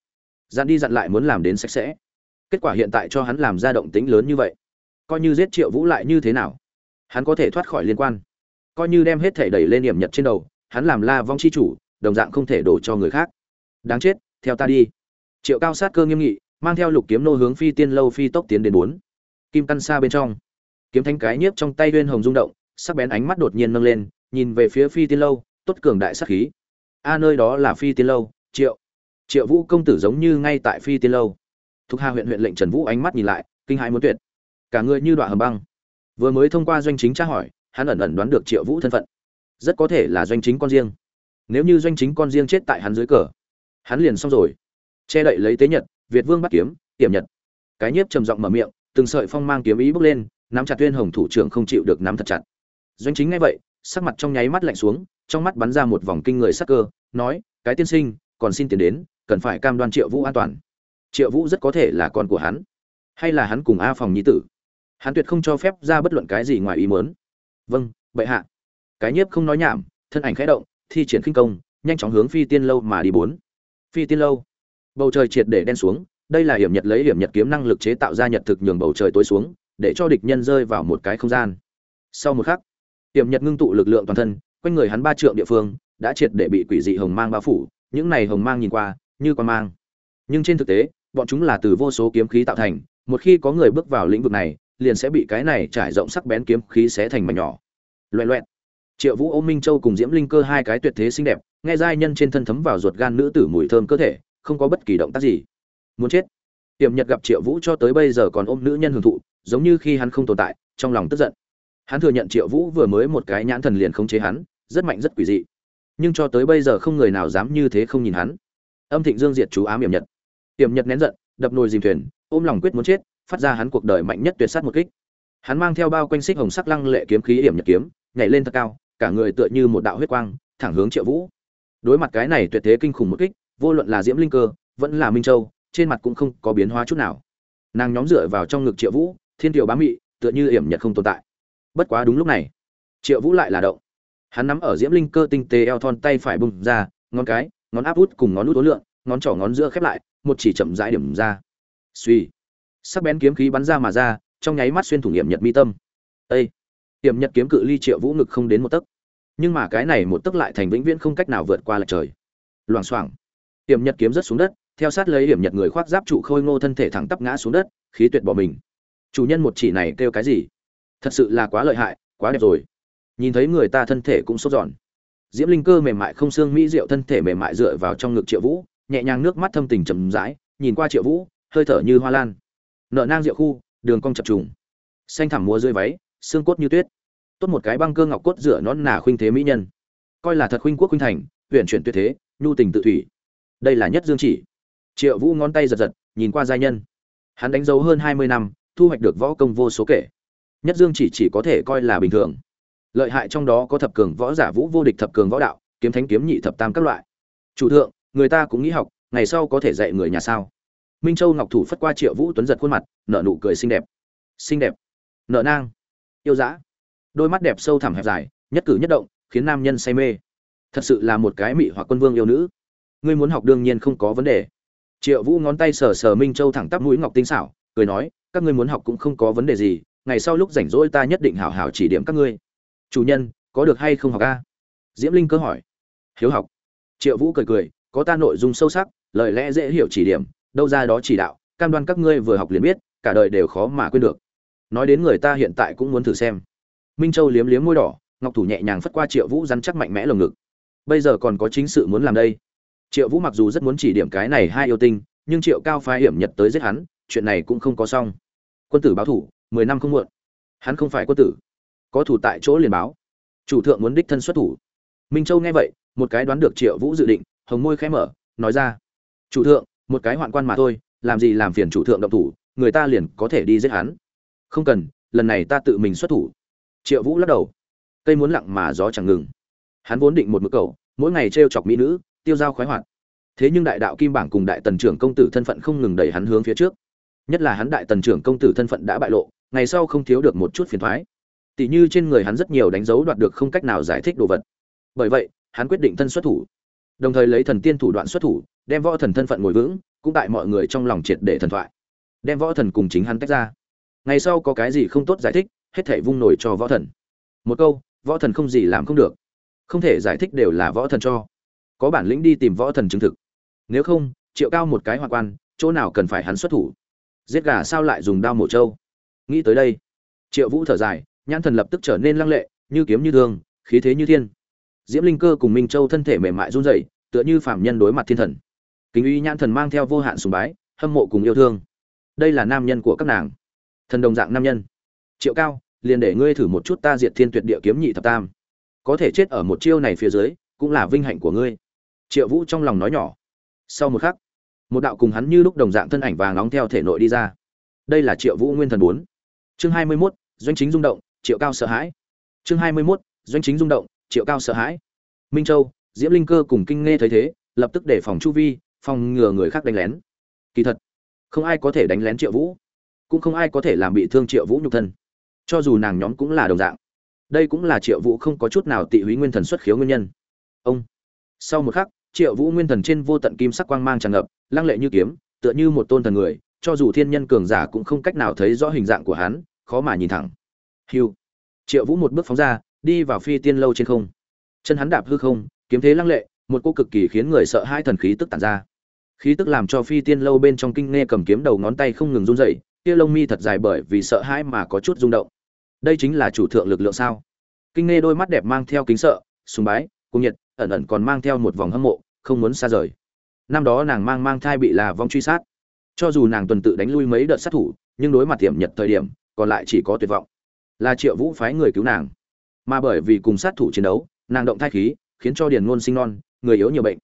Dặn đi dặn lại muốn làm đến sạch sẽ. Kết quả hiện tại cho hắn làm ra động tính lớn như vậy. Coi như giết triệu vũ lại như thế nào? Hắn có thể thoát khỏi liên quan. Coi như đem hết thể đẩy lên hiểm nhật trên đầu, hắn làm la vong chi chủ, đồng dạng không thể đổ cho người khác. Đáng chết, theo ta đi. Triệu cao sát cơ nghiêm nghị mang theo lục kiếm nô hướng phi tiên lâu phi tốc tiến đến bốn. Kim căn xa bên trong. Kiếm thanh cái nhiếp trong tay uyên hồng rung động, sắc bén ánh mắt đột nhiên nâng lên, nhìn về phía phi tiên lâu, tốt cường đại sắc khí. A, nơi đó là phi tiên lâu, triệu. Triệu vũ công tử giống như ngay tại phi tiên lâu. Thuộc hà huyện huyện lệnh trần vũ ánh mắt nhìn lại, kinh hãi muốn tuyệt. Cả người như đoạn hầm băng. Vừa mới thông qua doanh chính tra hỏi, hắn ẩn ẩn đoán được triệu vũ thân phận. Rất có thể là doanh chính con riêng. Nếu như doanh chính con riêng chết tại hắn dưới cờ, hắn liền xong rồi. Che đậy lấy tế nhật việt vương bắt kiếm tiềm nhật. Cái nhiếp trầm giọng mở miệng, từng sợi phong mang kiếm ý bước lên, nắm chặt tuyên hồng thủ trưởng không chịu được nắm thật chặt. Doanh chính ngay vậy, sắc mặt trong nháy mắt lạnh xuống, trong mắt bắn ra một vòng kinh người sắc cơ, nói, cái tiên sinh, còn xin tiền đến, cần phải cam đoan triệu vũ an toàn. Triệu vũ rất có thể là con của hắn, hay là hắn cùng a phòng nhi tử. Hắn tuyệt không cho phép ra bất luận cái gì ngoài ý muốn. Vâng bệ hạ. Cái nhiếp không nói nhảm, thân ảnh khẽ động, thi triển khinh công, nhanh chóng hướng phi tiên lâu mà đi bốn. Phi tiên lâu bầu trời triệt để đen xuống, đây là hiểm nhật lấy hiểm nhật kiếm năng lực chế tạo ra nhật thực nhường bầu trời tối xuống, để cho địch nhân rơi vào một cái không gian. Sau một khắc, hiểm nhật ngưng tụ lực lượng toàn thân, quanh người hắn ba trượng địa phương đã triệt để bị quỷ dị hồng mang bao phủ, những này hồng mang nhìn qua như quan mang. Nhưng trên thực tế, bọn chúng là từ vô số kiếm khí tạo thành, một khi có người bước vào lĩnh vực này, liền sẽ bị cái này trải rộng sắc bén kiếm khí xé thành mảnh nhỏ. Loẹ loẹt. Triệu vũ ôm minh châu cùng diễm linh cơ hai cái tuyệt thế xinh đẹp, nghe giai nhân trên thân thấm vào ruột gan nữ tử mùi thơm cơ thể không có bất kỳ động tác gì. Muốn chết. Tiềm nhật gặp triệu vũ cho tới bây giờ còn ôm nữ nhân hưởng thụ, giống như khi hắn không tồn tại, trong lòng tức giận. Hắn thừa nhận triệu vũ vừa mới một cái nhãn thần liền khống chế hắn, rất mạnh, rất quỷ dị. Nhưng cho tới bây giờ không người nào dám như thế không nhìn hắn. Âm thịnh dương diệt chú ám hiểm nhật. Hiểm nhật nén giận, đập nồi dìm thuyền, ôm lòng quyết muốn chết, phát ra hắn cuộc đời mạnh nhất tuyệt sát một kích. Hắn mang theo bao quanh xích hồng sắc lăng lệ kiếm khí hiểm nhật kiếm, nhảy lên thật cao, cả người tựa như một đạo huyết quang, thẳng hướng triệu vũ. Đối mặt cái này tuyệt thế kinh khủng một kích vô luận là diễm linh cơ, vẫn là minh châu, trên mặt cũng không có biến hóa chút nào. Nàng nhóm dựa vào trong ngực triệu vũ, thiên tiểu bá mị, tựa như hiểm nhật không tồn tại. Bất quá đúng lúc này, triệu vũ lại là động. Hắn nắm ở diễm linh cơ tinh tế eo thon tay phải bung ra, ngón cái, ngón áp út cùng ngón út ối lượng, ngón trỏ ngón giữa khép lại, một chỉ chậm rãi điểm ra. Suy sắc bén kiếm khí bắn ra mà ra, trong nháy mắt xuyên thủng nghiệm nhật mi tâm. Â hiểm nhật kiếm cự ly triệu vũ ngực không đến một tấc. Nhưng mà cái này một tấc lại thành vĩnh viễn không cách nào vượt qua lệch trời. Loảng xoảng hiểm nhật kiếm rớt xuống đất, theo sát lấy hiểm nhật người khoác giáp trụ khôi ngô thân thể thẳng tắp ngã xuống đất, khí tuyệt bỏ mình. Chủ nhân một chỉ này kêu cái gì? Thật sự là quá lợi hại, quá đẹp rồi. Nhìn thấy người ta thân thể cũng sốt giòn diễm linh cơ mềm mại không xương mỹ diệu thân thể mềm mại dựa vào trong ngực triệu vũ, nhẹ nhàng nước mắt thâm tình chầm rãi, nhìn qua triệu vũ, hơi thở như hoa lan. Nợ nang rượu khu, đường cong chập trùng. Xanh thẳm múa rơi váy, xương cốt như tuyết. Tốt một cái băng cơ ngọc cốt dựa nón nà khuynh thế mỹ nhân. Coi là thật khuynh quốc khuynh thành huyện chuyển tuyệt thế, nhu tình tự thủy đây là nhất dương chỉ. Triệu vũ ngón tay giật giật, nhìn qua giai nhân. Hắn đánh dấu hơn hai mươi năm, thu hoạch được võ công vô số kể. Nhất dương chỉ chỉ có thể coi là bình thường. Lợi hại trong đó có thập cường võ giả vũ vô địch, thập cường võ đạo, kiếm thánh kiếm nhị thập tam các loại. Chủ thượng, người ta cũng nghĩ học, ngày sau có thể dạy người nhà sao? Minh châu ngọc thủ phất qua triệu vũ tuấn giật khuôn mặt, nở nụ cười xinh đẹp. Xinh đẹp. Nở nang. Yêu dã. Đôi mắt đẹp sâu thẳm hẹp dài, nhất cử nhất động, khiến nam nhân say mê. Thật sự là một cái mị hoặc quân vương yêu nữ ngươi muốn học đương nhiên không có vấn đề. Triệu vũ ngón tay sờ sờ minh châu thẳng tắp mũi ngọc tinh xảo, cười nói, các ngươi muốn học cũng không có vấn đề gì, ngày sau lúc rảnh rỗi ta nhất định hảo hảo chỉ điểm các ngươi. Chủ nhân, có được hay không học a? Diễm linh cơ hỏi. Hiếu học. Triệu vũ cười cười, có ta nội dung sâu sắc, lời lẽ dễ hiểu chỉ điểm, đâu ra đó chỉ đạo, cam đoan các ngươi vừa học liền biết, cả đời đều khó mà quên được. Nói đến người ta hiện tại cũng muốn thử xem. Minh châu liếm liếm môi đỏ, ngọc thủ nhẹ nhàng phất qua triệu vũ rắn chắc mạnh mẽ lồng ngực. Bây giờ còn có chính sự muốn làm đây triệu vũ mặc dù rất muốn chỉ điểm cái này hai yêu tinh, nhưng triệu cao phái hiểm nhật tới giết hắn, chuyện này cũng không có xong. Quân tử báo thủ, mười năm không muộn. Hắn không phải quân tử, có thủ tại chỗ liền báo. Chủ thượng muốn đích thân xuất thủ. Minh châu nghe vậy, một cái đoán được triệu vũ dự định, hồng môi khẽ mở, nói ra. Chủ thượng, một cái hoạn quan mà thôi, làm gì làm phiền chủ thượng động thủ, người ta liền có thể đi giết hắn. Không cần, lần này ta tự mình xuất thủ. Triệu vũ lắc đầu. Cây muốn lặng mà gió chẳng ngừng. Hắn vốn định một mực cầu, mỗi ngày t r e o chọc mỹ nữ tiêu dao khoái hoạt. Thế nhưng đại đạo kim bảng cùng đại tần trưởng công tử thân phận không ngừng đẩy hắn hướng phía trước. Nhất là hắn đại tần trưởng công tử thân phận đã bại lộ, ngày sau không thiếu được một chút phiền thoái. Tỷ như trên người hắn rất nhiều đánh dấu đoạt được không cách nào giải thích đồ vật. Bởi vậy, hắn quyết định thân xuất thủ. Đồng thời lấy thần tiên thủ đoạn xuất thủ, đem võ thần thân phận ngồi vững, cũng tại mọi người trong lòng triệt để thần thoại. Đem võ thần cùng chính hắn tách ra. Ngày sau có cái gì không tốt giải thích, hết thể vung nổi cho võ thần. Một câu, võ thần không gì làm không được. Không thể giải thích đều là võ thần cho có bản lĩnh đi tìm võ thần chứng thực. Nếu không, triệu cao một cái hoa quan, chỗ nào cần phải hắn xuất thủ? Giết gà sao lại dùng đao mổ trâu? Nghĩ tới đây, triệu vũ thở dài, nhãn thần lập tức trở nên lăng lệ, như kiếm như thương, khí thế như thiên. Diễm linh cơ cùng minh châu thân thể mềm mại run rẩy, tựa như phạm nhân đối mặt thiên thần. Kính uy nhãn thần mang theo vô hạn sùng bái, hâm mộ cùng yêu thương. Đây là nam nhân của các nàng. Thần đồng dạng nam nhân. Triệu cao, liền để ngươi thử một chút ta diệt thiên tuyệt địa kiếm nhị thập tam. Có thể chết ở một chiêu này phía dưới, cũng là vinh hạnh của ngươi triệu vũ trong lòng nói nhỏ. Sau một khắc một đạo cùng hắn như lúc đồng dạng thân ảnh vàng nóng theo thể nội đi ra. Đây là triệu vũ nguyên thần bốn. Chương hai mươi mốt doanh chính rung động triệu cao sợ hãi. Chương hai mươi 21, doanh chính rung động triệu cao sợ hãi. Minh châu diễm linh cơ cùng kinh nghe thấy thế lập tức đề phòng chu vi phòng ngừa người khác đánh lén. Kỳ thật không ai có thể đánh lén triệu vũ cũng không ai có thể làm bị thương triệu vũ nhục thân. Cho dù nàng nhóm cũng là đồng dạng. Đây cũng là triệu vũ không có chút nào tị húy nguyên thần xuất khiếu nguyên nhân. Ông sau một khắc triệu vũ nguyên thần trên vô tận kim sắc quang mang tràn ngập lăng lệ như kiếm tựa như một tôn thần người cho dù thiên nhân cường giả cũng không cách nào thấy rõ hình dạng của hắn khó mà nhìn thẳng Hưu. Triệu Vũ một bước phóng ra, đi vào phi tiên lâu trên không. Chân hắn đạp hư không, kiếm thế lăng lệ, một cô cực kỳ khiến người sợ hai thần khí tức tản ra. Khí tức làm cho phi tiên lâu bên trong kinh nghe cầm kiếm đầu ngón tay không ngừng run rẩy, kia lông mi thật dài bởi vì sợ hãi mà có chút rung động. Đây chính là chủ thượng lực lượng sao? Kinh nghe đôi mắt đẹp mang theo kính sợ, sùng bái, cung nhiệt, ẩn ẩn còn mang theo một vòng hâm mộ, không muốn xa rời. Năm đó nàng mang mang thai bị là vong truy sát. Cho dù nàng tuần tự đánh lui mấy đợt sát thủ, nhưng đối mặt tiệm nhật thời điểm, còn lại chỉ có tuyệt vọng. Là triệu vũ phái người cứu nàng. Mà bởi vì cùng sát thủ chiến đấu nàng động thai khí khiến cho điền ngôn sinh non người yếu nhiều bệnh.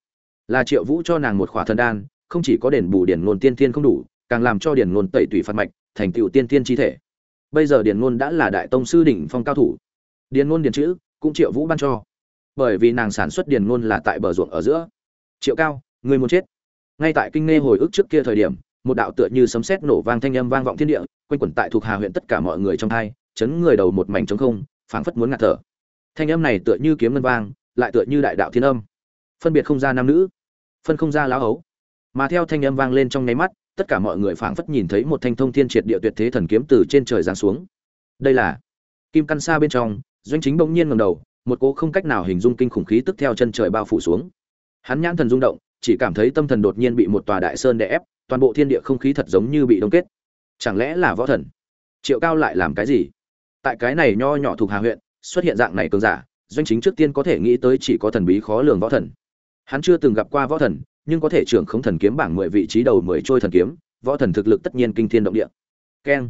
Là triệu vũ cho nàng một khỏa thần đan không chỉ có đền bù điền ngôn tiên thiên không đủ càng làm cho điền ngôn tẩy tủy phạt mạch thành tựu tiên thiên chi thể. Bây giờ điền ngôn đã là đại tông sư đỉnh phong cao thủ. Điền ngôn điền chữ cũng triệu vũ ban cho bởi vì nàng sản xuất điền ngôn là tại bờ ruộng ở giữa. Triệu cao, người muốn chết. Ngay tại kinh nghe hồi ức trước kia thời điểm, một đạo tựa như sấm sét nổ vang thanh âm vang vọng thiên địa, quanh quẩn tại thuộc hà huyện tất cả mọi người trong hai, chấn người đầu một mảnh trống không, phảng phất muốn ngạt thở. Thanh âm này tựa như kiếm ngân vang, lại tựa như đại đạo thiên âm. Phân biệt không ra nam nữ, phân không ra lão ấu mà theo thanh âm vang lên trong nháy mắt, tất cả mọi người phảng phất nhìn thấy một thanh thông thiên triệt địa tuyệt thế thần kiếm từ trên trời giáng xuống. Đây là kim căn xa bên trong, doanh chính bỗng nhiên ngẩng đầu một cỗ không cách nào hình dung kinh khủng khí tức theo chân trời bao phủ xuống. Hắn nhãn thần rung động, chỉ cảm thấy tâm thần đột nhiên bị một tòa đại sơn đè ép, toàn bộ thiên địa không khí thật giống như bị đông kết. Chẳng lẽ là võ thần? Triệu cao lại làm cái gì? Tại cái này nho nhỏ thuộc hà huyện, xuất hiện dạng này cường giả, doanh chính trước tiên có thể nghĩ tới chỉ có thần bí khó lường võ thần. Hắn chưa từng gặp qua võ thần, nhưng có thể trưởng không thần kiếm bảng mười vị trí đầu mười trôi thần kiếm, võ thần thực lực tất nhiên kinh thiên động địa. Keng.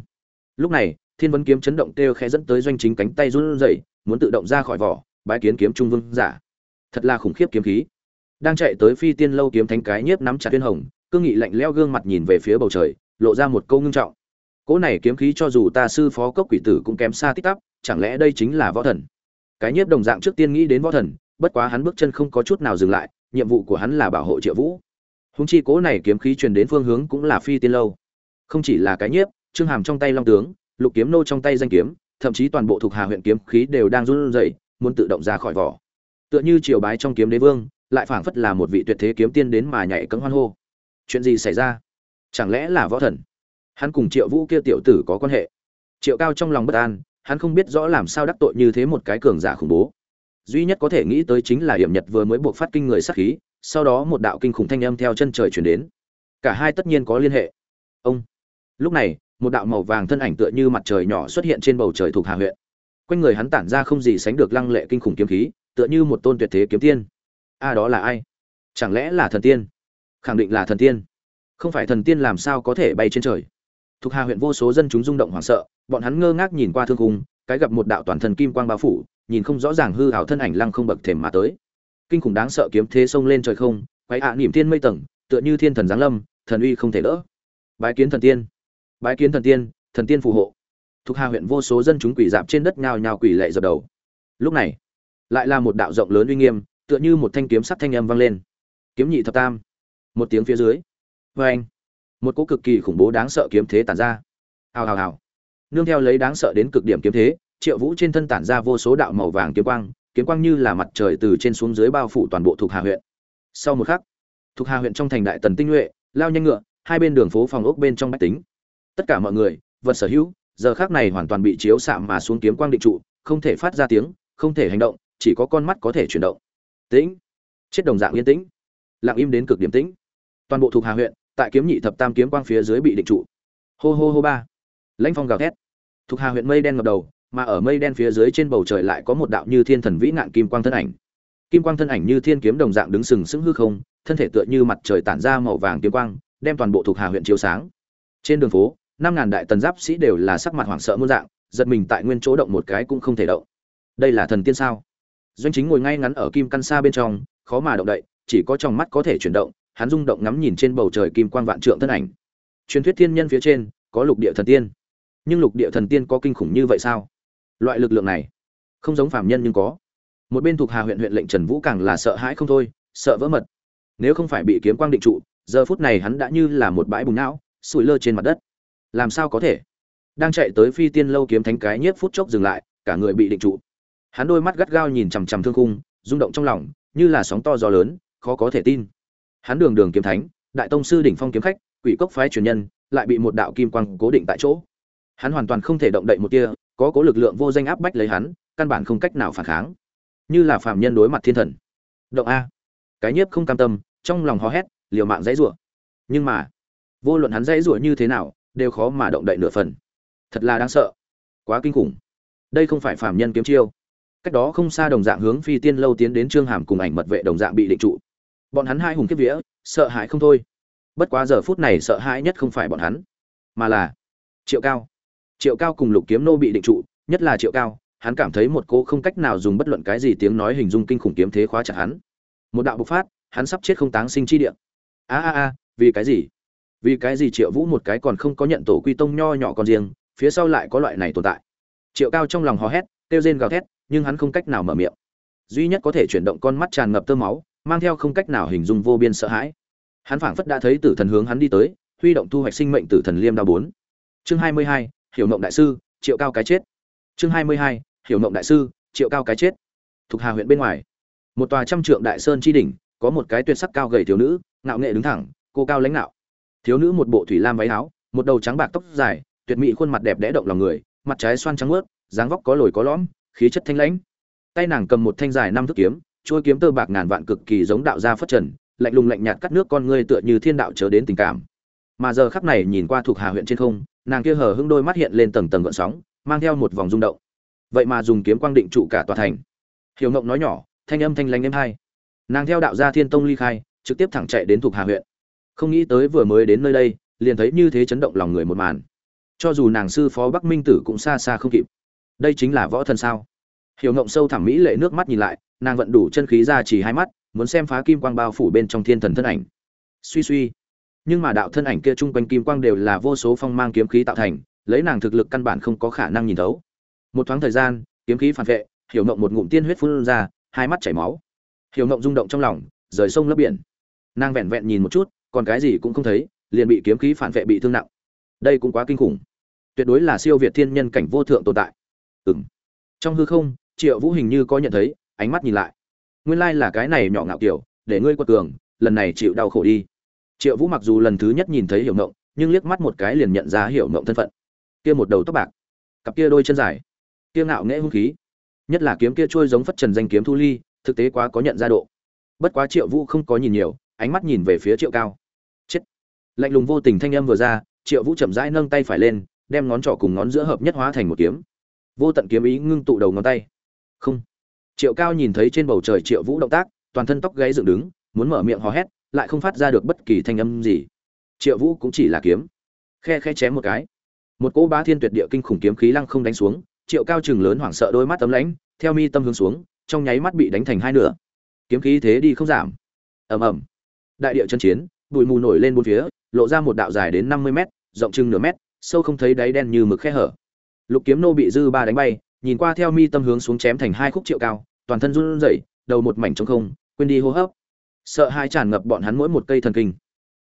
Lúc này, thiên vấn kiếm chấn động kêu khẽ dẫn tới doanh chính cánh tay run rẩy muốn tự động ra khỏi vỏ, bái kiến kiếm trung vương giả. Thật là khủng khiếp kiếm khí. Đang chạy tới phi tiên lâu kiếm thánh cái nhiếp nắm chặt tuyên hồng cương nghị lạnh leo gương mặt nhìn về phía bầu trời, lộ ra một câu ngưng trọng. Cỗ này kiếm khí cho dù ta sư phó cốc quỷ tử cũng kém xa tích tắp, chẳng lẽ đây chính là võ thần? Cái nhiếp đồng dạng trước tiên nghĩ đến võ thần, bất quá hắn bước chân không có chút nào dừng lại, nhiệm vụ của hắn là bảo hộ triệu vũ. Húng chi cỗ này kiếm khí truyền đến phương hướng cũng là phi tiên lâu. Không chỉ là cái nhiếp, trương hàm trong tay long tướng, lục kiếm nô trong tay danh kiếm thậm chí toàn bộ thuộc hà huyện kiếm khí đều đang run rẩy, muốn tự động ra khỏi vỏ. Tựa như triều bái trong kiếm đế vương, lại phảng phất là một vị tuyệt thế kiếm tiên đến mà nhảy cẫng hoan hô. Chuyện gì xảy ra? Chẳng lẽ là võ thần? Hắn cùng triệu vũ kia tiểu tử có quan hệ? Triệu cao trong lòng bất an, hắn không biết rõ làm sao đắc tội như thế một cái cường giả khủng bố. Duy nhất có thể nghĩ tới chính là điểm nhật vừa mới buộc phát kinh người sát khí, sau đó một đạo kinh khủng thanh âm theo chân trời truyền đến. Cả hai tất nhiên có liên hệ. Ông. Lúc này một đạo màu vàng thân ảnh tựa như mặt trời nhỏ xuất hiện trên bầu trời thuộc hà huyện. Quanh người hắn tản ra không gì sánh được lăng lệ kinh khủng kiếm khí tựa như một tôn tuyệt thế kiếm tiên. A đó là ai? Chẳng lẽ là thần tiên? Khẳng định là thần tiên. Không phải thần tiên làm sao có thể bay trên trời? Thuộc hà huyện vô số dân chúng rung động hoảng sợ bọn hắn ngơ ngác nhìn qua thương khung, cái gặp một đạo toàn thần kim quang bao phủ nhìn không rõ ràng hư hào thân ảnh lăng không bậc thềm mà tới. Kinh khủng đáng sợ kiếm thế sông lên trời không quay ạ à, niệm thiên mây tầng tựa như thiên thần giáng lâm thần uy không thể đỡ. Bái kiến thần tiên bái kiến thần tiên thần tiên phù hộ. Thuộc hà huyện vô số dân chúng quỷ dạp trên đất nhào nhào quỷ lệ dập đầu. Lúc này, lại là một đạo rộng lớn uy nghiêm, tựa như một thanh kiếm sắc thanh âm vang lên. Kiếm nhị thập tam. Một tiếng phía dưới. Vê anh, một cỗ cực kỳ khủng bố đáng sợ kiếm thế tản ra. Hào hào hào. Nương theo lấy đáng sợ đến cực điểm kiếm thế, triệu vũ trên thân tản ra vô số đạo màu vàng kiếm quang kiếm quang như là mặt trời từ trên xuống dưới bao phủ toàn bộ thuộc hà huyện. Sau một khắc, thuộc hà huyện trong thành đại tần tinh nhuệ, lao nhanh ngựa, hai bên đường phố phòng ốc bên trong bách tính tất cả mọi người, vật sở hữu, giờ khác này hoàn toàn bị chiếu xạ mà xuống kiếm quang định trụ, không thể phát ra tiếng, không thể hành động, chỉ có con mắt có thể chuyển động. Tĩnh. Chết đồng dạng yên tĩnh. Lặng im đến cực điểm tĩnh. Toàn bộ thuộc hà huyện, tại kiếm nhị thập tam kiếm quang phía dưới bị định trụ. Hô hô hô ba. Lãnh phong gào thét. Thuộc hà huyện mây đen ngập đầu, mà ở mây đen phía dưới trên bầu trời lại có một đạo như thiên thần vĩ ngạn kim quang thân ảnh. Kim quang thân ảnh như thiên kiếm đồng dạng đứng sừng sững hư không, thân thể tựa như mặt trời tản ra màu vàng kiếm quang, đem toàn bộ thuộc hà huyện chiếu sáng. Trên đường phố năm ngàn đại tần giáp sĩ đều là sắc mặt hoảng sợ muôn dạng, giật mình tại nguyên chỗ động một cái cũng không thể động. Đây là thần tiên sao? Doanh chính ngồi ngay ngắn ở kim căn xa bên trong, khó mà động đậy, chỉ có trong mắt có thể chuyển động, hắn rung động ngắm nhìn trên bầu trời kim quang vạn trượng thân ảnh. Truyền thuyết thiên nhân phía trên, có lục địa thần tiên. Nhưng lục địa thần tiên có kinh khủng như vậy sao? Loại lực lượng này, không giống phàm nhân nhưng có. Một bên thuộc hà huyện huyện lệnh trần vũ càng là sợ hãi không thôi, sợ vỡ mật. Nếu không phải bị kiếm quang định trụ, giờ phút này hắn đã như là một bãi bùng não, sủi lơ trên mặt đất làm sao có thể? Đang chạy tới phi tiên lâu kiếm thánh cái nhiếp phút chốc dừng lại, cả người bị định trụ. Hắn đôi mắt gắt gao nhìn chằm chằm thương khung, rung động trong lòng, như là sóng to gió lớn, khó có thể tin. Hắn đường đường kiếm thánh, đại tông sư đỉnh phong kiếm khách, quỷ cốc phái truyền nhân, lại bị một đạo kim quang cố định tại chỗ. Hắn hoàn toàn không thể động đậy một tia, có cố lực lượng vô danh áp bách lấy hắn, căn bản không cách nào phản kháng. Như là phạm nhân đối mặt thiên thần. Động a. Cái nhiếp không cam tâm, trong lòng hò hét, liều mạng dãy rủa. Nhưng mà, vô luận hắn dãy rủa như thế nào đều khó mà động đậy nửa phần. Thật là đáng sợ. Quá kinh khủng. Đây không phải phạm nhân kiếm chiêu. Cách đó không xa đồng dạng hướng phi tiên lâu tiến đến trương hàm cùng ảnh mật vệ đồng dạng bị định trụ. Bọn hắn hai hùng kiếp vía, sợ hãi không thôi. Bất quá giờ phút này sợ hãi nhất không phải bọn hắn, mà là triệu cao. Triệu cao cùng lục kiếm nô bị định trụ, nhất là triệu cao, hắn cảm thấy một cô không cách nào dùng bất luận cái gì tiếng nói hình dung kinh khủng kiếm thế khóa chặt hắn. Một đạo bộc phát, hắn sắp chết không táng sinh chi địa. A a a, vì cái gì? Vì cái gì triệu vũ một cái còn không có nhận tổ quy tông nho nhỏ còn riêng, phía sau lại có loại này tồn tại. Triệu cao trong lòng hò hét, kêu rên gào thét, nhưng hắn không cách nào mở miệng. Duy nhất có thể chuyển động con mắt tràn ngập tơ máu, mang theo không cách nào hình dung vô biên sợ hãi. Hắn phảng phất đã thấy tử thần hướng hắn đi tới, huy động thu hoạch sinh mệnh tử thần liêm đao bốn. Chương hai mươi hai, hiểu mộng đại sư, triệu cao cái chết. Chương hai mươi hai, hiểu mộng đại sư, triệu cao cái chết. Thuộc hà huyện bên ngoài. Một tòa trăm trượng đại sơn chi đỉnh, có một cái tuyệt sắc cao gầy thiếu nữ, ngạo nghệ đứng thẳng, cô cao lãnh nạo thiếu nữ một bộ thủy lam váy áo, một đầu trắng bạc tóc dài, tuyệt mỹ khuôn mặt đẹp đẽ động lòng người, mặt trái xoan trắng ướt dáng vóc có lồi có lõm, khí chất thanh lãnh. Tay nàng cầm một thanh dài năm thước kiếm, chuôi kiếm tơ bạc ngàn vạn cực kỳ giống đạo gia phất trần, lạnh lùng lạnh nhạt cắt nước con ngươi tựa như thiên đạo chớ đến tình cảm. Mà giờ khắc này nhìn qua thuộc hà huyện trên không, nàng kia hờ hững đôi mắt hiện lên tầng tầng gợn sóng, mang theo một vòng rung động. Vậy mà dùng kiếm quang định trụ cả tòa thành. Hiểu ngộng nói nhỏ, thanh âm thanh lãnh em hai. Nàng theo đạo gia thiên tông ly khai, trực tiếp thẳng chạy đến thuộc hà huyện không nghĩ tới vừa mới đến nơi đây, liền thấy như thế chấn động lòng người một màn. Cho dù nàng sư phó bắc minh tử cũng xa xa không kịp. Đây chính là võ thần sao? Hiểu ngộng sâu thẳm mỹ lệ nước mắt nhìn lại, nàng vận đủ chân khí ra chỉ hai mắt, muốn xem phá kim quang bao phủ bên trong thiên thần thân ảnh. Suy suy. Nhưng mà đạo thân ảnh kia chung quanh kim quang đều là vô số phong mang kiếm khí tạo thành, lấy nàng thực lực căn bản không có khả năng nhìn thấu. Một thoáng thời gian, kiếm khí phản vệ, hiểu ngộng một ngụm tiên huyết phun ra, hai mắt chảy máu. Hiểu ngộng rung động trong lòng, rời sông lấp biển. Nàng vẹn vẹn nhìn một chút còn cái gì cũng không thấy, liền bị kiếm khí phản vệ bị thương nặng. Đây cũng quá kinh khủng. Tuyệt đối là siêu việt thiên nhân cảnh vô thượng tồn tại. Ừng trong hư không, triệu vũ hình như có nhận thấy, ánh mắt nhìn lại. Nguyên lai là cái này nhỏ ngạo kiểu, để ngươi quật cường, lần này chịu đau khổ đi. Triệu vũ mặc dù lần thứ nhất nhìn thấy hiểu ngộng, nhưng liếc mắt một cái liền nhận ra hiểu ngộng thân phận. Kia một đầu tóc bạc, cặp kia đôi chân dài, kia ngạo nghễ hung khí, nhất là kiếm kia trôi giống phất trần danh kiếm thu ly, thực tế quá có nhận ra độ. Bất quá triệu vũ không có nhìn nhiều, ánh mắt nhìn về phía triệu cao lạnh lùng vô tình thanh âm vừa ra, triệu vũ chậm rãi nâng tay phải lên, đem ngón trỏ cùng ngón giữa hợp nhất hóa thành một kiếm. Vô tận kiếm ý ngưng tụ đầu ngón tay. Không. Triệu cao nhìn thấy trên bầu trời triệu vũ động tác, toàn thân tóc gáy dựng đứng, muốn mở miệng hò hét, lại không phát ra được bất kỳ thanh âm gì. Triệu vũ cũng chỉ là kiếm. Khe khe chém một cái. Một cỗ bá thiên tuyệt địa kinh khủng kiếm khí lăng không đánh xuống, triệu cao chừng lớn hoảng sợ đôi mắt tấm lãnh, theo mi tâm hướng xuống, trong nháy mắt bị đánh thành hai nửa. Kiếm khí thế đi không giảm. Ầm ầm. Đại địa chân chiến bụi mù nổi lên bốn phía, lộ ra một đạo dài đến năm mươi mét, rộng chừng nửa mét, sâu không thấy đáy đen như mực khe hở. Lục kiếm nô bị dư ba đánh bay, nhìn qua theo mi tâm hướng xuống chém thành hai khúc triệu cao, toàn thân run rẩy, đầu một mảnh trống không, quên đi hô hấp. Sợ hai tràn ngập bọn hắn mỗi một cây thần kinh.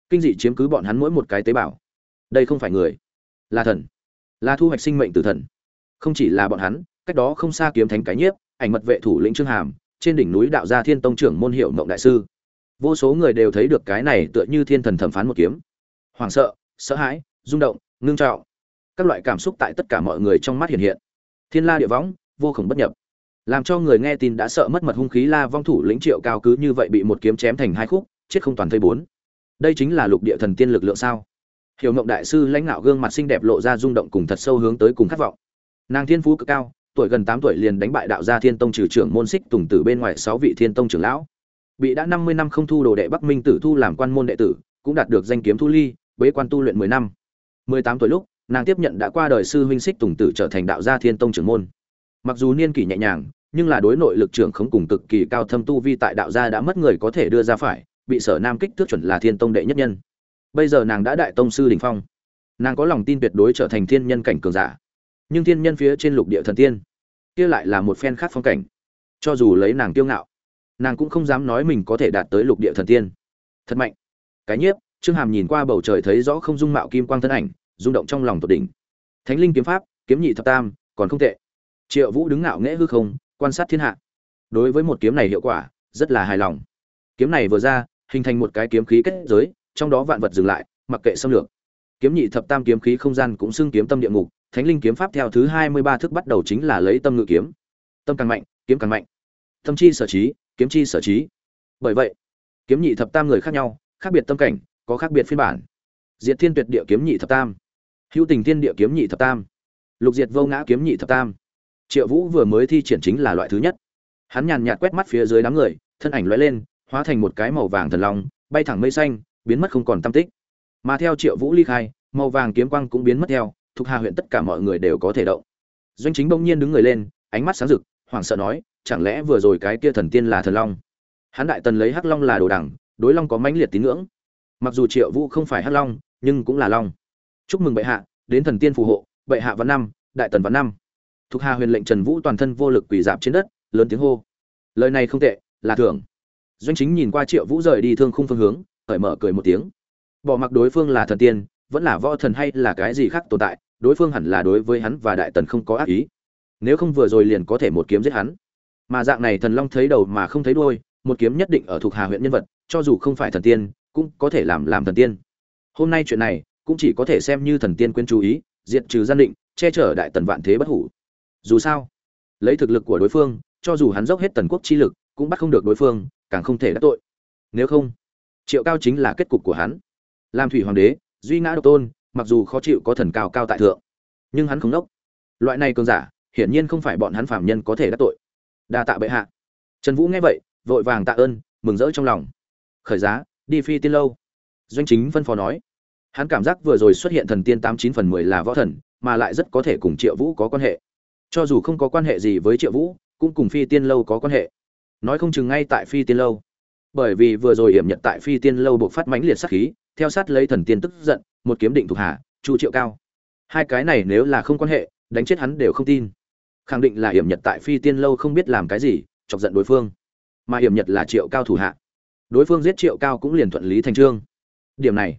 Kinh dị chiếm cứ bọn hắn mỗi một cái tế bào. Đây không phải người, là thần. Là thu hoạch sinh mệnh từ thần. Không chỉ là bọn hắn, cách đó không xa kiếm thánh cái nhiếp, ảnh mật vệ thủ lĩnh trương hàm, trên đỉnh núi đạo gia thiên tông trưởng môn hiệu mộng đại sư vô số người đều thấy được cái này tựa như thiên thần thẩm phán một kiếm. Hoảng sợ sợ hãi, rung động, ngưng trọng. Các loại cảm xúc tại tất cả mọi người trong mắt hiện hiện. Thiên la địa võng, vô khổng bất nhập. Làm cho người nghe tin đã sợ mất mật hung khí la vong thủ lĩnh triệu cao cứ như vậy bị một kiếm chém thành hai khúc, chết không toàn thây bốn. Đây chính là lục địa thần tiên lực lượng sao? Hiểu mộng đại sư lãnh đạo gương mặt xinh đẹp lộ ra rung động cùng thật sâu hướng tới cùng khát vọng. Nàng thiên phú cực cao, tuổi gần tám tuổi liền đánh bại đạo gia thiên tông trừ trưởng môn xích tùng tử bên ngoài sáu vị thiên tông trưởng lão bị đã năm mươi năm không thu đồ đệ bắc minh tử thu làm quan môn đệ tử, cũng đạt được danh kiếm thu ly, bế quan tu luyện mười năm. Mười tám tuổi lúc, nàng tiếp nhận đã qua đời sư huynh xích tùng tử trở thành đạo gia thiên tông trưởng môn. Mặc dù niên kỷ nhẹ nhàng, nhưng là đối nội lực trưởng không cùng cực kỳ cao thâm tu vi tại đạo gia đã mất người có thể đưa ra phải, bị sở nam kích thước chuẩn là thiên tông đệ nhất nhân. Bây giờ nàng đã đại tông sư đỉnh phong. Nàng có lòng tin tuyệt đối trở thành thiên nhân cảnh cường giả. Nhưng thiên nhân phía trên lục địa thần tiên, kia lại là một phen khác phong cảnh. Cho dù lấy nàng kiêu ngạo nàng cũng không dám nói mình có thể đạt tới lục địa thần tiên. Thật mạnh. Cái nhiếp, trương hàm nhìn qua bầu trời thấy rõ không dung mạo kim quang thân ảnh, rung động trong lòng tột đỉnh. Thánh linh kiếm pháp, kiếm nhị thập tam, còn không tệ. Triệu vũ đứng ngạo nghễ hư không, quan sát thiên hạ. Đối với một kiếm này hiệu quả, rất là hài lòng. Kiếm này vừa ra, hình thành một cái kiếm khí kết giới, trong đó vạn vật dừng lại, mặc kệ xâm lược. Kiếm nhị thập tam kiếm khí không gian cũng xưng kiếm tâm địa ngục, thánh linh kiếm pháp theo thứ hai mươi ba thức bắt đầu chính là lấy tâm ngự kiếm. Tâm càng mạnh, kiếm càng mạnh. Tâm chi sở trí kiếm chi sở trí. Bởi vậy, kiếm nhị thập tam người khác nhau, khác biệt tâm cảnh, có khác biệt phiên bản. Diệt thiên tuyệt địa kiếm nhị thập tam. Hữu tình thiên địa kiếm nhị thập tam. Lục diệt vô ngã kiếm nhị thập tam. Triệu vũ vừa mới thi triển chính là loại thứ nhất. Hắn nhàn nhạt quét mắt phía dưới đám người, thân ảnh lóe lên, hóa thành một cái màu vàng thần long, bay thẳng mây xanh, biến mất không còn tam tích. Mà theo triệu vũ ly khai, màu vàng kiếm quang cũng biến mất theo, thuộc hà huyện tất cả mọi người đều có thể động. Doanh chính bỗng nhiên đứng người lên, ánh mắt sáng rực, hoảng sợ nói chẳng lẽ vừa rồi cái kia thần tiên là thần long? Hắn đại tần lấy hắc long là đồ đẳng, đối long có mãnh liệt tín ngưỡng. Mặc dù triệu vũ không phải hắc long, nhưng cũng là long. Chúc mừng bệ hạ, đến thần tiên phù hộ, bệ hạ văn năm, đại tần văn năm. Thuộc hà huyền lệnh trần vũ toàn thân vô lực quỳ dạp trên đất, lớn tiếng hô. Lời này không tệ, là thưởng. Doanh chính nhìn qua triệu vũ rời đi thương khung phương hướng, cởi mở cười một tiếng. Bỏ mặc đối phương là thần tiên, vẫn là võ thần hay là cái gì khác tồn tại, đối phương hẳn là đối với hắn và đại tần không có ác ý. Nếu không vừa rồi liền có thể một kiếm giết hắn mà dạng này thần long thấy đầu mà không thấy đuôi, một kiếm nhất định ở thuộc hà huyện nhân vật, cho dù không phải thần tiên, cũng có thể làm làm thần tiên. Hôm nay chuyện này, cũng chỉ có thể xem như thần tiên quên chú ý, diệt trừ gian định, che chở đại tần vạn thế bất hủ. Dù sao, lấy thực lực của đối phương, cho dù hắn dốc hết tần quốc chi lực, cũng bắt không được đối phương, càng không thể đắc tội. Nếu không, triệu cao chính là kết cục của hắn. Làm thủy hoàng đế, duy ngã độc tôn, mặc dù khó chịu có thần cao cao tại thượng, nhưng hắn không nốc loại này cường giả, hiển nhiên không phải bọn hắn phạm nhân có thể đắc tội đa tạ bệ hạ. Trần vũ nghe vậy, vội vàng tạ ơn, mừng rỡ trong lòng. Khởi giá, đi phi tiên lâu. Doanh chính phân phó nói. Hắn cảm giác vừa rồi xuất hiện thần tiên tám chín phần mười là võ thần, mà lại rất có thể cùng triệu vũ có quan hệ. Cho dù không có quan hệ gì với triệu vũ, cũng cùng phi tiên lâu có quan hệ. Nói không chừng ngay tại phi tiên lâu. Bởi vì vừa rồi hiểm nhật tại phi tiên lâu buộc phát mãnh liệt sát khí, theo sát lấy thần tiên tức giận, một kiếm định thuộc hạ, chu triệu cao. Hai cái này nếu là không quan hệ, đánh chết hắn đều không tin khẳng định là hiểm nhật tại phi tiên lâu không biết làm cái gì, chọc giận đối phương. Mà hiểm nhật là triệu cao thủ hạ. Đối phương giết triệu cao cũng liền thuận lý thành trương. Điểm này,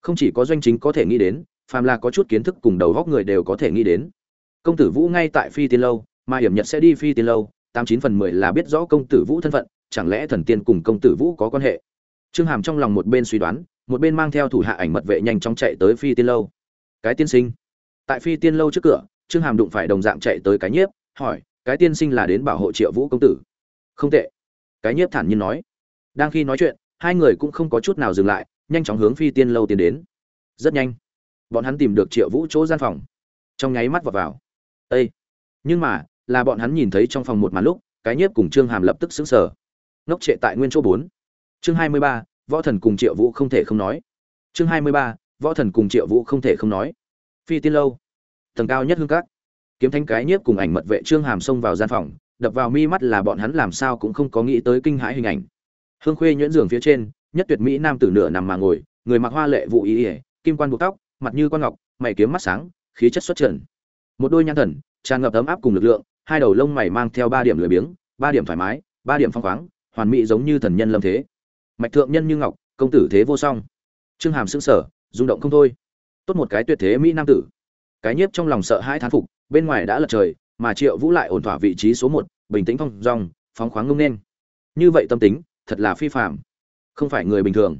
không chỉ có doanh chính có thể nghĩ đến, phàm là có chút kiến thức cùng đầu góc người đều có thể nghĩ đến. Công tử vũ ngay tại phi tiên lâu, mà hiểm nhật sẽ đi phi tiên lâu, tám chín phần mười là biết rõ công tử vũ thân phận, chẳng lẽ thần tiên cùng công tử vũ có quan hệ? Trương hàm trong lòng một bên suy đoán, một bên mang theo thủ hạ ảnh mật vệ nhanh chóng chạy tới phi tiên lâu. Cái tiên sinh, tại phi tiên lâu trước cửa trương hàm đụng phải đồng dạng chạy tới cái nhiếp, hỏi, cái tiên sinh là đến bảo hộ triệu vũ công tử? Không tệ. Cái nhiếp thản nhiên nói. Đang khi nói chuyện, hai người cũng không có chút nào dừng lại, nhanh chóng hướng phi tiên lâu tiến đến. Rất nhanh, bọn hắn tìm được triệu vũ chỗ gian phòng. Trong nháy mắt vào vào. Â nhưng mà, là bọn hắn nhìn thấy trong phòng một màn lúc, cái nhiếp cùng trương hàm lập tức xứng sở ngốc trệ tại nguyên chỗ bốn. Chương hai mươi ba, võ thần cùng triệu vũ không thể không nói. Chương hai mươi ba, võ thần cùng triệu vũ không thể không nói. Phi tiên lâu tầng cao nhất hương các. Kiếm thanh cái nhiếp cùng ảnh mật vệ trương hàm xông vào gian phòng, đập vào mi mắt là bọn hắn làm sao cũng không có nghĩ tới kinh hãi hình ảnh. Hương khuê nhuyễn giường phía trên, nhất tuyệt mỹ nam tử nửa nằm mà ngồi, người mặc hoa lệ vụ ý ỉa kim quan buộc tóc, mặt như quan ngọc, mày kiếm mắt sáng, khí chất xuất trần. Một đôi nhãn thần, tràn ngập ấm áp cùng lực lượng, hai đầu lông mày mang theo ba điểm lười biếng, ba điểm thoải mái, ba điểm phong khoáng, hoàn mỹ giống như thần nhân lâm thế. Mạch thượng nhân như ngọc, công tử thế vô song. Trương hàm xương sở rung động không thôi. Tốt một cái tuyệt thế mỹ nam tử cái nhiếp trong lòng sợ hãi thán phục, bên ngoài đã lật trời, mà triệu vũ lại ổn thỏa vị trí số một, bình tĩnh phong dong, phóng khoáng ngông nên. Như vậy tâm tính, thật là phi phạm không phải người bình thường.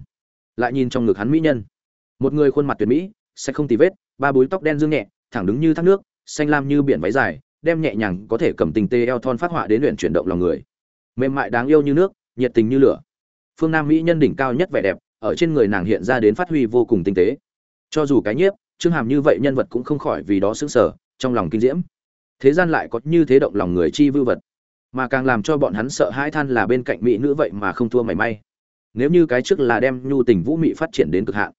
Lại nhìn trong ngực hắn mỹ nhân. Một người khuôn mặt tuyệt mỹ, sẽ không tì vết, ba búi tóc đen dương nhẹ, thẳng đứng như thác nước, xanh lam như biển váy dài, đem nhẹ nhàng có thể cầm tình tê eo thon phát họa đến luyện chuyển động lòng người. Mềm mại đáng yêu như nước, nhiệt tình như lửa. Phương nam mỹ nhân đỉnh cao nhất vẻ đẹp, ở trên người nàng hiện ra đến phát huy vô cùng tinh tế. Cho dù cái nhiếp trương hàm như vậy nhân vật cũng không khỏi vì đó xứng sở trong lòng kinh diễm. Thế gian lại có như thế động lòng người chi vưu vật, mà càng làm cho bọn hắn sợ hãi than là bên cạnh mỹ nữ vậy mà không thua mảy may. Nếu như cái trước là đem nhu tình vũ mị phát triển đến cực hạn,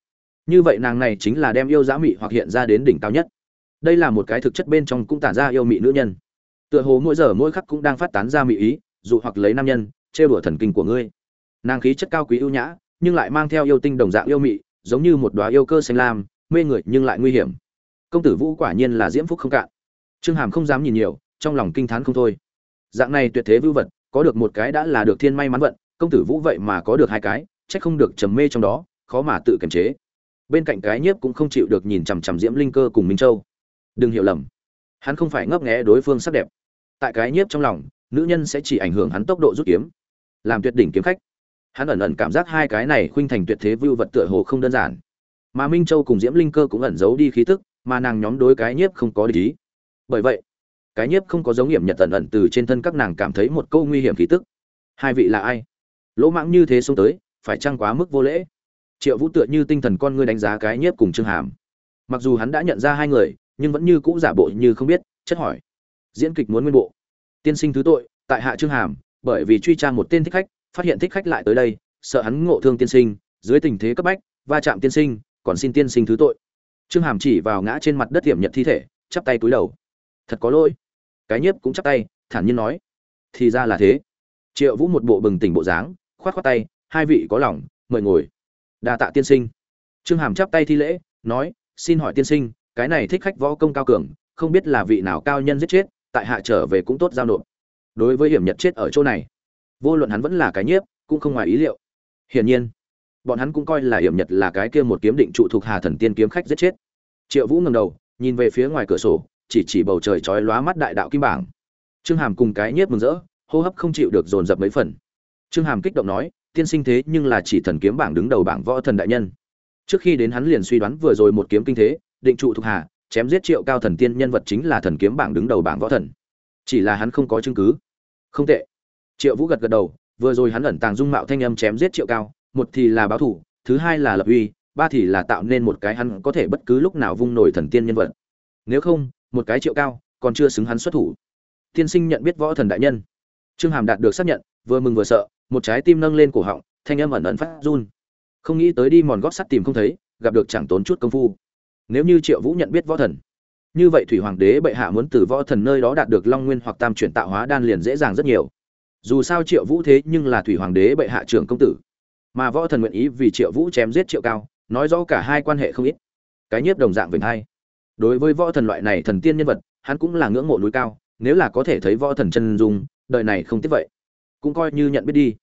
như vậy nàng này chính là đem yêu giá mị hoặc hiện ra đến đỉnh cao nhất. Đây là một cái thực chất bên trong cũng tản ra yêu mị nữ nhân. Tựa hồ mỗi giờ mỗi khắc cũng đang phát tán ra mị ý, dụ hoặc lấy nam nhân, trêu đùa thần kinh của ngươi. Nàng khí chất cao quý ưu nhã, nhưng lại mang theo yêu tinh đồng dạng yêu mị, giống như một đóa yêu cơ xanh lam mê người nhưng lại nguy hiểm. Công tử vũ quả nhiên là diễm phúc không cạn. Trương hàm không dám nhìn nhiều, trong lòng kinh thán không thôi. Dạng này tuyệt thế vưu vật, có được một cái đã là được thiên may mắn vận, công tử vũ vậy mà có được hai cái, chắc không được trầm mê trong đó, khó mà tự kiềm chế. Bên cạnh cái nhiếp cũng không chịu được nhìn chằm chằm diễm linh cơ cùng minh châu. Đừng hiểu lầm. Hắn không phải ngấp nghé đối phương sắc đẹp. Tại cái nhiếp trong lòng, nữ nhân sẽ chỉ ảnh hưởng hắn tốc độ rút kiếm, làm tuyệt đỉnh kiếm khách. Hắn ẩn ẩn cảm giác hai cái này khuynh thành tuyệt thế vưu vật tựa hồ không đơn giản mà minh châu cùng diễm linh cơ cũng ẩn giấu đi khí tức, mà nàng nhóm đối cái nhiếp không có lý bởi vậy, cái nhiếp không có dấu nghiệm nhật tần ẩn từ trên thân các nàng cảm thấy một câu nguy hiểm khí tức. Hai vị là ai? Lỗ mãng như thế xông tới, phải chăng quá mức vô lễ? Triệu vũ tựa như tinh thần con ngươi đánh giá cái nhiếp cùng trương hàm. Mặc dù hắn đã nhận ra hai người, nhưng vẫn như cũ giả bộ như không biết, chất hỏi. Diễn kịch muốn nguyên bộ. Tiên sinh thứ tội, tại hạ trương hàm, bởi vì truy tra một tên thích khách, phát hiện thích khách lại tới đây, sợ hắn ngộ thương tiên sinh, dưới tình thế cấp bách, va chạm tiên sinh còn xin tiên sinh thứ tội. Trương hàm chỉ vào ngã trên mặt đất hiểm nhật thi thể, chắp tay cúi đầu. Thật có lỗi. Cái nhiếp cũng chắp tay, thản nhiên nói. Thì ra là thế. Triệu vũ một bộ bừng tỉnh bộ dáng, khoát khoát tay, hai vị có lòng, mời ngồi. Đa tạ tiên sinh. Trương hàm chắp tay thi lễ, nói, xin hỏi tiên sinh, cái này thích khách võ công cao cường, không biết là vị nào cao nhân giết chết, tại hạ trở về cũng tốt giao nộp. Đối với hiểm nhật chết ở chỗ này, vô luận hắn vẫn là cái nhiếp, cũng không ngoài ý liệu. Hiển nhiên bọn hắn cũng coi là hiểm nhật là cái kia một kiếm định trụ thuộc hà thần tiên kiếm khách giết chết. Triệu vũ ngầm đầu, nhìn về phía ngoài cửa sổ, chỉ chỉ bầu trời chói lóa mắt đại đạo kim bảng. Trương hàm cùng cái nhiếp mừng rỡ, hô hấp không chịu được dồn dập mấy phần. Trương hàm kích động nói, tiên sinh thế nhưng là chỉ thần kiếm bảng đứng đầu bảng võ thần đại nhân. Trước khi đến hắn liền suy đoán vừa rồi một kiếm kinh thế, định trụ thuộc hạ chém giết triệu cao thần tiên nhân vật chính là thần kiếm bảng đứng đầu bảng võ thần. Chỉ là hắn không có chứng cứ. Không tệ. Triệu vũ gật gật đầu, vừa rồi hắn ẩn tàng dung mạo thanh âm chém giết triệu cao một thì là báo thủ, thứ hai là lập uy, ba thì là tạo nên một cái hắn có thể bất cứ lúc nào vung nổi thần tiên nhân vật. Nếu không, một cái triệu cao, còn chưa xứng hắn xuất thủ. Tiên sinh nhận biết võ thần đại nhân. Trương hàm đạt được xác nhận, vừa mừng vừa sợ, một trái tim nâng lên cổ họng, thanh âm ẩn ẩn phát run. Không nghĩ tới đi mòn gót sắt tìm không thấy, gặp được chẳng tốn chút công phu. Nếu như triệu vũ nhận biết võ thần, như vậy thủy hoàng đế bệ hạ muốn từ võ thần nơi đó đạt được long nguyên hoặc tam chuyển tạo hóa đan liền dễ dàng rất nhiều. Dù sao triệu vũ thế nhưng là thủy hoàng đế bệ hạ trưởng công tử mà võ thần nguyện ý vì triệu vũ chém giết triệu cao, nói rõ cả hai quan hệ không ít. Cái nhiếp đồng dạng vinh hai. Đối với võ thần loại này thần tiên nhân vật, hắn cũng là ngưỡng mộ núi cao, nếu là có thể thấy võ thần chân dung, đời này không tiếc vậy. Cũng coi như nhận biết đi.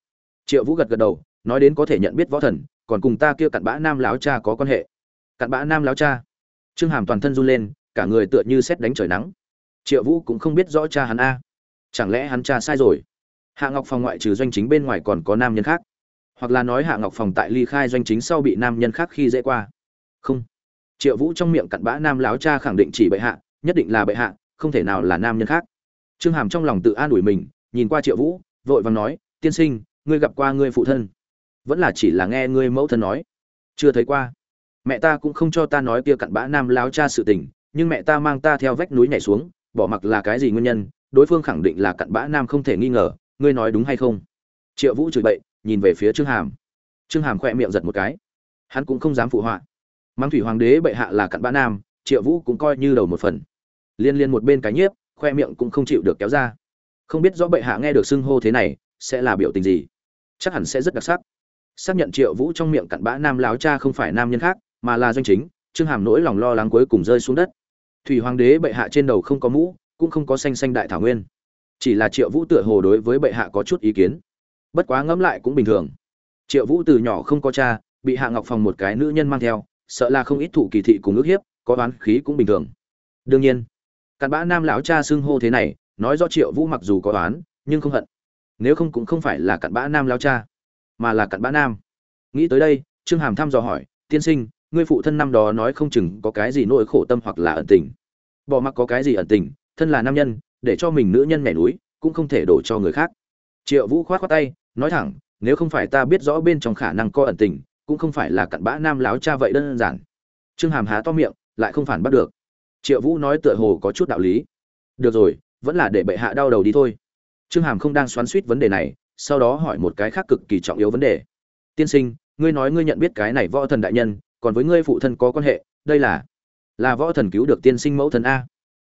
Triệu vũ gật gật đầu, nói đến có thể nhận biết võ thần, còn cùng ta kia cặn bã nam láo cha có quan hệ. Cặn bã nam láo cha. Trương hàm toàn thân run lên, cả người tựa như xét đánh trời nắng. Triệu vũ cũng không biết rõ cha hắn a. Chẳng lẽ hắn cha sai rồi? Hạ ngọc phòng ngoại trừ doanh chính bên ngoài còn có nam nhân khác? Hoặc là nói hạ ngọc phòng tại ly khai doanh chính sau bị nam nhân khác khi dễ qua. Không. Triệu vũ trong miệng cặn bã nam láo cha khẳng định chỉ bệ hạ, nhất định là bệ hạ, không thể nào là nam nhân khác. Trương hàm trong lòng tự an ủi mình, nhìn qua triệu vũ, vội vàng nói, tiên sinh, ngươi gặp qua ngươi phụ thân? Vẫn là chỉ là nghe ngươi mẫu thân nói. Chưa thấy qua. Mẹ ta cũng không cho ta nói kia cặn bã nam láo cha sự tình, nhưng mẹ ta mang ta theo vách núi nhảy xuống, bỏ mặc là cái gì nguyên nhân, đối phương khẳng định là cặn bã nam không thể nghi ngờ, ngươi nói đúng hay không? Triệu vũ chửi bậy nhìn về phía trương hàm. Trương hàm khoe miệng giật một cái. Hắn cũng không dám phụ họa. Mang thủy hoàng đế bệ hạ là cặn bã nam, triệu vũ cũng coi như đầu một phần. Liên liên một bên cái nhiếp khoe miệng cũng không chịu được kéo ra. Không biết rõ bệ hạ nghe được xưng hô thế này, sẽ là biểu tình gì. Chắc hẳn sẽ rất đặc sắc. Xác nhận triệu vũ trong miệng cặn bã nam láo cha không phải nam nhân khác, mà là doanh chính, trương hàm nỗi lòng lo lắng cuối cùng rơi xuống đất. Thủy hoàng đế bệ hạ trên đầu không có mũ, cũng không có xanh xanh đại thảo nguyên. Chỉ là triệu vũ tựa hồ đối với bệ hạ có chút ý kiến bất quá ngẫm lại cũng bình thường. Triệu vũ từ nhỏ không có cha, bị hạ ngọc phòng một cái nữ nhân mang theo, sợ là không ít thủ kỳ thị cùng ước hiếp, có đoán khí cũng bình thường. Đương nhiên, cặn bã nam lão cha xưng hô thế này, nói do triệu vũ mặc dù có đoán nhưng không hận. Nếu không cũng không phải là cặn bã nam lão cha, mà là cặn bã nam. Nghĩ tới đây, trương hàm thăm dò hỏi, tiên sinh, ngươi phụ thân năm đó nói không chừng có cái gì nỗi khổ tâm hoặc là ẩn tình. Bỏ mặc có cái gì ẩn tình, thân là nam nhân, để cho mình nữ nhân nhảy núi, cũng không thể đổ cho người khác. Triệu vũ khoát khoát tay nói thẳng, nếu không phải ta biết rõ bên trong khả năng có ẩn tình, cũng không phải là cặn bã nam láo cha vậy đơn giản. Trương hàm há to miệng, lại không phản bắt được. Triệu vũ nói tựa hồ có chút đạo lý. Được rồi, vẫn là để bệ hạ đau đầu đi thôi. Trương hàm không đang xoắn suýt vấn đề này, sau đó hỏi một cái khác cực kỳ trọng yếu vấn đề. Tiên sinh, ngươi nói ngươi nhận biết cái này võ thần đại nhân, còn với ngươi phụ thân có quan hệ, đây là là võ thần cứu được tiên sinh mẫu thần a.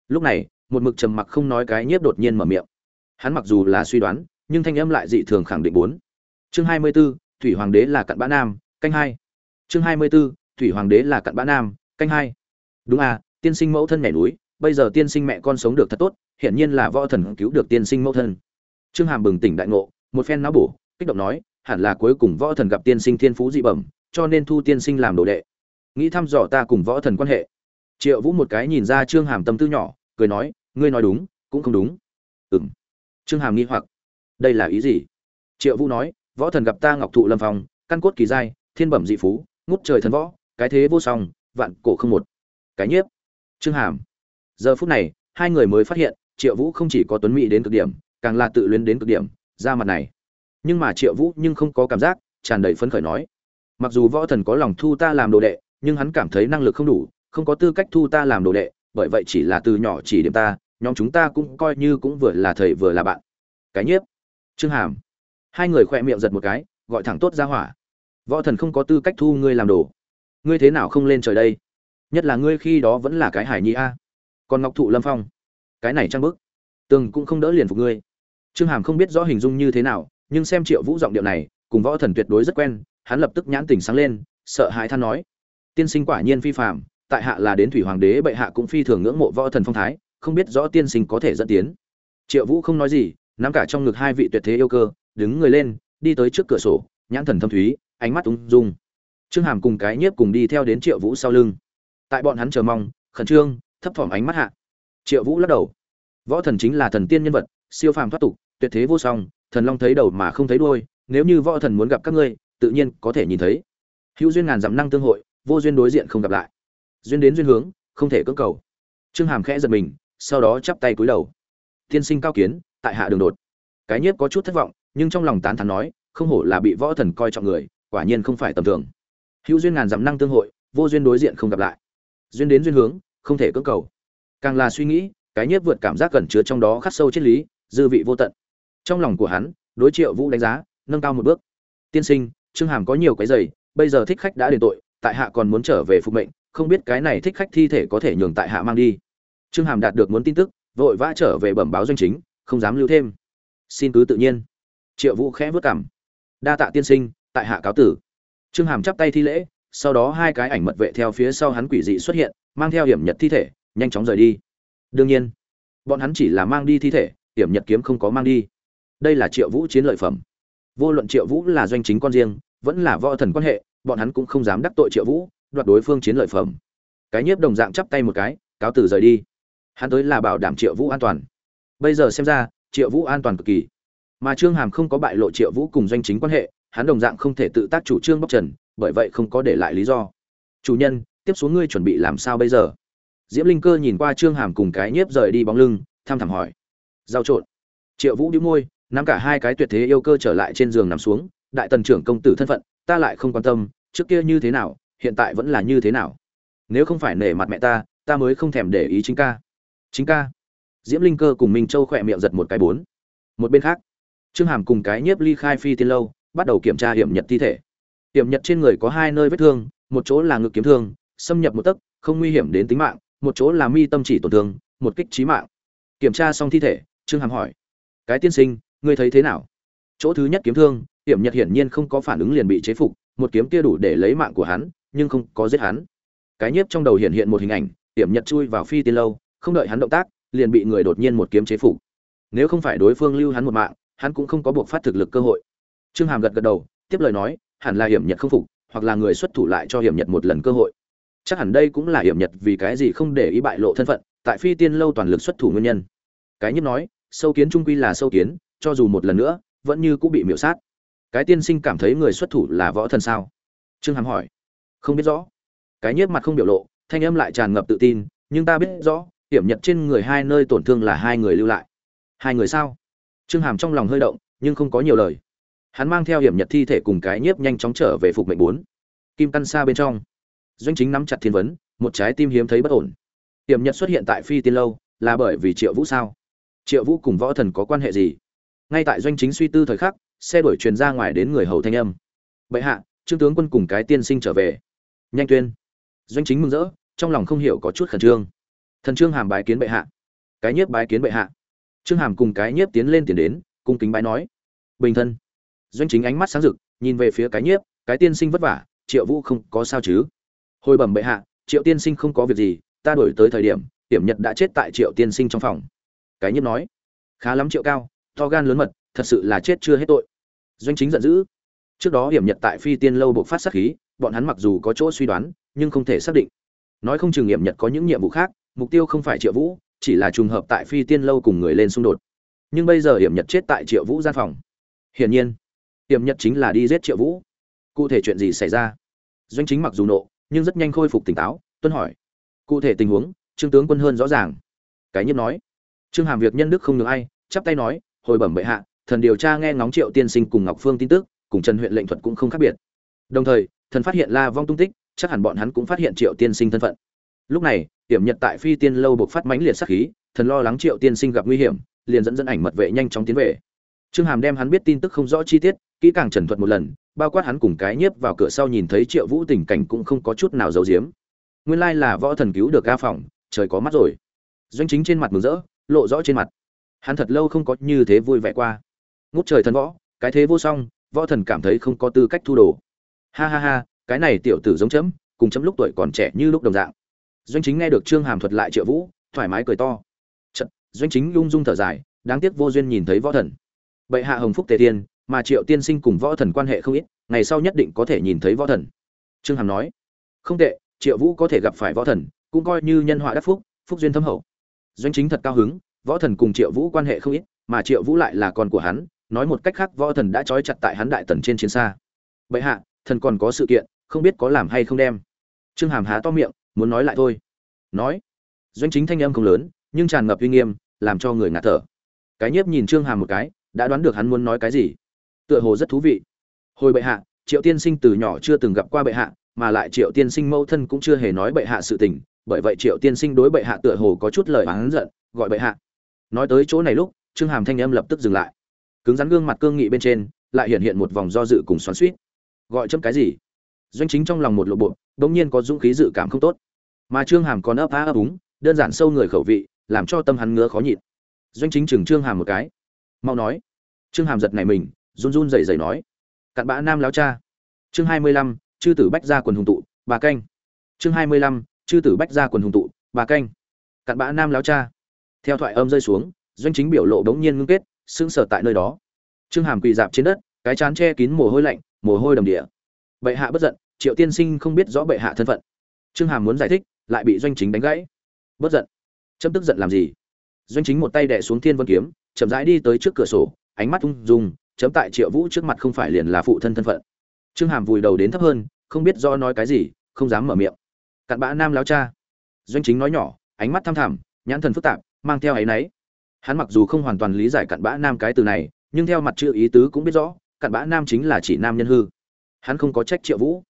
Lúc này, một mực trầm mặc không nói cái nhiếp đột nhiên mở miệng. Hắn mặc dù là suy đoán nhưng thanh âm lại dị thường khẳng định bốn. Chương hai mươi 24, thủy hoàng đế là cặn bã nam canh hai. Chương hai mươi 24, thủy hoàng đế là cặn bã nam canh hai. Đúng à tiên sinh mẫu thân nhảy núi bây giờ tiên sinh mẹ con sống được thật tốt hiển nhiên là võ thần cứu được tiên sinh mẫu thân. Trương hàm bừng tỉnh đại ngộ một phen não bổ kích động nói hẳn là cuối cùng võ thần gặp tiên sinh thiên phú dị bẩm cho nên thu tiên sinh làm đồ đệ. Nghĩ thăm dò ta cùng võ thần quan hệ. Triệu vũ một cái nhìn ra trương hàm tâm tư nhỏ cười nói ngươi nói đúng cũng không đúng. Ừm. Trương hàm nghi hoặc đây là ý gì? Triệu vũ nói, võ thần gặp ta ngọc thụ lâm phong, căn cốt kỳ giai, thiên bẩm dị phú, ngút trời thần võ, cái thế vô song, vạn cổ không một. Cái nhiếp. Trương hàm. Giờ phút này, hai người mới phát hiện, triệu vũ không chỉ có tuấn mỹ đến cực điểm, càng là tự luyến đến cực điểm, ra mặt này. Nhưng mà triệu vũ nhưng không có cảm giác, tràn đầy phấn khởi nói. Mặc dù võ thần có lòng thu ta làm đồ đệ, nhưng hắn cảm thấy năng lực không đủ, không có tư cách thu ta làm đồ đệ, bởi vậy chỉ là từ nhỏ chỉ điểm ta, nhóm chúng ta cũng coi như cũng vừa là thầy vừa là bạn. Cái nhiếp trương hàm. Hai người khỏe miệng giật một cái, gọi thẳng tốt ra hỏa. Võ thần không có tư cách thu ngươi làm đồ. Ngươi thế nào không lên trời đây? Nhất là ngươi khi đó vẫn là cái hải nhi a. Còn ngọc thụ lâm phong. Cái này trăng bức. Tường cũng không đỡ liền phục ngươi. Trương hàm không biết rõ hình dung như thế nào, nhưng xem triệu vũ giọng điệu này, cùng võ thần tuyệt đối rất quen, hắn lập tức nhãn tình sáng lên, sợ hãi than nói. Tiên sinh quả nhiên phi phạm tại hạ là đến thủy hoàng đế bệ hạ cũng phi thường ngưỡng mộ võ thần phong thái, không biết rõ tiên sinh có thể dẫn tiến. Triệu vũ không nói gì nắm cả trong ngực hai vị tuyệt thế yêu cơ, đứng người lên, đi tới trước cửa sổ, nhãn thần thâm thúy, ánh mắt ung dung. Trương hàm cùng cái nhiếp cùng đi theo đến triệu vũ sau lưng. Tại bọn hắn chờ mong, khẩn trương, thấp thỏm ánh mắt hạ. Triệu vũ lắc đầu. Võ thần chính là thần tiên nhân vật, siêu phàm thoát tục, tuyệt thế vô song, thần long thấy đầu mà không thấy đuôi, nếu như võ thần muốn gặp các ngươi, tự nhiên có thể nhìn thấy. Hữu duyên ngàn dặm năng tương hội, vô duyên đối diện không gặp lại. Duyên đến duyên hướng, không thể cưỡng cầu. Trương hàm khẽ giật mình, sau đó chắp tay cúi đầu. Tiên sinh cao kiến tại hạ đường đột. Cái nhiếp có chút thất vọng, nhưng trong lòng tán thán nói, không hổ là bị võ thần coi trọng người, quả nhiên không phải tầm thường. Hữu duyên ngàn dặm năng tương hội, vô duyên đối diện không gặp lại. Duyên đến duyên hướng, không thể cưỡng cầu. Càng là suy nghĩ, cái nhiếp vượt cảm giác cẩn chứa trong đó khắc sâu triết lý, dư vị vô tận. Trong lòng của hắn, đối triệu vũ đánh giá, nâng cao một bước. Tiên sinh, trương hàm có nhiều cái giày bây giờ thích khách đã đền tội, tại hạ còn muốn trở về phục mệnh, không biết cái này thích khách thi thể có thể nhường tại hạ mang đi. Trương hàm đạt được muốn tin tức, vội vã trở về bẩm báo doanh chính không dám lưu thêm. Xin cứ tự nhiên. Triệu vũ khẽ vất cảm đa tạ tiên sinh, tại hạ cáo tử. Trương hàm chắp tay thi lễ, sau đó hai cái ảnh mật vệ theo phía sau hắn quỷ dị xuất hiện, mang theo hiểm nhật thi thể, nhanh chóng rời đi. Đương nhiên, bọn hắn chỉ là mang đi thi thể, hiểm nhật kiếm không có mang đi. Đây là triệu vũ chiến lợi phẩm. Vô luận triệu vũ là doanh chính con riêng, vẫn là võ thần quan hệ, bọn hắn cũng không dám đắc tội triệu vũ, đoạt đối phương chiến lợi phẩm. Cái nhiếp đồng dạng chắp tay một cái, cáo từ rời đi. Hắn tới là bảo đảm triệu vũ an toàn bây giờ xem ra, triệu vũ an toàn cực kỳ. Mà trương hàm không có bại lộ triệu vũ cùng doanh chính quan hệ, hắn đồng dạng không thể tự tác chủ trương bóc trần, bởi vậy không có để lại lý do. Chủ nhân, tiếp xuống ngươi chuẩn bị làm sao bây giờ? Diễm linh cơ nhìn qua trương hàm cùng cái nhiếp rời đi bóng lưng, tham thẳm hỏi. Giao trộn. Triệu vũ đĩu môi, nắm cả hai cái tuyệt thế yêu cơ trở lại trên giường nằm xuống, đại tần trưởng công tử thân phận, ta lại không quan tâm, trước kia như thế nào, hiện tại vẫn là như thế nào. Nếu không phải nể mặt mẹ ta ta mới không thèm để ý chính ca. Chính ca? Diễm linh cơ cùng minh châu khỏe miệng giật một cái bốn. Một bên khác, trương hàm cùng cái nhiếp ly khai phi tiên lâu, bắt đầu kiểm tra hiểm nhật thi thể. Hiểm nhật trên người có hai nơi vết thương, một chỗ là ngực kiếm thương, xâm nhập một tấc, không nguy hiểm đến tính mạng, một chỗ là mi tâm chỉ tổn thương, một kích trí mạng. Kiểm tra xong thi thể, trương hàm hỏi, cái tiên sinh, ngươi thấy thế nào? Chỗ thứ nhất kiếm thương, hiểm nhật hiển nhiên không có phản ứng liền bị chế phục, một kiếm kia đủ để lấy mạng của hắn, nhưng không có giết hắn. Cái nhiếp trong đầu hiện hiện một hình ảnh, hiểm nhật chui vào phi tiên lâu, không đợi hắn động tác liền bị người đột nhiên một kiếm chế phục. Nếu không phải đối phương lưu hắn một mạng, hắn cũng không có buộc phát thực lực cơ hội. Trương hàm gật gật đầu, tiếp lời nói, hẳn là hiểm nhật không phục, hoặc là người xuất thủ lại cho hiểm nhật một lần cơ hội. Chắc hẳn đây cũng là hiểm nhật vì cái gì không để ý bại lộ thân phận, tại phi tiên lâu toàn lực xuất thủ nguyên nhân. Cái nhất nói, sâu kiến trung quy là sâu kiến, cho dù một lần nữa, vẫn như cũng bị miễu sát. Cái tiên sinh cảm thấy người xuất thủ là võ thần sao? Trương hàm hỏi. Không biết rõ. Cái nhiếp mặt không biểu lộ, thanh âm lại tràn ngập tự tin, nhưng ta biết rõ hiểm nhật trên người hai nơi tổn thương là hai người lưu lại. Hai người sao? Trương hàm trong lòng hơi động, nhưng không có nhiều lời. Hắn mang theo hiểm nhật thi thể cùng cái nhiếp nhanh chóng trở về phục mệnh bốn. Kim căn xa bên trong. Doanh chính nắm chặt thiên vấn, một trái tim hiếm thấy bất ổn. Hiểm nhật xuất hiện tại phi tiên lâu, là bởi vì triệu vũ sao? Triệu vũ cùng võ thần có quan hệ gì? Ngay tại doanh chính suy tư thời khắc, xe đuổi truyền ra ngoài đến người hầu thanh âm. Bệ hạ, trương tướng quân cùng cái tiên sinh trở về. Nhanh tuyên. Doanh chính mừng rỡ, trong lòng không hiểu có chút khẩn trương thần trương hàm bái kiến bệ hạ. Cái nhiếp bái kiến bệ hạ. Trương hàm cùng cái nhiếp tiến lên tiền đến, cung kính bái nói. Bình thân. Doanh chính ánh mắt sáng rực, nhìn về phía cái nhiếp, cái tiên sinh vất vả, triệu vũ không có sao chứ? Hồi bẩm bệ hạ, triệu tiên sinh không có việc gì, ta đổi tới thời điểm hiểm nhật đã chết tại triệu tiên sinh trong phòng. Cái nhiếp nói. Khá lắm triệu cao, to gan lớn mật, thật sự là chết chưa hết tội. Doanh chính giận dữ. Trước đó hiểm nhật tại phi tiên lâu buộc phát sát khí, bọn hắn mặc dù có chỗ suy đoán, nhưng không thể xác định. Nói không chừng hiểm nhật có những nhiệm vụ khác mục tiêu không phải triệu vũ, chỉ là trùng hợp tại phi tiên lâu cùng người lên xung đột. Nhưng bây giờ hiểm nhật chết tại triệu vũ gian phòng. Hiển nhiên, hiểm nhật chính là đi giết triệu vũ. Cụ thể chuyện gì xảy ra? Doanh chính mặc dù nộ, nhưng rất nhanh khôi phục tỉnh táo, tuân hỏi. Cụ thể tình huống, trương tướng quân hơn rõ ràng. Cái nhất nói. Trương hàm việc nhân đức không ngừng ai, chắp tay nói, hồi bẩm bệ hạ, thần điều tra nghe ngóng triệu tiên sinh cùng ngọc phương tin tức, cùng trần huyện lệnh thuật cũng không khác biệt. Đồng thời, thần phát hiện la vong tung tích, chắc hẳn bọn hắn cũng phát hiện triệu tiên sinh thân phận. Lúc này hiểm nhật tại phi tiên lâu buộc phát mãnh liệt sát khí, thần lo lắng triệu tiên sinh gặp nguy hiểm, liền dẫn dẫn ảnh mật vệ nhanh chóng tiến về. Trương hàm đem hắn biết tin tức không rõ chi tiết, kỹ càng trần thuật một lần, bao quát hắn cùng cái nhiếp vào cửa sau nhìn thấy triệu vũ tình cảnh cũng không có chút nào giấu giếm. Nguyên lai là võ thần cứu được ca phòng trời có mắt rồi. Doanh chính trên mặt mừng rỡ, lộ rõ trên mặt. Hắn thật lâu không có như thế vui vẻ qua. Ngút trời thần võ, cái thế vô song, võ thần cảm thấy không có tư cách thu đồ. Ha ha ha, cái này tiểu tử giống chấm, cùng chấm lúc tuổi còn trẻ như lúc đồng dạng doanh chính nghe được trương hàm thuật lại triệu vũ thoải mái cười to. Chật, doanh chính lung dung thở dài đáng tiếc vô duyên nhìn thấy võ thần. Bệ hạ hồng phúc tề tiên mà triệu tiên sinh cùng võ thần quan hệ không ít ngày sau nhất định có thể nhìn thấy võ thần. Trương hàm nói không tệ triệu vũ có thể gặp phải võ thần cũng coi như nhân họa đắc phúc phúc duyên thâm hậu. Doanh chính thật cao hứng võ thần cùng triệu vũ quan hệ không ít mà triệu vũ lại là con của hắn nói một cách khác võ thần đã trói chặt tại hắn đại tần trên chiến xa. Bệ hạ thần còn có sự kiện không biết có làm hay không đem. Trương hàm há to miệng muốn nói lại thôi. Nói. Doanh chính thanh âm không lớn, nhưng tràn ngập uy nghiêm, làm cho người ngạt thở. Cái nhiếp nhìn trương hàm một cái, đã đoán được hắn muốn nói cái gì. Tựa hồ rất thú vị. Hồi bệ hạ, triệu tiên sinh từ nhỏ chưa từng gặp qua bệ hạ, mà lại triệu tiên sinh mẫu thân cũng chưa hề nói bệ hạ sự tình, bởi vậy triệu tiên sinh đối bệ hạ tựa hồ có chút lời oán giận, gọi bệ hạ. Nói tới chỗ này lúc, trương hàm thanh âm lập tức dừng lại. Cứng rắn gương mặt cương nghị bên trên, lại hiện hiện một vòng do dự cùng xoắn suýt gọi chấm cái gì? Doanh chính trong lòng một lộ bộ, bỗng nhiên có dũng khí dự cảm không tốt mà trương hàm còn ấp á ấp úng, đơn giản sâu người khẩu vị, làm cho tâm hắn ngứa khó nhịn. Doanh chính chừng trương hàm một cái. Mau nói. Trương hàm giật này mình, run run rẩy rẩy nói. Cặn bã nam láo cha. Chương hai mươi lăm, chư tử bách gia quần hùng tụ, bà canh. Chương hai mươi lăm, chư tử bách gia quần hùng tụ, bà canh. Cặn bã nam láo cha. Theo thoại âm rơi xuống, doanh chính biểu lộ đống nhiên ngưng kết, sững sờ tại nơi đó. Trương hàm quỳ dạp trên đất, cái chán che kín mồ hôi lạnh, mồ hôi đầm địa. Bệ hạ bất giận, triệu tiên sinh không biết rõ bệ hạ thân phận. Trương hàm muốn giải thích lại bị doanh chính đánh gãy. Bất giận. Chấm tức giận làm gì? Doanh chính một tay đẻ xuống thiên vân kiếm, chậm rãi đi tới trước cửa sổ, ánh mắt ung dung, chấm tại triệu vũ trước mặt không phải liền là phụ thân thân phận. Trương hàm vùi đầu đến thấp hơn, không biết do nói cái gì, không dám mở miệng. Cặn bã nam láo cha. Doanh chính nói nhỏ, ánh mắt thăm thẳm, nhãn thần phức tạp, mang theo áy náy. Hắn mặc dù không hoàn toàn lý giải cặn bã nam cái từ này, nhưng theo mặt chữ ý tứ cũng biết rõ, cặn bã nam chính là chỉ nam nhân hư. Hắn không có trách triệu vũ.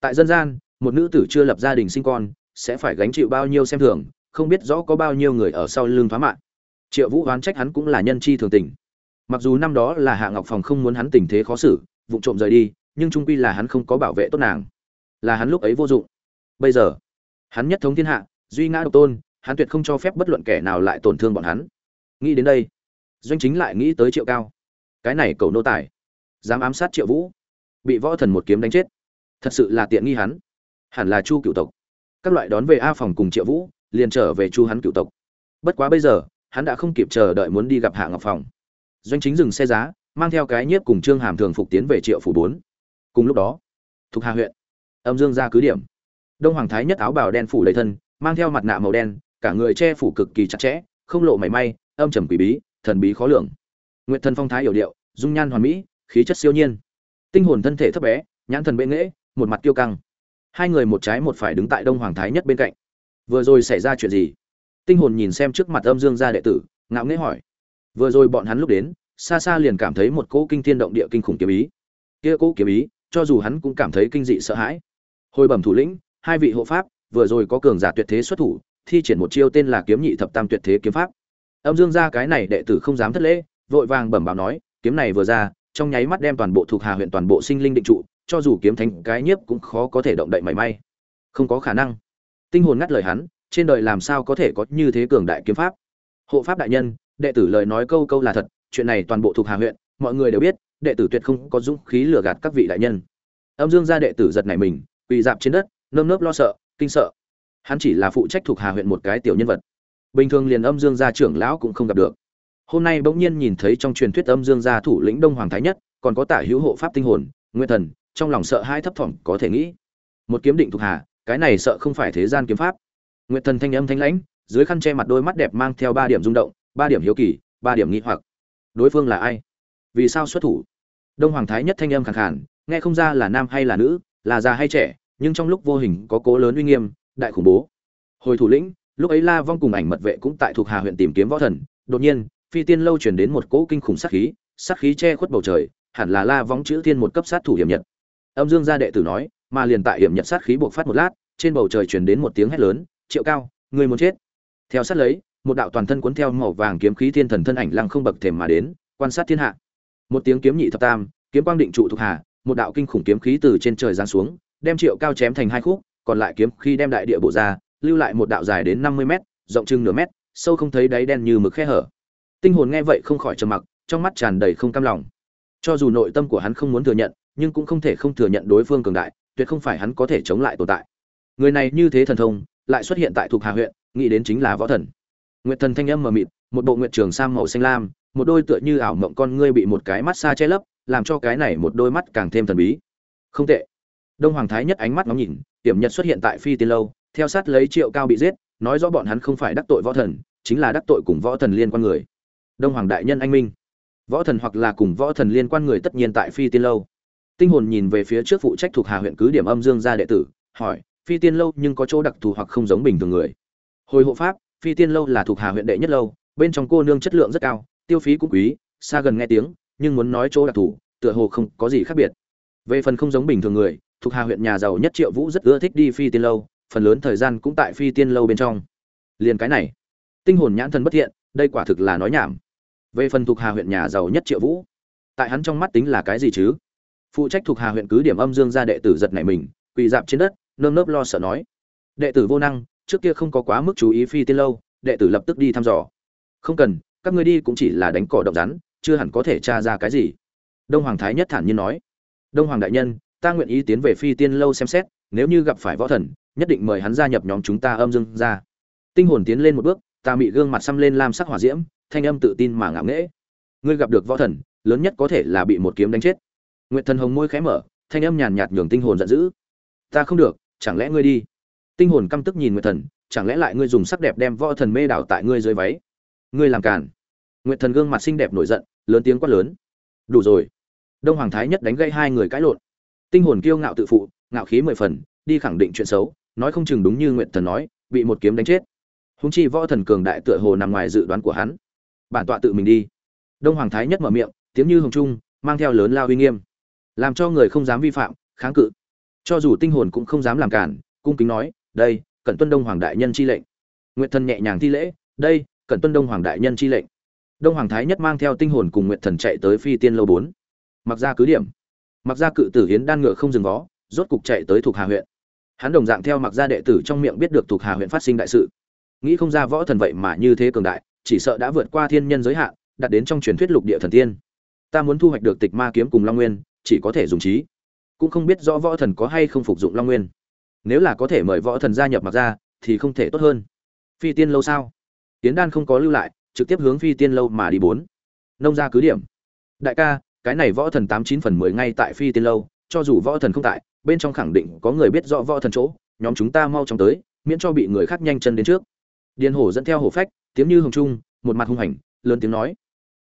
Tại dân gian, một nữ tử chưa lập gia đình sinh con sẽ phải gánh chịu bao nhiêu xem thường, không biết rõ có bao nhiêu người ở sau lưng phá mạng. Triệu vũ oán trách hắn cũng là nhân chi thường tình. Mặc dù năm đó là hạ ngọc phòng không muốn hắn tình thế khó xử, vụ trộm rời đi, nhưng trung quy là hắn không có bảo vệ tốt nàng. Là hắn lúc ấy vô dụng. Bây giờ, hắn nhất thống thiên hạ, duy ngã độc tôn, hắn tuyệt không cho phép bất luận kẻ nào lại tổn thương bọn hắn. Nghĩ đến đây, doanh chính lại nghĩ tới triệu cao. Cái này cầu nô tài, dám ám sát triệu vũ, bị võ thần một kiếm đánh chết. Thật sự là tiện nghi hắn. Hẳn là chu cựu tộc các loại đón về a phòng cùng triệu vũ, liền trở về chu hắn cựu tộc. Bất quá bây giờ, hắn đã không kịp chờ đợi muốn đi gặp hạ ngọc phòng. Doanh chính dừng xe giá, mang theo cái nhiếp cùng trương hàm thường phục tiến về triệu phủ bốn. Cùng lúc đó thuộc hà huyện, âm dương ra cứ điểm. Đông hoàng thái nhất áo bào đen phủ đầy thân, mang theo mặt nạ màu đen, cả người che phủ cực kỳ chặt chẽ, không lộ mảy may, âm trầm quỷ bí, thần bí khó lường. Nguyện thần phong thái hiểu điệu, dung nhan hoàn mỹ, khí chất siêu nhiên. Tinh hồn thân thể thấp bé, nhãn thần bệ nghễ, một mặt tiêu căng hai người một trái một phải đứng tại đông hoàng thái nhất bên cạnh. Vừa rồi xảy ra chuyện gì? Tinh hồn nhìn xem trước mặt âm dương gia đệ tử, ngạo nghễ hỏi. Vừa rồi bọn hắn lúc đến, xa xa liền cảm thấy một cỗ kinh thiên động địa kinh khủng kiếm ý. Kia cỗ kiếm ý, cho dù hắn cũng cảm thấy kinh dị sợ hãi. Hồi bẩm thủ lĩnh, hai vị hộ pháp, vừa rồi có cường giả tuyệt thế xuất thủ, thi triển một chiêu tên là kiếm nhị thập tam tuyệt thế kiếm pháp. Âm dương gia cái này đệ tử không dám thất lễ, vội vàng bẩm báo nói, kiếm này vừa ra, trong nháy mắt đem toàn bộ thuộc hà huyện toàn bộ sinh linh định trụ cho dù kiếm thánh cái nhiếp cũng khó có thể động đậy mảy may. Không có khả năng. Tinh hồn ngắt lời hắn, trên đời làm sao có thể có như thế cường đại kiếm pháp? Hộ pháp đại nhân, đệ tử lời nói câu câu là thật, chuyện này toàn bộ thuộc hà huyện, mọi người đều biết, đệ tử tuyệt không có dũng khí lừa gạt các vị đại nhân. Âm dương gia đệ tử giật nảy mình, quỳ dạp trên đất, nơm nớp lo sợ, kinh sợ. Hắn chỉ là phụ trách thuộc hà huyện một cái tiểu nhân vật. Bình thường liền âm dương gia trưởng lão cũng không gặp được. Hôm nay bỗng nhiên nhìn thấy trong truyền thuyết âm dương gia thủ lĩnh đông hoàng thái nhất, còn có tả hữu hộ pháp tinh hồn nguyên thần trong lòng sợ hai thấp thỏm có thể nghĩ. Một kiếm định thuộc hà cái này sợ không phải thế gian kiếm pháp. Nguyện thần thanh âm thanh lãnh, dưới khăn che mặt đôi mắt đẹp mang theo ba điểm rung động, ba điểm hiếu kỳ, ba điểm nghĩ hoặc. Đối phương là ai? Vì sao xuất thủ? Đông hoàng thái nhất thanh âm khẳng khản nghe không ra là nam hay là nữ, là già hay trẻ, nhưng trong lúc vô hình có cố lớn uy nghiêm, đại khủng bố. Hồi thủ lĩnh, lúc ấy la vong cùng ảnh mật vệ cũng tại thuộc hà huyện tìm kiếm võ thần, đột nhiên, phi tiên lâu chuyển đến một cỗ kinh khủng sát khí sát khí che khuất bầu trời, hẳn là la vong chữ thiên một cấp sát thủ hiểm nhật âm dương gia đệ tử nói, mà liền tại hiểm nhật sát khí buộc phát một lát, trên bầu trời chuyển đến một tiếng hét lớn, triệu cao người muốn chết. Theo sát lấy, một đạo toàn thân cuốn theo màu vàng kiếm khí thiên thần thân ảnh lăng không bậc thềm mà đến, quan sát thiên hạ. Một tiếng kiếm nhị thập tam, kiếm quang định trụ thuộc hà một đạo kinh khủng kiếm khí từ trên trời giáng xuống, đem triệu cao chém thành hai khúc, còn lại kiếm khi đem đại địa bộ ra, lưu lại một đạo dài đến năm mươi mét, rộng chừng nửa mét, sâu không thấy đáy đen như mực khe hở. Tinh hồn nghe vậy không khỏi trầm mặc, trong mắt tràn đầy không cam lòng. Cho dù nội tâm của hắn không muốn thừa nhận nhưng cũng không thể không thừa nhận đối phương cường đại, tuyệt không phải hắn có thể chống lại tồn tại. Người này như thế thần thông, lại xuất hiện tại thuộc hà huyện, nghĩ đến chính là võ thần. Nguyệt thần thanh âm mờ mịt, một bộ nguyệt trường sam màu xanh lam, một đôi tựa như ảo mộng con ngươi bị một cái mắt xa che lấp, làm cho cái này một đôi mắt càng thêm thần bí. Không tệ. Đông hoàng thái nhất ánh mắt ngó nhìn, tiểm nhật xuất hiện tại phi tiên lâu, theo sát lấy triệu cao bị giết, nói rõ bọn hắn không phải đắc tội võ thần, chính là đắc tội cùng võ thần liên quan người. Đông hoàng đại nhân anh minh. Võ thần hoặc là cùng võ thần liên quan người tất nhiên tại phi tiên lâu tinh hồn nhìn về phía trước phụ trách thuộc hà huyện cứ điểm âm dương gia đệ tử, hỏi, phi tiên lâu nhưng có chỗ đặc thù hoặc không giống bình thường người? Hồi hộ pháp, phi tiên lâu là thuộc hà huyện đệ nhất lâu, bên trong cô nương chất lượng rất cao, tiêu phí cũng quý, xa gần nghe tiếng, nhưng muốn nói chỗ đặc thù, tựa hồ không có gì khác biệt. Về phần không giống bình thường người, thuộc hà huyện nhà giàu nhất triệu vũ rất ưa thích đi phi tiên lâu, phần lớn thời gian cũng tại phi tiên lâu bên trong. Liền cái này, tinh hồn nhãn thần bất thiện, đây quả thực là nói nhảm. Về phần thuộc hà huyện nhà giàu nhất triệu vũ, tại hắn trong mắt tính là cái gì chứ? Phụ trách thuộc hà huyện cứ điểm âm dương gia đệ tử giật nảy mình, quỳ dạp trên đất, nơm nớp lo sợ nói, đệ tử vô năng, trước kia không có quá mức chú ý phi tiên lâu, đệ tử lập tức đi thăm dò. Không cần, các ngươi đi cũng chỉ là đánh cỏ động rắn, chưa hẳn có thể tra ra cái gì. Đông hoàng thái nhất thản nhiên nói, đông hoàng đại nhân, ta nguyện ý tiến về phi tiên lâu xem xét, nếu như gặp phải võ thần, nhất định mời hắn gia nhập nhóm chúng ta âm dương ra tinh hồn tiến lên một bước, ta mị gương mặt xăm lên lam sắc hỏa diễm, thanh âm tự tin mà ngạo nghễ, ngươi gặp được võ thần, lớn nhất có thể là bị một kiếm đánh chết nguyệt thần hồng môi khẽ mở, thanh âm nhàn nhạt nhường tinh hồn giận dữ. Ta không được, chẳng lẽ ngươi đi? Tinh hồn căm tức nhìn nguyệt thần, chẳng lẽ lại ngươi dùng sắc đẹp đem võ thần mê đảo tại ngươi dưới váy? Ngươi làm cản nguyệt thần gương mặt xinh đẹp nổi giận, lớn tiếng quát lớn. Đủ rồi. Đông hoàng thái nhất đánh gây hai người cãi lộn. Tinh hồn kiêu ngạo tự phụ, ngạo khí mười phần, đi khẳng định chuyện xấu, nói không chừng đúng như nguyệt thần nói, bị một kiếm đánh chết. Hùng chi võ thần cường đại tựa hồ nằm ngoài dự đoán của hắn. Bản tọa tự mình đi. Đông hoàng thái nhất mở miệng, tiếng như hồng trung, mang theo lớn lao uy nghiêm làm cho người không dám vi phạm, kháng cự. Cho dù tinh hồn cũng không dám làm cản, cung kính nói, đây, cẩn tuân đông hoàng đại nhân chi lệnh. Nguyệt thần nhẹ nhàng thi lễ, đây, cẩn tuân đông hoàng đại nhân chi lệnh. Đông hoàng thái nhất mang theo tinh hồn cùng nguyệt thần chạy tới phi tiên lâu bốn. Mặc ra cứ điểm. Mặc ra cự tử hiến đan ngựa không dừng vó, rốt cục chạy tới thuộc hà huyện. Hắn đồng dạng theo mặc ra đệ tử trong miệng biết được thuộc hà huyện phát sinh đại sự. Nghĩ không ra võ thần vậy mà như thế cường đại, chỉ sợ đã vượt qua thiên nhân giới hạn, đạt đến trong truyền thuyết lục địa thần tiên. Ta muốn thu hoạch được tịch ma kiếm cùng long nguyên chỉ có thể dùng trí. Cũng không biết rõ võ thần có hay không phục dụng long nguyên. Nếu là có thể mời võ thần gia nhập mặc ra, thì không thể tốt hơn. Phi tiên lâu sao? Tiến đan không có lưu lại, trực tiếp hướng phi tiên lâu mà đi bốn. Nông ra cứ điểm. Đại ca, cái này võ thần tám chín phần mười ngay tại phi tiên lâu, cho dù võ thần không tại, bên trong khẳng định có người biết rõ võ thần chỗ, nhóm chúng ta mau chóng tới, miễn cho bị người khác nhanh chân đến trước. Điền hổ dẫn theo hổ phách, tiếng như hồng trung, một mặt hung hành, lớn tiếng nói.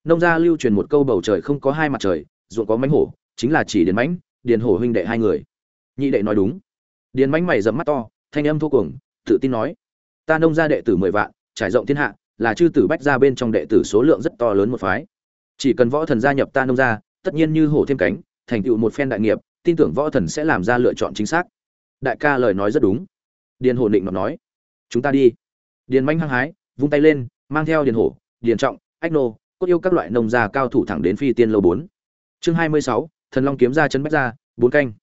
Nông gia lưu truyền một câu bầu trời không có hai mặt trời, ruộng có mánh hổ chính là chỉ điền mãnh, điền hổ huynh đệ hai người. Nhị đệ nói đúng. Điền mãnh mày dẫm mắt to, thanh âm thô cuồng, tự tin nói, ta nông gia đệ tử mười vạn, trải rộng thiên hạ, là chư tử bách gia bên trong đệ tử số lượng rất to lớn một phái. Chỉ cần võ thần gia nhập ta nông gia, tất nhiên như hổ thêm cánh, thành tựu một phen đại nghiệp, tin tưởng võ thần sẽ làm ra lựa chọn chính xác. Đại ca lời nói rất đúng. Điền hổ định nói, chúng ta đi. Điền manh hăng hái, vung tay lên, mang theo điền hổ, điền trọng, ách nô, cốt yêu các loại nông gia cao thủ thẳng đến phi tiên lâu bốn. Chương hai mươi sáu thần long kiếm ra Chấn bách ra, bốn canh.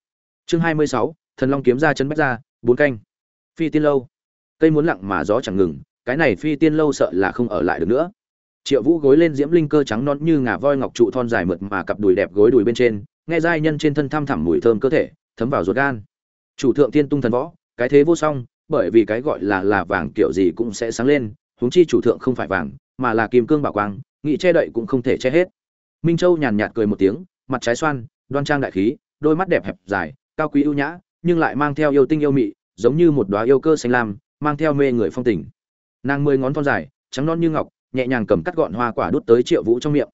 Chương hai mươi sáu, thần long kiếm ra Chấn bách ra, bốn canh. Phi tiên lâu. Cây muốn lặng mà gió chẳng ngừng, cái này phi tiên lâu sợ là không ở lại được nữa. Triệu vũ gối lên diễm linh cơ trắng non như ngà voi ngọc trụ thon dài mượt mà cặp đùi đẹp gối đùi bên trên, nghe giai nhân trên thân thăm thẳm mùi thơm cơ thể, thấm vào ruột gan. Chủ thượng tiên tung thần võ, cái thế vô song, bởi vì cái gọi là là vàng kiểu gì cũng sẽ sáng lên, huống chi chủ thượng không phải vàng, mà là kim cương bảo quang nghị che đậy cũng không thể che hết. Minh châu nhàn nhạt cười một tiếng, mặt trái xoan đoan trang đại khí, đôi mắt đẹp hẹp dài, cao quý ưu nhã, nhưng lại mang theo yêu tinh yêu mị, giống như một đóa yêu cơ xanh lam, mang theo mê người phong tình. Nàng mười ngón thon dài, trắng non như ngọc, nhẹ nhàng cầm cắt gọn hoa quả đút tới triệu vũ trong miệng.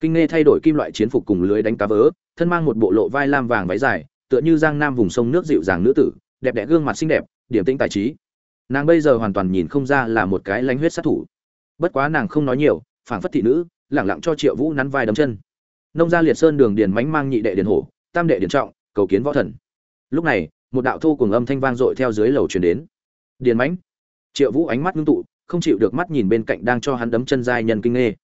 Kinh nghe thay đổi kim loại chiến phục cùng lưới đánh cá vớ, thân mang một bộ lộ vai lam vàng váy dài, tựa như giang nam vùng sông nước dịu dàng nữ tử, đẹp đẽ gương mặt xinh đẹp điểm tĩnh tài trí. Nàng bây giờ hoàn toàn nhìn không ra là một cái lánh huyết sát thủ. Bất quá nàng không nói nhiều, phảng phất thị nữ, lẳng lặng cho triệu vũ nắn vai đấm chân nông gia liệt sơn đường điền mánh mang nhị đệ điền hổ, tam đệ điền trọng, cầu kiến võ thần. Lúc này, một đạo thu cùng âm thanh vang dội theo dưới lầu truyền đến. Điền mánh. Triệu vũ ánh mắt ngưng tụ, không chịu được mắt nhìn bên cạnh đang cho hắn đấm chân giai nhân kinh nghê.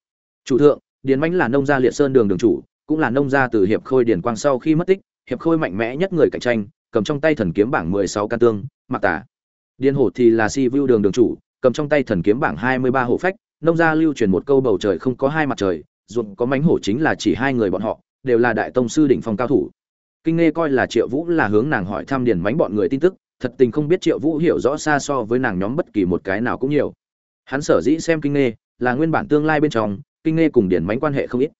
Chủ thượng, điền mánh là nông gia liệt sơn đường đường chủ, cũng là nông gia từ hiệp khôi điền quang sau khi mất tích, hiệp khôi mạnh mẽ nhất người cạnh tranh, cầm trong tay thần kiếm bảng mười sáu can tương, mặc tả điền hổ thì là si vu đường đường chủ, cầm trong tay thần kiếm bảng hai mươi ba hộ phách, nông gia lưu truyền một câu bầu trời không có hai mặt trời ruộng có mánh hổ chính là chỉ hai người bọn họ, đều là đại tông sư đỉnh phong cao thủ. Kinh nghe coi là triệu vũ là hướng nàng hỏi thăm điền mánh bọn người tin tức, thật tình không biết triệu vũ hiểu rõ xa so với nàng nhóm bất kỳ một cái nào cũng nhiều. Hắn sở dĩ xem kinh nghe là nguyên bản tương lai bên trong, kinh nghe cùng điền mánh quan hệ không ít.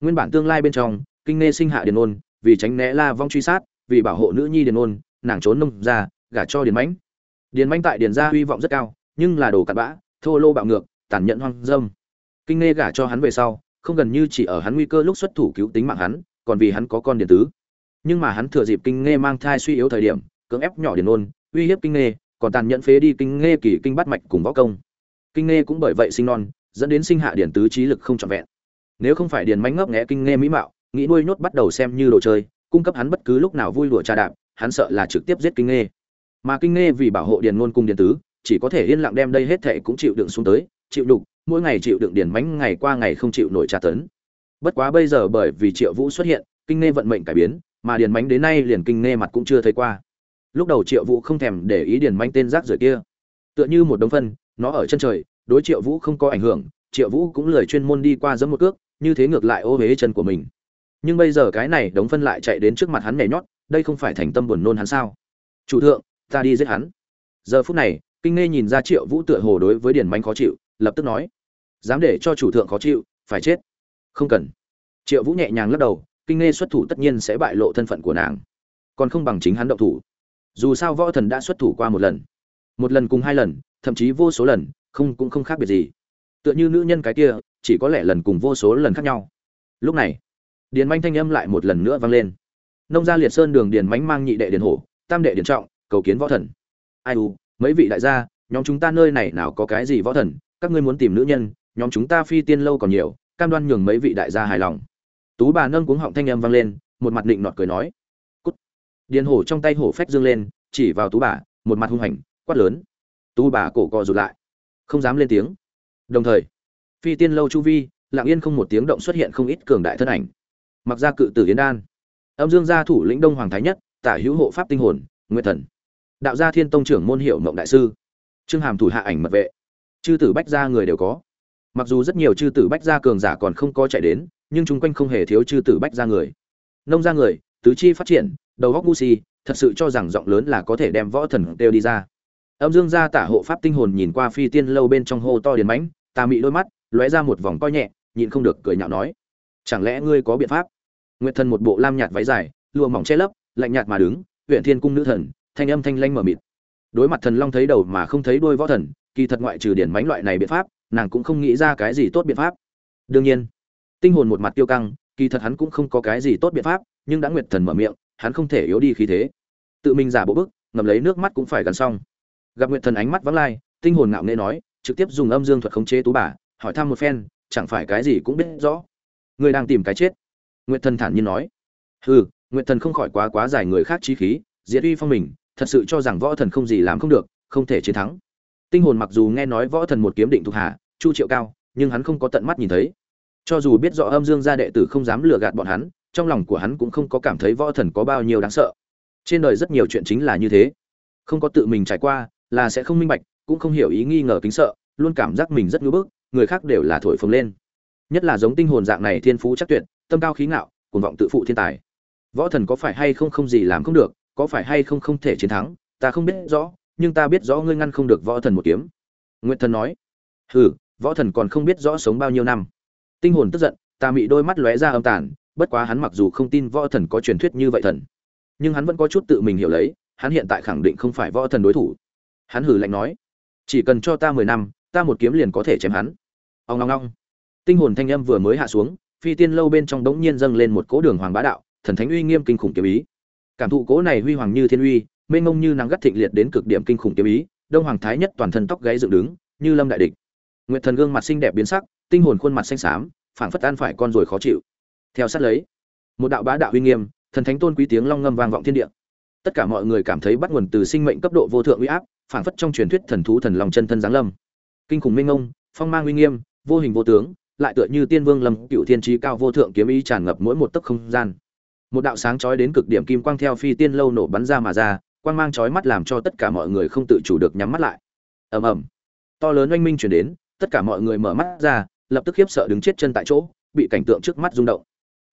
Nguyên bản tương lai bên trong, kinh nghe sinh hạ điền ôn, vì tránh né la vong truy sát, vì bảo hộ nữ nhi điền ôn, nàng trốn nông ra, gả cho điền mánh. Điền mánh tại điền gia hy vọng rất cao, nhưng là đồ cặn bã, thô lô bạo ngược, tàn nhẫn hoang dâm. Kinh nghe gả cho hắn về sau không gần như chỉ ở hắn nguy cơ lúc xuất thủ cứu tính mạng hắn, còn vì hắn có con điện tứ. Nhưng mà hắn thừa dịp kinh nghe mang thai suy yếu thời điểm, cưỡng ép nhỏ điền ôn, uy hiếp kinh nghe còn tàn nhẫn phế đi kinh nghe kỳ kinh bắt mạch cùng võ công. Kinh nghe cũng bởi vậy sinh non, dẫn đến sinh hạ điển tứ trí lực không trọn vẹn. Nếu không phải điền mánh ngấp nghẽ kinh nghe mỹ mạo, nghĩ nuôi nhốt bắt đầu xem như đồ chơi, cung cấp hắn bất cứ lúc nào vui đùa trà đạp, hắn sợ là trực tiếp giết kinh nghe mà kinh nghe vì bảo hộ điền ngôn cùng điền tứ, chỉ có thể yên lặng đem đây hết thệ cũng chịu đựng xuống tới, chịu đục mỗi ngày chịu đựng điền mánh, ngày qua ngày không chịu nổi tra tấn. Bất quá bây giờ bởi vì triệu vũ xuất hiện, kinh nghe vận mệnh cải biến, mà điền mánh đến nay liền kinh nghe mặt cũng chưa thấy qua. Lúc đầu triệu vũ không thèm để ý điền mánh tên rác rưởi kia. Tựa như một đống phân, nó ở chân trời, đối triệu vũ không có ảnh hưởng, triệu vũ cũng lười chuyên môn đi qua giấm một cước, như thế ngược lại ô huế chân của mình. Nhưng bây giờ cái này đống phân lại chạy đến trước mặt hắn nhảy nhót, đây không phải thành tâm buồn nôn hắn sao? Chủ thượng, ta đi giết hắn. Giờ phút này, kinh nghe nhìn ra triệu vũ tựa hồ đối với điền mánh khó chịu, lập tức nói dám để cho chủ thượng khó chịu, phải chết. Không cần. Triệu vũ nhẹ nhàng lắc đầu, kinh nghe xuất thủ tất nhiên sẽ bại lộ thân phận của nàng. Còn không bằng chính hắn động thủ. Dù sao võ thần đã xuất thủ qua một lần. Một lần cùng hai lần, thậm chí vô số lần, không cũng không khác biệt gì. Tựa như nữ nhân cái kia, chỉ có lẽ lần cùng vô số lần khác nhau. Lúc này, điền manh thanh âm lại một lần nữa vang lên. Nông gia liệt sơn đường điền mánh mang nhị đệ điền hổ, tam đệ điền trọng, cầu kiến võ thần. Ai u, mấy vị đại gia, nhóm chúng ta nơi này nào có cái gì võ thần, các ngươi muốn tìm nữ nhân nhóm chúng ta phi tiên lâu còn nhiều, cam đoan nhường mấy vị đại gia hài lòng. Tú bà nâng cuống họng thanh âm vang lên, một mặt định nọt cười nói. Cút. Điền hổ trong tay hổ phách dương lên, chỉ vào tú bà, một mặt hung hành, quát lớn. Tú bà cổ co rụt lại. Không dám lên tiếng. Đồng thời, phi tiên lâu chu vi, lặng yên không một tiếng động xuất hiện không ít cường đại thân ảnh. Mặc ra cự tử yến đan. Âm dương gia thủ lĩnh đông hoàng thái nhất, tả hữu hộ pháp tinh hồn nguyệt thần. Đạo gia thiên tông trưởng môn hiệu mộng đại sư. Trương hàm thủ hạ ảnh mật vệ. Chư tử bách gia người đều có mặc dù rất nhiều chư tử bách gia cường giả còn không có chạy đến, nhưng chung quanh không hề thiếu chư tử bách gia người. Nông gia người, tứ chi phát triển, đầu góc ngu si, thật sự cho rằng giọng lớn là có thể đem võ thần đều đi ra. Âm dương gia tả hộ pháp tinh hồn nhìn qua phi tiên lâu bên trong hô to điền mãnh tà mị đôi mắt, lóe ra một vòng coi nhẹ, nhịn không được cười nhạo nói, chẳng lẽ ngươi có biện pháp? Nguyệt thần một bộ lam nhạt váy dài, lụa mỏng che lấp, lạnh nhạt mà đứng huyện thiên cung nữ thần, thanh âm thanh lanh mở mịt. Đối mặt thần long thấy đầu mà không thấy đôi võ thần, kỳ thật ngoại trừ điển mánh loại này biện pháp nàng cũng không nghĩ ra cái gì tốt biện pháp. Đương nhiên, tinh hồn một mặt tiêu căng, kỳ thật hắn cũng không có cái gì tốt biện pháp, nhưng đã nguyệt thần mở miệng, hắn không thể yếu đi khí thế. Tự mình giả bộ bức ngầm lấy nước mắt cũng phải gần xong. Gặp nguyệt thần ánh mắt vắng lai, tinh hồn ngạo nghễ nói, trực tiếp dùng âm dương thuật khống chế tú bà, hỏi thăm một phen, chẳng phải cái gì cũng biết rõ. Người đang tìm cái chết. Nguyệt thần thản nhiên nói. Hừ, nguyệt thần không khỏi quá quá giải người khác trí khí, diệt uy phong mình, thật sự cho rằng võ thần không gì làm không được, không thể chiến thắng tinh hồn mặc dù nghe nói võ thần một kiếm định thuộc hạ, chu triệu cao, nhưng hắn không có tận mắt nhìn thấy. Cho dù biết rõ âm dương gia đệ tử không dám lừa gạt bọn hắn, trong lòng của hắn cũng không có cảm thấy võ thần có bao nhiêu đáng sợ. Trên đời rất nhiều chuyện chính là như thế. Không có tự mình trải qua, là sẽ không minh bạch, cũng không hiểu ý nghi ngờ kính sợ, luôn cảm giác mình rất ngưỡng bức, người khác đều là thổi phồng lên. Nhất là giống tinh hồn dạng này thiên phú chắc tuyệt, tâm cao khí ngạo, cuồng vọng tự phụ thiên tài. Võ thần có phải hay không không gì làm không được, có phải hay không không thể chiến thắng, ta không biết rõ nhưng ta biết rõ ngươi ngăn không được võ thần một kiếm. Nguyệt thần nói, hừ, võ thần còn không biết rõ sống bao nhiêu năm. Tinh hồn tức giận, ta mị đôi mắt lóe ra âm tàn, bất quá hắn mặc dù không tin võ thần có truyền thuyết như vậy thần, nhưng hắn vẫn có chút tự mình hiểu lấy, hắn hiện tại khẳng định không phải võ thần đối thủ. Hắn hử lạnh nói, chỉ cần cho ta mười năm, ta một kiếm liền có thể chém hắn. Ông long long tinh hồn thanh âm vừa mới hạ xuống, phi tiên lâu bên trong đống nhiên dâng lên một cỗ đường hoàng bá đạo, thần thánh uy nghiêm kinh khủng kiếm ý. Cảm thụ cỗ này huy hoàng như thiên uy mênh mông như nắng gắt thịnh liệt đến cực điểm kinh khủng kiếm ý, đông hoàng thái nhất toàn thân tóc gáy dựng đứng, như lâm đại địch. Nguyệt thần gương mặt xinh đẹp biến sắc, tinh hồn khuôn mặt xanh xám, phảng phất ăn phải con rồi khó chịu. Theo sát lấy, một đạo bá đạo uy nghiêm, thần thánh tôn quý tiếng long ngâm vang vọng thiên địa. Tất cả mọi người cảm thấy bắt nguồn từ sinh mệnh cấp độ vô thượng uy áp, phảng phất trong truyền thuyết thần thú thần long chân thân giáng lâm. Kinh khủng minh ông phong mang uy nghiêm, vô hình vô tướng, lại tựa như tiên vương lâm cựu thiên trí cao vô thượng kiếm ý tràn ngập mỗi một tấc không gian. Một đạo sáng chói đến cực điểm kim quang theo phi tiên lâu nổ bắn ra mà ra quang mang chói mắt làm cho tất cả mọi người không tự chủ được nhắm mắt lại. Ầm ầm. To lớn oanh minh chuyển đến, tất cả mọi người mở mắt ra, lập tức khiếp sợ đứng chết chân tại chỗ, bị cảnh tượng trước mắt rung động.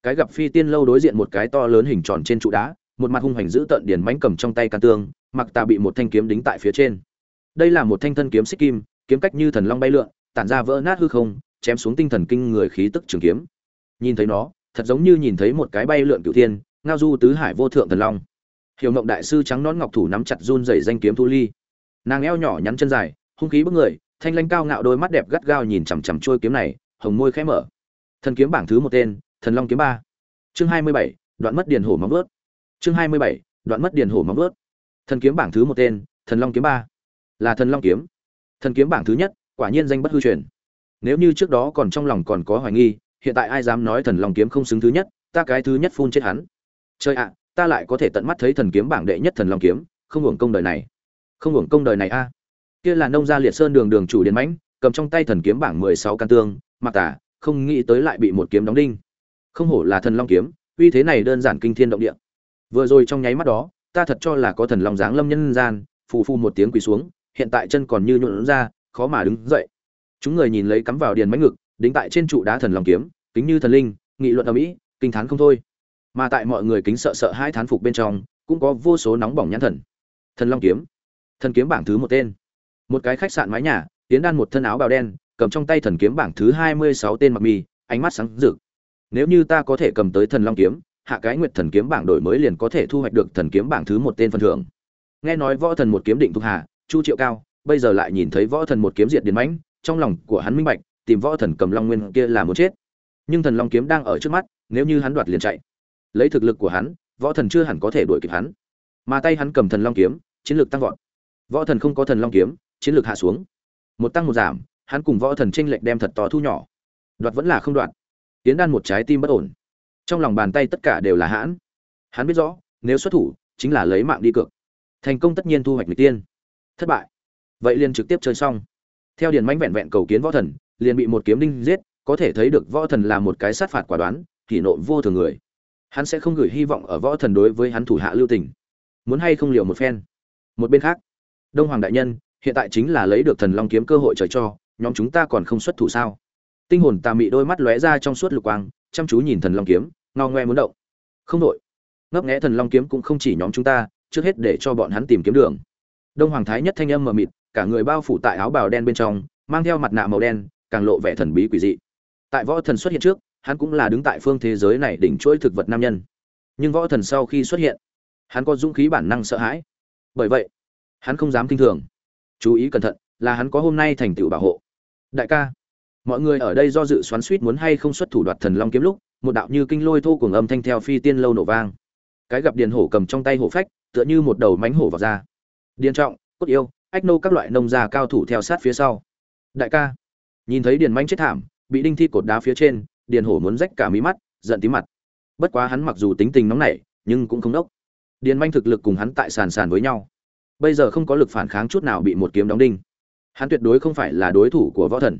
Cái gặp phi tiên lâu đối diện một cái to lớn hình tròn trên trụ đá, một mặt hung hành giữ tận điển mánh cầm trong tay can tương, mặc tà bị một thanh kiếm đính tại phía trên. Đây là một thanh thân kiếm xích kim, kiếm cách như thần long bay lượn, tản ra vỡ nát hư không, chém xuống tinh thần kinh người khí tức trường kiếm. Nhìn thấy nó, thật giống như nhìn thấy một cái bay lượn cửu thiên, ngao du tứ hải vô thượng thần long hiểu ngộng đại sư trắng nón ngọc thủ nắm chặt run rẩy danh kiếm thu ly. Nàng eo nhỏ nhắn chân dài, hung khí bức người, thanh lanh cao ngạo đôi mắt đẹp gắt gao nhìn chằm chằm trôi kiếm này, hồng môi khẽ mở. Thần kiếm bảng thứ một tên, thần long kiếm ba. Chương hai mươi bảy, đoạn mất điền hổ móng vớt chương hai mươi bảy, đoạn mất điền hổ móng vớt thần kiếm bảng thứ một tên, thần long kiếm ba. Là thần long kiếm. Thần kiếm bảng thứ nhất, quả nhiên danh bất hư truyền. Nếu như trước đó còn trong lòng còn có hoài nghi, hiện tại ai dám nói thần long kiếm không xứng thứ nhất, ta cái thứ nhất phun chết hắn. Chơi ạ ta lại có thể tận mắt thấy thần kiếm bảng đệ nhất thần long kiếm, không hưởng công đời này. Không hưởng công đời này a. Kia là nông gia liệt sơn đường đường chủ điền mãnh, cầm trong tay thần kiếm bảng mười sáu can tương, mặc tả không nghĩ tới lại bị một kiếm đóng đinh. Không hổ là thần long kiếm, uy thế này đơn giản kinh thiên động địa. Vừa rồi trong nháy mắt đó, ta thật cho là có thần long dáng lâm nhân gian, phù phù một tiếng quỳ xuống, hiện tại chân còn như nhuộn ra, khó mà đứng dậy. Chúng người nhìn lấy cắm vào điền mãnh ngực, đính tại trên trụ đá thần long kiếm, kính như thần linh, nghị luận ở mỹ, kinh thán không thôi mà tại mọi người kính sợ sợ hai thán phục bên trong, cũng có vô số nóng bỏng nhãn thần. Thần long kiếm. Thần kiếm bảng thứ một tên. Một cái khách sạn mái nhà, tiến đan một thân áo bào đen, cầm trong tay thần kiếm bảng thứ hai mươi sáu tên mặc mi ánh mắt sáng rực. Nếu như ta có thể cầm tới thần long kiếm, hạ cái nguyệt thần kiếm bảng đổi mới liền có thể thu hoạch được thần kiếm bảng thứ một tên phần thưởng. Nghe nói võ thần một kiếm định thuộc hạ, chu triệu cao, bây giờ lại nhìn thấy võ thần một kiếm diệt điền mãnh, trong lòng của hắn minh bạch, tìm võ thần cầm long nguyên kia là muốn chết. Nhưng thần long kiếm đang ở trước mắt, nếu như hắn đoạt liền chạy lấy thực lực của hắn, võ thần chưa hẳn có thể đuổi kịp hắn. Mà tay hắn cầm thần long kiếm, chiến lược tăng vọt. Võ thần không có thần long kiếm, chiến lược hạ xuống. Một tăng một giảm, hắn cùng võ thần tranh lệch đem thật to thu nhỏ. Đoạt vẫn là không đoạt. Tiến đan một trái tim bất ổn. Trong lòng bàn tay tất cả đều là hãn. Hắn biết rõ, nếu xuất thủ, chính là lấy mạng đi cược. Thành công tất nhiên thu hoạch người tiên. Thất bại. Vậy liền trực tiếp chơi xong. Theo điền mãnh vẹn vẹn cầu kiến võ thần, liền bị một kiếm đinh giết, có thể thấy được võ thần là một cái sát phạt quả đoán, kỷ nộ vô thường người hắn sẽ không gửi hy vọng ở võ thần đối với hắn thủ hạ lưu tình. Muốn hay không liều một phen. Một bên khác, đông hoàng đại nhân, hiện tại chính là lấy được thần long kiếm cơ hội trời cho, nhóm chúng ta còn không xuất thủ sao? Tinh hồn tà mị đôi mắt lóe ra trong suốt lục quang, chăm chú nhìn thần long kiếm, ngao ngoe muốn động. Không đội ngấp nghẽ thần long kiếm cũng không chỉ nhóm chúng ta, trước hết để cho bọn hắn tìm kiếm đường. Đông hoàng thái nhất thanh âm mờ mịt, cả người bao phủ tại áo bào đen bên trong, mang theo mặt nạ màu đen, càng lộ vẻ thần bí quỷ dị. Tại võ thần xuất hiện trước hắn cũng là đứng tại phương thế giới này đỉnh chuỗi thực vật nam nhân. Nhưng võ thần sau khi xuất hiện, hắn có dũng khí bản năng sợ hãi. Bởi vậy, hắn không dám kinh thường. Chú ý cẩn thận là hắn có hôm nay thành tựu bảo hộ. Đại ca, mọi người ở đây do dự xoắn suýt muốn hay không xuất thủ đoạt thần long kiếm lúc, một đạo như kinh lôi thô cùng âm thanh theo phi tiên lâu nổ vang. Cái gặp điền hổ cầm trong tay hổ phách, tựa như một đầu mánh hổ vào ra điền trọng, cốt yêu, ách nô các loại nông gia cao thủ theo sát phía sau. Đại ca, nhìn thấy điền mánh chết thảm, bị đinh thi cột đá phía trên điền hổ muốn rách cả mí mắt, giận tí mặt. Bất quá hắn mặc dù tính tình nóng nảy, nhưng cũng không đốc. Điền manh thực lực cùng hắn tại sàn sàn với nhau. Bây giờ không có lực phản kháng chút nào bị một kiếm đóng đinh. Hắn tuyệt đối không phải là đối thủ của võ thần.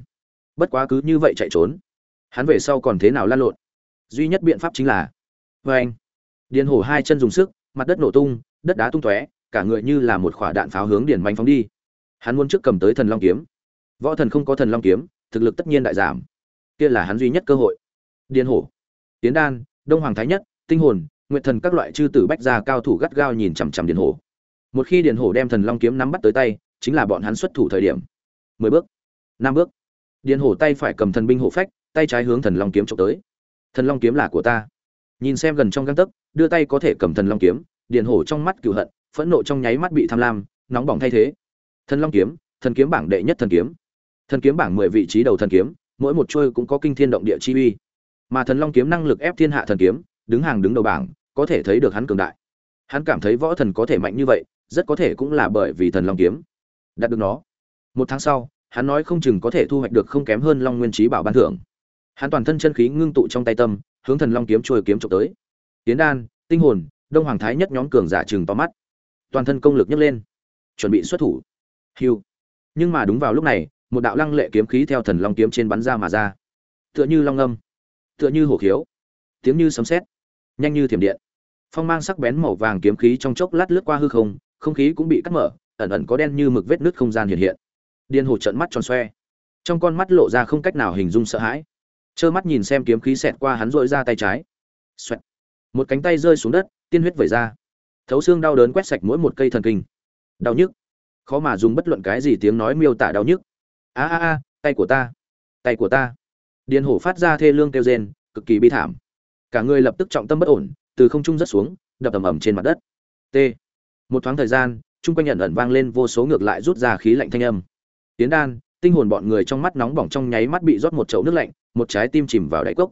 Bất quá cứ như vậy chạy trốn. Hắn về sau còn thế nào lan lộn? Duy nhất biện pháp chính là vê anh. Điền hổ hai chân dùng sức, mặt đất nổ tung, đất đá tung tóe, cả người như là một quả đạn pháo hướng điền manh phóng đi. Hắn muốn trước cầm tới thần long kiếm. Võ thần không có thần long kiếm, thực lực tất nhiên đại giảm kia là hắn duy nhất cơ hội. Điền hổ. Tiến đan, đông hoàng thái nhất, tinh hồn nguyện thần các loại chư tử bách gia cao thủ gắt gao nhìn chằm chằm điền hổ. Một khi điền hổ đem thần long kiếm nắm bắt tới tay, chính là bọn hắn xuất thủ thời điểm. Mười bước. Năm bước. Điền hổ tay phải cầm thần binh hổ phách, tay trái hướng thần long kiếm trộm tới. Thần long kiếm là của ta. Nhìn xem gần trong găng tấc, đưa tay có thể cầm thần long kiếm, điền hổ trong mắt cựu hận, phẫn nộ trong nháy mắt bị tham lam, nóng bỏng thay thế. Thần long kiếm, thần kiếm bảng đệ nhất thần kiếm. Thần kiếm bảng mười vị trí đầu thần kiếm mỗi một chuôi cũng có kinh thiên động địa chi uy. Mà thần long kiếm năng lực ép thiên hạ thần kiếm, đứng hàng đứng đầu bảng, có thể thấy được hắn cường đại. Hắn cảm thấy võ thần có thể mạnh như vậy, rất có thể cũng là bởi vì thần long kiếm đạt được nó. Một tháng sau, hắn nói không chừng có thể thu hoạch được không kém hơn long nguyên trí bảo ban thưởng. Hắn toàn thân chân khí ngưng tụ trong tay tâm, hướng thần long kiếm trôi kiếm trộm tới. Tiến đan, tinh hồn, đông hoàng thái nhất nhóm cường giả chừng to mắt. Toàn thân công lực nhấc lên. Chuẩn bị xuất thủ. Hiu nhưng mà đúng vào lúc này một đạo lăng lệ kiếm khí theo thần long kiếm trên bắn ra mà ra. Tựa như long âm, tựa như hổ khiếu, tiếng như sấm sét, nhanh như thiểm điện. Phong mang sắc bén màu vàng kiếm khí trong chốc lát lướt qua hư không không khí cũng bị cắt mở, ẩn ẩn có đen như mực vết nứt không gian hiện hiện. Điên hồ trận mắt tròn xoe, trong con mắt lộ ra không cách nào hình dung sợ hãi. Trơ mắt nhìn xem kiếm khí xẹt qua hắn dội ra tay trái. Xoẹt. một cánh tay rơi xuống đất, tiên huyết vẩy ra. Thấu xương đau đớn quét sạch mỗi một cây thần kinh. Đau nhức. Khó mà dùng bất luận cái gì tiếng nói miêu tả đau nhức a a a, tay của ta, tay của ta. Điền hổ phát ra thê lương kêu rên, cực kỳ bi thảm. Cả người lập tức trọng tâm bất ổn, từ không trung rất xuống, đập ầm ầm trên mặt đất. T. Một thoáng thời gian, chung quanh nhận ẩn vang lên vô số ngược lại rút ra khí lạnh thanh âm. Tiến đan, tinh hồn bọn người trong mắt nóng bỏng trong nháy mắt bị rót một chậu nước lạnh, một trái tim chìm vào đáy cốc.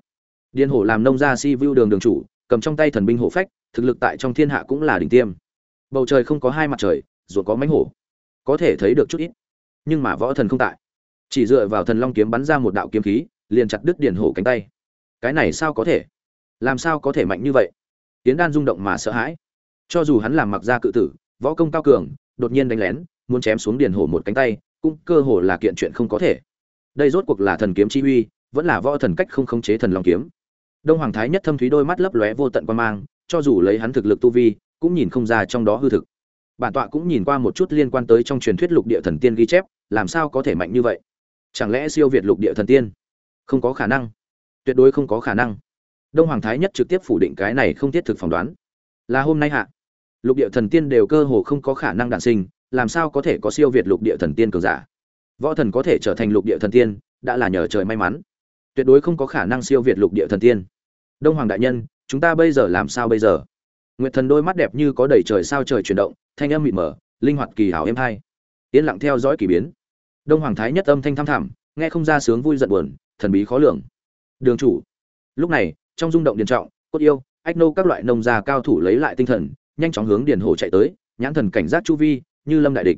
Điền hổ làm nông gia si vu đường đường chủ, cầm trong tay thần binh hổ phách, thực lực tại trong thiên hạ cũng là đỉnh tiêm. Bầu trời không có hai mặt trời, ruột có mánh hổ. Có thể thấy được chút ít, nhưng mà võ thần không tại chỉ dựa vào thần long kiếm bắn ra một đạo kiếm khí, liền chặt đứt điền hổ cánh tay. Cái này sao có thể? Làm sao có thể mạnh như vậy? Tiến đan rung động mà sợ hãi. Cho dù hắn làm mặc ra cự tử, võ công cao cường, đột nhiên đánh lén, muốn chém xuống điền hổ một cánh tay, cũng cơ hồ là kiện chuyện không có thể. Đây rốt cuộc là thần kiếm chi uy, vẫn là võ thần cách không khống chế thần long kiếm. Đông hoàng thái nhất thâm thúy đôi mắt lấp lóe vô tận quan mang, cho dù lấy hắn thực lực tu vi, cũng nhìn không ra trong đó hư thực. Bản tọa cũng nhìn qua một chút liên quan tới trong truyền thuyết lục địa thần tiên ghi chép, làm sao có thể mạnh như vậy? Chẳng lẽ siêu việt lục địa thần tiên? Không có khả năng. Tuyệt đối không có khả năng. Đông hoàng thái nhất trực tiếp phủ định cái này không thiết thực phỏng đoán. Là hôm nay hạ, lục địa thần tiên đều cơ hồ không có khả năng đản sinh, làm sao có thể có siêu việt lục địa thần tiên cường giả? Võ thần có thể trở thành lục địa thần tiên, đã là nhờ trời may mắn. Tuyệt đối không có khả năng siêu việt lục địa thần tiên. Đông hoàng đại nhân, chúng ta bây giờ làm sao bây giờ? Nguyệt thần đôi mắt đẹp như có đầy trời sao trời chuyển động, thanh âm mịt mờ, linh hoạt kỳ hảo êm hai. Yên lặng theo dõi kỳ biến đông hoàng thái nhất âm thanh thăm thẳm, nghe không ra sướng vui giận buồn, thần bí khó lường. Đường chủ. Lúc này, trong rung động điền trọng, cốt yêu, ách nô các loại nông gia cao thủ lấy lại tinh thần, nhanh chóng hướng điền hồ chạy tới, nhãn thần cảnh giác chu vi, như lâm đại địch.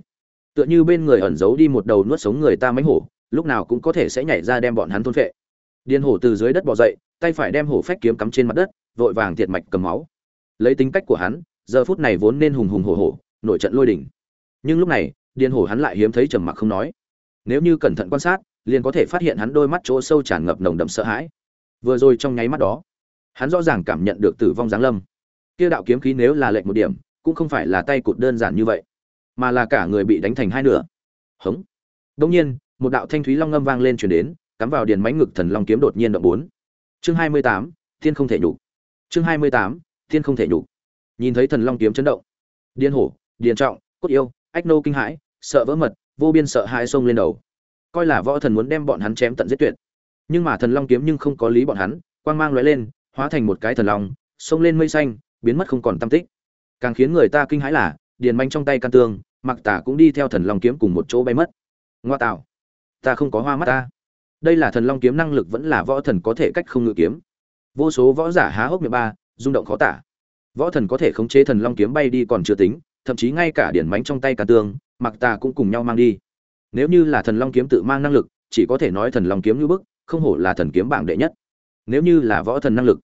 Tựa như bên người ẩn giấu đi một đầu nuốt sống người ta mánh hổ, lúc nào cũng có thể sẽ nhảy ra đem bọn hắn thôn phệ. Điền hổ từ dưới đất bò dậy, tay phải đem hổ phách kiếm cắm trên mặt đất, vội vàng tiệt mạch cầm máu. Lấy tính cách của hắn, giờ phút này vốn nên hùng hùng hổ hổ nổi trận lôi đỉnh nhưng lúc này, điền hổ hắn lại hiếm thấy trầm mặc không nói nếu như cẩn thận quan sát, liền có thể phát hiện hắn đôi mắt chỗ sâu tràn ngập nồng đậm sợ hãi. Vừa rồi trong nháy mắt đó, hắn rõ ràng cảm nhận được tử vong giáng lâm. Kia đạo kiếm khí nếu là lệnh một điểm, cũng không phải là tay cụt đơn giản như vậy, mà là cả người bị đánh thành hai nửa. Hống! Đông nhiên, một đạo thanh thúy long ngâm vang lên chuyển đến, cắm vào điền mánh ngực thần long kiếm đột nhiên động bốn. Chương hai mươi tám, thiên không thể nhục. Chương hai mươi tám, thiên không thể nhục. Nhìn thấy thần long kiếm chấn động. Điên hổ, điền trọng, cốt yêu, ách nô kinh hãi, sợ vỡ mật vô biên sợ hãi xông lên đầu. Coi là võ thần muốn đem bọn hắn chém tận giết tuyệt. Nhưng mà thần long kiếm nhưng không có lý bọn hắn, quang mang lóe lên, hóa thành một cái thần long, xông lên mây xanh, biến mất không còn tâm tích. Càng khiến người ta kinh hãi là, điền manh trong tay can tương, mặc tả cũng đi theo thần long kiếm cùng một chỗ bay mất. Ngoa tạo, ta không có hoa mắt ta. Đây là thần long kiếm năng lực vẫn là võ thần có thể cách không ngự kiếm. Vô số võ giả há hốc miệng ba, rung động khó tả. Võ thần có thể khống chế thần long kiếm bay đi còn chưa tính thậm chí ngay cả điển mánh trong tay cả tương mặc tà cũng cùng nhau mang đi. Nếu như là thần long kiếm tự mang năng lực, chỉ có thể nói thần long kiếm như bức, không hổ là thần kiếm bảng đệ nhất. Nếu như là võ thần năng lực,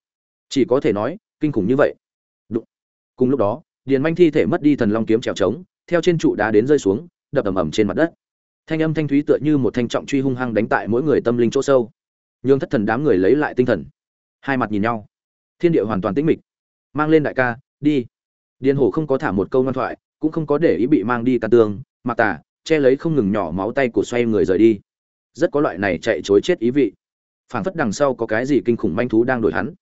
chỉ có thể nói, kinh khủng như vậy. Đúng. cùng lúc đó điền manh thi thể mất đi thần long kiếm trèo trống, theo trên trụ đá đến rơi xuống, đập ầm ầm trên mặt đất. Thanh âm thanh thúy tựa như một thanh trọng truy hung hăng đánh tại mỗi người tâm linh chỗ sâu. Nhường thất thần đám người lấy lại tinh thần. Hai mặt nhìn nhau. Thiên địa hoàn toàn tĩnh mịch. Mang lên đại ca, đi điền hổ không có thả một câu ngoan thoại, cũng không có để ý bị mang đi can tương mặc tả che lấy không ngừng nhỏ máu tay của xoay người rời đi. Rất có loại này chạy chối chết ý vị. Phảng phất đằng sau có cái gì kinh khủng manh thú đang đuổi hắn.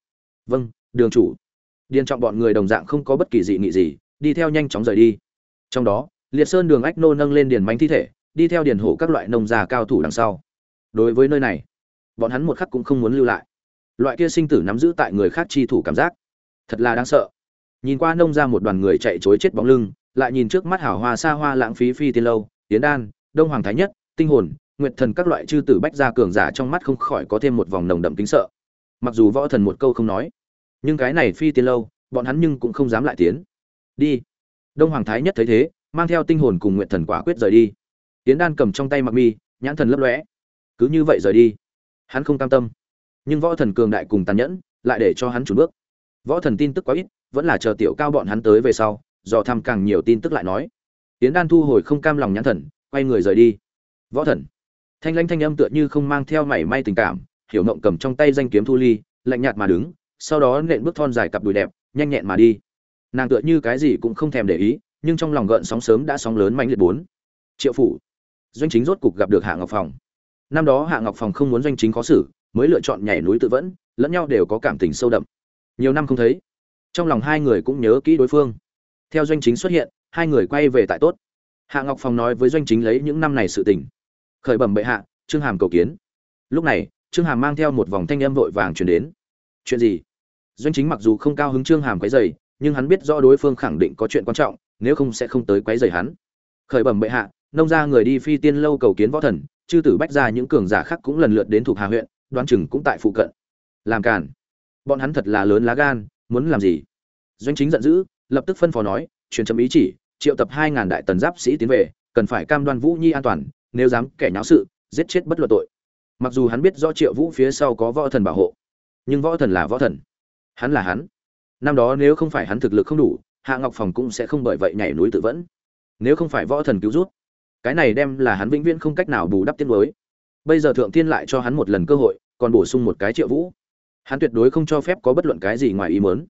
Vâng đường chủ. Điền trọng bọn người đồng dạng không có bất kỳ dị nghị gì, đi theo nhanh chóng rời đi. Trong đó, liệt sơn đường ách nô nâng lên điền manh thi thể, đi theo điền hổ các loại nông gia cao thủ đằng sau. Đối với nơi này, bọn hắn một khắc cũng không muốn lưu lại. Loại kia sinh tử nắm giữ tại người khác chi thủ cảm giác, thật là đáng sợ nhìn qua nông ra một đoàn người chạy chối chết bóng lưng, lại nhìn trước mắt hảo hoa xa hoa lãng phí phi tiên lâu tiến đan, đông hoàng thái nhất, tinh hồn, nguyệt thần các loại chư tử bách gia cường giả trong mắt không khỏi có thêm một vòng nồng đậm kính sợ. Mặc dù võ thần một câu không nói, nhưng cái này phi tiên lâu, bọn hắn nhưng cũng không dám lại tiến. Đi. Đông hoàng thái nhất thấy thế, mang theo tinh hồn cùng nguyệt thần quả quyết rời đi. Tiến đan cầm trong tay mặc mi, nhãn thần lấp lóe. Cứ như vậy rời đi. Hắn không cam tâm. Nhưng võ thần cường đại cùng tàn nhẫn, lại để cho hắn chủ bước. Võ thần tin tức quá ít vẫn là chờ tiểu cao bọn hắn tới về sau do thăm càng nhiều tin tức lại nói. Tiến đan thu hồi không cam lòng nhãn thần, quay người rời đi. Võ thần. Thanh lanh thanh âm tựa như không mang theo mảy may tình cảm, hiểu mộng cầm trong tay danh kiếm thu ly, lạnh nhạt mà đứng, sau đó nện bước thon dài cặp đùi đẹp, nhanh nhẹn mà đi. Nàng tựa như cái gì cũng không thèm để ý, nhưng trong lòng gợn sóng sớm đã sóng lớn mạnh liệt bốn. Triệu phủ. Doanh chính rốt cục gặp được hạ ngọc phòng. Năm đó hạ ngọc phòng không muốn doanh chính khó xử, mới lựa chọn nhảy núi tự vẫn, lẫn nhau đều có cảm tình sâu đậm. Nhiều năm không thấy trong lòng hai người cũng nhớ kỹ đối phương. Theo doanh chính xuất hiện, hai người quay về tại tốt. Hạ ngọc phòng nói với doanh chính lấy những năm này sự tình. Khởi bẩm bệ hạ, trương hàm cầu kiến. Lúc này, trương hàm mang theo một vòng thanh âm vội vàng chuyển đến. Chuyện gì? Doanh chính mặc dù không cao hứng trương hàm quấy dày nhưng hắn biết rõ đối phương khẳng định có chuyện quan trọng, nếu không sẽ không tới quấy dày hắn. Khởi bẩm bệ hạ, nông ra người đi phi tiên lâu cầu kiến võ thần, chư tử bách ra những cường giả khác cũng lần lượt đến thuộc hà huyện, đoán chừng cũng tại phụ cận. Làm cản bọn hắn thật là lớn lá gan muốn làm gì? Doanh chính giận dữ, lập tức phân phó nói, truyền chấm ý chỉ, triệu tập hai ngàn đại tần giáp sĩ tiến về, cần phải cam đoan vũ nhi an toàn, nếu dám kẻ nháo sự, giết chết bất luận tội. Mặc dù hắn biết rõ triệu vũ phía sau có võ thần bảo hộ, nhưng võ thần là võ thần. Hắn là hắn. Năm đó nếu không phải hắn thực lực không đủ, hạ ngọc phòng cũng sẽ không bởi vậy nhảy núi tự vẫn. Nếu không phải võ thần cứu rút, cái này đem là hắn vĩnh viễn không cách nào bù đắp tiên mới bây giờ thượng tiên lại cho hắn một lần cơ hội, còn bổ sung một cái triệu vũ hắn tuyệt đối không cho phép có bất luận cái gì ngoài ý muốn.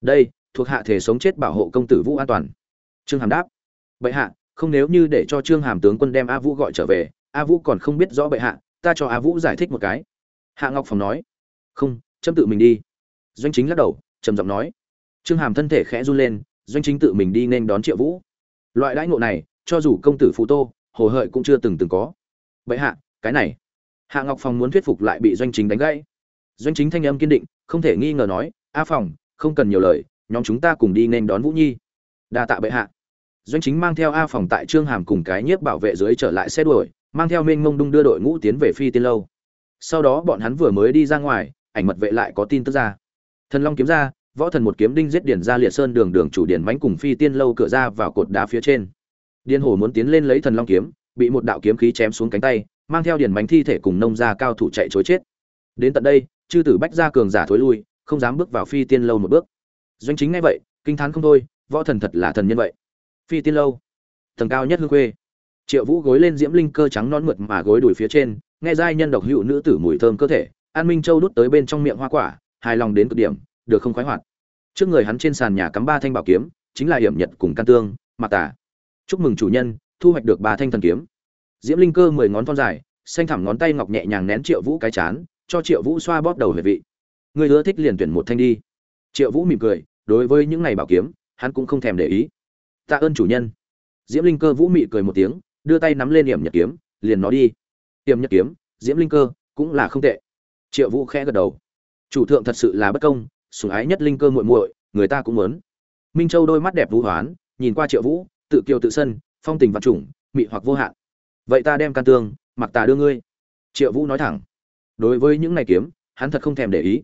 đây, thuộc hạ thể sống chết bảo hộ công tử vũ an toàn. Trương hàm đáp. Bệ hạ, không nếu như để cho trương hàm tướng quân đem a vũ gọi trở về, a vũ còn không biết rõ bệ hạ, ta cho a vũ giải thích một cái. Hạ ngọc phòng nói. Không châm tự mình đi. Doanh chính lắc đầu, trầm giọng nói. Trương hàm thân thể khẽ run lên, doanh chính tự mình đi nên đón triệu vũ. Loại đãi ngộ này, cho dù công tử phú tô, hồ hợi cũng chưa từng từng có. Bệ hạ, cái này. Hạ ngọc phòng muốn thuyết phục lại bị doanh chính đánh gãy doanh chính thanh âm kiên định, không thể nghi ngờ nói, a phòng, không cần nhiều lời, nhóm chúng ta cùng đi nên đón vũ nhi. Đa tạ bệ hạ. Doanh chính mang theo a phòng tại trương hàm cùng cái nhiếp bảo vệ dưới trở lại xe đuổi, mang theo mênh mông đung đưa đội ngũ tiến về phi tiên lâu. Sau đó bọn hắn vừa mới đi ra ngoài, ảnh mật vệ lại có tin tức ra. Thần long kiếm ra, võ thần một kiếm đinh giết điển ra liệt sơn đường đường chủ điển bánh cùng phi tiên lâu cửa ra vào cột đá phía trên. Điên hồ muốn tiến lên lấy thần long kiếm, bị một đạo kiếm khí chém xuống cánh tay, mang theo điển bánh thi thể cùng nông gia cao thủ chạy chối chết. Đến tận đây chư tử bách gia cường giả thối lui, không dám bước vào phi tiên lâu một bước. Doanh chính ngay vậy, kinh thán không thôi, võ thần thật là thần nhân vậy. Phi tiên lâu, tầng cao nhất hương khuê triệu vũ gối lên diễm linh cơ trắng non mượt mà gối đùi phía trên, nghe giai nhân độc hữu nữ tử mùi thơm cơ thể, an minh châu đút tới bên trong miệng hoa quả, hài lòng đến cực điểm, được không khoái hoạt. Trước người hắn trên sàn nhà cắm ba thanh bảo kiếm, chính là hiểm nhật cùng can tương, mạc tả chúc mừng chủ nhân, thu hoạch được ba thanh thần kiếm. Diễm linh cơ mười ngón thon dài, xanh thẳm ngón tay ngọc nhẹ nhàng nén triệu vũ cái chán cho triệu vũ xoa bóp đầu huyệt vị. Người ưa thích liền tuyển một thanh đi. Triệu vũ mỉm cười, đối với những ngày bảo kiếm, hắn cũng không thèm để ý. Tạ ơn chủ nhân. Diễm linh cơ vũ mị cười một tiếng, đưa tay nắm lên hiểm nhật kiếm, liền nó đi. Hiểm nhật kiếm, diễm linh cơ, cũng là không tệ. Triệu vũ khẽ gật đầu. Chủ thượng thật sự là bất công, sủng ái nhất linh cơ muội muội, người ta cũng muốn. Minh châu đôi mắt đẹp vũ hoán, nhìn qua triệu vũ, tự kiều tự sân, phong tình vật chủng mị hoặc vô hạn. Vậy ta đem can tương, mặc tà đưa ngươi. Triệu vũ nói thẳng đối với những này kiếm, hắn thật không thèm để ý.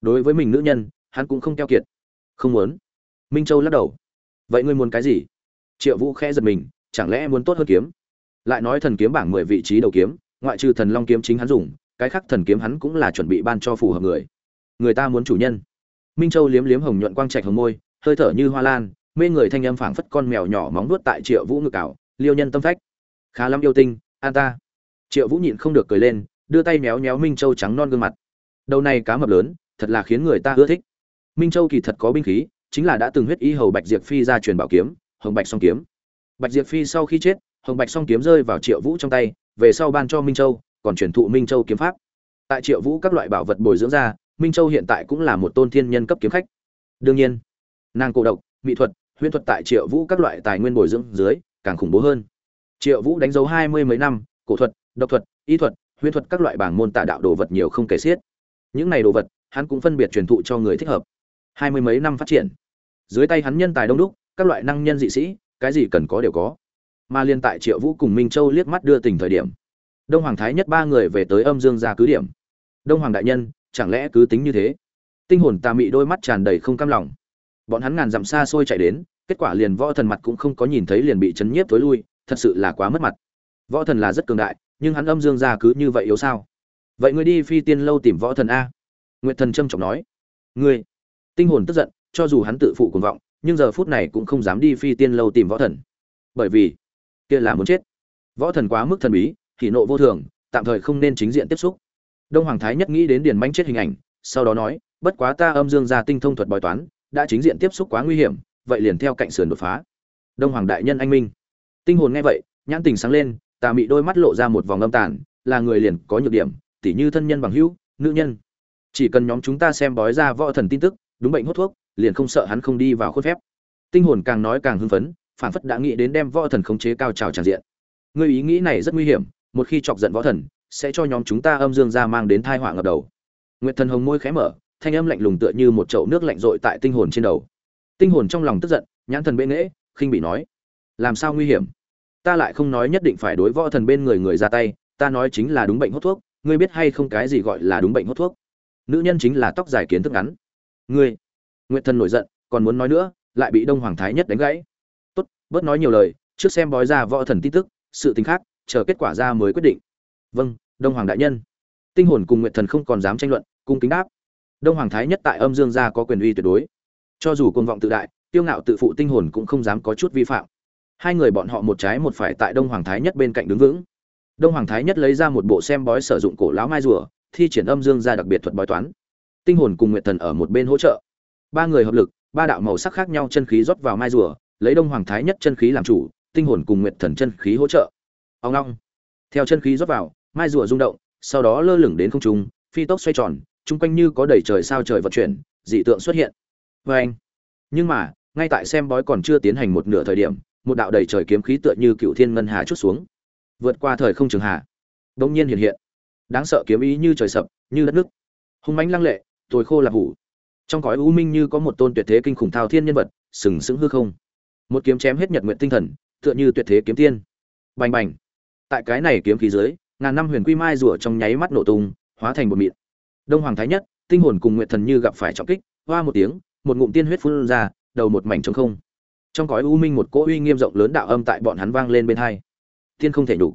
Đối với mình nữ nhân, hắn cũng không keo kiệt. Không muốn. Minh châu lắc đầu. Vậy ngươi muốn cái gì? Triệu vũ khẽ giật mình, chẳng lẽ muốn tốt hơn kiếm? Lại nói thần kiếm bảng mười vị trí đầu kiếm, ngoại trừ thần long kiếm chính hắn dùng, cái khác thần kiếm hắn cũng là chuẩn bị ban cho phù hợp người. Người ta muốn chủ nhân. Minh châu liếm liếm hồng nhuận quang trạch hồng môi, hơi thở như hoa lan, mê người thanh âm phảng phất con mèo nhỏ móng nuốt tại triệu vũ ngực ảo, liêu nhân tâm phách. Khá lắm yêu tinh, an ta. Triệu vũ nhịn không được cười lên đưa tay méo méo minh châu trắng non gương mặt. Đầu này cá mập lớn, thật là khiến người ta ưa thích. Minh châu kỳ thật có binh khí, chính là đã từng huyết ý hầu bạch diệp phi ra truyền bảo kiếm, hồng bạch song kiếm. Bạch diệp phi sau khi chết, hồng bạch song kiếm rơi vào triệu vũ trong tay, về sau ban cho minh châu, còn truyền thụ minh châu kiếm pháp. Tại triệu vũ các loại bảo vật bồi dưỡng ra, minh châu hiện tại cũng là một tôn thiên nhân cấp kiếm khách. Đương nhiên, nàng cổ độc, mỹ thuật, huyễn thuật tại triệu vũ các loại tài nguyên bồi dưỡng dưới, càng khủng bố hơn. Triệu vũ đánh dấu hai mươi mấy năm, cổ thuật, độc thuật, y thuật huyễn thuật các loại bảng môn tạ đạo đồ vật nhiều không kể xiết. Những này đồ vật, hắn cũng phân biệt truyền thụ cho người thích hợp. Hai mươi mấy năm phát triển. Dưới tay hắn nhân tài đông đúc, các loại năng nhân dị sĩ, cái gì cần có đều có. Mà liên tại triệu vũ cùng minh châu liếc mắt đưa tình thời điểm, đông hoàng thái nhất ba người về tới âm dương gia cứ điểm. Đông hoàng đại nhân, chẳng lẽ cứ tính như thế? Tinh hồn tà mị đôi mắt tràn đầy không cam lòng. Bọn hắn ngàn dặm xa xôi chạy đến, kết quả liền võ thần mặt cũng không có nhìn thấy liền bị chấn nhiếp tối lui, thật sự là quá mất mặt. Võ thần là rất cường đại nhưng hắn âm dương gia cứ như vậy yếu sao? Vậy ngươi đi phi tiên lâu tìm võ thần a. Nguyệt thần trâm trọng nói. Ngươi, tinh hồn tức giận, cho dù hắn tự phụ cuồng vọng, nhưng giờ phút này cũng không dám đi phi tiên lâu tìm võ thần. Bởi vì, kia là muốn chết. Võ thần quá mức thần bí thì nộ vô thường, tạm thời không nên chính diện tiếp xúc. Đông hoàng thái nhất nghĩ đến điền manh chết hình ảnh, sau đó nói, bất quá ta âm dương gia tinh thông thuật bói toán, đã chính diện tiếp xúc quá nguy hiểm, vậy liền theo cạnh sườn đột phá. Đông hoàng đại nhân anh minh. Tinh hồn nghe vậy, nhãn tình sáng lên tà mị đôi mắt lộ ra một vòng âm tàn, là người liền có nhược điểm, tỉ như thân nhân bằng hữu, nữ nhân. Chỉ cần nhóm chúng ta xem bói ra võ thần tin tức, đúng bệnh hút thuốc, liền không sợ hắn không đi vào khuôn phép. Tinh hồn càng nói càng hưng phấn, phản phất đã nghĩ đến đem võ thần khống chế cao trào tràn diện. Ngươi ý nghĩ này rất nguy hiểm, một khi chọc giận võ thần, sẽ cho nhóm chúng ta âm dương ra mang đến thai họa ngập đầu. Nguyệt thần hồng môi khẽ mở, thanh âm lạnh lùng tựa như một chậu nước lạnh rội tại tinh hồn trên đầu. Tinh hồn trong lòng tức giận, nhãn thần bệ nghễ, khinh bị nói, làm sao nguy hiểm? Ta lại không nói nhất định phải đối võ thần bên người người ra tay, ta nói chính là đúng bệnh hút thuốc, ngươi biết hay không cái gì gọi là đúng bệnh hút thuốc? Nữ nhân chính là tóc dài kiến thức ngắn. Ngươi, nguyệt thần nổi giận, còn muốn nói nữa, lại bị đông hoàng thái nhất đánh gãy. Tốt, bớt nói nhiều lời, trước xem bói ra võ thần tin tức, sự tình khác, chờ kết quả ra mới quyết định. Vâng đông hoàng đại nhân. Tinh hồn cùng nguyệt thần không còn dám tranh luận, cung kính đáp. Đông hoàng thái nhất tại âm dương gia có quyền uy tuyệt đối. Cho dù côn vọng tự đại tiêu ngạo tự phụ tinh hồn cũng không dám có chút vi phạm hai người bọn họ một trái một phải tại đông hoàng thái nhất bên cạnh đứng vững. Đông hoàng thái nhất lấy ra một bộ xem bói sử dụng cổ lão mai rùa, thi triển âm dương gia đặc biệt thuật bói toán. Tinh hồn cùng nguyệt thần ở một bên hỗ trợ. Ba người hợp lực, ba đạo màu sắc khác nhau chân khí rót vào mai rùa, lấy đông hoàng thái nhất chân khí làm chủ, tinh hồn cùng nguyệt thần chân khí hỗ trợ. Ông long. Theo chân khí rót vào, mai rùa rung động, sau đó lơ lửng đến không trung, phi tốc xoay tròn, chung quanh như có đầy trời sao trời vận chuyển, dị tượng xuất hiện. Vê anh nhưng mà, ngay tại xem bói còn chưa tiến hành một nửa thời điểm một đạo đầy trời kiếm khí tựa như cựu thiên ngân hà chút xuống, vượt qua thời không trường hà. Đông nhiên hiện hiện. Đáng sợ kiếm ý như trời sập, như đất nước. Hung mãnh lăng lệ, tồi khô là hủ. Trong cõi u minh như có một tôn tuyệt thế kinh khủng thao thiên nhân vật, sừng sững hư không. Một kiếm chém hết nhật nguyện tinh thần, tựa như tuyệt thế kiếm tiên. Bành bành. Tại cái này kiếm khí dưới, ngàn năm huyền quy mai rủa trong nháy mắt nổ tung, hóa thành một mịn. Đông hoàng thái nhất, tinh hồn cùng nguyện thần như gặp phải trọng kích, hoa một tiếng, một ngụm tiên huyết phun ra, đầu một mảnh trống không trong cõi u minh một cỗ uy nghiêm rộng lớn đạo âm tại bọn hắn vang lên bên hai. Tiên không thể đủ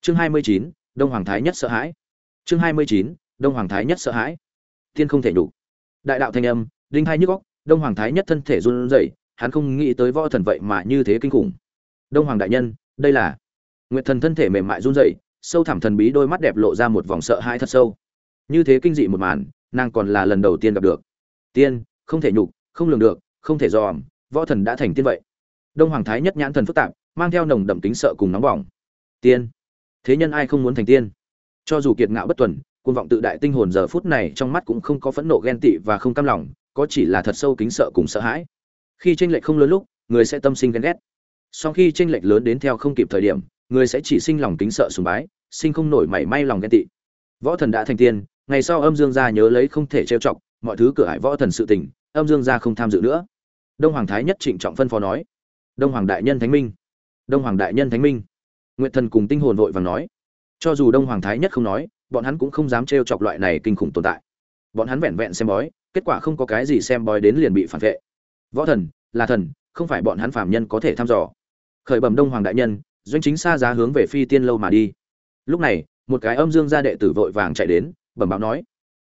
chương hai mươi chín, đông hoàng thái nhất sợ hãi. Chương hai mươi chín, đông hoàng thái nhất sợ hãi. Tiên không thể đủ đại đạo thanh âm, đinh hai nhức góc đông hoàng thái nhất thân thể run rẩy, hắn không nghĩ tới võ thần vậy mà như thế kinh khủng. Đông hoàng đại nhân, đây là nguyệt thần thân thể mềm mại run rẩy, sâu thẳm thần bí đôi mắt đẹp lộ ra một vòng sợ hãi thật sâu. Như thế kinh dị một màn, nàng còn là lần đầu tiên gặp được. Tiên, không thể nhục, không lường được, không thể dòm võ thần đã thành tiên vậy. Đông hoàng thái nhất nhãn thần phức tạp, mang theo nồng đậm tính sợ cùng nóng bỏng. Tiên. Thế nhân ai không muốn thành tiên? Cho dù kiệt ngạo bất tuần côn vọng tự đại tinh hồn giờ phút này trong mắt cũng không có phẫn nộ ghen tị và không cam lòng, có chỉ là thật sâu kính sợ cùng sợ hãi. Khi tranh lệch không lớn lúc, người sẽ tâm sinh ghen ghét. Sau khi tranh lệch lớn đến theo không kịp thời điểm, người sẽ chỉ sinh lòng kính sợ sùng bái, sinh không nổi mảy may lòng ghen tị. Võ thần đã thành tiên, ngày sau âm dương gia nhớ lấy không thể trêu chọc, mọi thứ cửa hải võ thần sự tình, âm dương gia không tham dự nữa đông hoàng thái nhất trịnh trọng phân phó nói. Đông hoàng đại nhân thánh minh. Đông hoàng đại nhân thánh minh. Nguyện thần cùng tinh hồn vội vàng nói. Cho dù đông hoàng thái nhất không nói, bọn hắn cũng không dám trêu chọc loại này kinh khủng tồn tại. Bọn hắn vẹn vẹn xem bói, kết quả không có cái gì xem bói đến liền bị phản vệ. Võ thần, là thần, không phải bọn hắn phạm nhân có thể thăm dò. Khởi bẩm đông hoàng đại nhân, doanh chính xa giá hướng về phi tiên lâu mà đi. Lúc này, một cái âm dương gia đệ tử vội vàng chạy đến, bẩm báo nói.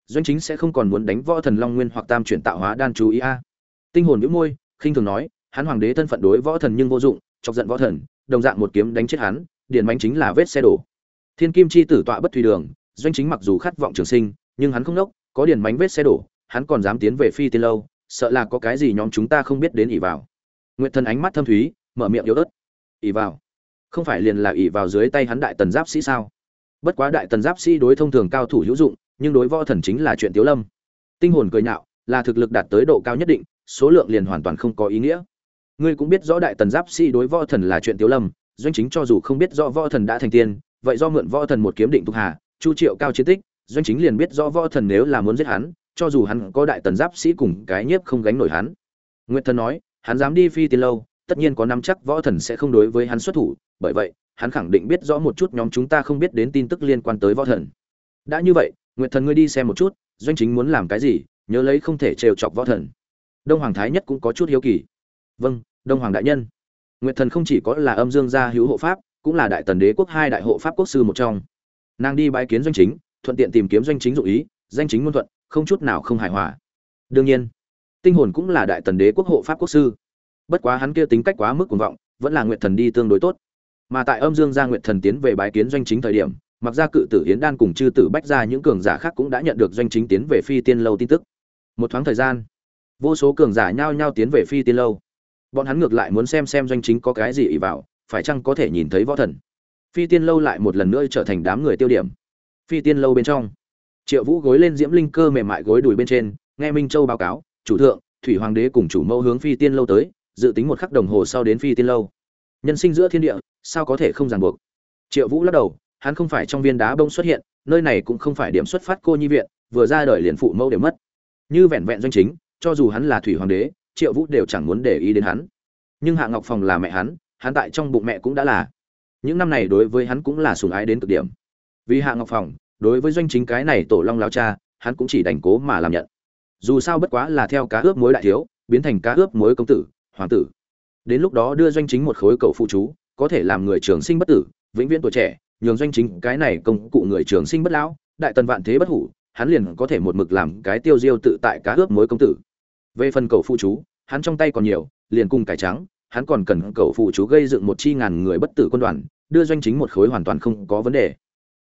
Doanh chính sẽ không còn muốn đánh võ thần long nguyên hoặc tam chuyển tạo hóa đan chú ý a. Tinh hồn nhũ môi khinh thường nói, hắn hoàng đế thân phận đối võ thần nhưng vô dụng, chọc giận võ thần, đồng dạng một kiếm đánh chết hắn điển bánh chính là vết xe đổ. Thiên kim chi tử tọa bất thủy đường, doanh chính mặc dù khát vọng trường sinh, nhưng hắn không nốc, có điển bánh vết xe đổ, hắn còn dám tiến về phi tiên lâu, sợ là có cái gì nhóm chúng ta không biết đến ỷ vào. Nguyện thần ánh mắt thâm thúy, mở miệng yếu ớt, ỷ vào? Không phải liền là ỷ vào dưới tay hắn đại tần giáp sĩ sao? Bất quá đại tần giáp sĩ đối thông thường cao thủ hữu dụng, nhưng đối võ thần chính là chuyện tiếu lâm. Tinh hồn cười nhạo, là thực lực đạt tới độ cao nhất định số lượng liền hoàn toàn không có ý nghĩa. Ngươi cũng biết rõ đại tần giáp sĩ đối võ thần là chuyện tiếu lâm, doanh chính cho dù không biết rõ võ thần đã thành tiên, vậy do mượn võ thần một kiếm định thuộc hà, chu triệu cao chiến tích, doanh chính liền biết rõ võ thần nếu là muốn giết hắn, cho dù hắn có đại tần giáp sĩ cùng cái nhiếp không gánh nổi hắn. Nguyệt thần nói, hắn dám đi phi tiên lâu, tất nhiên có nắm chắc võ thần sẽ không đối với hắn xuất thủ, bởi vậy, hắn khẳng định biết rõ một chút nhóm chúng ta không biết đến tin tức liên quan tới võ thần. Đã như vậy, nguyệt thần ngươi đi xem một chút, doanh chính muốn làm cái gì, nhớ lấy không thể trêu chọc võ thần đông hoàng thái nhất cũng có chút hiếu kỳ. Vâng đông hoàng đại nhân. Nguyệt thần không chỉ có là âm dương gia hữu hộ pháp, cũng là đại tần đế quốc hai đại hộ pháp quốc sư một trong. Nàng đi bái kiến doanh chính, thuận tiện tìm kiếm doanh chính dụ ý danh chính ngôn thuận, không chút nào không hài hòa. Đương nhiên, tinh hồn cũng là đại tần đế quốc hộ pháp quốc sư. Bất quá hắn kia tính cách quá mức cuồng vọng, vẫn là nguyệt thần đi tương đối tốt. Mà tại âm dương gia nguyệt thần tiến về bái kiến doanh chính thời điểm, mặc ra cự tử yến đan cùng chư tử bách ra những cường giả khác cũng đã nhận được doanh chính tiến về phi tiên lâu tin tức. Một thoáng thời gian vô số cường giả nhao nhao tiến về phi tiên lâu. Bọn hắn ngược lại muốn xem xem doanh chính có cái gì ỉ vào, phải chăng có thể nhìn thấy võ thần. Phi tiên lâu lại một lần nữa trở thành đám người tiêu điểm. Phi tiên lâu bên trong, triệu vũ gối lên diễm linh cơ mềm mại gối đùi bên trên, nghe minh châu báo cáo, chủ thượng, thủy hoàng đế cùng chủ mẫu hướng phi tiên lâu tới, dự tính một khắc đồng hồ sau đến phi tiên lâu. Nhân sinh giữa thiên địa, sao có thể không ràng buộc? Triệu vũ lắc đầu, hắn không phải trong viên đá bông xuất hiện, nơi này cũng không phải điểm xuất phát cô nhi viện, vừa ra đời liền phụ mẫu đều mất. Như vẹn vẹn doanh chính cho dù hắn là thủy hoàng đế, triệu vũ đều chẳng muốn để ý đến hắn. Nhưng hạ ngọc phòng là mẹ hắn hắn tại trong bụng mẹ cũng đã là. Những năm này đối với hắn cũng là sùng ái đến cực điểm. Vì hạ ngọc phòng, đối với doanh chính cái này tổ long lao cha, hắn cũng chỉ đành cố mà làm nhận. Dù sao bất quá là theo cá ướp mối đại thiếu, biến thành cá ướp mối công tử, hoàng tử. Đến lúc đó đưa doanh chính một khối cầu phụ chú, có thể làm người trường sinh bất tử, vĩnh viễn tuổi trẻ, nhường doanh chính cái này công cụ người trường sinh bất lão, đại tần vạn thế bất hủ, hắn liền có thể một mực làm cái tiêu diêu tự tại cá ướp mối công tử về phần cầu phụ chú, hắn trong tay còn nhiều, liền cùng cải trắng, hắn còn cần cầu phụ chú gây dựng một chi ngàn người bất tử quân đoàn, đưa doanh chính một khối hoàn toàn không có vấn đề.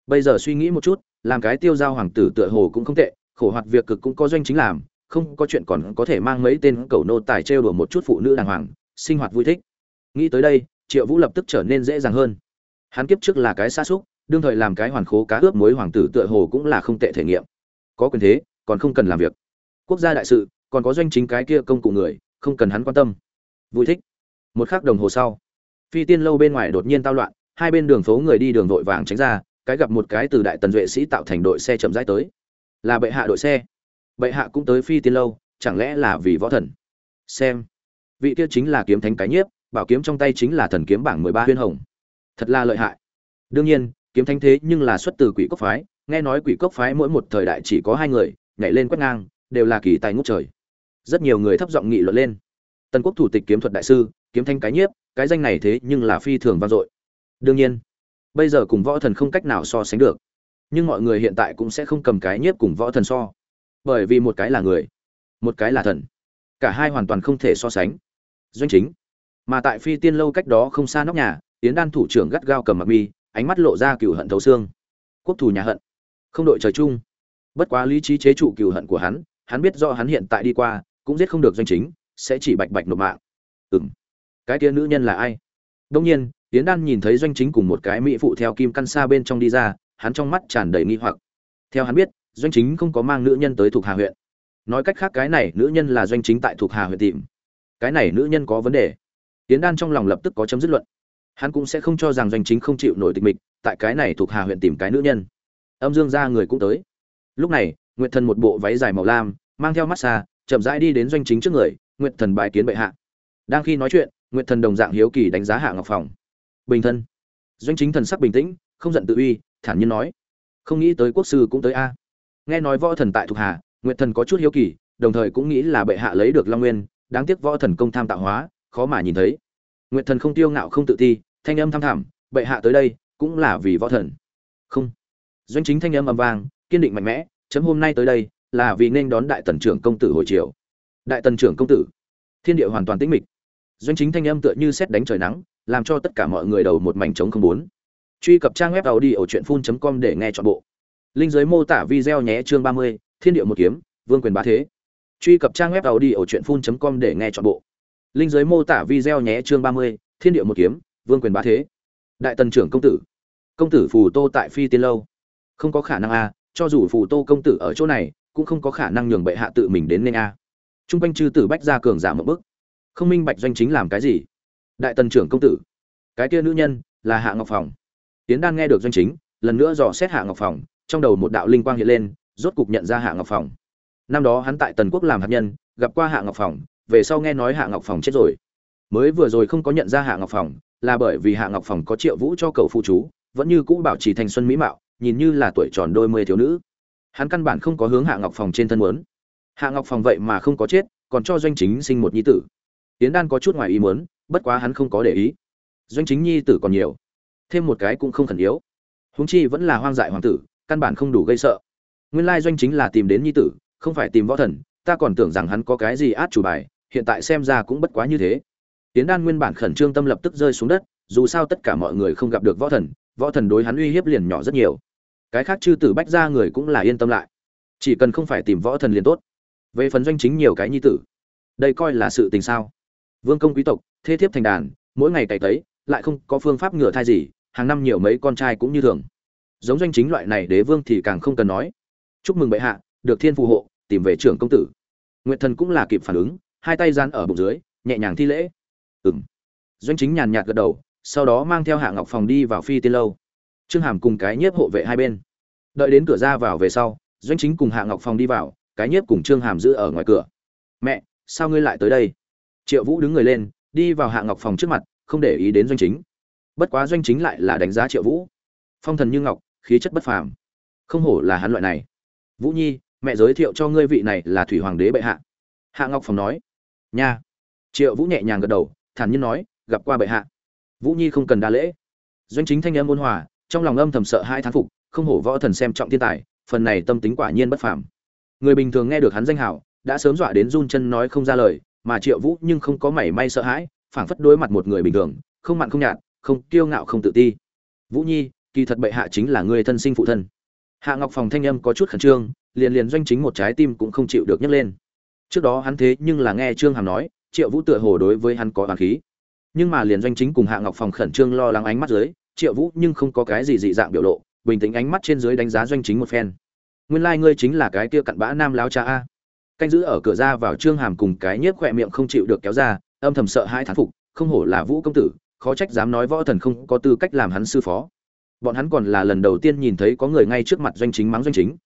Bây giờ suy nghĩ một chút, làm cái tiêu giao hoàng tử tựa hồ cũng không tệ, khổ hoạt việc cực cũng có doanh chính làm, không có chuyện còn có thể mang mấy tên cầu nô tài trêu đùa một chút phụ nữ đàng hoàng, sinh hoạt vui thích. Nghĩ tới đây, triệu vũ lập tức trở nên dễ dàng hơn. Hắn kiếp trước là cái xa xúc, đương thời làm cái hoàn khố cá ướp mối hoàng tử tựa hồ cũng là không tệ thể nghiệm. Có quyền thế, còn không cần làm việc. Quốc gia đại sự còn có doanh chính cái kia công cụ người, không cần hắn quan tâm. Vui thích. Một khắc đồng hồ sau, phi tiên lâu bên ngoài đột nhiên tao loạn, hai bên đường phố người đi đường vội vàng tránh ra, cái gặp một cái từ đại tần duệ sĩ tạo thành đội xe chậm rãi tới. Là bệ hạ đội xe. Bệ hạ cũng tới phi tiên lâu, chẳng lẽ là vì võ thần? Xem. Vị kia chính là kiếm thánh cái nhiếp, bảo kiếm trong tay chính là thần kiếm bảng mười ba huyên hồng. Thật là lợi hại. Đương nhiên, kiếm thánh thế nhưng là xuất từ quỷ cốc phái, nghe nói quỷ cốc phái mỗi một thời đại chỉ có hai người, nhảy lên quét ngang, đều là kỳ tài ngút trời rất nhiều người thấp giọng nghị luận lên. Tần quốc thủ tịch kiếm thuật đại sư, kiếm thanh cái nhiếp, cái danh này thế nhưng là phi thường vang dội. Đương nhiên, bây giờ cùng võ thần không cách nào so sánh được. Nhưng mọi người hiện tại cũng sẽ không cầm cái nhiếp cùng võ thần so. Bởi vì một cái là người, một cái là thần. Cả hai hoàn toàn không thể so sánh. Doanh chính. Mà tại phi tiên lâu cách đó không xa nóc nhà tiến đan thủ trưởng gắt gao cầm mặc mi, ánh mắt lộ ra cựu hận thấu xương. Quốc thủ nhà hận. Không đội trời chung. Bất quá lý trí chế trụ cựu hận của hắn hắn biết do hắn hiện tại đi qua cũng giết không được doanh chính, sẽ chỉ bạch bạch nộp mạng. Ừng cái kia nữ nhân là ai? Đông nhiên tiến đan nhìn thấy doanh chính cùng một cái mỹ phụ theo kim căn xa bên trong đi ra, hắn trong mắt tràn đầy nghi hoặc. Theo hắn biết, doanh chính không có mang nữ nhân tới thuộc hà huyện. Nói cách khác cái này nữ nhân là doanh chính tại thuộc hà huyện tìm. Cái này nữ nhân có vấn đề. Tiến đan trong lòng lập tức có chấm dứt luận. Hắn cũng sẽ không cho rằng doanh chính không chịu nổi tịch mịch, tại cái này thuộc hà huyện tìm cái nữ nhân. Âm dương ra người cũng tới. Lúc này, nguyệt thần một bộ váy dài màu lam, mang theo mắt xa chậm rãi đi đến doanh chính trước người, nguyệt thần bài kiến bệ hạ. Đang khi nói chuyện, nguyệt thần đồng dạng hiếu kỳ đánh giá hạ ngọc phòng. Bình thân. Doanh chính thần sắc bình tĩnh, không giận tự uy, thản nhiên nói. Không nghĩ tới quốc sư cũng tới a. Nghe nói võ thần tại thuộc hà nguyệt thần có chút hiếu kỳ, đồng thời cũng nghĩ là bệ hạ lấy được long nguyên, đáng tiếc võ thần công tham tạo hóa, khó mà nhìn thấy. Nguyệt thần không tiêu ngạo không tự ti, thanh âm tham thảm bệ hạ tới đây, cũng là vì võ thần. Không. Doanh chính thanh âm ầm vang, kiên định mạnh mẽ, chấm hôm nay tới đây là vì nên đón đại tần trưởng công tử hồi triều. Đại tần trưởng công tử, thiên địa hoàn toàn tĩnh mịch. Doanh chính thanh âm tựa như xét đánh trời nắng, làm cho tất cả mọi người đầu một mảnh trống không bốn. Truy cập trang web tàu đi ở truyện phun com để nghe chọn bộ. Linh giới mô tả video nhé, chương ba mươi, thiên địa một kiếm, vương quyền bá thế. Truy cập trang web tàu đi ở truyện phun com để nghe chọn bộ. Linh giới mô tả video nhé, chương ba mươi, thiên địa một kiếm, vương quyền bá thế. Đại tần trưởng công tử công tử phù tô tại phi tiên lâu. Không có khả năng a cho dù phù tô công tử ở chỗ này cũng không có khả năng nhường bệ hạ tự mình đến nên a. Trung quanh chư tử bách ra cường giả một bức. Không minh bạch doanh chính làm cái gì? Đại tần trưởng công tử, cái kia nữ nhân là hạ ngọc phòng. Tiến đan nghe được doanh chính, lần nữa dò xét hạ ngọc phòng, trong đầu một đạo linh quang hiện lên, rốt cục nhận ra hạ ngọc phòng. Năm đó hắn tại tần quốc làm hạt nhân, gặp qua hạ ngọc phòng, về sau nghe nói hạ ngọc phòng chết rồi. Mới vừa rồi không có nhận ra hạ ngọc phòng, là bởi vì hạ ngọc phòng có triệu vũ cho cậu phụ chú, vẫn như cũ bảo trì thanh xuân mỹ mạo, nhìn như là tuổi tròn đôi mươi thiếu nữ hắn căn bản không có hướng hạ ngọc phòng trên thân muốn. Hạ ngọc phòng vậy mà không có chết, còn cho doanh chính sinh một nhi tử. Tiến đan có chút ngoài ý muốn, bất quá hắn không có để ý. Doanh chính nhi tử còn nhiều, thêm một cái cũng không khẩn yếu. Huống chi vẫn là hoang dại hoàng tử, căn bản không đủ gây sợ. Nguyên lai doanh chính là tìm đến nhi tử, không phải tìm võ thần, ta còn tưởng rằng hắn có cái gì át chủ bài, hiện tại xem ra cũng bất quá như thế. Tiến đan nguyên bản khẩn trương tâm lập tức rơi xuống đất, dù sao tất cả mọi người không gặp được võ thần võ thần đối hắn uy hiếp liền nhỏ rất nhiều cái khác chư tử bách ra người cũng là yên tâm lại. Chỉ cần không phải tìm võ thần liền tốt. Về phần doanh chính nhiều cái nhi tử, đây coi là sự tình sao? Vương công quý tộc, thế thiếp thành đàn, mỗi ngày cày tấy, lại không có phương pháp ngừa thai gì, hàng năm nhiều mấy con trai cũng như thường. Giống doanh chính loại này đế vương thì càng không cần nói. Chúc mừng bệ hạ, được thiên phù hộ, tìm về trưởng công tử. Nguyệt thần cũng là kịp phản ứng, hai tay gian ở bụng dưới, nhẹ nhàng thi lễ. Ừm. Doanh chính nhàn nhạt gật đầu, sau đó mang theo hạ ngọc phòng đi vào phi tiên lâu trương hàm cùng cái nhiếp hộ vệ hai bên. Đợi đến cửa ra vào về sau, doanh chính cùng hạ ngọc Phong đi vào, cái nhiếp cùng trương hàm giữ ở ngoài cửa. Mẹ, sao ngươi lại tới đây? Triệu vũ đứng người lên, đi vào hạ ngọc phòng trước mặt, không để ý đến doanh chính. Bất quá doanh chính lại là đánh giá triệu vũ. Phong thần như ngọc, khí chất bất phàm. Không hổ là hắn loại này. Vũ nhi, mẹ giới thiệu cho ngươi vị này là thủy hoàng đế bệ hạ. Hạ ngọc phòng nói. Nha. Triệu vũ nhẹ nhàng gật đầu, thản nhiên nói, gặp qua bệ hạ. Vũ nhi không cần đa lễ. Doanh chính thanh âm ôn hòa trong lòng âm thầm sợ hai thán phục, không hổ võ thần xem trọng thiên tài, phần này tâm tính quả nhiên bất phàm. Người bình thường nghe được hắn danh hảo đã sớm dọa đến run chân nói không ra lời, mà triệu vũ nhưng không có mảy may sợ hãi, phảng phất đối mặt một người bình thường, không mặn không nhạt, không kiêu ngạo không tự ti. Vũ nhi, kỳ thật bệ hạ chính là người thân sinh phụ thân. Hạ ngọc phòng thanh âm có chút khẩn trương, liền liền doanh chính một trái tim cũng không chịu được nhấc lên. Trước đó hắn thế nhưng là nghe trương hàm nói, triệu vũ tựa hồ đối với hắn có hoàng khí. Nhưng mà liền doanh chính cùng hạ ngọc phòng khẩn trương lo lắng ánh mắt dưới triệu vũ nhưng không có cái gì dị dạng biểu lộ, bình tĩnh ánh mắt trên dưới đánh giá doanh chính một phen. Nguyên lai、like、ngươi chính là cái kia cặn bã nam lao cha a. Canh giữ ở cửa ra vào trương hàm cùng cái nhiếp khỏe miệng không chịu được kéo ra, âm thầm sợ hai thán phục, không hổ là vũ công tử, khó trách dám nói võ thần không có tư cách làm hắn sư phó. Bọn hắn còn là lần đầu tiên nhìn thấy có người ngay trước mặt doanh chính mắng doanh chính.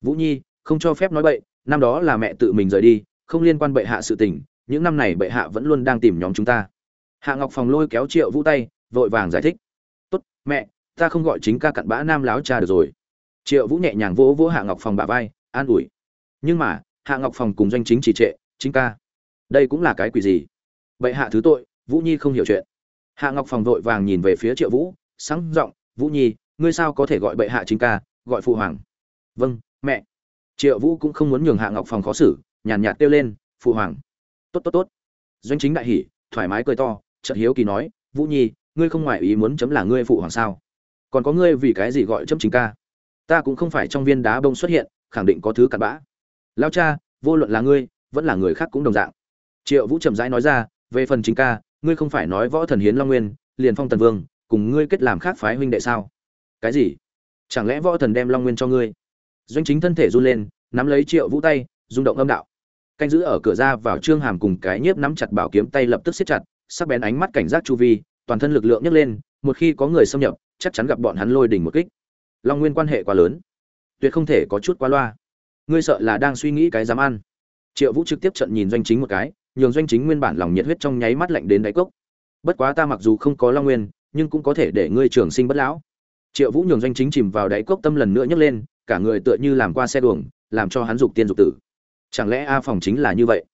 Vũ nhi, không cho phép nói bậy, năm đó là mẹ tự mình rời đi, không liên quan bệ hạ sự tình, những năm này bệ hạ vẫn luôn đang tìm nhóm chúng ta. Hạ ngọc phòng lôi kéo triệu vũ tay, vội vàng giải thích mẹ, ta không gọi chính ca cặn bã nam láo cha được rồi. Triệu vũ nhẹ nhàng vỗ vỗ hạ ngọc phòng bà vai, an ủi. Nhưng mà, hạ ngọc phòng cùng doanh chính chỉ trệ, chính ca. Đây cũng là cái quỷ gì? Bệ hạ thứ tội, vũ nhi không hiểu chuyện. Hạ ngọc phòng vội vàng nhìn về phía triệu vũ, sáng giọng, vũ nhi, ngươi sao có thể gọi bệ hạ chính ca, gọi phụ hoàng? Vâng mẹ. Triệu vũ cũng không muốn nhường hạ ngọc phòng khó xử, nhàn nhạt kêu lên, phụ hoàng. Tốt tốt tốt. Doanh chính đại hỉ, thoải mái cười to, chợt hiếu kỳ nói, vũ nhi ngươi không ngoại ý muốn chấm là ngươi phụ hoàng sao? Còn có ngươi vì cái gì gọi chấm chính ca? Ta cũng không phải trong viên đá bông xuất hiện, khẳng định có thứ cặn bã. Lao cha, vô luận là ngươi, vẫn là người khác cũng đồng dạng. Triệu vũ trầm rãi nói ra, về phần chính ca, ngươi không phải nói võ thần hiến long nguyên, liền phong tần vương, cùng ngươi kết làm khác phái huynh đệ sao? Cái gì? Chẳng lẽ võ thần đem long nguyên cho ngươi? Doanh chính thân thể run lên, nắm lấy triệu vũ tay, rung động âm đạo. Canh giữ ở cửa ra vào trương hàm cùng cái nhiếp nắm chặt bảo kiếm tay lập tức siết chặt, sắc bén ánh mắt cảnh giác chu vi toàn thân lực lượng nhấc lên, một khi có người xâm nhập, chắc chắn gặp bọn hắn lôi đỉnh một kích. Long nguyên quan hệ quá lớn, tuyệt không thể có chút quá loa. Ngươi sợ là đang suy nghĩ cái dám ăn. Triệu vũ trực tiếp trận nhìn doanh chính một cái, nhường doanh chính nguyên bản lòng nhiệt huyết trong nháy mắt lạnh đến đáy cốc. Bất quá ta mặc dù không có long nguyên, nhưng cũng có thể để ngươi trường sinh bất lão. Triệu vũ nhường doanh chính chìm vào đáy cốc tâm lần nữa nhấc lên, cả người tựa như làm qua xe đường, làm cho hắn dục tiên dục tử. Chẳng lẽ a phòng chính là như vậy?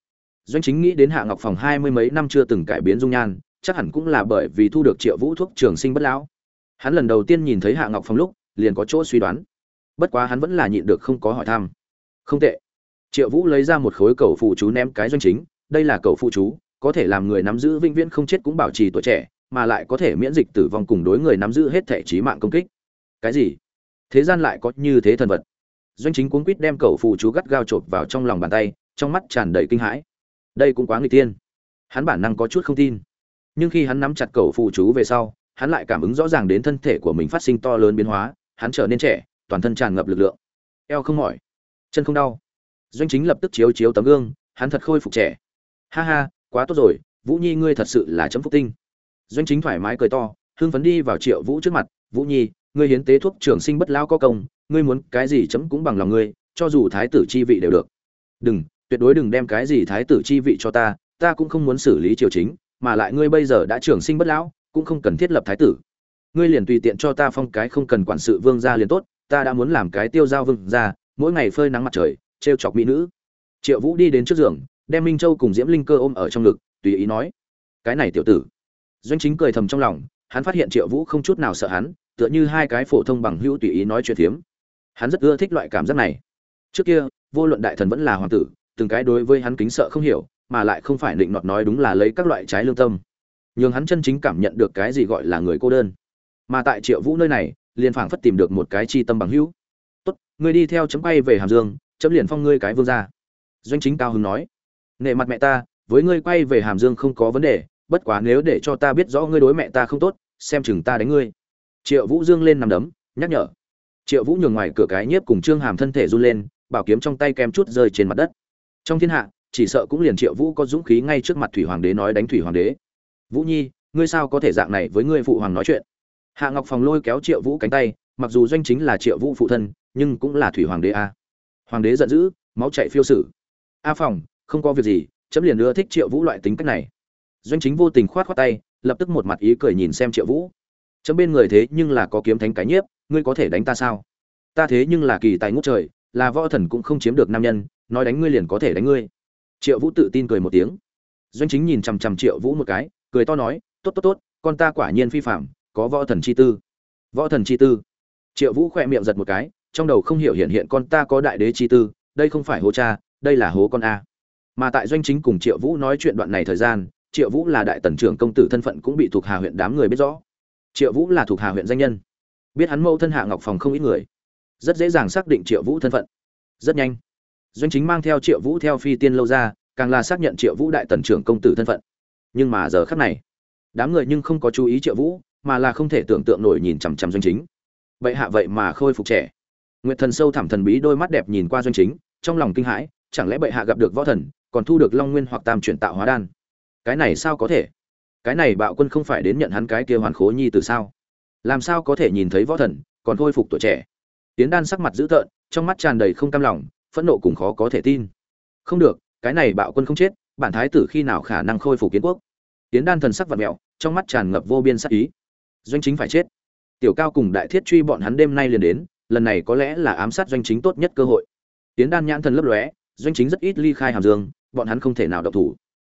Doanh chính nghĩ đến hạ ngọc phòng hai mươi mấy năm chưa từng cải biến dung nhan chắc hẳn cũng là bởi vì thu được triệu vũ thuốc trường sinh bất lão. Hắn lần đầu tiên nhìn thấy hạ ngọc phong lúc, liền có chỗ suy đoán. Bất quá hắn vẫn là nhịn được không có hỏi thăm. Không tệ. Triệu vũ lấy ra một khối cầu phụ chú ném cái doanh chính, đây là cầu phụ chú, có thể làm người nắm giữ vĩnh viễn không chết cũng bảo trì tuổi trẻ, mà lại có thể miễn dịch tử vong cùng đối người nắm giữ hết thể trí mạng công kích. Cái gì? Thế gian lại có như thế thần vật. Doanh chính cuốn quýt đem cầu phụ chú gắt gao chộp vào trong lòng bàn tay, trong mắt tràn đầy kinh hãi. Đây cũng quá người tiên hắn bản năng có chút không tin nhưng khi hắn nắm chặt cầu phụ chú về sau, hắn lại cảm ứng rõ ràng đến thân thể của mình phát sinh to lớn biến hóa, hắn trở nên trẻ, toàn thân tràn ngập lực lượng. Eo không mỏi, chân không đau. Doanh chính lập tức chiếu chiếu tấm gương, hắn thật khôi phục trẻ. Ha ha, quá tốt rồi, vũ nhi ngươi thật sự là chấm phúc tinh. Doanh chính thoải mái cười to, hưng phấn đi vào triệu vũ trước mặt. Vũ nhi, ngươi hiến tế thuốc trường sinh bất lao có công, ngươi muốn cái gì chấm cũng bằng lòng ngươi, cho dù thái tử chi vị đều được. Đừng, tuyệt đối đừng đem cái gì thái tử chi vị cho ta ta cũng không muốn xử lý triều chính mà lại ngươi bây giờ đã trưởng sinh bất lão, cũng không cần thiết lập thái tử. Ngươi liền tùy tiện cho ta phong cái không cần quản sự vương gia liền tốt, ta đã muốn làm cái tiêu giao vương gia, mỗi ngày phơi nắng mặt trời, trêu chọc mỹ nữ. Triệu vũ đi đến trước giường, đem minh châu cùng diễm linh cơ ôm ở trong ngực, tùy ý nói, cái này tiểu tử. Doanh chính cười thầm trong lòng, hắn phát hiện triệu vũ không chút nào sợ hắn, tựa như hai cái phổ thông bằng hữu tùy ý nói chuyện thiếm. Hắn rất ưa thích loại cảm giác này. Trước kia, vô luận đại thần vẫn là hoàng tử, từng cái đối với hắn kính sợ không hiểu mà lại không phải định nọt nói đúng là lấy các loại trái lương tâm. Nhưng hắn chân chính cảm nhận được cái gì gọi là người cô đơn. Mà tại triệu vũ nơi này, liền phảng phất tìm được một cái chi tâm bằng hữu. Tốt, ngươi đi theo chấm bay về hàm dương, chấm liền phong ngươi cái vương ra doanh chính cao hứng nói. Nệ mặt mẹ ta, với ngươi quay về hàm dương không có vấn đề, bất quá nếu để cho ta biết rõ ngươi đối mẹ ta không tốt, xem chừng ta đánh ngươi. Triệu vũ dương lên nằm đấm, nhắc nhở. Triệu vũ nhường ngoài cửa cái nhiếp cùng trương hàm thân thể run lên, bảo kiếm trong tay kem chút rơi trên mặt đất. Trong thiên hạ chỉ sợ cũng liền triệu vũ có dũng khí ngay trước mặt thủy hoàng đế nói đánh thủy hoàng đế. Vũ nhi, ngươi sao có thể dạng này với ngươi phụ hoàng nói chuyện? Hạ ngọc phòng lôi kéo triệu vũ cánh tay, mặc dù doanh chính là triệu vũ phụ thân, nhưng cũng là thủy hoàng đế a. Hoàng đế giận dữ, máu chạy phiêu sử. A phòng, không có việc gì, chấm liền ưa thích triệu vũ loại tính cách này. Doanh chính vô tình khoát khoát tay, lập tức một mặt ý cười nhìn xem triệu vũ. Chấm bên người thế nhưng là có kiếm thánh cái nhiếp, ngươi có thể đánh ta sao? Ta thế nhưng là kỳ tài ngút trời, là võ thần cũng không chiếm được nam nhân, nói đánh ngươi liền có thể đánh ngươi triệu vũ tự tin cười một tiếng. Doanh chính nhìn chằm chằm triệu vũ một cái, cười to nói, tốt tốt tốt, con ta quả nhiên phi phạm có võ thần chi tư. Võ thần chi tư? Triệu vũ khỏe miệng giật một cái, trong đầu không hiểu hiện hiện con ta có đại đế chi tư, đây không phải hố cha, đây là hố con a. Mà tại doanh chính cùng triệu vũ nói chuyện đoạn này thời gian, triệu vũ là đại tần trưởng công tử thân phận cũng bị thuộc hà huyện đám người biết rõ. Triệu vũ là thuộc hà huyện danh nhân. Biết hắn mâu thân hạ ngọc phòng không ít người. Rất dễ dàng xác định triệu vũ thân phận. Rất nhanh doanh chính mang theo triệu vũ theo phi tiên lâu ra, càng là xác nhận triệu vũ đại tần trưởng công tử thân phận. Nhưng mà giờ khắc này, đám người nhưng không có chú ý triệu vũ, mà là không thể tưởng tượng nổi nhìn chằm chằm doanh chính. Vậy hạ vậy mà khôi phục trẻ. Nguyệt thần sâu thẳm thần bí đôi mắt đẹp nhìn qua doanh chính, trong lòng kinh hãi, chẳng lẽ bệ hạ gặp được võ thần, còn thu được long nguyên hoặc tam chuyển tạo hóa đan? Cái này sao có thể? Cái này bạo quân không phải đến nhận hắn cái kia hoàn khố nhi từ sao? Làm sao có thể nhìn thấy võ thần, còn khôi phục tuổi trẻ? Tiến đan sắc mặt dữ tợn, trong mắt tràn đầy không cam lòng phẫn nộ cùng khó có thể tin. Không được, cái này bạo quân không chết, bản thái tử khi nào khả năng khôi phục kiến quốc? Tiến đan thần sắc vật mẹo, trong mắt tràn ngập vô biên sắc ý. Doanh chính phải chết. Tiểu cao cùng đại thiết truy bọn hắn đêm nay liền đến, lần này có lẽ là ám sát doanh chính tốt nhất cơ hội. Tiến đan nhãn thần lấp lóe, doanh chính rất ít ly khai hàm dương, bọn hắn không thể nào độc thủ.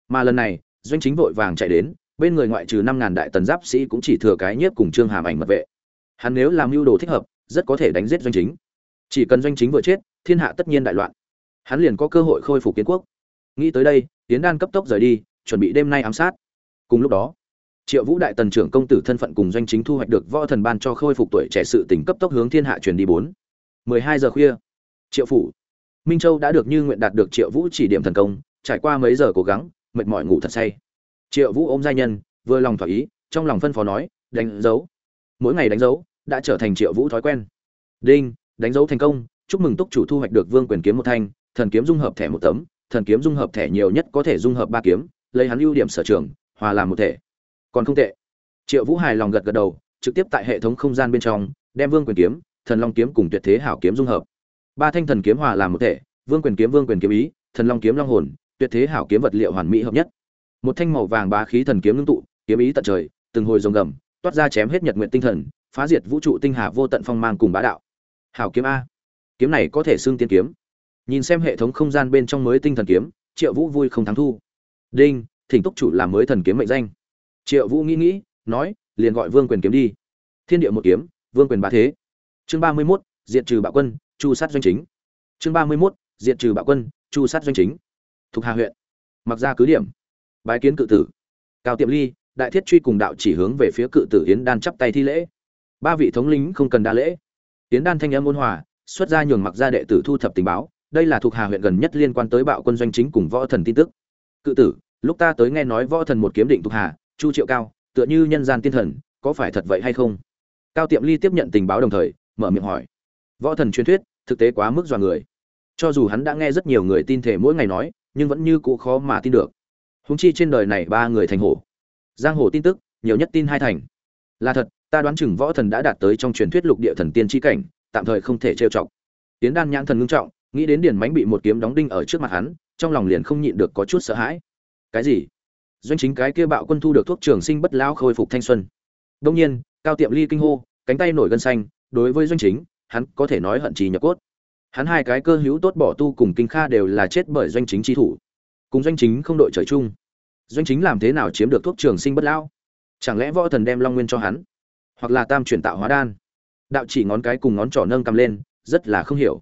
Mà lần này, doanh chính vội vàng chạy đến, bên người ngoại trừ năm ngàn đại tần giáp sĩ cũng chỉ thừa cái nhiếp cùng trương hàm ảnh mật vệ. Hắn nếu làm mưu đồ thích hợp, rất có thể đánh giết doanh chính. Chỉ cần doanh chính vừa chết thiên hạ tất nhiên đại loạn. Hắn liền có cơ hội khôi phục kiến quốc. Nghĩ tới đây tiến đan cấp tốc rời đi, chuẩn bị đêm nay ám sát. Cùng lúc đó, triệu vũ đại tần trưởng công tử thân phận cùng doanh chính thu hoạch được võ thần ban cho khôi phục tuổi trẻ sự tỉnh cấp tốc hướng thiên hạ truyền đi bốn. Mười hai giờ khuya, triệu phủ, minh châu đã được như nguyện đạt được triệu vũ chỉ điểm thần công, trải qua mấy giờ cố gắng, mệt mỏi ngủ thật say. Triệu vũ ôm giai nhân, vừa lòng thỏa ý, trong lòng phân phó nói, đánh dấu. Mỗi ngày đánh dấu đã trở thành triệu vũ thói quen. Đinh, đánh dấu thành công chúc mừng túc chủ thu hoạch được vương quyền kiếm một thanh, thần kiếm dung hợp thẻ một tấm, thần kiếm dung hợp thẻ nhiều nhất có thể dung hợp ba kiếm, lấy hắn ưu điểm sở trường, hòa làm một thể. Còn không tệ. Triệu vũ hài lòng gật gật đầu, trực tiếp tại hệ thống không gian bên trong, đem vương quyền kiếm, thần long kiếm cùng tuyệt thế hảo kiếm dung hợp. Ba thanh thần kiếm hòa làm một thể, vương quyền kiếm, vương quyền kiếm ý, thần long kiếm long hồn, tuyệt thế hảo kiếm vật liệu hoàn mỹ hợp nhất. Một thanh màu vàng bá khí thần kiếm ngưng tụ, kiếm ý tận trời, từng hồi rồng gầm, toát ra chém hết nhật nguyện tinh thần, phá diệt vũ trụ tinh hà vô tận phong mang cùng bá đạo. Hảo kiếm a kiếm này có thể xưng tiên kiếm. Nhìn xem hệ thống không gian bên trong mới tinh thần kiếm, triệu vũ vui không thắng thu. Đinh, thỉnh túc chủ làm mới thần kiếm mệnh danh. Triệu vũ nghĩ nghĩ, nói, liền gọi vương quyền kiếm đi. Thiên địa một kiếm, vương quyền bá thế. Chương ba mươi mốt diện trừ bạo quân, chu sát doanh chính. Chương ba mươi mốt diện trừ bạo quân, chu sát doanh chính. Thuộc hà huyện. Mặc ra cứ điểm. Bái kiến cự tử. Cao tiệm ly, đại thiết truy cùng đạo chỉ hướng về phía cự tử yến đan chắp tay thi lễ. Ba vị thống lĩnh không cần đa lễ. Yến đan thanh âm ôn hòa xuất ra nhường mặc gia đệ tử thu thập tình báo, đây là thuộc hà huyện gần nhất liên quan tới bạo quân doanh chính cùng võ thần tin tức. Cự tử, lúc ta tới nghe nói võ thần một kiếm định thuộc hà, chu triệu cao, tựa như nhân gian tiên thần, có phải thật vậy hay không? Cao tiệm ly tiếp nhận tình báo đồng thời, mở miệng hỏi. Võ thần truyền thuyết, thực tế quá mức dọa người. Cho dù hắn đã nghe rất nhiều người tin thể mỗi ngày nói, nhưng vẫn như cũ khó mà tin được. Húng chi trên đời này ba người thành hổ. Giang hồ tin tức, nhiều nhất tin hai thành. Là thật, ta đoán chừng võ thần đã đạt tới trong truyền thuyết lục địa thần tiên tri cảnh tạm thời không thể trêu chọc. Tiến đan nhãn thần ngưng trọng, nghĩ đến Điền mánh bị một kiếm đóng đinh ở trước mặt hắn, trong lòng liền không nhịn được có chút sợ hãi. Cái gì? Doanh chính cái kia bạo quân thu được thuốc trường sinh bất lão khôi phục thanh xuân. Đông nhiên, cao tiệm ly kinh hô, cánh tay nổi gân xanh, đối với doanh chính, hắn có thể nói hận trì nhập cốt. Hắn hai cái cơ hữu tốt bỏ tu cùng kinh kha đều là chết bởi doanh chính chi thủ. Cùng doanh chính không đội trời chung. Doanh chính làm thế nào chiếm được thuốc trường sinh bất lão? Chẳng lẽ võ thần đem long nguyên cho hắn? Hoặc là tam chuyển tạo hóa đan? Đạo chỉ ngón cái cùng ngón trỏ nâng cầm lên, rất là không hiểu.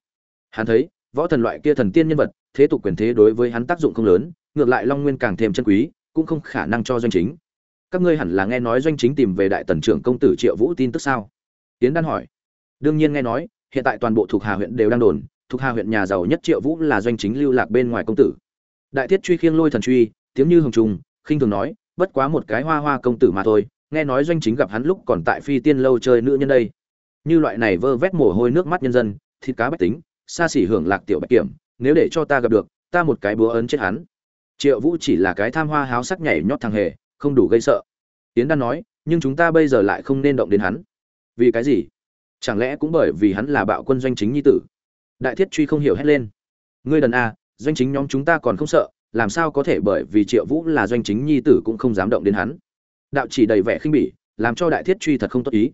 Hắn thấy, võ thần loại kia thần tiên nhân vật, thế tục quyền thế đối với hắn tác dụng không lớn, ngược lại long nguyên càng thêm chân quý, cũng không khả năng cho doanh chính. Các ngươi hẳn là nghe nói doanh chính tìm về đại tần trưởng công tử triệu vũ tin tức sao? Tiến đan hỏi. Đương nhiên nghe nói, hiện tại toàn bộ thuộc hà huyện đều đang đồn, thuộc hà huyện nhà giàu nhất triệu vũ là doanh chính lưu lạc bên ngoài công tử. Đại thiết truy khiêng lôi thần truy, tiếng như hồng trùng, khinh thường nói, bất quá một cái hoa hoa công tử mà thôi, nghe nói doanh chính gặp hắn lúc còn tại phi tiên lâu chơi nữ nhân đây như loại này vơ vét mồ hôi nước mắt nhân dân, thịt cá bách tính, xa xỉ hưởng lạc tiểu bạch kiểm, nếu để cho ta gặp được, ta một cái búa ấn chết hắn. Triệu vũ chỉ là cái tham hoa háo sắc nhảy nhót thằng hề, không đủ gây sợ. Tiến đan nói, nhưng chúng ta bây giờ lại không nên động đến hắn. Vì cái gì? Chẳng lẽ cũng bởi vì hắn là bạo quân doanh chính nhi tử? Đại thiết truy không hiểu hét lên. Ngươi đần a doanh chính nhóm chúng ta còn không sợ, làm sao có thể bởi vì triệu vũ là doanh chính nhi tử cũng không dám động đến hắn? Đạo chỉ đầy vẻ khinh bỉ, làm cho đại thiết truy thật không tốt ý.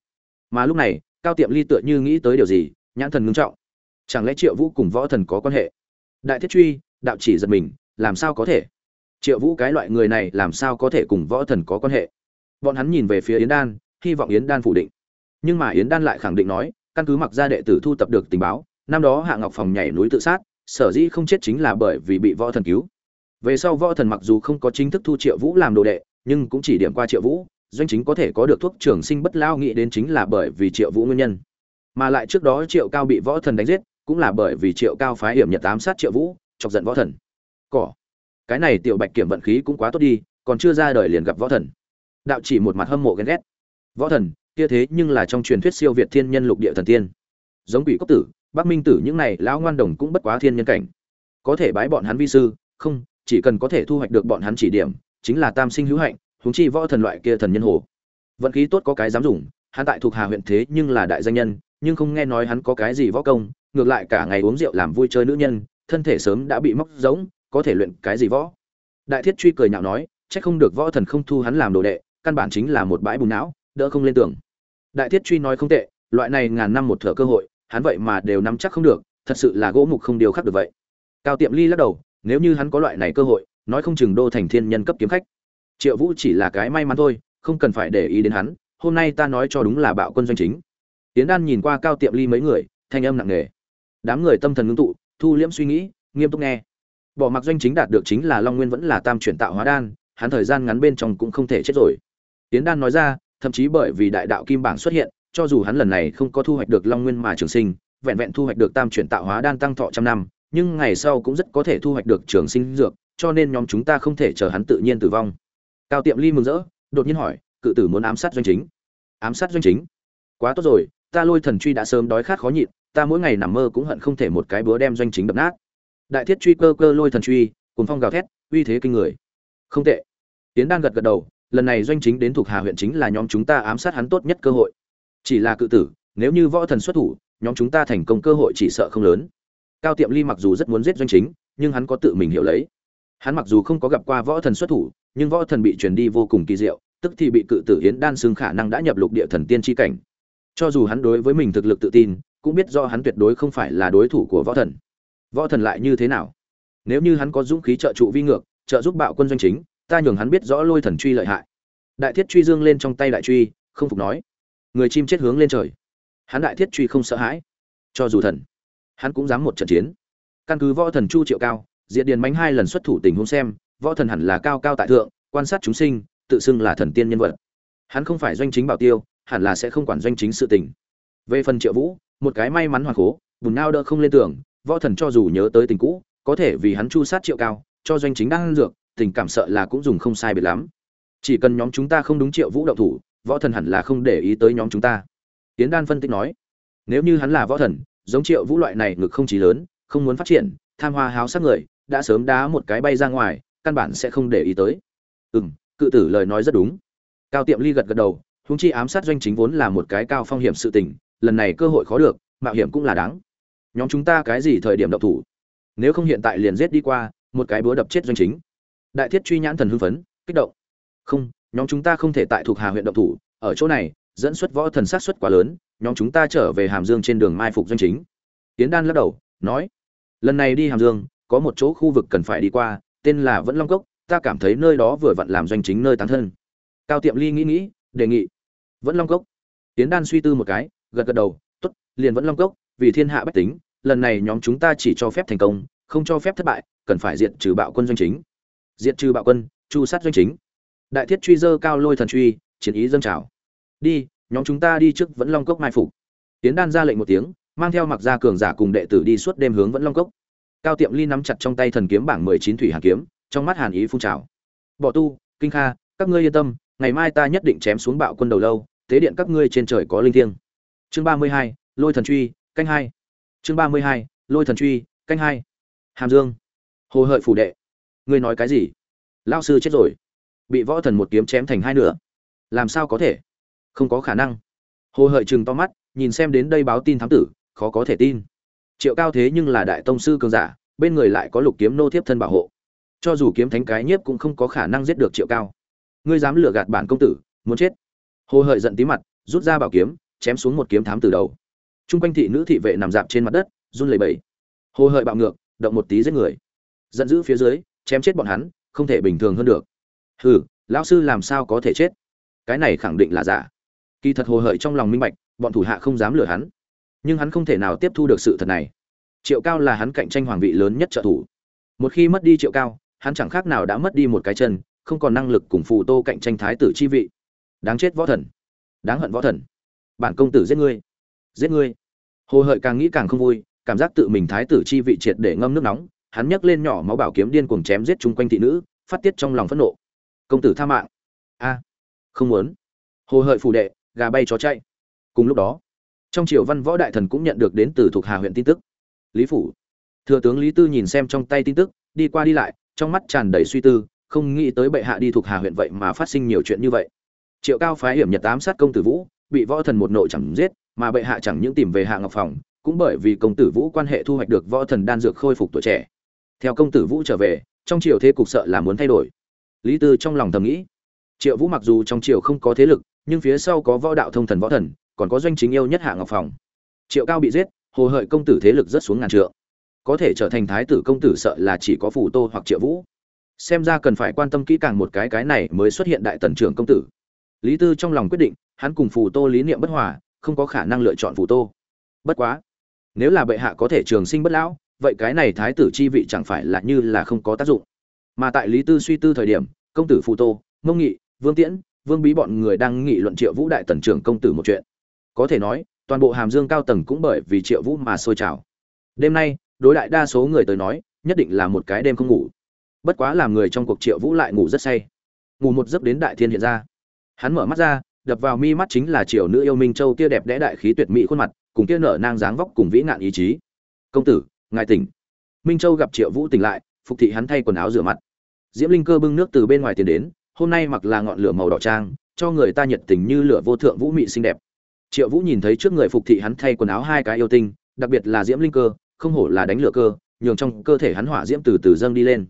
Mà lúc này cao tiệm ly tựa như nghĩ tới điều gì, nhãn thần ngưng trọng. Chẳng lẽ triệu vũ cùng võ thần có quan hệ? Đại thiết truy, đạo chỉ giật mình, làm sao có thể? Triệu vũ cái loại người này làm sao có thể cùng võ thần có quan hệ? Bọn hắn nhìn về phía yến đan, hy vọng yến đan phủ định. Nhưng mà yến đan lại khẳng định nói, căn cứ mặc gia đệ tử thu tập được tình báo, năm đó hạ ngọc phòng nhảy núi tự sát, sở dĩ không chết chính là bởi vì bị võ thần cứu. Về sau võ thần mặc dù không có chính thức thu triệu vũ làm đồ đệ, nhưng cũng chỉ điểm qua triệu vũ doanh chính có thể có được thuốc trường sinh bất lao nghĩ đến chính là bởi vì triệu vũ nguyên nhân. Mà lại trước đó triệu cao bị võ thần đánh giết, cũng là bởi vì triệu cao phái hiểm nhật ám sát triệu vũ, chọc giận võ thần. Cỏ. Cái này tiểu bạch kiểm vận khí cũng quá tốt đi, còn chưa ra đời liền gặp võ thần. Đạo chỉ một mặt hâm mộ ghen ghét. Võ thần, kia thế nhưng là trong truyền thuyết siêu việt thiên nhân lục địa thần tiên. Giống quỷ cốc tử, bắc minh tử những này lão ngoan đồng cũng bất quá thiên nhân cảnh. Có thể bái bọn hắn vi sư, không, chỉ cần có thể thu hoạch được bọn hắn chỉ điểm, chính là tam sinh hữu hạnh huống chi võ thần loại kia thần nhân hồ. Vận khí tốt có cái dám dùng, hắn tại thuộc hà huyện thế nhưng là đại danh nhân, nhưng không nghe nói hắn có cái gì võ công, ngược lại cả ngày uống rượu làm vui chơi nữ nhân, thân thể sớm đã bị móc giống có thể luyện cái gì võ? Đại thiết truy cười nhạo nói, chắc không được võ thần không thu hắn làm đồ đệ, căn bản chính là một bãi bùn não, đỡ không lên tưởng đại thiết truy nói không tệ, loại này ngàn năm một thở cơ hội, hắn vậy mà đều nắm chắc không được, thật sự là gỗ mục không điều khắc được vậy. Cao tiệm ly lắc đầu, nếu như hắn có loại này cơ hội, nói không chừng đô thành thiên nhân cấp kiếm khách triệu vũ chỉ là cái may mắn thôi, không cần phải để ý đến hắn, hôm nay ta nói cho đúng là bạo quân doanh chính. Tiến đan nhìn qua cao tiệm ly mấy người, thanh âm nặng nề. Đám người tâm thần ngưng tụ, thu liễm suy nghĩ, nghiêm túc nghe. Bỏ mặc doanh chính đạt được chính là long nguyên vẫn là tam chuyển tạo hóa đan, hắn thời gian ngắn bên trong cũng không thể chết rồi. Tiến đan nói ra, thậm chí bởi vì đại đạo kim bảng xuất hiện, cho dù hắn lần này không có thu hoạch được long nguyên mà trường sinh, vẹn vẹn thu hoạch được tam chuyển tạo hóa đan tăng thọ trăm năm, nhưng ngày sau cũng rất có thể thu hoạch được trường sinh dược, cho nên nhóm chúng ta không thể chờ hắn tự nhiên tử vong cao tiệm ly mừng rỡ, đột nhiên hỏi, cự tử muốn ám sát doanh chính? Ám sát doanh chính? Quá tốt rồi, ta lôi thần truy đã sớm đói khát khó nhịn, ta mỗi ngày nằm mơ cũng hận không thể một cái búa đem doanh chính đập nát. Đại thiết truy cơ cơ lôi thần truy cùng phong gào thét, uy thế kinh người. Không tệ. Tiến đan gật gật đầu, lần này doanh chính đến thuộc hà huyện chính là nhóm chúng ta ám sát hắn tốt nhất cơ hội. Chỉ là cự tử, nếu như võ thần xuất thủ, nhóm chúng ta thành công cơ hội chỉ sợ không lớn. Cao tiệm ly mặc dù rất muốn giết doanh chính, nhưng hắn có tự mình hiểu lấy hắn mặc dù không có gặp qua võ thần xuất thủ, nhưng võ thần bị truyền đi vô cùng kỳ diệu, tức thì bị cự tử yến đan xưng khả năng đã nhập lục địa thần tiên tri cảnh. Cho dù hắn đối với mình thực lực tự tin, cũng biết do hắn tuyệt đối không phải là đối thủ của võ thần. Võ thần lại như thế nào? Nếu như hắn có dũng khí trợ trụ vi ngược, trợ giúp bạo quân doanh chính, ta nhường hắn biết rõ lôi thần truy lợi hại. Đại thiết truy dương lên trong tay đại truy, không phục nói. Người chim chết hướng lên trời. Hắn đại thiết truy không sợ hãi. Cho dù thần, hắn cũng dám một trận chiến. Căn cứ võ thần chu triệu cao diệt điền mánh hai lần xuất thủ tình huống xem, võ thần hẳn là cao cao tại thượng, quan sát chúng sinh, tự xưng là thần tiên nhân vật. Hắn không phải doanh chính bảo tiêu, hẳn là sẽ không quản doanh chính sự tình. Về phần triệu vũ, một cái may mắn hoàn cố bùn nao đỡ không lên tưởng võ thần cho dù nhớ tới tình cũ, có thể vì hắn chu sát triệu cao, cho doanh chính đang dược, tình cảm sợ là cũng dùng không sai biệt lắm. Chỉ cần nhóm chúng ta không đúng triệu vũ động thủ, võ thần hẳn là không để ý tới nhóm chúng ta. Tiến đan phân tích nói, nếu như hắn là võ thần, giống triệu vũ loại này ngực không chỉ lớn, không muốn phát triển, tham hoa háo sắc người đã sớm đá một cái bay ra ngoài, căn bản sẽ không để ý tới. Ừ m cự tử lời nói rất đúng. Cao tiệm ly gật gật đầu húng chi ám sát doanh chính vốn là một cái cao phong hiểm sự tình, lần này cơ hội khó được, mạo hiểm cũng là đáng. Nhóm chúng ta cái gì thời điểm độc thủ? Nếu không hiện tại liền giết đi qua, một cái búa đập chết doanh chính. Đại thiết truy nhãn thần hưng phấn, kích động. Không, nhóm chúng ta không thể tại thuộc hà huyện độc thủ, ở chỗ này, dẫn xuất võ thần sát xuất quá lớn, nhóm chúng ta trở về hàm dương trên đường mai phục doanh chính. Tiến đan lắc đầu, nói, lần này đi hàm dương có một chỗ khu vực cần phải đi qua, tên là vẫn long cốc, ta cảm thấy nơi đó vừa vặn làm doanh chính nơi tán thân. Cao tiệm ly nghĩ nghĩ, đề nghị. Vẫn long cốc. Tiến đan suy tư một cái, gật gật đầu, tốt, liền vẫn long cốc, vì thiên hạ bách tính, lần này nhóm chúng ta chỉ cho phép thành công, không cho phép thất bại, cần phải diệt trừ bạo quân doanh chính. Diệt trừ bạo quân, chu sát doanh chính. Đại thiết truy dơ cao lôi thần truy, chiến ý dâng trào. Đi, nhóm chúng ta đi trước vẫn long cốc mai phục. Tiến đan ra lệnh một tiếng, mang theo mặc gia cường giả cùng đệ tử đi suốt đêm hướng vẫn long cốc cao tiệm ly nắm chặt trong tay thần kiếm bảng mười chín thủy hàn kiếm, trong mắt hàn ý phun trào. Bỏ tu, kinh kha, các ngươi yên tâm, ngày mai ta nhất định chém xuống bạo quân đầu lâu, tế điện các ngươi trên trời có linh thiêng. Chương ba mươi hai, lôi thần truy, canh hai. Chương ba mươi hai, lôi thần truy, canh hai. Hàm dương. Hồ hợi phủ đệ, ngươi nói cái gì? Lao sư chết rồi. Bị võ thần một kiếm chém thành hai nửa. Làm sao có thể? Không có khả năng. Hồ hợi chừng to mắt, nhìn xem đến đây báo tin thám tử, khó có thể tin triệu cao thế nhưng là đại tông sư cường giả, bên người lại có lục kiếm nô thiếp thân bảo hộ. Cho dù kiếm thánh cái nhiếp cũng không có khả năng giết được triệu cao. Ngươi dám lừa gạt bản công tử, muốn chết. Hồ hợi giận tí mặt, rút ra bảo kiếm, chém xuống một kiếm thám từ đầu. Trung quanh thị nữ thị vệ nằm dạp trên mặt đất, run lẩy bẩy. Hồ hợi bạo ngược, động một tí giết người. Giận dữ phía dưới, chém chết bọn hắn, không thể bình thường hơn được. Hừ, lão sư làm sao có thể chết? Cái này khẳng định là giả. Kỳ thật hồ hợi trong lòng minh bạch, bọn thủ hạ không dám lừa hắn nhưng hắn không thể nào tiếp thu được sự thật này. Triệu cao là hắn cạnh tranh hoàng vị lớn nhất trợ thủ. Một khi mất đi triệu cao, hắn chẳng khác nào đã mất đi một cái chân, không còn năng lực cùng phù tô cạnh tranh thái tử chi vị. Đáng chết võ thần. Đáng hận võ thần. Bản công tử giết ngươi. Giết ngươi. Hồ hợi càng nghĩ càng không vui, cảm giác tự mình thái tử chi vị triệt để ngâm nước nóng, hắn nhấc lên nhỏ máu bảo kiếm điên cuồng chém giết chung quanh thị nữ, phát tiết trong lòng phẫn nộ. Công tử tha mạng. A. Không muốn. Hồ hợi phủ đệ, gà bay chó chạy. Cùng lúc đó trong triều văn võ đại thần cũng nhận được đến từ thuộc hà huyện tin tức. Lý phủ. Thừa tướng lý tư nhìn xem trong tay tin tức, đi qua đi lại, trong mắt tràn đầy suy tư, không nghĩ tới bệ hạ đi thuộc hà huyện vậy mà phát sinh nhiều chuyện như vậy. Triệu cao phái hiểm nhật ám sát công tử vũ, bị võ thần một nội chẳng giết, mà bệ hạ chẳng những tìm về hạ ngọc phòng, cũng bởi vì công tử vũ quan hệ thu hoạch được võ thần đan dược khôi phục tuổi trẻ. Theo công tử vũ trở về, trong triều thế cục sợ là muốn thay đổi. Lý tư trong lòng thầm nghĩ. Triệu vũ mặc dù trong triều không có thế lực, nhưng phía sau có võ đạo thông thần võ thần còn có doanh chính yêu nhất hạ ngọc phòng. Triệu cao bị giết, hồ hợi công tử thế lực rất xuống ngàn trượng. Có thể trở thành thái tử công tử sợ là chỉ có phủ tô hoặc triệu vũ. Xem ra cần phải quan tâm kỹ càng một cái cái này mới xuất hiện đại tần trưởng công tử. Lý tư trong lòng quyết định, hắn cùng phù tô lý niệm bất hòa, không có khả năng lựa chọn phù tô. Bất quá, nếu là bệ hạ có thể trường sinh bất lão, vậy cái này thái tử chi vị chẳng phải là như là không có tác dụng. Mà tại lý tư suy tư thời điểm, công tử phù tô, mông nghị, vương tiễn, vương bí bọn người đang nghị luận triệu vũ đại tần trưởng công tử một chuyện có thể nói, toàn bộ hàm dương cao tầng cũng bởi vì triệu vũ mà sôi trào. Đêm nay, đối đại đa số người tới nói, nhất định là một cái đêm không ngủ. Bất quá làm người trong cuộc triệu vũ lại ngủ rất say. Ngủ một giấc đến đại thiên hiện ra. Hắn mở mắt ra, đập vào mi mắt chính là triều nữ yêu minh châu kia đẹp đẽ đại khí tuyệt mỹ khuôn mặt, cùng kia nở nang dáng vóc cùng vĩ nạn ý chí. Công tử, ngài tỉnh. Minh châu gặp triệu vũ tỉnh lại, phục thị hắn thay quần áo rửa mặt. Diễm linh cơ bưng nước từ bên ngoài tiền đến, hôm nay mặc là ngọn lửa màu đỏ trang, cho người ta nhiệt tình như lửa vô thượng vũ mị xinh đẹp triệu vũ nhìn thấy trước người phục thị hắn thay quần áo hai cái yêu tinh, đặc biệt là diễm linh cơ, không hổ là đánh lửa cơ, nhường trong cơ thể hắn hỏa diễm từ từ dâng đi lên.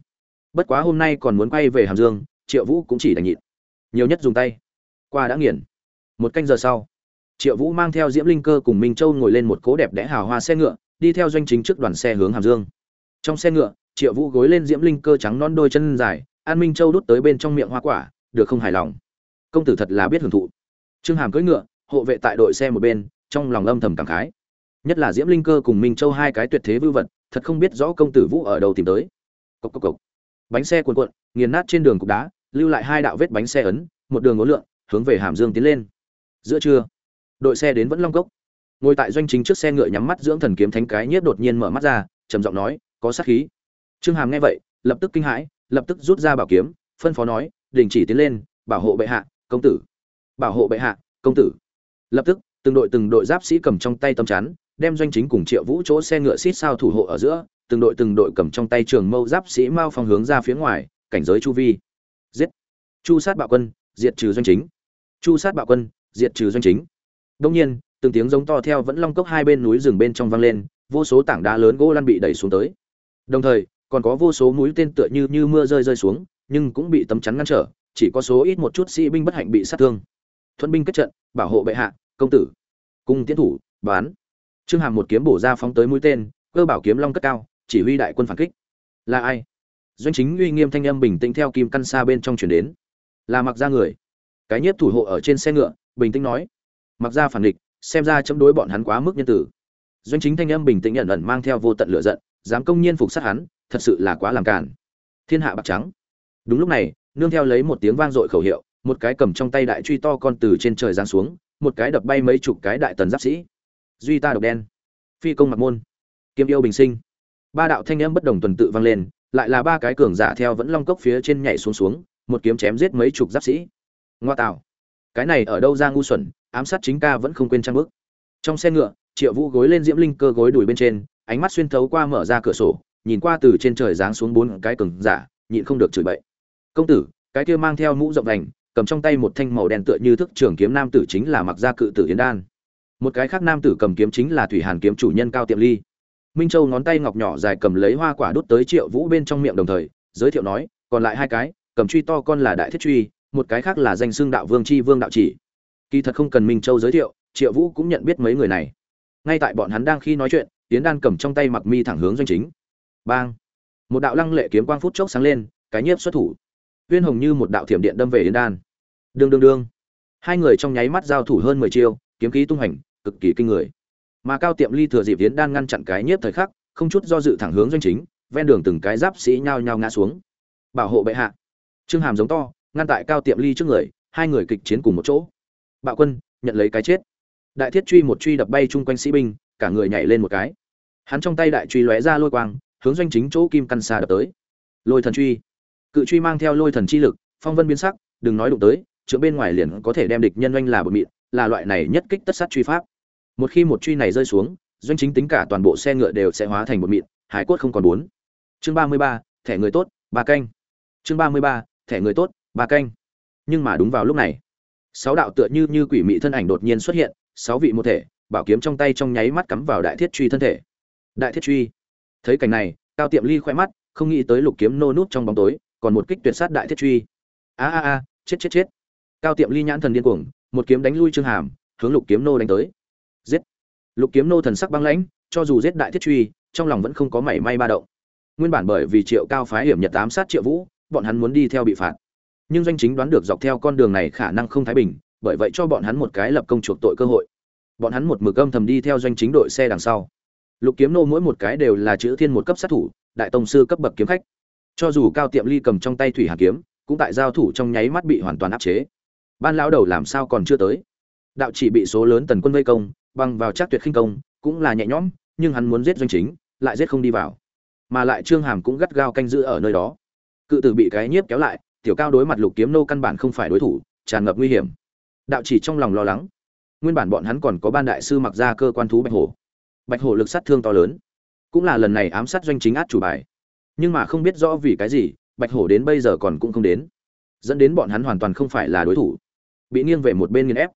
Bất quá hôm nay còn muốn quay về hàm dương, triệu vũ cũng chỉ đành nhịn. Nhiều nhất dùng tay. Qua đã nghiền. Một canh giờ sau, triệu vũ mang theo diễm linh cơ cùng minh châu ngồi lên một cố đẹp đẽ hào hoa xe ngựa, đi theo doanh chính trước đoàn xe hướng hàm dương. Trong xe ngựa, triệu vũ gối lên diễm linh cơ trắng non đôi chân dài, an minh châu đút tới bên trong miệng hoa quả, được không hài lòng. Công tử thật là biết hưởng thụ. Trương hàm cưỡi ngựa hộ vệ tại đội xe một bên trong lòng âm thầm cảm khái. Nhất là diễm linh cơ cùng minh châu hai cái tuyệt thế vưu vật thật không biết rõ công tử vũ ở đâu tìm tới. Cốc cốc cốc. bánh xe cuồn cuộn nghiền nát trên đường cục đá lưu lại hai đạo vết bánh xe ấn một đường ngố lượn, hướng về hàm dương tiến lên. Giữa trưa đội xe đến vẫn long cốc. Ngồi tại doanh chính trước xe ngựa nhắm mắt dưỡng thần kiếm thánh cái nhiếp đột nhiên mở mắt ra trầm giọng nói có sát khí. Trương hàm nghe vậy lập tức kinh hãi lập tức rút ra bảo kiếm phân phó nói đình chỉ tiến lên bảo hộ bệ hạ công tử. Bảo hộ bệ hạ công tử lập tức, từng đội từng đội giáp sĩ cầm trong tay tấm chắn, đem doanh chính cùng triệu vũ chỗ xe ngựa xít sao thủ hộ ở giữa, từng đội từng đội cầm trong tay trường mâu giáp sĩ mao phong hướng ra phía ngoài, cảnh giới chu vi. Giết! Chu sát bạo quân, diệt trừ doanh chính. Chu sát bạo quân, diệt trừ doanh chính. Đông nhiên, từng tiếng giống to theo vẫn long cốc hai bên núi rừng bên trong vang lên, vô số tảng đá lớn gỗ lăn bị đẩy xuống tới. Đồng thời, còn có vô số mũi tên tựa như như mưa rơi rơi xuống, nhưng cũng bị tấm chắn ngăn trở, chỉ có số ít một chút sĩ binh bất hạnh bị sát thương. Thuận binh kết trận bảo hộ bệ hạ, công tử. Cung tiến thủ, bán. Trương hàm một kiếm bổ ra phóng tới mũi tên, cơ bảo kiếm long cất cao, chỉ huy đại quân phản kích. Là ai? Doanh chính uy nghiêm thanh âm bình tĩnh theo kim căn xa bên trong chuyển đến. Là mặc ra người. Cái nhiếp thủ hộ ở trên xe ngựa, bình tĩnh nói. Mặc ra phản địch, xem ra chấm đối bọn hắn quá mức nhân tử. Doanh chính thanh âm bình tĩnh nhận ẩn mang theo vô tận lửa giận, dám công nhiên phục sát hắn, thật sự là quá làm cản thiên hạ bạc trắng. Đúng lúc này, nương theo lấy một tiếng vang dội khẩu hiệu một cái cầm trong tay đại truy to con từ trên trời giáng xuống, một cái đập bay mấy chục cái đại tần giáp sĩ. Duy ta độc đen. Phi công mặc môn. Kiếm yêu bình sinh. Ba đạo thanh âm bất đồng tuần tự vang lên, lại là ba cái cường giả theo vẫn long cốc phía trên nhảy xuống xuống, một kiếm chém giết mấy chục giáp sĩ. Ngoa tạo. Cái này ở đâu ra ngu xuẩn, ám sát chính ca vẫn không quên trang bước trong xe ngựa, triệu vũ gối lên diễm linh cơ gối đuổi bên trên, ánh mắt xuyên thấu qua mở ra cửa sổ, nhìn qua từ trên trời giáng xuống bốn cái cường giả, nhịn không được chửi bậy. Công tử, cái kia mang theo mũ rộng đành cầm trong tay một thanh màu đen tựa như thức trường kiếm nam tử chính là mặc gia cự tử yến đan. Một cái khác nam tử cầm kiếm chính là thủy hàn kiếm chủ nhân cao tiệm ly. Minh châu ngón tay ngọc nhỏ dài cầm lấy hoa quả đút tới triệu vũ bên trong miệng đồng thời, giới thiệu nói, còn lại hai cái, cầm truy to con là đại thiết truy, một cái khác là danh xưng đạo vương chi vương đạo chỉ. Kỳ thật không cần minh châu giới thiệu, triệu vũ cũng nhận biết mấy người này. Ngay tại bọn hắn đang khi nói chuyện tiến đan cầm trong tay mặc mi thẳng hướng doanh chính. Bang! Một đạo lăng lệ kiếm quang phút chốc sáng lên, cái nhiếp xuất thủ uyên hồng như một đạo thiểm điện đâm về yến đan. Đương đương đương. Hai người trong nháy mắt giao thủ hơn mười chiêu, kiếm khí tung hành, cực kỳ kinh người. Mà cao tiệm ly thừa dịp yến đan ngăn chặn cái nhiếp thời khắc, không chút do dự thẳng hướng doanh chính, ven đường từng cái giáp sĩ nhao nhao ngã xuống. Bảo hộ bệ hạ. Trương hàm giống to, ngăn tại cao tiệm ly trước người, hai người kịch chiến cùng một chỗ. Bạo quân, nhận lấy cái chết. Đại thiết truy một truy đập bay chung quanh sĩ binh, cả người nhảy lên một cái. Hắn trong tay đại truy lóe ra lôi quang, hướng doanh chính chỗ kim căn xa đập tới. Lôi thần truy cự truy mang theo lôi thần chi lực, phong vân biến sắc, đừng nói đụng tới chữa bên ngoài liền có thể đem địch nhân oanh là bột mịn, là loại này nhất kích tất sát truy pháp. Một khi một truy này rơi xuống, doanh chính tính cả toàn bộ xe ngựa đều sẽ hóa thành một mịn, hải cốt không còn bốn. Chương ba mươi ba, thẻ người tốt, ba canh. Chương ba mươi ba, thẻ người tốt, ba canh. Nhưng mà đúng vào lúc này, sáu đạo tựa như như quỷ mị thân ảnh đột nhiên xuất hiện, sáu vị một thể, bảo kiếm trong tay trong nháy mắt cắm vào đại thiết truy thân thể. Đại thiết truy. Thấy cảnh này, cao tiệm ly khoe mắt, không nghĩ tới lục kiếm nô nút trong bóng tối còn một kích tuyệt sát đại thiết truy. A a a, chết chết chết. Cao tiệm ly nhãn thần điên cuồng, một kiếm đánh lui trương hàm, hướng lục kiếm nô đánh tới. Giết. Lục kiếm nô thần sắc băng lãnh, cho dù giết đại thiết truy, trong lòng vẫn không có mảy may ba động. Nguyên bản bởi vì triệu cao phái hiểm nhật ám sát triệu vũ, bọn hắn muốn đi theo bị phạt. Nhưng doanh chính đoán được dọc theo con đường này khả năng không thái bình, bởi vậy cho bọn hắn một cái lập công chuộc tội cơ hội. Bọn hắn một mực âm thầm đi theo doanh chính đội xe đằng sau. Lục kiếm nô mỗi một cái đều là chữ thiên một cấp sát thủ, đại tông sư cấp bậc kiếm khách cho dù cao tiệm ly cầm trong tay thủy hàn kiếm, cũng tại giao thủ trong nháy mắt bị hoàn toàn áp chế. Ban lão đầu làm sao còn chưa tới? Đạo chỉ bị số lớn tần quân vây công, băng vào chắc tuyệt khinh công, cũng là nhẹ nhõm, nhưng hắn muốn giết doanh chính, lại giết không đi vào. Mà lại trương hàm cũng gắt gao canh giữ ở nơi đó. Cự tử bị cái nhiếp kéo lại, tiểu cao đối mặt lục kiếm nô căn bản không phải đối thủ, tràn ngập nguy hiểm. Đạo chỉ trong lòng lo lắng. Nguyên bản bọn hắn còn có ban đại sư mặc ra cơ quan thú bạch hổ. Bạch hổ lực sát thương to lớn. Cũng là lần này ám sát doanh chính át chủ bài nhưng mà không biết rõ vì cái gì, bạch hổ đến bây giờ còn cũng không đến. Dẫn đến bọn hắn hoàn toàn không phải là đối thủ. Bị nghiêng về một bên nghiền ép.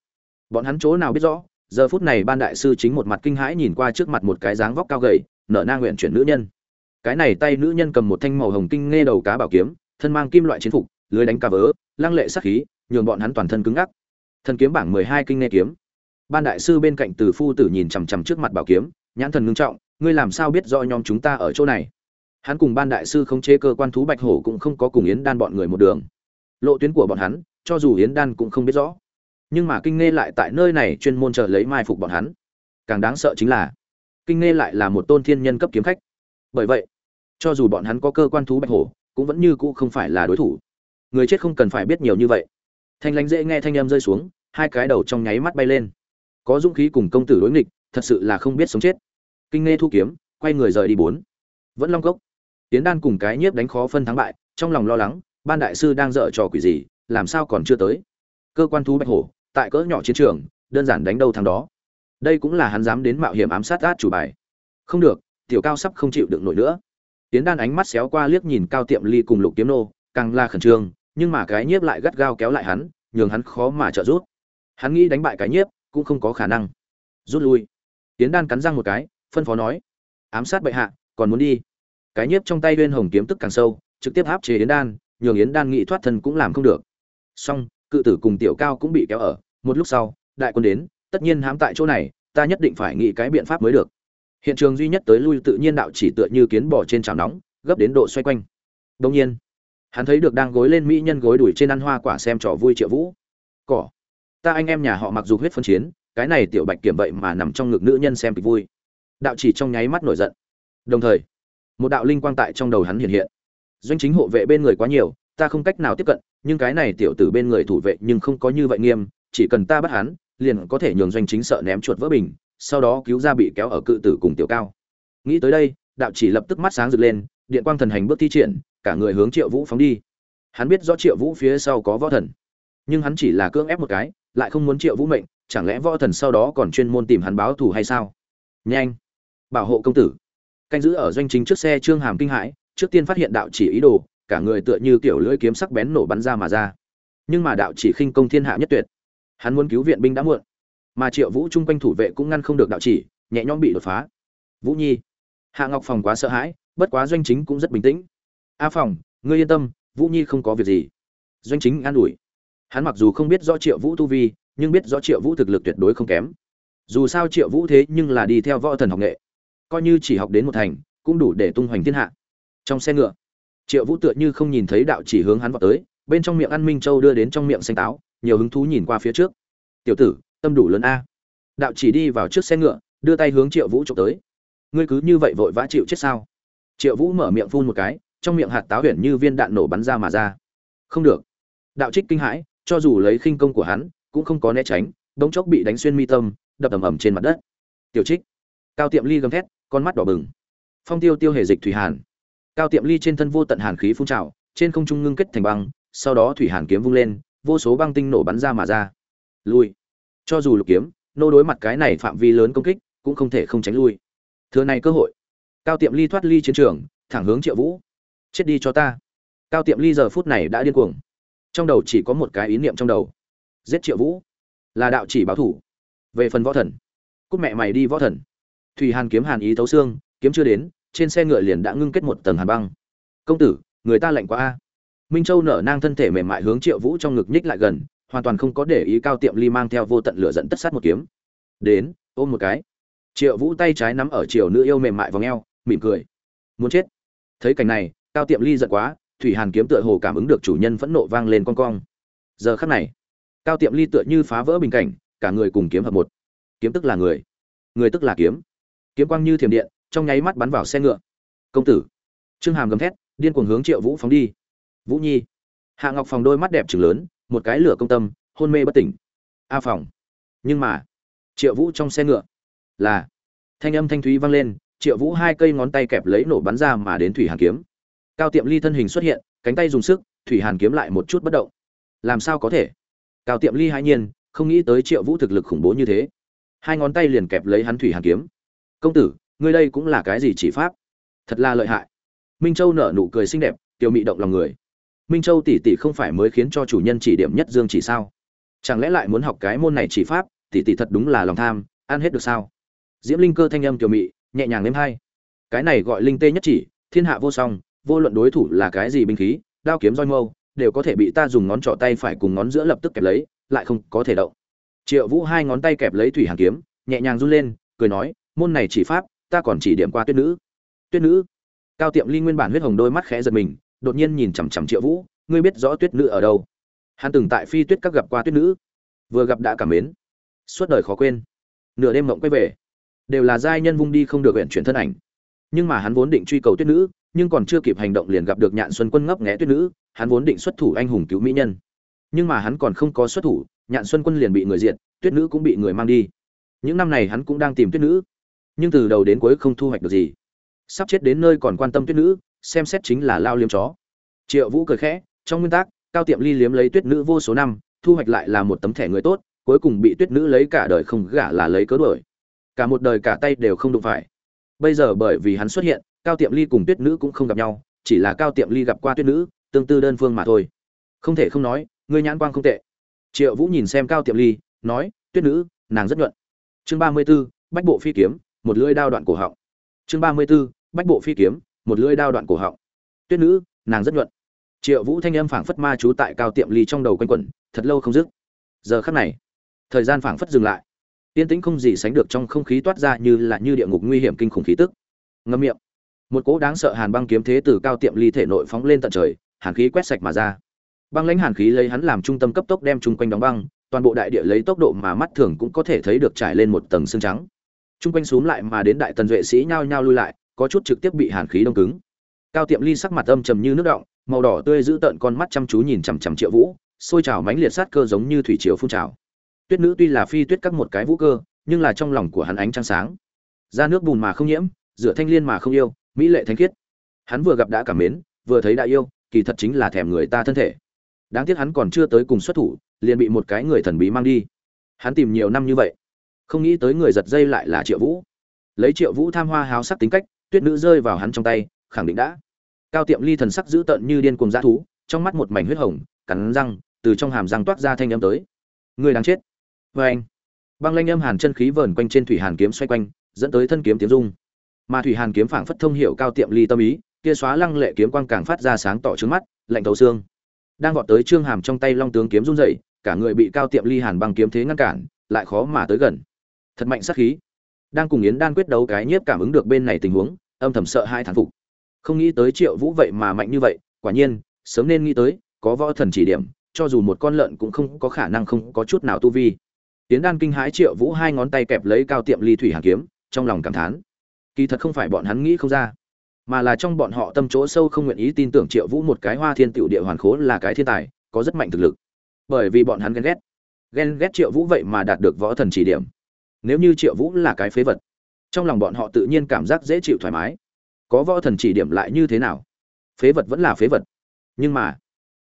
Bọn hắn chỗ nào biết rõ, giờ phút này ban đại sư chính một mặt kinh hãi nhìn qua trước mặt một cái dáng vóc cao gầy, nở na nguyện chuyển nữ nhân. Cái này tay nữ nhân cầm một thanh màu hồng kinh nghe đầu cá bảo kiếm, thân mang kim loại chiến phục, lưới đánh cá vớ, lăng lệ sắc khí, nhường bọn hắn toàn thân cứng ngắc. Thần kiếm bảng mười hai kinh nghe kiếm. Ban đại sư bên cạnh từ phu tử nhìn chằm chằm trước mặt bảo kiếm, nhãn thần ngưng trọng, ngươi làm sao biết rõ nhóm chúng ta ở chỗ này? Hắn cùng ban đại sư khống chế cơ quan thú bạch hổ cũng không có cùng yến đan bọn người một đường. Lộ tuyến của bọn hắn, cho dù yến đan cũng không biết rõ. Nhưng mà kinh nghe lại tại nơi này chuyên môn chờ lấy mai phục bọn hắn. Càng đáng sợ chính là, kinh nghe lại là một tôn thiên nhân cấp kiếm khách. Bởi vậy, cho dù bọn hắn có cơ quan thú bạch hổ, cũng vẫn như cũ không phải là đối thủ. Người chết không cần phải biết nhiều như vậy. Thanh lãnh dễ nghe thanh em rơi xuống, hai cái đầu trong nháy mắt bay lên. Có dũng khí cùng công tử đối nghịch, thật sự là không biết sống chết. Kinh nghe thu kiếm, quay người rời đi bốn. Vẫn long cốc tiến đan cùng cái nhiếp đánh khó phân thắng bại, trong lòng lo lắng, ban đại sư đang dở trò quỷ gì, làm sao còn chưa tới. Cơ quan thú bạch hổ, tại cỡ nhỏ chiến trường, đơn giản đánh đâu thắng đó. Đây cũng là hắn dám đến mạo hiểm ám sát át chủ bài. Không được, tiểu cao sắp không chịu đựng nổi nữa. Tiến đan ánh mắt xéo qua liếc nhìn cao tiệm ly cùng lục kiếm nô, càng là khẩn trương, nhưng mà cái nhiếp lại gắt gao kéo lại hắn, nhường hắn khó mà trợ rút hắn nghĩ đánh bại cái nhiếp, cũng không có khả năng. Rút lui. Tiến đan cắn răng một cái, phân phó nói, ám sát bệ hạ, còn muốn đi? Cái nhiếp trong tay uyên hồng kiếm tức càng sâu, trực tiếp áp chế yến đan, nhường yến đan nghĩ thoát thân cũng làm không được. Song cự tử cùng tiểu cao cũng bị kéo ở, một lúc sau, đại quân đến, tất nhiên hãm tại chỗ này, ta nhất định phải nghĩ cái biện pháp mới được. Hiện trường duy nhất tới lui tự nhiên đạo chỉ tựa như kiến bò trên chảo nóng, gấp đến độ xoay quanh. Đông nhiên, hắn thấy được đang gối lên mỹ nhân gối đuổi trên ăn hoa quả xem trò vui triệu vũ. Cỏ, ta anh em nhà họ mặc dù huyết phân chiến, cái này tiểu bạch kiểm vậy mà nằm trong ngực nữ nhân xem kịch vui. Đạo chỉ trong nháy mắt nổi giận. Đồng thời một đạo linh quang tại trong đầu hắn hiện hiện. Doanh chính hộ vệ bên người quá nhiều, ta không cách nào tiếp cận, nhưng cái này tiểu tử bên người thủ vệ nhưng không có như vậy nghiêm, chỉ cần ta bắt hắn, liền có thể nhường doanh chính sợ ném chuột vỡ bình, sau đó cứu ra bị kéo ở cự tử cùng tiểu cao. Nghĩ tới đây, đạo chỉ lập tức mắt sáng rực lên, điện quang thần hành bước thi triển, cả người hướng triệu vũ phóng đi. Hắn biết rõ triệu vũ phía sau có võ thần, nhưng hắn chỉ là cưỡng ép một cái, lại không muốn triệu vũ mệnh, chẳng lẽ võ thần sau đó còn chuyên môn tìm hắn báo thù hay sao? Nhanh! Bảo hộ công tử! Canh giữ ở doanh chính trước xe trương hàm kinh hãi, trước tiên phát hiện đạo chỉ ý đồ, cả người tựa như kiểu lưỡi kiếm sắc bén nổ bắn ra mà ra. Nhưng mà đạo chỉ khinh công thiên hạ nhất tuyệt. Hắn muốn cứu viện binh đã muộn, mà triệu vũ chung quanh thủ vệ cũng ngăn không được đạo chỉ, nhẹ nhõm bị đột phá. Vũ nhi, hạ ngọc phòng quá sợ hãi, bất quá doanh chính cũng rất bình tĩnh. A phòng, ngươi yên tâm, vũ nhi không có việc gì. Doanh chính an ủi. Hắn mặc dù không biết rõ triệu vũ tu vi, nhưng biết rõ triệu vũ thực lực tuyệt đối không kém. Dù sao triệu vũ thế nhưng là đi theo võ thần học nghệ coi như chỉ học đến một thành, cũng đủ để tung hoành thiên hạ. Trong xe ngựa, triệu vũ tựa như không nhìn thấy đạo chỉ hướng hắn vào tới, bên trong miệng ăn minh châu đưa đến trong miệng xanh táo, nhiều hứng thú nhìn qua phía trước. Tiểu tử, tâm đủ lớn a. Đạo chỉ đi vào trước xe ngựa, đưa tay hướng triệu vũ trộm tới. Ngươi cứ như vậy vội vã chịu chết sao? Triệu vũ mở miệng phun một cái, trong miệng hạt táo huyền như viên đạn nổ bắn ra mà ra. Không được. Đạo trích kinh hãi, cho dù lấy khinh công của hắn, cũng không có né tránh, đống chốc bị đánh xuyên mi tâm, đập ầm ầm trên mặt đất. Tiểu trích. Cao tiệm ly gầm thét con mắt đỏ bừng. Phong tiêu tiêu hề dịch thủy hàn. Cao tiệm ly trên thân vô tận hàn khí phun trào, trên không trung ngưng kết thành băng, sau đó thủy hàn kiếm vung lên, vô số băng tinh nổ bắn ra mà ra. Lui. Cho dù lục kiếm, nô đối mặt cái này phạm vi lớn công kích, cũng không thể không tránh lui. Thừa này cơ hội. Cao tiệm ly thoát ly chiến trường, thẳng hướng triệu vũ. Chết đi cho ta. Cao tiệm ly giờ phút này đã điên cuồng. Trong đầu chỉ có một cái ý niệm trong đầu. Giết triệu vũ. Là đạo chỉ báo thủ. Về phần võ thần. Cúc mẹ mày đi võ thần thủy hàn kiếm hàn ý thấu xương, kiếm chưa đến, trên xe ngựa liền đã ngưng kết một tầng hàn băng. Công tử, người ta lạnh quá a. Minh châu nở nang thân thể mềm mại hướng triệu vũ trong ngực nhích lại gần, hoàn toàn không có để ý cao tiệm ly mang theo vô tận lửa dẫn tất sát một kiếm. Đến, ôm một cái. Triệu vũ tay trái nắm ở chiều nữ yêu mềm mại v ò ngheo mỉm cười. Muốn chết. Thấy cảnh này, cao tiệm ly giận quá, thủy hàn kiếm tựa hồ cảm ứng được chủ nhân phẫn nộ vang lên con cong. Giờ khắc này, cao tiệm ly tựa như phá vỡ bình cảnh, cả người cùng kiếm hợp một. Kiếm tức là người. Người tức là kiếm kiếm quang như thiểm điện, trong nháy mắt bắn vào xe ngựa. Công tử. Trương hàm gầm thét, điên cuồng hướng triệu vũ phóng đi. Vũ nhi. Hạ ngọc phòng đôi mắt đẹp trừng lớn, một cái lửa công tâm, hôn mê bất tỉnh. A phòng. Nhưng mà, triệu vũ trong xe ngựa, là, thanh âm thanh thúy vang lên, triệu vũ hai cây ngón tay kẹp lấy nổ bắn ra mà đến thủy hàn kiếm. Cao tiệm ly thân hình xuất hiện, cánh tay dùng sức, thủy hàn kiếm lại một chút bất động. Làm sao có thể? Cao tiệm ly hai nhiên, không nghĩ tới triệu vũ thực lực khủng bố như thế. Hai ngón tay liền kẹp lấy hắn thủy hàn kiếm công tử, ngươi đây cũng là cái gì chỉ pháp? Thật là lợi hại. Minh châu nở nụ cười xinh đẹp, tiểu mị động lòng người. Minh châu tỷ tỷ không phải mới khiến cho chủ nhân chỉ điểm nhất dương chỉ sao? Chẳng lẽ lại muốn học cái môn này chỉ pháp? Tỷ tỷ thật đúng là lòng tham, ăn hết được sao? Diễm linh cơ thanh âm tiểu mị, nhẹ nhàng êm hay cái này gọi linh tê nhất chỉ, thiên hạ vô song, vô luận đối thủ là cái gì binh khí, đao kiếm roi mâu, đều có thể bị ta dùng ngón trỏ tay phải cùng ngón giữa lập tức kẹp lấy, lại không có thể động. Triệu vũ hai ngón tay kẹp lấy thủy hàn kiếm, nhẹ nhàng run lên, cười nói môn này chỉ pháp, ta còn chỉ điểm qua tuyết nữ. Tuyết nữ? Cao tiệm ly nguyên bản huyết hồng đôi mắt khẽ giật mình, đột nhiên nhìn chằm chằm triệu vũ, ngươi biết rõ tuyết nữ ở đâu? Hắn từng tại phi tuyết các gặp qua tuyết nữ, vừa gặp đã cảm mến. Suốt đời khó quên. Nửa đêm mộng quay về. Đều là giai nhân vung đi không được huyện chuyển thân ảnh. Nhưng mà hắn vốn định truy cầu tuyết nữ, nhưng còn chưa kịp hành động liền gặp được nhạn xuân quân ngấp nghé tuyết nữ, hắn vốn định xuất thủ anh hùng cứu mỹ nhân. Nhưng mà hắn còn không có xuất thủ, nhạn xuân quân liền bị người diệt, tuyết nữ cũng bị người mang đi. Những năm này hắn cũng đang tìm tuyết nữ nhưng từ đầu đến cuối không thu hoạch được gì. Sắp chết đến nơi còn quan tâm tuyết nữ, xem xét chính là lao liếm chó. Triệu vũ cười khẽ, trong nguyên tắc, cao tiệm ly liếm lấy tuyết nữ vô số năm, thu hoạch lại là một tấm thẻ người tốt, cuối cùng bị tuyết nữ lấy cả đời không gả là lấy cớ đuổi. Cả một đời cả tay đều không đụng phải. Bây giờ bởi vì hắn xuất hiện, cao tiệm ly cùng tuyết nữ cũng không gặp nhau, chỉ là cao tiệm ly gặp qua tuyết nữ, tương tư đơn phương mà thôi. Không thể không nói, ngươi nhãn quang không tệ. Triệu vũ nhìn xem cao tiệm ly, nói, tuyết nữ, nàng rất nhuận. Chương ba mươi b ố bách bộ phi kiếm một lưỡi đao đoạn cổ họng. Chương ba mươi b ố bách bộ phi kiếm, một lưỡi đao đoạn cổ họng. Tuyết nữ, nàng rất nhuận. Triệu vũ thanh âm phảng phất ma trú tại cao tiệm ly trong đầu quanh quẩn, thật lâu không dứt. Giờ khắc này, thời gian phảng phất dừng lại. Yên tĩnh không gì sánh được trong không khí toát ra như là như địa ngục nguy hiểm kinh khủng khí tức. Ngâm miệng. Một cỗ đáng sợ hàn băng kiếm thế từ cao tiệm ly thể nội phóng lên tận trời, hàn khí quét sạch mà ra. Băng lãnh hàn khí lấy hắn làm trung tâm cấp tốc đem chung quanh đóng băng, toàn bộ đại địa lấy tốc độ mà mắt thường cũng có thể thấy được trải lên một tầng xương trắng. Trung quanh xuống lại mà đến đại tần duệ sĩ nhao nhao lui lại, có chút trực tiếp bị hàn khí đông cứng. Cao tiệm ly sắc mặt âm trầm như nước động, màu đỏ tươi giữ tợn con mắt chăm chú nhìn chằm chằm triệu vũ sôi trào mãnh liệt sát cơ giống như thủy triều phun trào. Tuyết nữ tuy là phi tuyết các một cái vũ cơ, nhưng là trong lòng của hắn ánh trăng sáng. Ra nước bùn mà không nhiễm, rửa thanh liên mà không yêu, mỹ lệ thánh khiết. Hắn vừa gặp đã cảm mến, vừa thấy đã yêu, kỳ thật chính là thèm người ta thân thể. Đáng tiếc hắn còn chưa tới cùng xuất thủ, liền bị một cái người thần bí mang đi. Hắn tìm nhiều năm như vậy không nghĩ tới người giật dây lại là triệu vũ. Lấy triệu vũ tham hoa háo sắc tính cách, tuyết nữ rơi vào hắn trong tay, khẳng định đã. Cao tiệm ly thần sắc dữ tợn như điên cuồng dã thú, trong mắt một mảnh huyết hồng, cắn răng, từ trong hàm răng toát ra thanh âm tới. Người đang chết. Vê anh. Băng lanh âm hàn chân khí vờn quanh trên thủy hàn kiếm xoay quanh, dẫn tới thân kiếm tiếng dung mà thủy hàn kiếm phảng phất thông hiệu cao tiệm ly tâm ý, kia xóa lăng lệ kiếm quang càng phát ra sáng tỏ trước mắt, lạnh thấu xương. Đang vọt tới trương hàm trong tay long tướng kiếm run rẩy, cả người bị cao tiệm ly hàn băng kiếm thế ngăn cản, lại khó mà tới gần thật mạnh sát khí. Đang cùng yến đan quyết đấu cái nhiếp cảm ứng được bên này tình huống, âm thầm sợ hai thán phục. Không nghĩ tới triệu vũ vậy mà mạnh như vậy, quả nhiên, sớm nên nghĩ tới, có võ thần chỉ điểm, cho dù một con lợn cũng không có khả năng không có chút nào tu vi. Yến đan kinh hãi triệu vũ hai ngón tay kẹp lấy cao tiệm ly thủy hàn kiếm, trong lòng cảm thán. Kỳ thật không phải bọn hắn nghĩ không ra, mà là trong bọn họ tâm chỗ sâu không nguyện ý tin tưởng triệu vũ một cái hoa thiên tiểu địa hoàn khố là cái thiên tài, có rất mạnh thực lực. Bởi vì bọn hắn ghen ghét. Ghen ghét triệu vũ vậy mà đạt được võ thần chỉ điểm nếu như triệu vũ là cái phế vật, trong lòng bọn họ tự nhiên cảm giác dễ chịu thoải mái. Có võ thần chỉ điểm lại như thế nào? Phế vật vẫn là phế vật. Nhưng mà,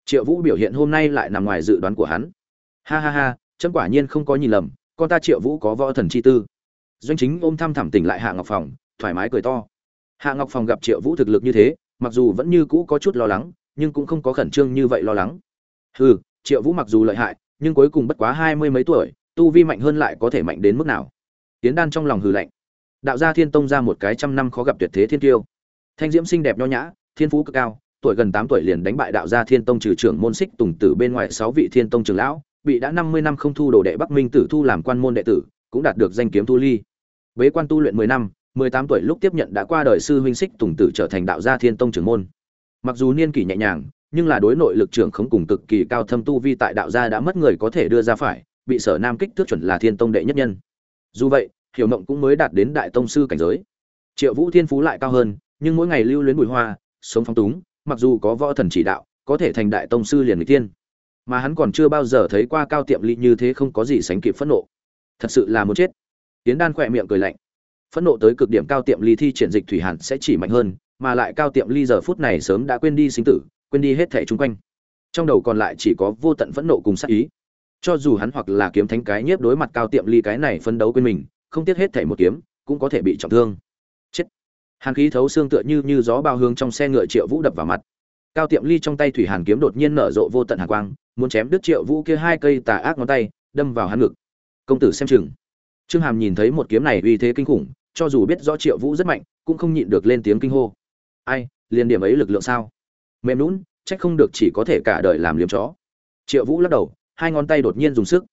triệu vũ biểu hiện hôm nay lại nằm ngoài dự đoán của hắn. Ha ha ha, chấm quả nhiên không có nhìn lầm, con ta triệu vũ có võ thần chi tư. Doanh chính ôm thăm thẳm tỉnh lại hạ ngọc phòng, thoải mái cười to. Hạ ngọc phòng gặp triệu vũ thực lực như thế, mặc dù vẫn như cũ có chút lo lắng, nhưng cũng không có khẩn trương như vậy lo lắng. Hừ, triệu vũ mặc dù lợi hại, nhưng cuối cùng bất quá hai mươi mấy tuổi tu vi mạnh hơn lại có thể mạnh đến mức nào? Tiến đan trong lòng hừ lạnh. Đạo gia thiên tông ra một cái trăm năm khó gặp tuyệt thế thiên tiêu thanh diễm xinh đẹp nho nhã, thiên phú cực cao, tuổi gần tám tuổi liền đánh bại đạo gia thiên tông trừ trưởng môn xích tùng tử bên ngoài sáu vị thiên tông trưởng lão, bị đã năm mươi năm không thu đồ đệ bắc minh tử thu làm quan môn đệ tử, cũng đạt được danh kiếm thu ly. Bế quan tu luyện mười năm, mười tám tuổi lúc tiếp nhận đã qua đời sư huynh xích tùng tử trở thành đạo gia thiên tông trưởng môn. Mặc dù niên kỷ nhẹ nhàng, nhưng là đối nội lực trưởng không cùng cực kỳ cao thâm tu vi tại đạo gia đã mất người có thể đưa ra phải bị sở nam kích thước chuẩn là thiên tông đệ nhất nhân. Dù vậy, hiểu mộng cũng mới đạt đến đại tông sư cảnh giới. Triệu vũ thiên phú lại cao hơn, nhưng mỗi ngày lưu luyến bụi hoa, sống phong túng, mặc dù có võ thần chỉ đạo, có thể thành đại tông sư liền người tiên mà hắn còn chưa bao giờ thấy qua cao tiệm ly như thế không có gì sánh kịp phẫn nộ. Thật sự là muốn chết. Tiến đan khỏe miệng cười lạnh. Phẫn nộ tới cực điểm cao tiệm ly thi triển dịch thủy hàn sẽ chỉ mạnh hơn, mà lại cao tiệm ly giờ phút này sớm đã quên đi sinh tử, quên đi hết thẻ chung quanh. Trong đầu còn lại chỉ có vô tận phẫn nộ cùng sát ý cho dù hắn hoặc là kiếm thánh cái nhiếp đối mặt cao tiệm ly cái này phân đấu quên mình, không tiếc hết thảy một kiếm, cũng có thể bị trọng thương. Chết. Hàn khí thấu xương tựa như như gió bao hướng trong xe ngựa triệu vũ đập vào mặt. Cao tiệm ly trong tay thủy hàn kiếm đột nhiên nở rộ vô tận hàn quang, muốn chém đứt triệu vũ kia hai cây tà ác ngón tay, đâm vào hắn ngực. Công tử xem chừng. Trương hàm nhìn thấy một kiếm này uy thế kinh khủng, cho dù biết rõ triệu vũ rất mạnh, cũng không nhịn được lên tiếng kinh hô. Ai, liền điểm ấy lực lượng sao? Mềm lún trách không được chỉ có thể cả đời làm liếm chó. Triệu vũ lắc đầu hai ngón tay đột nhiên dùng sức.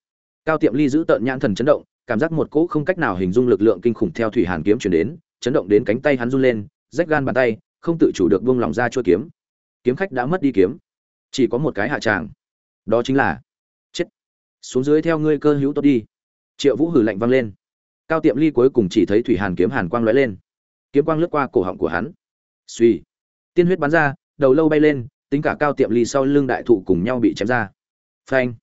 Cao tiệm ly giữ tợn nhãn thần chấn động, cảm giác một cỗ không cách nào hình dung lực lượng kinh khủng theo thủy hàn kiếm chuyển đến, chấn động đến cánh tay hắn run lên, rách gan bàn tay, không tự chủ được buông lỏng ra chua kiếm. Kiếm khách đã mất đi kiếm. Chỉ có một cái hạ tràng. Đó chính là chết. Xuống dưới theo ngươi cơ hữu tốt đi. Triệu vũ hử lạnh vang lên. Cao tiệm ly cuối cùng chỉ thấy thủy hàn kiếm hàn quang lóe lên. Kiếm quang lướt qua cổ họng của hắn. Suy tiên huyết bắn ra, đầu lâu bay lên, tính cả cao tiệm ly sau lưng đại thụ cùng nhau bị chém ra. Phanh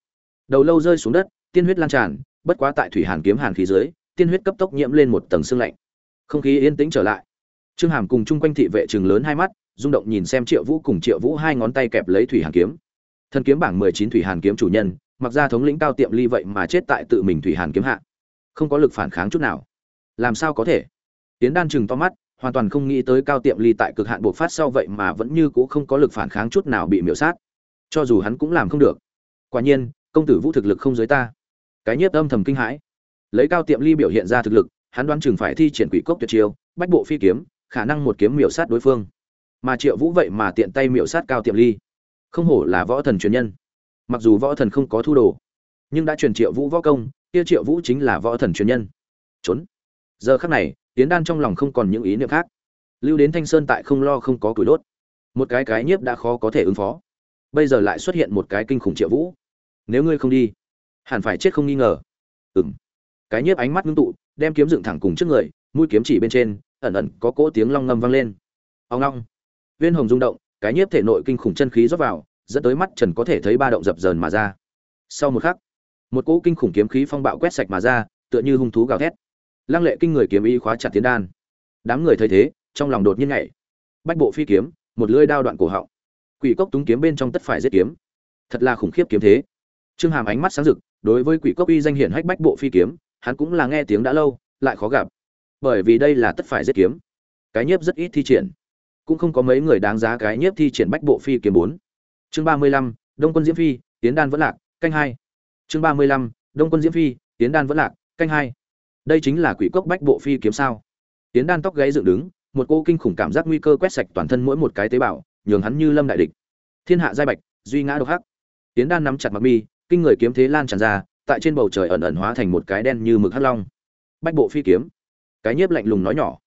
đầu lâu rơi xuống đất, tiên huyết lan tràn, bất quá tại thủy hàn kiếm hàn khí dưới, tiên huyết cấp tốc nhiễm lên một tầng xương lạnh. Không khí yên tĩnh trở lại. Trương hàm cùng chung quanh thị vệ trường lớn hai mắt, rung động nhìn xem triệu vũ cùng triệu vũ hai ngón tay kẹp lấy thủy hàn kiếm. Thân kiếm bảng mười chín thủy hàn kiếm chủ nhân, mặc ra thống lĩnh cao tiệm ly vậy mà chết tại tự mình thủy hàn kiếm hạ. Không có lực phản kháng chút nào. Làm sao có thể? Tiến đan chừng to mắt, hoàn toàn không nghĩ tới cao tiệm ly tại cực hạn bộc phát sau vậy mà vẫn như cũ không có lực phản kháng chút nào bị miễu sát. Cho dù hắn cũng làm không được. Quả nhiên công tử vũ thực lực không dưới ta. Cái nhiếp âm thầm kinh hãi. Lấy cao tiệm ly biểu hiện ra thực lực, hắn đoán chừng phải thi triển quỷ cốc tuyệt chiêu, bách bộ phi kiếm, khả năng một kiếm miểu sát đối phương. Mà triệu vũ vậy mà tiện tay miểu sát cao tiệm ly. Không hổ là võ thần truyền nhân. Mặc dù võ thần không có thu đồ, nhưng đã truyền triệu vũ võ công, kia triệu vũ chính là võ thần truyền nhân. Trốn. Giờ khắc này tiến đan trong lòng không còn những ý niệm khác. Lưu đến thanh sơn tại không lo không có củi đốt. Một cái cái nhiếp đã khó có thể ứng phó. Bây giờ lại xuất hiện một cái kinh khủng triệu vũ nếu ngươi không đi, hẳn phải chết không nghi ngờ. Ừng cái nhiếp ánh mắt ngưng tụ, đem kiếm dựng thẳng cùng trước người, mũi kiếm chỉ bên trên, ẩn ẩn có cỗ tiếng long ngâm vang lên. Ông long viên hồng rung động, cái nhiếp thể nội kinh khủng chân khí rót vào, dẫn tới mắt trần có thể thấy ba động dập dờn mà ra. Sau một khắc, một cỗ kinh khủng kiếm khí phong bạo quét sạch mà ra, tựa như hung thú gào thét. Lăng lệ kinh người kiếm y khóa chặt tiến đan. Đám người thấy thế, trong lòng đột nhiên nhảy. Bách bộ phi kiếm, một lưỡi đao đoạn cổ họng. Quỷ cốc túng kiếm bên trong tất phải giết kiếm. Thật là khủng khiếp kiếm thế trương hàm ánh mắt sáng rực, đối với quỷ cốc uy danh hiển hách bách bộ phi kiếm, hắn cũng là nghe tiếng đã lâu, lại khó gặp. Bởi vì đây là tất phải giết kiếm. Cái nhiếp rất ít thi triển. Cũng không có mấy người đáng giá cái nhiếp thi triển bách bộ phi kiếm bốn. Chương ba mươi lăm, đông quân diễm phi, tiến đan vẫn lạc, canh hai. Chương ba mươi lăm, đông quân diễm phi, tiến đan vẫn lạc, canh hai. Đây chính là quỷ cốc bách bộ phi kiếm sao? Tiến đan tóc gáy dựng đứng, một cô kinh khủng cảm giác nguy cơ quét sạch toàn thân mỗi một cái tế bào, nhường hắn như lâm đại địch. Thiên hạ giai bạch, duy ngã độc hắc. Tiến đan nắm chặt mặc mi kinh người kiếm thế lan tràn ra, tại trên bầu trời ẩn ẩn hóa thành một cái đen như mực hắc long. Bách bộ phi kiếm. Cái nhiếp lạnh lùng nói nhỏ.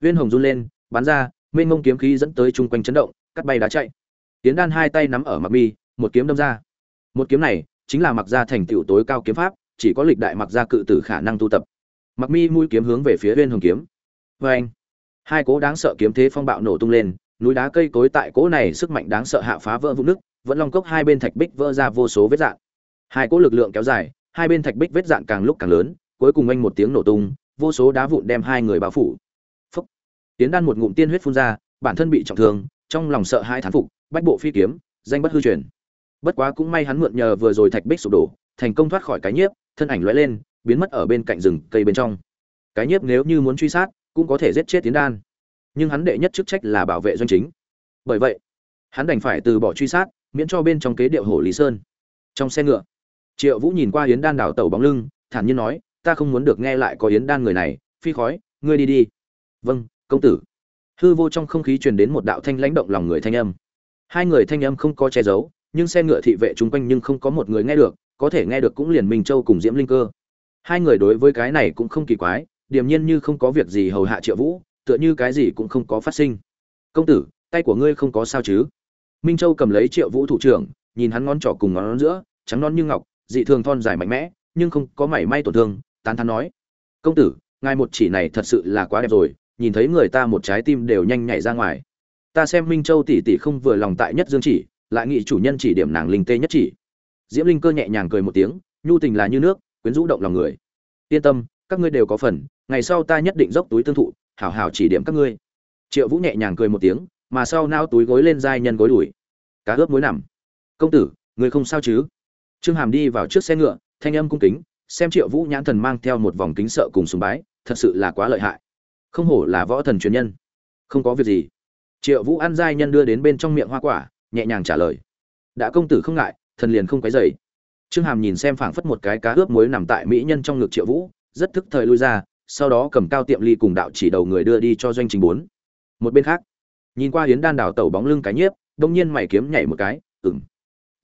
Viên hồng run lên, bắn ra, mênh mông kiếm khí dẫn tới chung quanh chấn động, cắt bay đá chạy. Tiến đan hai tay nắm ở mặc mi, một kiếm đâm ra. Một kiếm này chính là mặc ra thành tựu tối cao kiếm pháp, chỉ có lịch đại mặc ra cự tử khả năng tu tập. Mặc mi mũi kiếm hướng về phía viên hồng kiếm. Vê anh hai cố đáng sợ kiếm thế phong bạo nổ tung lên, núi đá cây cối tại cố này sức mạnh đáng sợ hạ phá vỡ vụn nước, vẫn long cốc hai bên thạch bích vỡ ra vô số vết dạn hai cỗ lực lượng kéo dài, hai bên thạch bích vết dạn càng lúc càng lớn, cuối cùng anh một tiếng nổ tung, vô số đá vụn đem hai người bao phủ. Phúc. Tiến đan một ngụm tiên huyết phun ra, bản thân bị trọng thương, trong lòng sợ hai thán phục, bách bộ phi kiếm, danh bất hư truyền. Bất quá cũng may hắn mượn nhờ vừa rồi thạch bích sụp đổ, thành công thoát khỏi cái nhiếp, thân ảnh lóe lên, biến mất ở bên cạnh rừng cây bên trong. Cái nhiếp nếu như muốn truy sát, cũng có thể giết chết tiến đan. Nhưng hắn đệ nhất chức trách là bảo vệ doanh chính. Bởi vậy, hắn đành phải từ bỏ truy sát, miễn cho bên trong kế điệu hổ lý sơn. Trong xe ngựa triệu vũ nhìn qua yến đan đảo tàu bóng lưng, thản nhiên nói, ta không muốn được nghe lại có yến đan người này, phi khói, ngươi đi đi. Vâng công tử. Hư vô trong không khí truyền đến một đạo thanh lãnh động lòng người thanh âm. Hai người thanh âm không có che giấu, nhưng xe ngựa thị vệ chung quanh nhưng không có một người nghe được, có thể nghe được cũng liền minh châu cùng diễm linh cơ. Hai người đối với cái này cũng không kỳ quái, điềm nhiên như không có việc gì hầu hạ triệu vũ, tựa như cái gì cũng không có phát sinh. Công tử, tay của ngươi không có sao chứ? Minh châu cầm lấy triệu vũ thủ trưởng, nhìn hắn ngón trỏ cùng ngón giữa, trắng non như ngọc dị thường thon dài mạnh mẽ, nhưng không có mảy may tổn thương, tán thán nói, công tử, ngài một chỉ này thật sự là quá đẹp rồi, nhìn thấy người ta một trái tim đều nhanh nhảy ra ngoài. Ta xem minh châu tỷ tỷ không vừa lòng tại nhất dương chỉ, lại nghị chủ nhân chỉ điểm nàng linh tê nhất chỉ. Diễm linh cơ nhẹ nhàng cười một tiếng, nhu tình là như nước, quyến rũ động lòng người. Yên tâm, các ngươi đều có phần, ngày sau ta nhất định dốc túi tương thụ, hảo hảo chỉ điểm các ngươi. Triệu vũ nhẹ nhàng cười một tiếng, mà sau nao túi gối lên dai nhân gối đuổi cá ướp muối nằm. Công tử, người không sao chứ? Trương hàm đi vào trước xe ngựa, thanh âm cung kính, xem triệu vũ nhãn thần mang theo một vòng kính sợ cùng sùng bái, thật sự là quá lợi hại. Không hổ là võ thần truyền nhân. Không có việc gì. Triệu vũ ăn giai nhân đưa đến bên trong miệng hoa quả, nhẹ nhàng trả lời. Đã công tử không ngại, thần liền không quấy dày trương hàm nhìn xem phảng phất một cái cá ướp muối nằm tại mỹ nhân trong ngực triệu vũ, rất thức thời lui ra, sau đó cầm cao tiệm ly cùng đạo chỉ đầu người đưa đi cho doanh trình bốn. Một bên khác, nhìn qua hiến đan đảo tẩu bóng lưng cái nhiếp, đông nhiên mày kiếm nhảy một cái ừng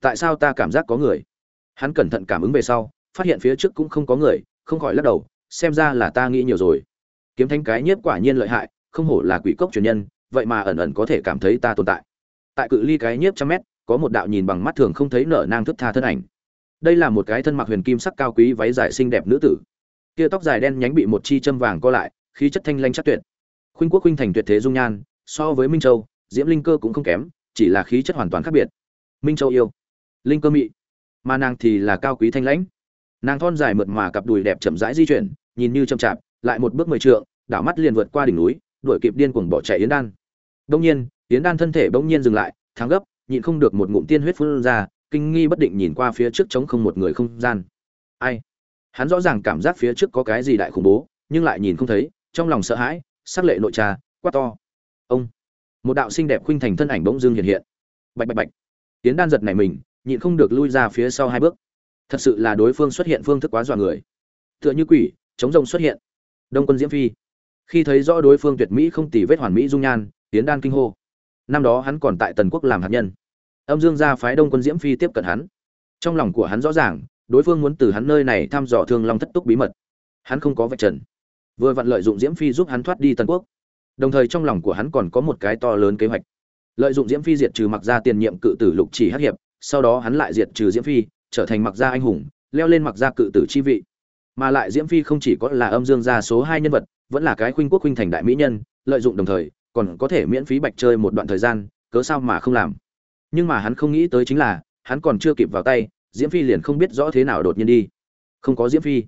tại sao ta cảm giác có người? Hắn cẩn thận cảm ứng về sau, phát hiện phía trước cũng không có người, không khỏi lắc đầu, xem ra là ta nghĩ nhiều rồi. Kiếm thanh cái nhiếp quả nhiên lợi hại, không hổ là quỷ cốc truyền nhân, vậy mà ẩn ẩn có thể cảm thấy ta tồn tại. Tại cự ly cái nhiếp trăm mét, có một đạo nhìn bằng mắt thường không thấy nở nang thức tha thân ảnh. Đây là một cái thân mặc huyền kim sắc cao quý váy dài xinh đẹp nữ tử. Kia tóc dài đen nhánh bị một chi châm vàng co lại, khí chất thanh lanh chắc tuyệt. Khuynh quốc khuynh thành tuyệt thế dung nhan, so với minh châu, diễm linh cơ cũng không kém, chỉ là khí chất hoàn toàn khác biệt. Minh châu yêu. Linh cơ mị mà nàng thì là cao quý thanh lãnh. Nàng thon dài mượt mà cặp đùi đẹp chậm rãi di chuyển, nhìn như chậm chạp, lại một bước mười trượng, đảo mắt liền vượt qua đỉnh núi, đuổi kịp điên cuồng bỏ chạy yến đan. Đông nhiên, yến đan thân thể bỗng nhiên dừng lại, thắng gấp, nhịn không được một ngụm tiên huyết phun ra, kinh nghi bất định nhìn qua phía trước trống không một người không gian. Ai? Hắn rõ ràng cảm giác phía trước có cái gì đại khủng bố, nhưng lại nhìn không thấy, trong lòng sợ hãi, sắc lệ nội trà, quát to. Ông! Một đạo xinh đẹp khuynh thành thân ảnh bỗng dưng hiện hiện. Bạch bạch bạch. Tiến đan giật này mình nhịn không được lui ra phía sau hai bước. Thật sự là đối phương xuất hiện phương thức quá dọa người. Tựa như quỷ, chống rồng xuất hiện. Đông quân diễm phi. Khi thấy rõ đối phương tuyệt mỹ không tì vết hoàn mỹ dung nhan tiến đan kinh hô. Năm đó hắn còn tại tần quốc làm hạt nhân. Âm dương gia phái đông quân diễm phi tiếp cận hắn. Trong lòng của hắn rõ ràng, đối phương muốn từ hắn nơi này thăm dò thương long thất túc bí mật. Hắn không có vạch trần. Vừa vặn lợi dụng diễm phi giúp hắn thoát đi tần quốc. Đồng thời trong lòng của hắn còn có một cái to lớn kế hoạch. Lợi dụng diễm phi diệt trừ mặc gia tiền nhiệm cự tử lục chỉ hắc hiệp sau đó hắn lại diệt trừ diễm phi, trở thành mặc gia anh hùng, leo lên mặc gia cự tử chi vị. Mà lại diễm phi không chỉ có là âm dương gia số hai nhân vật, vẫn là cái khuynh quốc khuynh thành đại mỹ nhân, lợi dụng đồng thời, còn có thể miễn phí bạch chơi một đoạn thời gian, cớ sao mà không làm. Nhưng mà hắn không nghĩ tới chính là, hắn còn chưa kịp vào tay, diễm phi liền không biết rõ thế nào đột nhiên đi. Không có diễm phi.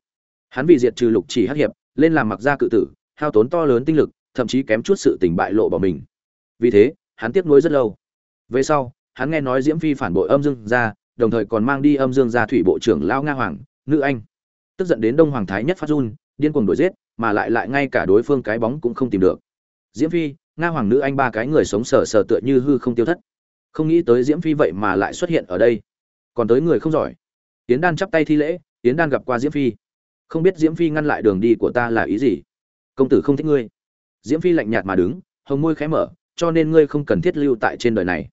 Hắn vì diệt trừ lục chỉ hắc hiệp, lên làm mặc gia cự tử, hao tốn to lớn tinh lực, thậm chí kém chút sự tình bại lộ bỏ mình. Vì thế, hắn tiếp nối rất lâu. Về sau hắn nghe nói diễm phi phản bội âm dương gia, đồng thời còn mang đi âm dương gia thủy bộ trưởng lao nga hoàng, nữ anh. Tức giận đến đông hoàng thái nhất phát run, điên cuồng đuổi giết, mà lại lại ngay cả đối phương cái bóng cũng không tìm được. Diễm phi, nga hoàng nữ anh ba cái người sống sờ sờ tựa như hư không tiêu thất. Không nghĩ tới diễm phi vậy mà lại xuất hiện ở đây. Còn tới người không giỏi. Tiến đan chắp tay thi lễ tiến đan gặp qua diễm phi. Không biết diễm phi ngăn lại đường đi của ta là ý gì? Công tử không thích ngươi. Diễm phi lạnh nhạt mà đứng, hồng môi khẽ mở, cho nên ngươi không cần thiết lưu tại trên đời này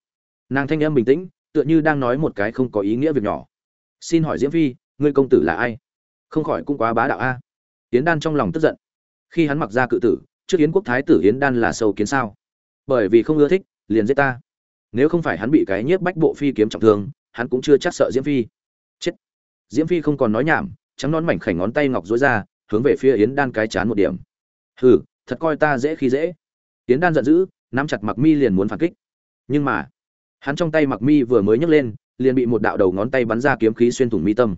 nàng thanh âm bình tĩnh, tựa như đang nói một cái không có ý nghĩa việc nhỏ. Xin hỏi diễm phi, ngươi công tử là ai? Không khỏi cũng quá bá đạo a. Yến đan trong lòng tức giận. Khi hắn mặc ra cự tử, trước yến quốc thái tử yến đan là sâu kiến sao? Bởi vì không ưa thích, liền giết ta. Nếu không phải hắn bị cái nhiếp bách bộ phi kiếm trọng thương, hắn cũng chưa chắc sợ diễm phi. Chết. Diễm phi không còn nói nhảm, trắng nón mảnh khảnh ngón tay ngọc dối ra, hướng về phía yến đan cái chán một điểm. Hừ, thật coi ta dễ khi dễ. Yến đan giận dữ, nắm chặt mặc mi liền muốn phản kích. Nhưng mà hắn trong tay mặc mi vừa mới nhấc lên, liền bị một đạo đầu ngón tay bắn ra kiếm khí xuyên thủng mi tâm.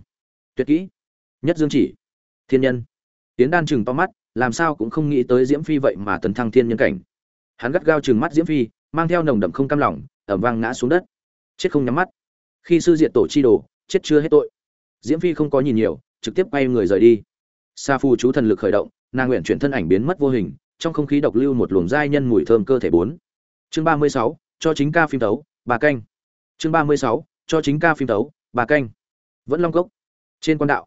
Tuyệt kỹ. Nhất dương chỉ. Thiên nhân. Tiến đan chừng to mắt, làm sao cũng không nghĩ tới diễm phi vậy mà tấn thăng thiên nhân cảnh. Hắn gắt gao chừng mắt diễm phi, mang theo nồng đậm không cam lòng, ẩm vang ngã xuống đất. Chết không nhắm mắt. Khi sư diện tổ chi đồ, chết chưa hết tội. Diễm phi không có nhìn nhiều, trực tiếp quay người rời đi. Sa phu chú thần lực khởi động, nàng nguyện chuyển thân ảnh biến mất vô hình, trong không khí độc lưu một luồng giai nhân mùi thơm cơ thể bốn. Chương ba mươi sáu, cho chính ca phim tấu bà canh. Chương ba mươi sáu, cho chính ca phim tấu, bà canh. Vẫn long cốc. Trên quan đạo,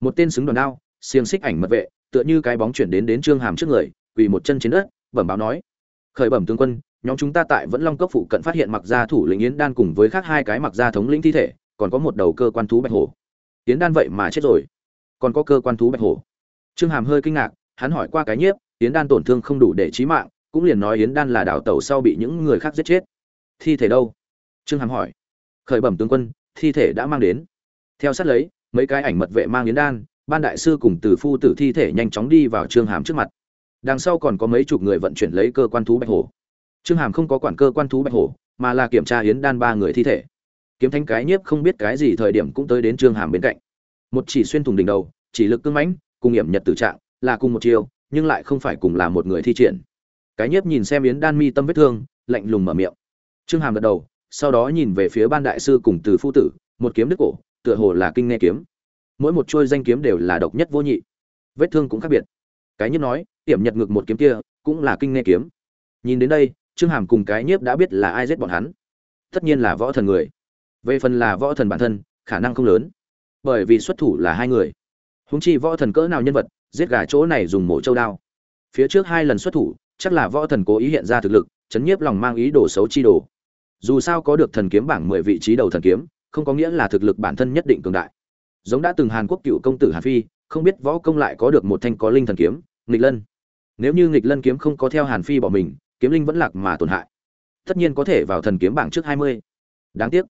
một tên xứng đòn đao, xiềng xích ảnh mật vệ, tựa như cái bóng chuyển đến đến trương hàm trước người, quỳ một chân trên đất, bẩm báo nói, khởi bẩm tướng quân, nhóm chúng ta tại vẫn long cốc phụ cận phát hiện mặc gia thủ lĩnh yến đan cùng với khác hai cái mặc gia thống lĩnh thi thể, còn có một đầu cơ quan thú bạch hổ. Yến đan vậy mà chết rồi. Còn có cơ quan thú bạch hổ. Trương hàm hơi kinh ngạc, hắn hỏi qua cái nhiếp, yến đan tổn thương không đủ để chí mạng, cũng liền nói yến đan là đào tẩu sau bị những người khác giết chết. Thi thể đâu? Trương hàm hỏi. Khởi bẩm tướng quân, thi thể đã mang đến. Theo sát lấy, mấy cái ảnh mật vệ mang yến đan, ban đại sư cùng từ phu tử thi thể nhanh chóng đi vào trương hàm trước mặt. Đằng sau còn có mấy chục người vận chuyển lấy cơ quan thú bạch hổ. Trương hàm không có quản cơ quan thú bạch hổ, mà là kiểm tra yến đan ba người thi thể. Kiếm thanh cái nhiếp không biết cái gì thời điểm cũng tới đến trương hàm bên cạnh. Một chỉ xuyên thủng đỉnh đầu, chỉ lực cưng mãnh, cùng nghiệm nhật tử trạng, là cùng một chiều, nhưng lại không phải cùng là một người thi triển. Cái nhiếp nhìn xem yến đan mi tâm vết thương, lạnh lùng mở miệng. Trương hàm gật đầu sau đó nhìn về phía ban đại sư cùng từ phu tử, một kiếm đứt cổ, tựa hồ là kinh nghe kiếm. Mỗi một trôi danh kiếm đều là độc nhất vô nhị. Vết thương cũng khác biệt. Cái nhiếp nói tiệm nhật ngược một kiếm kia cũng là kinh nghe kiếm. Nhìn đến đây, trương hàm cùng cái nhiếp đã biết là ai giết bọn hắn. Tất nhiên là võ thần người. Về phần là võ thần bản thân, khả năng không lớn. Bởi vì xuất thủ là hai người. Húng chi võ thần cỡ nào nhân vật, giết gà chỗ này dùng mổ châu đao. Phía trước hai lần xuất thủ, chắc là võ thần cố ý hiện ra thực lực, chấn nhiếp lòng mang ý đồ xấu chi đồ dù sao có được thần kiếm bảng mười vị trí đầu thần kiếm, không có nghĩa là thực lực bản thân nhất định cường đại. Giống đã từng hàn quốc cựu công tử hàn phi, không biết võ công lại có được một thanh có linh thần kiếm, nghịch lân. Nếu như nghịch lân kiếm không có theo hàn phi bỏ mình, kiếm linh vẫn lạc mà tổn hại. Tất nhiên có thể vào thần kiếm bảng trước hai mươi. Đáng tiếc.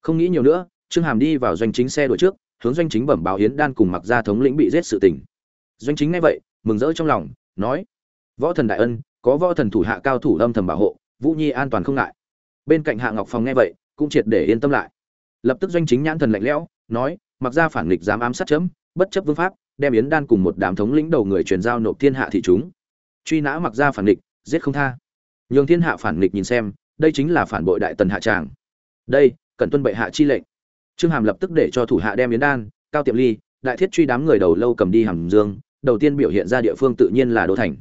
Không nghĩ nhiều nữa, trương hàm đi vào doanh chính xe đuổi trước, hướng doanh chính bẩm báo hiến đan cùng mặc gia thống lĩnh bị giết sự tình. Doanh chính nghe vậy, mừng rỡ trong lòng, nói, võ thần đại ân, có võ thần thủ hạ cao thủ âm thầm bảo hộ, vũ nhi an toàn không ngại bên cạnh hạ ngọc phòng nghe vậy, cũng triệt để yên tâm lại. Lập tức doanh chính nhãn thần lạnh lẽo, nói, mặc ra phản nghịch dám ám sát chấm, bất chấp vương pháp, đem yến đan cùng một đám thống lĩnh đầu người truyền giao nộp thiên hạ thị chúng. Truy nã mặc ra phản nghịch, giết không tha. Nhường thiên hạ phản nghịch nhìn xem, đây chính là phản bội đại tần hạ tràng. Đây cần tuân bệ hạ chi lệnh. Trương hàm lập tức để cho thủ hạ đem yến đan, cao tiệm ly, đại thiết truy đám người đầu lâu cầm đi hàm dương, đầu tiên biểu hiện ra địa phương tự nhiên là đô thành.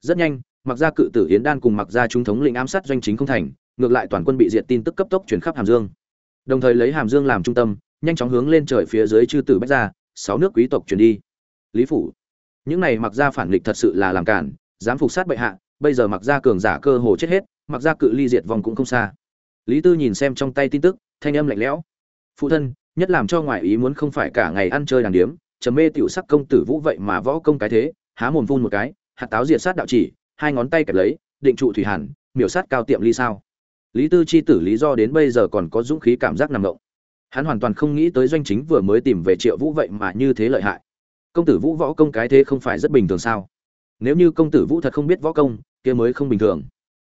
Rất nhanh, mặc ra cự tử yến đan cùng mặc ra trung thống lĩnh ám sát doanh chính không thành ngược lại toàn quân bị diệt tin tức cấp tốc chuyển khắp hàm dương. Đồng thời lấy hàm dương làm trung tâm, nhanh chóng hướng lên trời phía dưới chư tử bách ra sáu nước quý tộc chuyển đi. Lý phủ, những này mặc ra phản nghịch thật sự là làm cản, dám phục sát bệ hạ, bây giờ mặc ra cường giả cơ hồ chết hết, mặc ra cự ly diệt vòng cũng không xa. Lý tư nhìn xem trong tay tin tức, thanh âm lạnh lẽo. Phụ thân, nhất làm cho ngoại ý muốn không phải cả ngày ăn chơi đàng điếm, trầm mê tiểu sắc công tử vũ vậy mà võ công cái thế, há mồm vun một cái, hạt táo diệt sát đạo chỉ, hai ngón tay kẹp lấy, định trụ thủy hàn, miểu sát cao tiệm ly sao lý tư chi tử lý do đến bây giờ còn có dũng khí cảm giác nằm động. Hắn hoàn toàn không nghĩ tới doanh chính vừa mới tìm về triệu vũ vậy mà như thế lợi hại. Công tử vũ võ công cái thế không phải rất bình thường sao? Nếu như công tử vũ thật không biết võ công, kia mới không bình thường.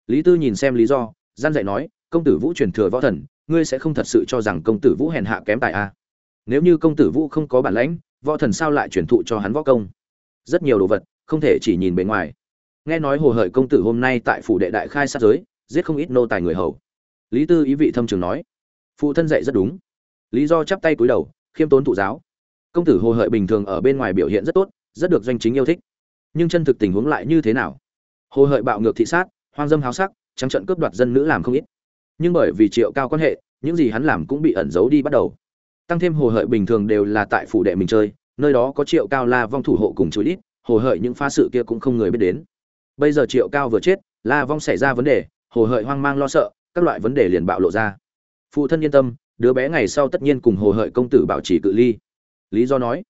Lý tư nhìn xem lý do, gian dạy nói, công tử vũ truyền thừa võ thần, ngươi sẽ không thật sự cho rằng công tử vũ hèn hạ kém tài a. À. nếu như công tử vũ không có bản lãnh, võ thần sao lại truyền thụ cho hắn võ công? Rất nhiều đồ vật, không thể chỉ nhìn bề ngoài. Nghe nói hồ hợi công tử hôm nay tại phủ đệ đại khai sát giới giết không ít nô tài người hầu. Lý tư ý vị thâm trường nói, phụ thân dạy rất đúng. Lý do chắp tay cúi đầu, khiêm tốn thụ giáo. Công tử hồ hợi bình thường ở bên ngoài biểu hiện rất tốt, rất được doanh chính yêu thích. Nhưng chân thực tình huống lại như thế nào? Hồ hợi bạo ngược thị sát, hoang dâm háo sắc, trắng trận cướp đoạt dân nữ làm không ít. Nhưng bởi vì triệu cao quan hệ, những gì hắn làm cũng bị ẩn giấu đi bắt đầu. Tăng thêm hồ hợi bình thường đều là tại phủ đệ mình chơi, nơi đó có triệu cao la vong thủ hộ cùng chú ít hồ hợi những pha sự kia cũng không người biết đến. Bây giờ triệu cao vừa chết, la vong xảy ra vấn đề hồ hợi hoang mang lo sợ, các loại vấn đề liền bạo lộ ra. Phụ thân yên tâm, đứa bé ngày sau tất nhiên cùng hồ hợi công tử bảo trì cự ly. Lý do nói,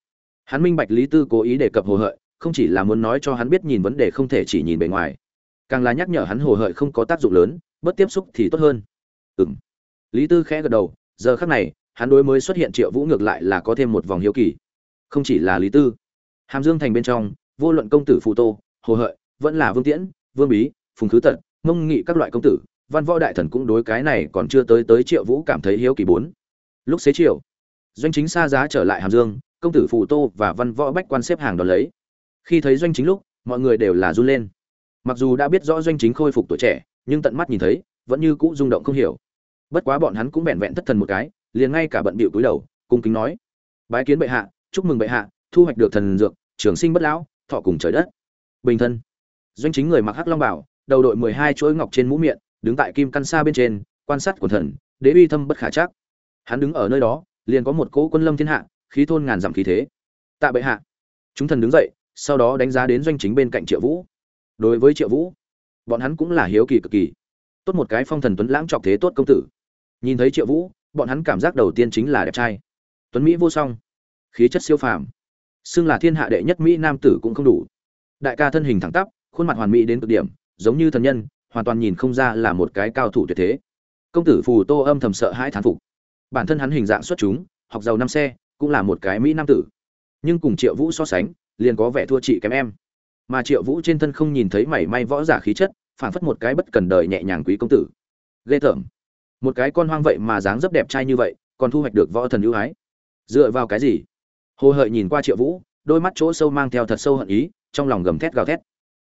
hắn minh bạch lý tư cố ý đề cập hồ hợi, không chỉ là muốn nói cho hắn biết nhìn vấn đề không thể chỉ nhìn bề ngoài, càng là nhắc nhở hắn hồ hợi không có tác dụng lớn bớt tiếp xúc thì tốt hơn. Ừ m lý tư khẽ gật đầu, giờ khác này, hắn đối mới xuất hiện triệu vũ ngược lại là có thêm một vòng hiếu kỳ. Không chỉ là lý tư, hàm dương thành bên trong, vô luận công tử phù tô, hồ hợi, vẫn là vương tiễn, vương bí, phùng khứ tật mông nghị các loại công tử, văn võ đại thần cũng đối cái này còn chưa tới tới triệu vũ cảm thấy hiếu kỳ bốn. Lúc xế chiều, doanh chính xa giá trở lại hàm dương, công tử phù tô và văn võ bách quan xếp hàng đón lấy. Khi thấy doanh chính lúc, mọi người đều là run lên. Mặc dù đã biết rõ doanh chính khôi phục tuổi trẻ, nhưng tận mắt nhìn thấy, vẫn như cũ rung động không hiểu. Bất quá bọn hắn cũng vẹn vẹn thất thần một cái, liền ngay cả bận bịu cúi đầu, cung kính nói, bái kiến bệ hạ, chúc mừng bệ hạ, thu hoạch được thần dược, trường sinh bất lão, thọ cùng trời đất. Bình thân, doanh chính người mặc hắc long bảo đầu đội mười hai chuỗi ngọc trên mũ miệng, đứng tại kim căn xa bên trên, quan sát của thần, đế uy thâm bất khả chắc. Hắn đứng ở nơi đó, liền có một cỗ quân lâm thiên hạ, khí thôn ngàn dặm khí thế. Tạ bệ hạ. Chúng thần đứng dậy, sau đó đánh giá đến doanh chính bên cạnh triệu vũ. Đối với triệu vũ, bọn hắn cũng là hiếu kỳ cực kỳ. Tốt một cái phong thần tuấn lãng trọc thế tốt công tử. Nhìn thấy triệu vũ, bọn hắn cảm giác đầu tiên chính là đẹp trai. Tuấn mỹ vô song. Khí chất siêu phàm. Xưng là thiên hạ đệ nhất mỹ nam tử cũng không đủ. Đại ca thân hình thẳng tắp, khuôn mặt hoàn mỹ đến cực điểm giống như thần nhân, hoàn toàn nhìn không ra là một cái cao thủ tuyệt thế. Công tử phù tô âm thầm sợ hãi thán phục. Bản thân hắn hình dạng xuất chúng, học giàu năm xe, cũng là một cái mỹ nam tử. Nhưng cùng triệu vũ so sánh, liền có vẻ thua chị kém em. Mà triệu vũ trên thân không nhìn thấy mảy may võ giả khí chất phản phất một cái bất cần đời nhẹ nhàng quý công tử. Ghê tởm. Một cái con hoang vậy mà dáng dấp đẹp trai như vậy, còn thu hoạch được võ thần ưu ái. Dựa vào cái gì? Hồ hợi nhìn qua triệu vũ, đôi mắt chỗ sâu mang theo thật sâu hận ý, trong lòng gầm thét gào thét.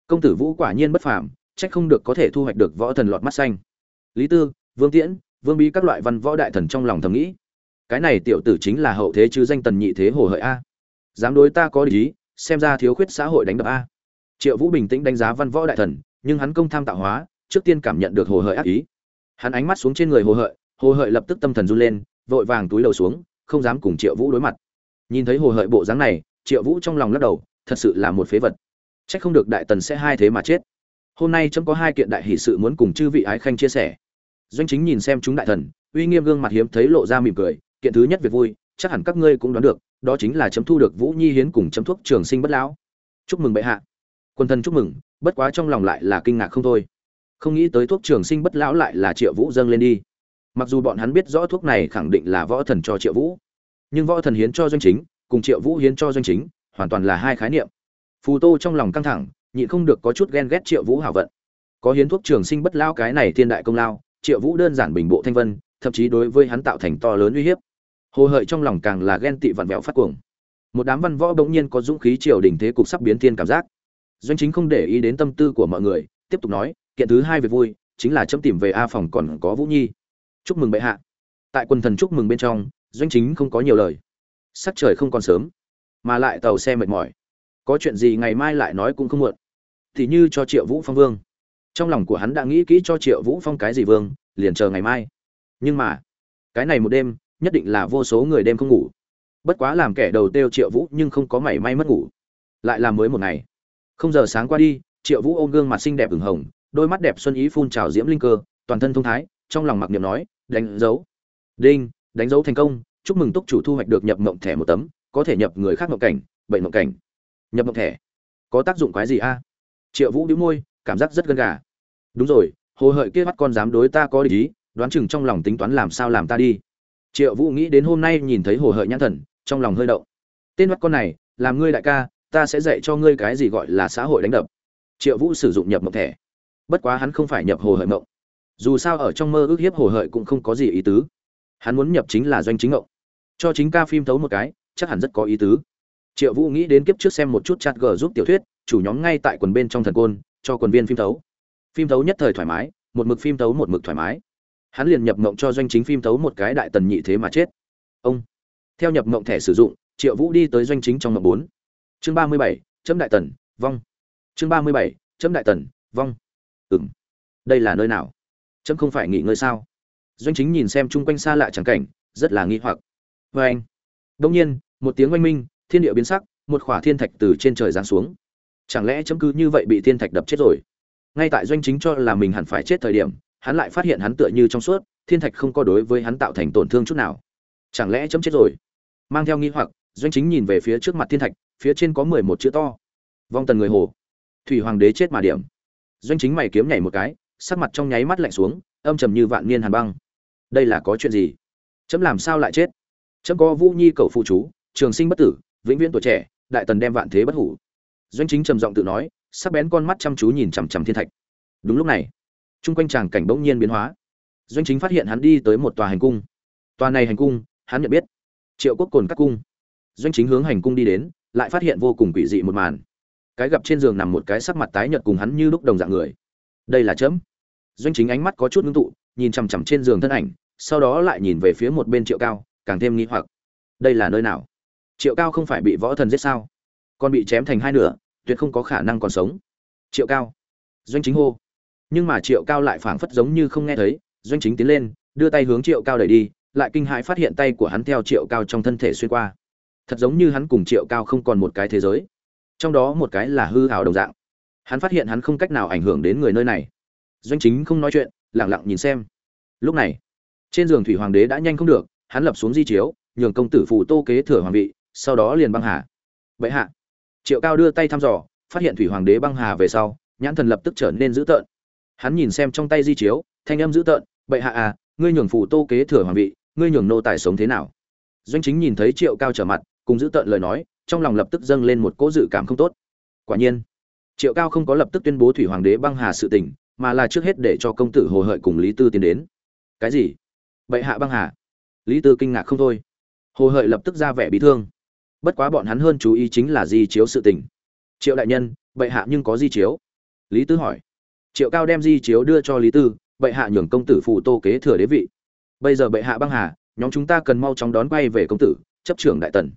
Công tử vũ quả nhiên bất phàm trách không được có thể thu hoạch được võ thần lọt mắt xanh. Lý tư, vương tiễn, vương bí các loại văn võ đại thần trong lòng thầm nghĩ, cái này tiểu tử chính là hậu thế chứ danh tần nhị thế hồ hợi a. Dám đối ta có ý, xem ra thiếu khuyết xã hội đánh đập a. Triệu vũ bình tĩnh đánh giá văn võ đại thần, nhưng hắn công tham tạo hóa, trước tiên cảm nhận được hồ hợi ác ý. Hắn ánh mắt xuống trên người hồ hợi hồ hợi lập tức tâm thần run lên, vội vàng túi đầu xuống, không dám cùng triệu vũ đối mặt. Nhìn thấy hồ hợi bộ dáng này, triệu vũ trong lòng lắc đầu, thật sự là một phế vật. Chắc không được đại tần sẽ hai thế mà chết hôm nay chấm có hai kiện đại hỷ sự muốn cùng chư vị ái khanh chia sẻ. Doanh chính nhìn xem chúng đại thần, uy nghiêm gương mặt hiếm thấy lộ ra mỉm cười, kiện thứ nhất việc vui, chắc hẳn các ngươi cũng đoán được, đó chính là chấm thu được vũ nhi hiến cùng chấm thuốc trường sinh bất lão. Chúc mừng bệ hạ. Quân thần chúc mừng, bất quá trong lòng lại là kinh ngạc không thôi. Không nghĩ tới thuốc trường sinh bất lão lại là triệu vũ dâng lên đi. Mặc dù bọn hắn biết rõ thuốc này khẳng định là võ thần cho triệu vũ, nhưng võ thần hiến cho doanh chính, cùng triệu vũ hiến cho doanh chính, hoàn toàn là hai khái niệm. Phù tô trong lòng căng thẳng nhịn không được có chút ghen ghét triệu vũ hảo vận. Có hiến thuốc trường sinh bất lao cái này thiên đại công lao, triệu vũ đơn giản bình bộ thanh vân, thậm chí đối với hắn tạo thành to lớn uy hiếp. Hồ hợi trong lòng càng là ghen tị vặn vẹo phát cuồng. Một đám văn võ bỗng nhiên có dũng khí triều đình thế cục sắp biến thiên cảm giác. Doanh chính không để ý đến tâm tư của mọi người, tiếp tục nói, kiện thứ hai về vui, chính là chấm tìm về a phòng còn có vũ nhi. Chúc mừng bệ hạ. Tại quân thần chúc mừng bên trong, doanh chính không có nhiều lời. Sắc trời không còn sớm, mà lại tàu xe mệt mỏi. Có chuyện gì ngày mai lại nói cũng không muộn thì như cho triệu vũ phong vương. Trong lòng của hắn đã nghĩ kỹ cho triệu vũ phong cái gì vương, liền chờ ngày mai. Nhưng mà, cái này một đêm, nhất định là vô số người đêm không ngủ. Bất quá làm kẻ đầu têu triệu vũ nhưng không có mảy may mất ngủ. Lại là mới một ngày. Không giờ sáng qua đi, triệu vũ ôm gương mặt xinh đẹp ửng hồng, đôi mắt đẹp xuân ý phun trào diễm linh cơ, toàn thân thông thái, trong lòng mặc niệm nói, đánh dấu. Đinh, đánh dấu thành công, chúc mừng túc chủ thu hoạch được nhập mộng thẻ một tấm, có thể nhập người khác mộng cảnh bệnh mộng cảnh. Nhập mộng thẻ? Có tác dụng quái gì a? Triệu vũ đĩu môi, cảm giác rất gân gà. Đúng rồi, hồ hợi kia bắt con dám đối ta có ý, đoán chừng trong lòng tính toán làm sao làm ta đi. Triệu vũ nghĩ đến hôm nay nhìn thấy hồ hợi nhãn thần, trong lòng hơi động. Tên bắt con này, làm ngươi đại ca, ta sẽ dạy cho ngươi cái gì gọi là xã hội đánh đập. Triệu vũ sử dụng nhập mộng thẻ. Bất quá hắn không phải nhập hồ hợi mộng. Dù sao ở trong mơ ước hiếp hồ hợi cũng không có gì ý tứ. Hắn muốn nhập chính là doanh chính mộng. Cho chính ca phim thấu một cái, chắc hẳn rất có ý tứ. Triệu vũ nghĩ đến kiếp trước xem một chút chat g giúp tiểu thuyết chủ nhóm ngay tại quần bên trong thần côn, cho quần viên phim thấu. Phim thấu nhất thời thoải mái, một mực phim thấu một mực thoải mái. Hắn liền nhập mộng cho doanh chính phim thấu một cái đại tần nhị thế mà chết. Ông. Theo nhập mộng thẻ sử dụng, triệu vũ đi tới doanh chính trong mộng bốn. Chương ba mươi bảy, chấm đại tần, vong. Chương ba mươi bảy, chấm đại tần, vong. Ừ m đây là nơi nào? Chấm không phải nghỉ ngơi sao? Doanh chính nhìn xem chung quanh xa lạ tràng cảnh, rất là nghi hoặc. Vê anh đông nhiên, một tiếng oanh minh, thiên địa biến sắc, một khỏa thiên thạch từ trên trời giáng xuống chẳng lẽ chấm cứ như vậy bị thiên thạch đập chết rồi? Ngay tại doanh chính cho là mình hẳn phải chết thời điểm, hắn lại phát hiện hắn tựa như trong suốt, thiên thạch không có đối với hắn tạo thành tổn thương chút nào. Chẳng lẽ chấm chết rồi? Mang theo nghi hoặc, doanh chính nhìn về phía trước mặt thiên thạch, phía trên có mười một chữ to. Vong tần người hồ. Thủy hoàng đế chết mà điểm. Doanh chính mày kiếm nhảy một cái, sắc mặt trong nháy mắt lạnh xuống, âm trầm như vạn niên hàn băng. Đây là có chuyện gì? Chấm làm sao lại chết? Chấm có vũ nhi cầu phụ chú, trường sinh bất tử, vĩnh viễn tuổi trẻ, đại tần đem vạn thế bất hủ doanh chính trầm giọng tự nói, sắc bén con mắt chăm chú nhìn chằm chằm thiên thạch. Đúng lúc này, chung quanh tràng cảnh bỗng nhiên biến hóa. Doanh chính phát hiện hắn đi tới một tòa hành cung. Tòa này hành cung, hắn nhận biết. Triệu quốc cồn các cung. Doanh chính hướng hành cung đi đến, lại phát hiện vô cùng quỷ dị một màn. Cái gặp trên giường nằm một cái sắc mặt tái nhợt cùng hắn như lúc đồng dạng người. Đây là chấm. Doanh chính ánh mắt có chút ngưng tụ, nhìn chằm chằm trên giường thân ảnh, sau đó lại nhìn về phía một bên triệu cao, càng thêm nghi hoặc. Đây là nơi nào? Triệu cao không phải bị võ thần giết sao? Còn bị chém thành hai nửa, tuyệt không có khả năng còn sống. Triệu cao. Doanh chính hô. Nhưng mà triệu cao lại phảng phất giống như không nghe thấy, doanh chính tiến lên, đưa tay hướng triệu cao đẩy đi, lại kinh hãi phát hiện tay của hắn theo triệu cao trong thân thể xuyên qua. Thật giống như hắn cùng triệu cao không còn một cái thế giới. Trong đó một cái là hư hào đồng dạng. Hắn phát hiện hắn không cách nào ảnh hưởng đến người nơi này. Doanh chính không nói chuyện lẳng lặng nhìn xem. Lúc này, trên giường thủy hoàng đế đã nhanh không được, hắn lập xuống di chiếu, nhường công tử phụ tô kế thừa hoàng vị, sau đó liền băng hà. Vậy hạ triệu cao đưa tay thăm dò, phát hiện thủy hoàng đế băng hà về sau, nhãn thần lập tức trở nên dữ tợn. Hắn nhìn xem trong tay di chiếu, thanh âm dữ tợn, bệ hạ à ngươi nhường phụ tô kế thừa hoàng vị, ngươi nhường nô tài sống thế nào? Doanh chính nhìn thấy triệu cao trở mặt, cùng dữ tợn lời nói, trong lòng lập tức dâng lên một cỗ dự cảm không tốt. Quả nhiên, triệu cao không có lập tức tuyên bố thủy hoàng đế băng hà sự tình, mà là trước hết để cho công tử hồ hợi cùng lý tư tiến đến. Cái gì? Bệ hạ băng hà? Lý tư kinh ngạc không thôi. Hồ hợi lập tức ra vẻ bị thương bất quá bọn hắn hơn chú ý chính là di chiếu sự tình. Triệu đại nhân, bệ hạ nhưng có di chiếu. Lý tư hỏi. Triệu cao đem di chiếu đưa cho lý tư, bệ hạ nhường công tử phụ tô kế thừa đế vị. Bây giờ bệ hạ băng hà, nhóm chúng ta cần mau chóng đón quay về công tử, chấp trưởng đại tần.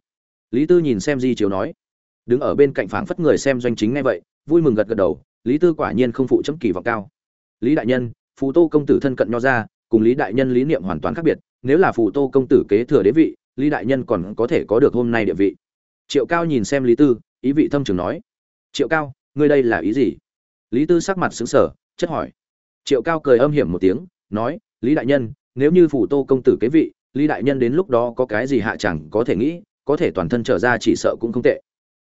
Lý tư nhìn xem di chiếu nói. Đứng ở bên cạnh phảng phất người xem doanh chính ngay vậy, vui mừng gật gật đầu, lý tư quả nhiên không phụ chấm kỳ vọng cao. Lý đại nhân, phù tô công tử thân cận nho ra, cùng lý đại nhân lý niệm hoàn toàn khác biệt, nếu là phù tô công tử kế thừa đế vị lý đại nhân còn có thể có được hôm nay địa vị. Triệu cao nhìn xem lý tư, ý vị thâm trường nói. Triệu cao, ngươi đây là ý gì? Lý tư sắc mặt xứng sở chất hỏi. Triệu cao cười âm hiểm một tiếng, nói, lý đại nhân, nếu như phủ tô công tử kế vị, lý đại nhân đến lúc đó có cái gì hạ chẳng có thể nghĩ, có thể toàn thân trở ra chỉ sợ cũng không tệ.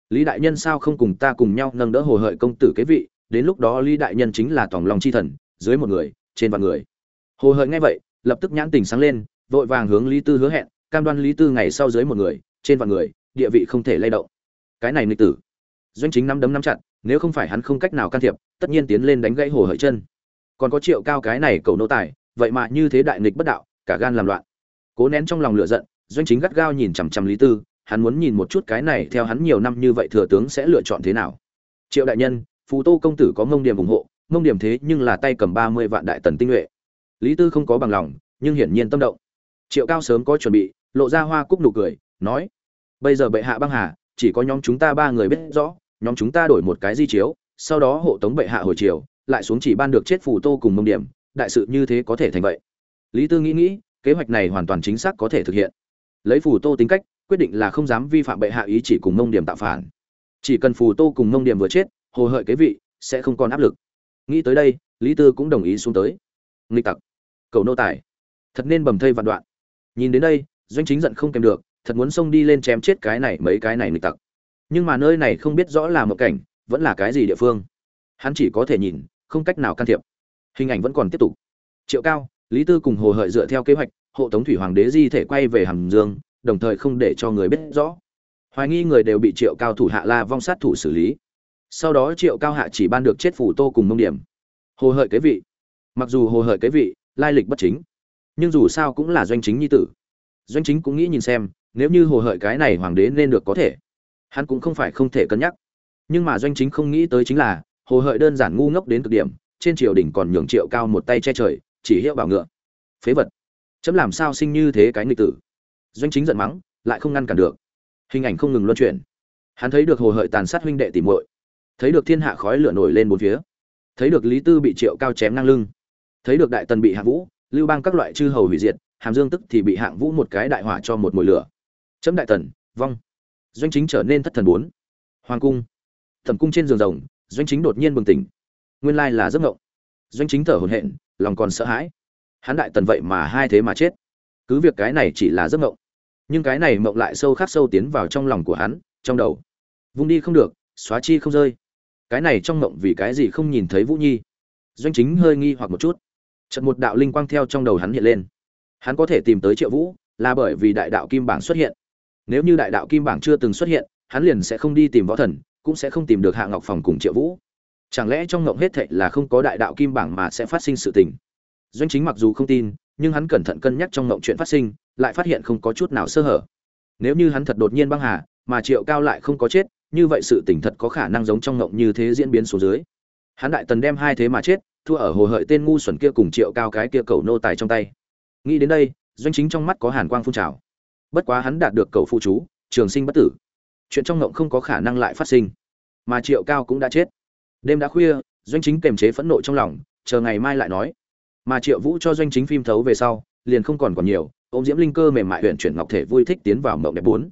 Lý đại nhân sao không cùng ta cùng nhau nâng đỡ hồ hợi công tử kế vị, đến lúc đó lý đại nhân chính là tòng lòng chi thần, dưới một người, trên vạn người. Hồ hợi nghe vậy, lập tức nhãn tình sáng lên, vội vàng hướng lý tư hứa hẹn cam đoan lý tư ngày sau dưới một người, trên vạn người, địa vị không thể lay động. Cái này nghịch tử. Doanh chính năm đấm năm chặn nếu không phải hắn không cách nào can thiệp, tất nhiên tiến lên đánh gãy hồ hợi chân. Còn có triệu cao cái này cầu nô tài, vậy mà như thế đại nghịch bất đạo, cả gan làm loạn. Cố nén trong lòng lửa giận, doanh chính gắt gao nhìn chằm chằm lý tư, hắn muốn nhìn một chút cái này theo hắn nhiều năm như vậy thừa tướng sẽ lựa chọn thế nào. Triệu đại nhân, phù tô công tử có mông điểm ủng hộ, mông điểm thế nhưng là tay cầm ba mươi vạn đại tần tinh nhuệ. Lý tư không có bằng lòng, nhưng hiển nhiên tâm động. Triệu cao sớm có chuẩn bị lộ ra hoa cúc nụ cười, nói, bây giờ bệ hạ băng hà, chỉ có nhóm chúng ta ba người biết rõ, nhóm chúng ta đổi một cái di chiếu, sau đó hộ tống bệ hạ hồi chiều lại xuống chỉ ban được chết phù tô cùng mông điểm, đại sự như thế có thể thành vậy. Lý tư nghĩ nghĩ, kế hoạch này hoàn toàn chính xác có thể thực hiện. Lấy phù tô tính cách, quyết định là không dám vi phạm bệ hạ ý chỉ cùng mông điểm tạo phản. Chỉ cần phù tô cùng mông điểm vừa chết, hồ hợi kế vị sẽ không còn áp lực. Nghĩ tới đây, lý tư cũng đồng ý xuống tới. Nghịch tặc, cầu nô tài. Thật nên bầm thây vạn đoạn. Nhìn đến đây doanh chính giận không kèm được, thật muốn xông đi lên chém chết cái này mấy cái này nghịch tặc. Nhưng mà nơi này không biết rõ là một cảnh, vẫn là cái gì địa phương. Hắn chỉ có thể nhìn, không cách nào can thiệp. Hình ảnh vẫn còn tiếp tục. Triệu cao, lý tư cùng hồ hợi dựa theo kế hoạch, hộ tống thủy hoàng đế di thể quay về hàm dương, đồng thời không để cho người biết rõ. Hoài nghi người đều bị triệu cao thủ hạ la vong sát thủ xử lý. Sau đó triệu cao hạ chỉ ban được chết phủ tô cùng mông điểm. Hồ hợi kế vị. Mặc dù hồ hợi kế vị, lai lịch bất chính, nhưng dù sao cũng là doanh chính nhi tử doanh chính cũng nghĩ nhìn xem, nếu như hồ hợi cái này hoàng đế nên được có thể. Hắn cũng không phải không thể cân nhắc. Nhưng mà doanh chính không nghĩ tới chính là, hồ hợi đơn giản ngu ngốc đến cực điểm, trên triều đình còn nhường triệu cao một tay che trời, chỉ hiệu bảo ngựa. Phế vật. Chấm làm sao sinh như thế cái nghịch tử? Doanh chính giận mắng, lại không ngăn cản được. Hình ảnh không ngừng luân chuyển. Hắn thấy được hồ hợi tàn sát huynh đệ tỉ muội. Thấy được thiên hạ khói lửa nổi lên bốn phía. Thấy được lý tư bị triệu cao chém ngang lưng. Thấy được đại tần bị hạ vũ, lưu bang các loại chư hầu hủy diệt hàm dương tức thì bị hạng vũ một cái đại hỏa cho một mồi lửa. Chấm đại tần vong. Doanh chính trở nên thất thần bốn. Hoàng cung. Thẩm cung trên giường rồng, doanh chính đột nhiên bừng tỉnh. Nguyên lai là giấc ngộng. Doanh chính thở hổn hển, lòng còn sợ hãi. Hắn đại tần vậy mà hai thế mà chết. Cứ việc cái này chỉ là giấc mộng nhưng cái này mộng lại sâu khắc sâu tiến vào trong lòng của hắn, trong đầu. Vung đi không được, xóa chi không rơi. Cái này trong mộng vì cái gì không nhìn thấy vũ nhi? Doanh chính hơi nghi hoặc một chút. Trận một đạo linh quang theo trong đầu hắn hiện lên hắn có thể tìm tới triệu vũ, là bởi vì đại đạo kim bảng xuất hiện. Nếu như đại đạo kim bảng chưa từng xuất hiện, hắn liền sẽ không đi tìm võ thần, cũng sẽ không tìm được hạ ngọc phòng cùng triệu vũ. Chẳng lẽ trong ngộng hết thệ là không có đại đạo kim bảng mà sẽ phát sinh sự tình? Doanh chính mặc dù không tin, nhưng hắn cẩn thận cân nhắc trong ngộng chuyện phát sinh, lại phát hiện không có chút nào sơ hở. Nếu như hắn thật đột nhiên băng hà, mà triệu cao lại không có chết, như vậy sự tình thật có khả năng giống trong ngộng như thế diễn biến số dưới. Hắn đại tần đem hai thế mà chết, thua ở hồ hợi tên ngu xuẩn kia cùng triệu cao cái kia cầu nô tài trong tay nghĩ đến đây, doanh chính trong mắt có hàn quang phun trào. Bất quá hắn đạt được cầu phụ chú, trường sinh bất tử. Chuyện trong ngộng không có khả năng lại phát sinh, mà triệu cao cũng đã chết. Đêm đã khuya, doanh chính kềm chế phẫn nộ trong lòng, chờ ngày mai lại nói. Mà triệu vũ cho doanh chính phim thấu về sau, liền không còn còn nhiều, ôm diễm linh cơ mềm mại huyện chuyển ngọc thể vui thích tiến vào mộng đẹp bốn.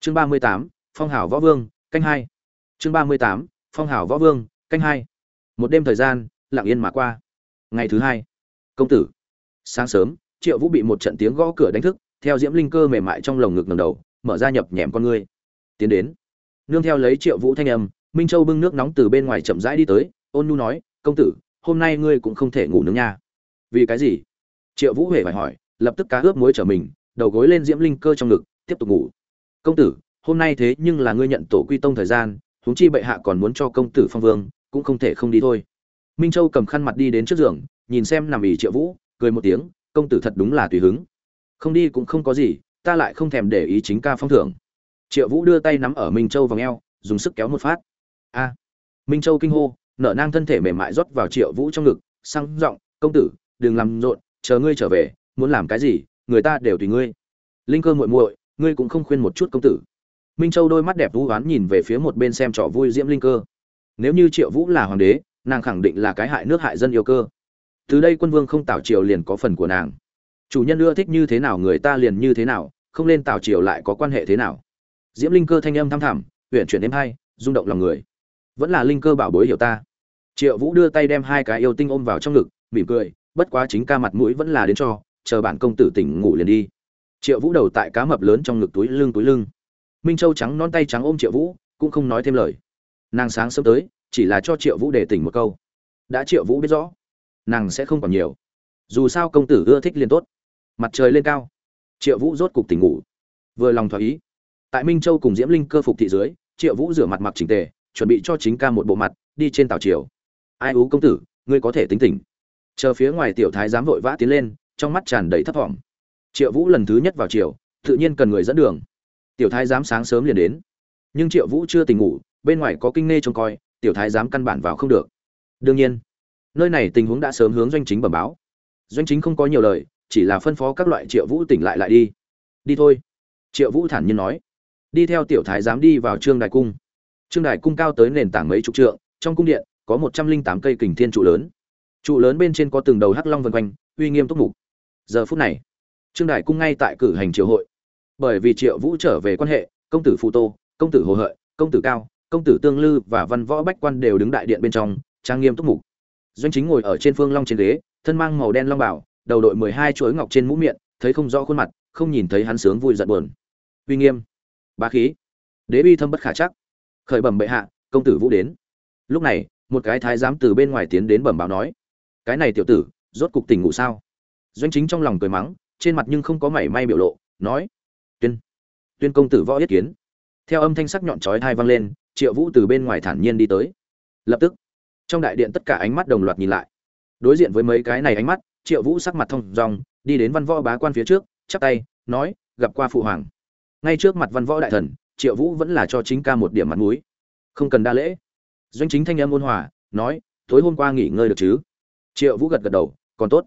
Chương ba mươi tám, phong hào võ vương, canh hai. Chương ba mươi tám, phong hào võ vương, canh hai. Một đêm thời gian, lặng yên mà qua. Ngày thứ hai, công tử. Sáng sớm triệu vũ bị một trận tiếng gõ cửa đánh thức, theo diễm linh cơ mềm mại trong lồng ngực ngầm đầu, mở ra nhập nhèm con ngươi. Tiến đến. Nương theo lấy triệu vũ thanh âm, minh châu bưng nước nóng từ bên ngoài chậm rãi đi tới, ôn nhu nói, công tử, hôm nay ngươi cũng không thể ngủ nướng nha. Vì cái gì? Triệu vũ huệ phải hỏi, lập tức cá ướp muối trở mình, đầu gối lên diễm linh cơ trong ngực, tiếp tục ngủ. Công tử, hôm nay thế nhưng là ngươi nhận tổ quy tông thời gian, huống chi bệ hạ còn muốn cho công tử phong vương, cũng không thể không đi thôi. Minh châu cầm khăn mặt đi đến trước giường, nhìn xem nằm ỉ triệu vũ, cười một tiếng công tử thật đúng là tùy hứng. Không đi cũng không có gì, ta lại không thèm để ý chính ca phong thưởng. Triệu vũ đưa tay nắm ở minh châu vòng eo, dùng sức kéo một phát. A! Minh châu kinh hô, nở nang thân thể mềm mại rót vào triệu vũ trong ngực, sang giọng, công tử, đừng làm rộn, chờ ngươi trở về, muốn làm cái gì, người ta đều tùy ngươi. Linh cơ muội muội, ngươi cũng không khuyên một chút công tử. Minh châu đôi mắt đẹp vũ oán nhìn về phía một bên xem trò vui diễm linh cơ. Nếu như triệu vũ là hoàng đế, nàng khẳng định là cái hại nước hại dân yêu cơ từ đây quân vương không tảo triều liền có phần của nàng. Chủ nhân ưa thích như thế nào người ta liền như thế nào, không lên tảo triều lại có quan hệ thế nào. Diễm linh cơ thanh âm thăm thẳm huyện chuyển êm hay, rung động lòng người. Vẫn là linh cơ bảo bối hiểu ta. Triệu vũ đưa tay đem hai cái yêu tinh ôm vào trong ngực, mỉm cười, bất quá chính ca mặt mũi vẫn là đến cho, chờ bản công tử tỉnh ngủ liền đi. Triệu vũ đầu tại cá mập lớn trong ngực túi lưng túi lưng. Minh châu trắng non tay trắng ôm triệu vũ, cũng không nói thêm lời. Nàng sáng sớm tới, chỉ là cho triệu vũ để tỉnh một câu. Đã triệu vũ biết rõ nàng sẽ không còn nhiều. Dù sao công tử ưa thích liền tốt. Mặt trời lên cao. Triệu vũ rốt cục tỉnh ngủ. Vừa lòng thỏa ý. Tại minh châu cùng diễm linh cơ phục thị dưới, triệu vũ rửa mặt mặc chỉnh tề, chuẩn bị cho chính ca một bộ mặt, đi trên tàu triều. Ai ú công tử, ngươi có thể tính tỉnh. Chờ phía ngoài tiểu thái dám vội vã tiến lên, trong mắt tràn đầy thấp thỏm. Triệu vũ lần thứ nhất vào triều, tự nhiên cần người dẫn đường. Tiểu thái giám sáng sớm liền đến. Nhưng triệu vũ chưa tỉnh ngủ, bên ngoài có kinh nghe trông coi, tiểu thái giám căn bản vào không được. Đương nhiên nơi này tình huống đã sớm hướng doanh chính bẩm báo. Doanh chính không có nhiều lời, chỉ là phân phó các loại triệu vũ tỉnh lại lại đi. Đi thôi, triệu vũ thản nhiên nói. Đi theo tiểu thái giám đi vào trương đại cung. Trương đại cung cao tới nền tảng mấy chục trượng, trong cung điện có một trăm linh tám cây kình thiên trụ lớn. Trụ lớn bên trên có từng đầu hắc long vân quanh, uy nghiêm túc mục. Giờ phút này, trương đại cung ngay tại cử hành triều hội. Bởi vì triệu vũ trở về quan hệ, công tử phụ tô, công tử hồ hợi, công tử cao, công tử tương lư và văn võ bách quan đều đứng đại điện bên trong, trang nghiêm túc mục doanh chính ngồi ở trên phương long trên ghế, thân mang màu đen long bảo, đầu đội mười hai chuỗi ngọc trên mũ miệng, thấy không rõ khuôn mặt, không nhìn thấy hắn sướng vui giận buồn. Uy nghiêm. Bá khí. Đế bi thâm bất khả chắc. Khởi bẩm bệ hạ, công tử vũ đến. Lúc này, một cái thái giám từ bên ngoài tiến đến bẩm báo nói, cái này tiểu tử, rốt cục tỉnh ngủ sao? Doanh chính trong lòng cười mắng, trên mặt nhưng không có mảy may biểu lộ, nói, tuyên tuyên công tử võ yết kiến. Theo âm thanh sắc nhọn chói thai vang lên, triệu vũ từ bên ngoài thản nhiên đi tới. Lập tức trong đại điện tất cả ánh mắt đồng loạt nhìn lại. Đối diện với mấy cái này ánh mắt, triệu vũ sắc mặt thông dòng đi đến văn võ bá quan phía trước, chắp tay, nói, gặp qua phụ hoàng. Ngay trước mặt văn võ đại thần, triệu vũ vẫn là cho chính ca một điểm mặt mũi. Không cần đa lễ. Doanh chính thanh âm ôn hòa, nói, tối hôm qua nghỉ ngơi được chứ? Triệu vũ gật gật đầu, còn tốt.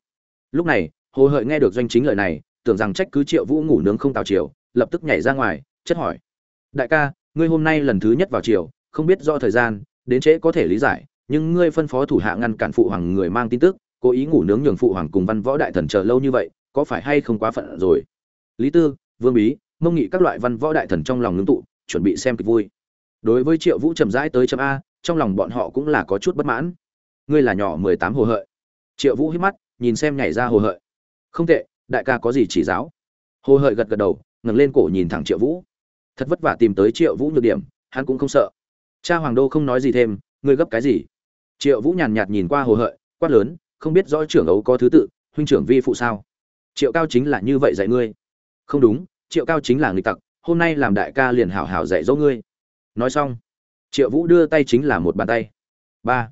Lúc này, hồ hợi nghe được doanh chính lời này, tưởng rằng trách cứ triệu vũ ngủ nướng không tào triều lập tức nhảy ra ngoài, chất hỏi, đại ca, ngươi hôm nay lần thứ nhất vào triều, không biết do thời gian, đến trễ có thể lý giải nhưng ngươi phân phó thủ hạ ngăn cản phụ hoàng người mang tin tức, cố ý ngủ nướng nhường phụ hoàng cùng văn võ đại thần chờ lâu như vậy, có phải hay không quá phận rồi? Lý tư, vương bí, mông nghị các loại văn võ đại thần trong lòng ngưng tụ, chuẩn bị xem kịch vui. Đối với triệu vũ chậm rãi tới chậm a, trong lòng bọn họ cũng là có chút bất mãn. Ngươi là nhỏ mười tám hồ hợi. Triệu vũ hít mắt, nhìn xem nhảy ra hồ hợi. Không tệ, đại ca có gì chỉ giáo? Hồ hợi gật gật đầu, ngẩng lên cổ nhìn thẳng triệu vũ. Thật vất vả tìm tới triệu vũ nhược điểm, hắn cũng không sợ. Cha hoàng đô không nói gì thêm, ngươi gấp cái gì? Triệu vũ nhàn nhạt nhìn qua hồ hợi, quát lớn, không biết rõ trưởng ấu có thứ tự, huynh trưởng vi phụ sao? Triệu cao chính là như vậy dạy ngươi. Không đúng, triệu cao chính là người tặc, hôm nay làm đại ca liền hảo hảo dạy dỗ ngươi. Nói xong, triệu vũ đưa tay chính là một bàn tay. Ba.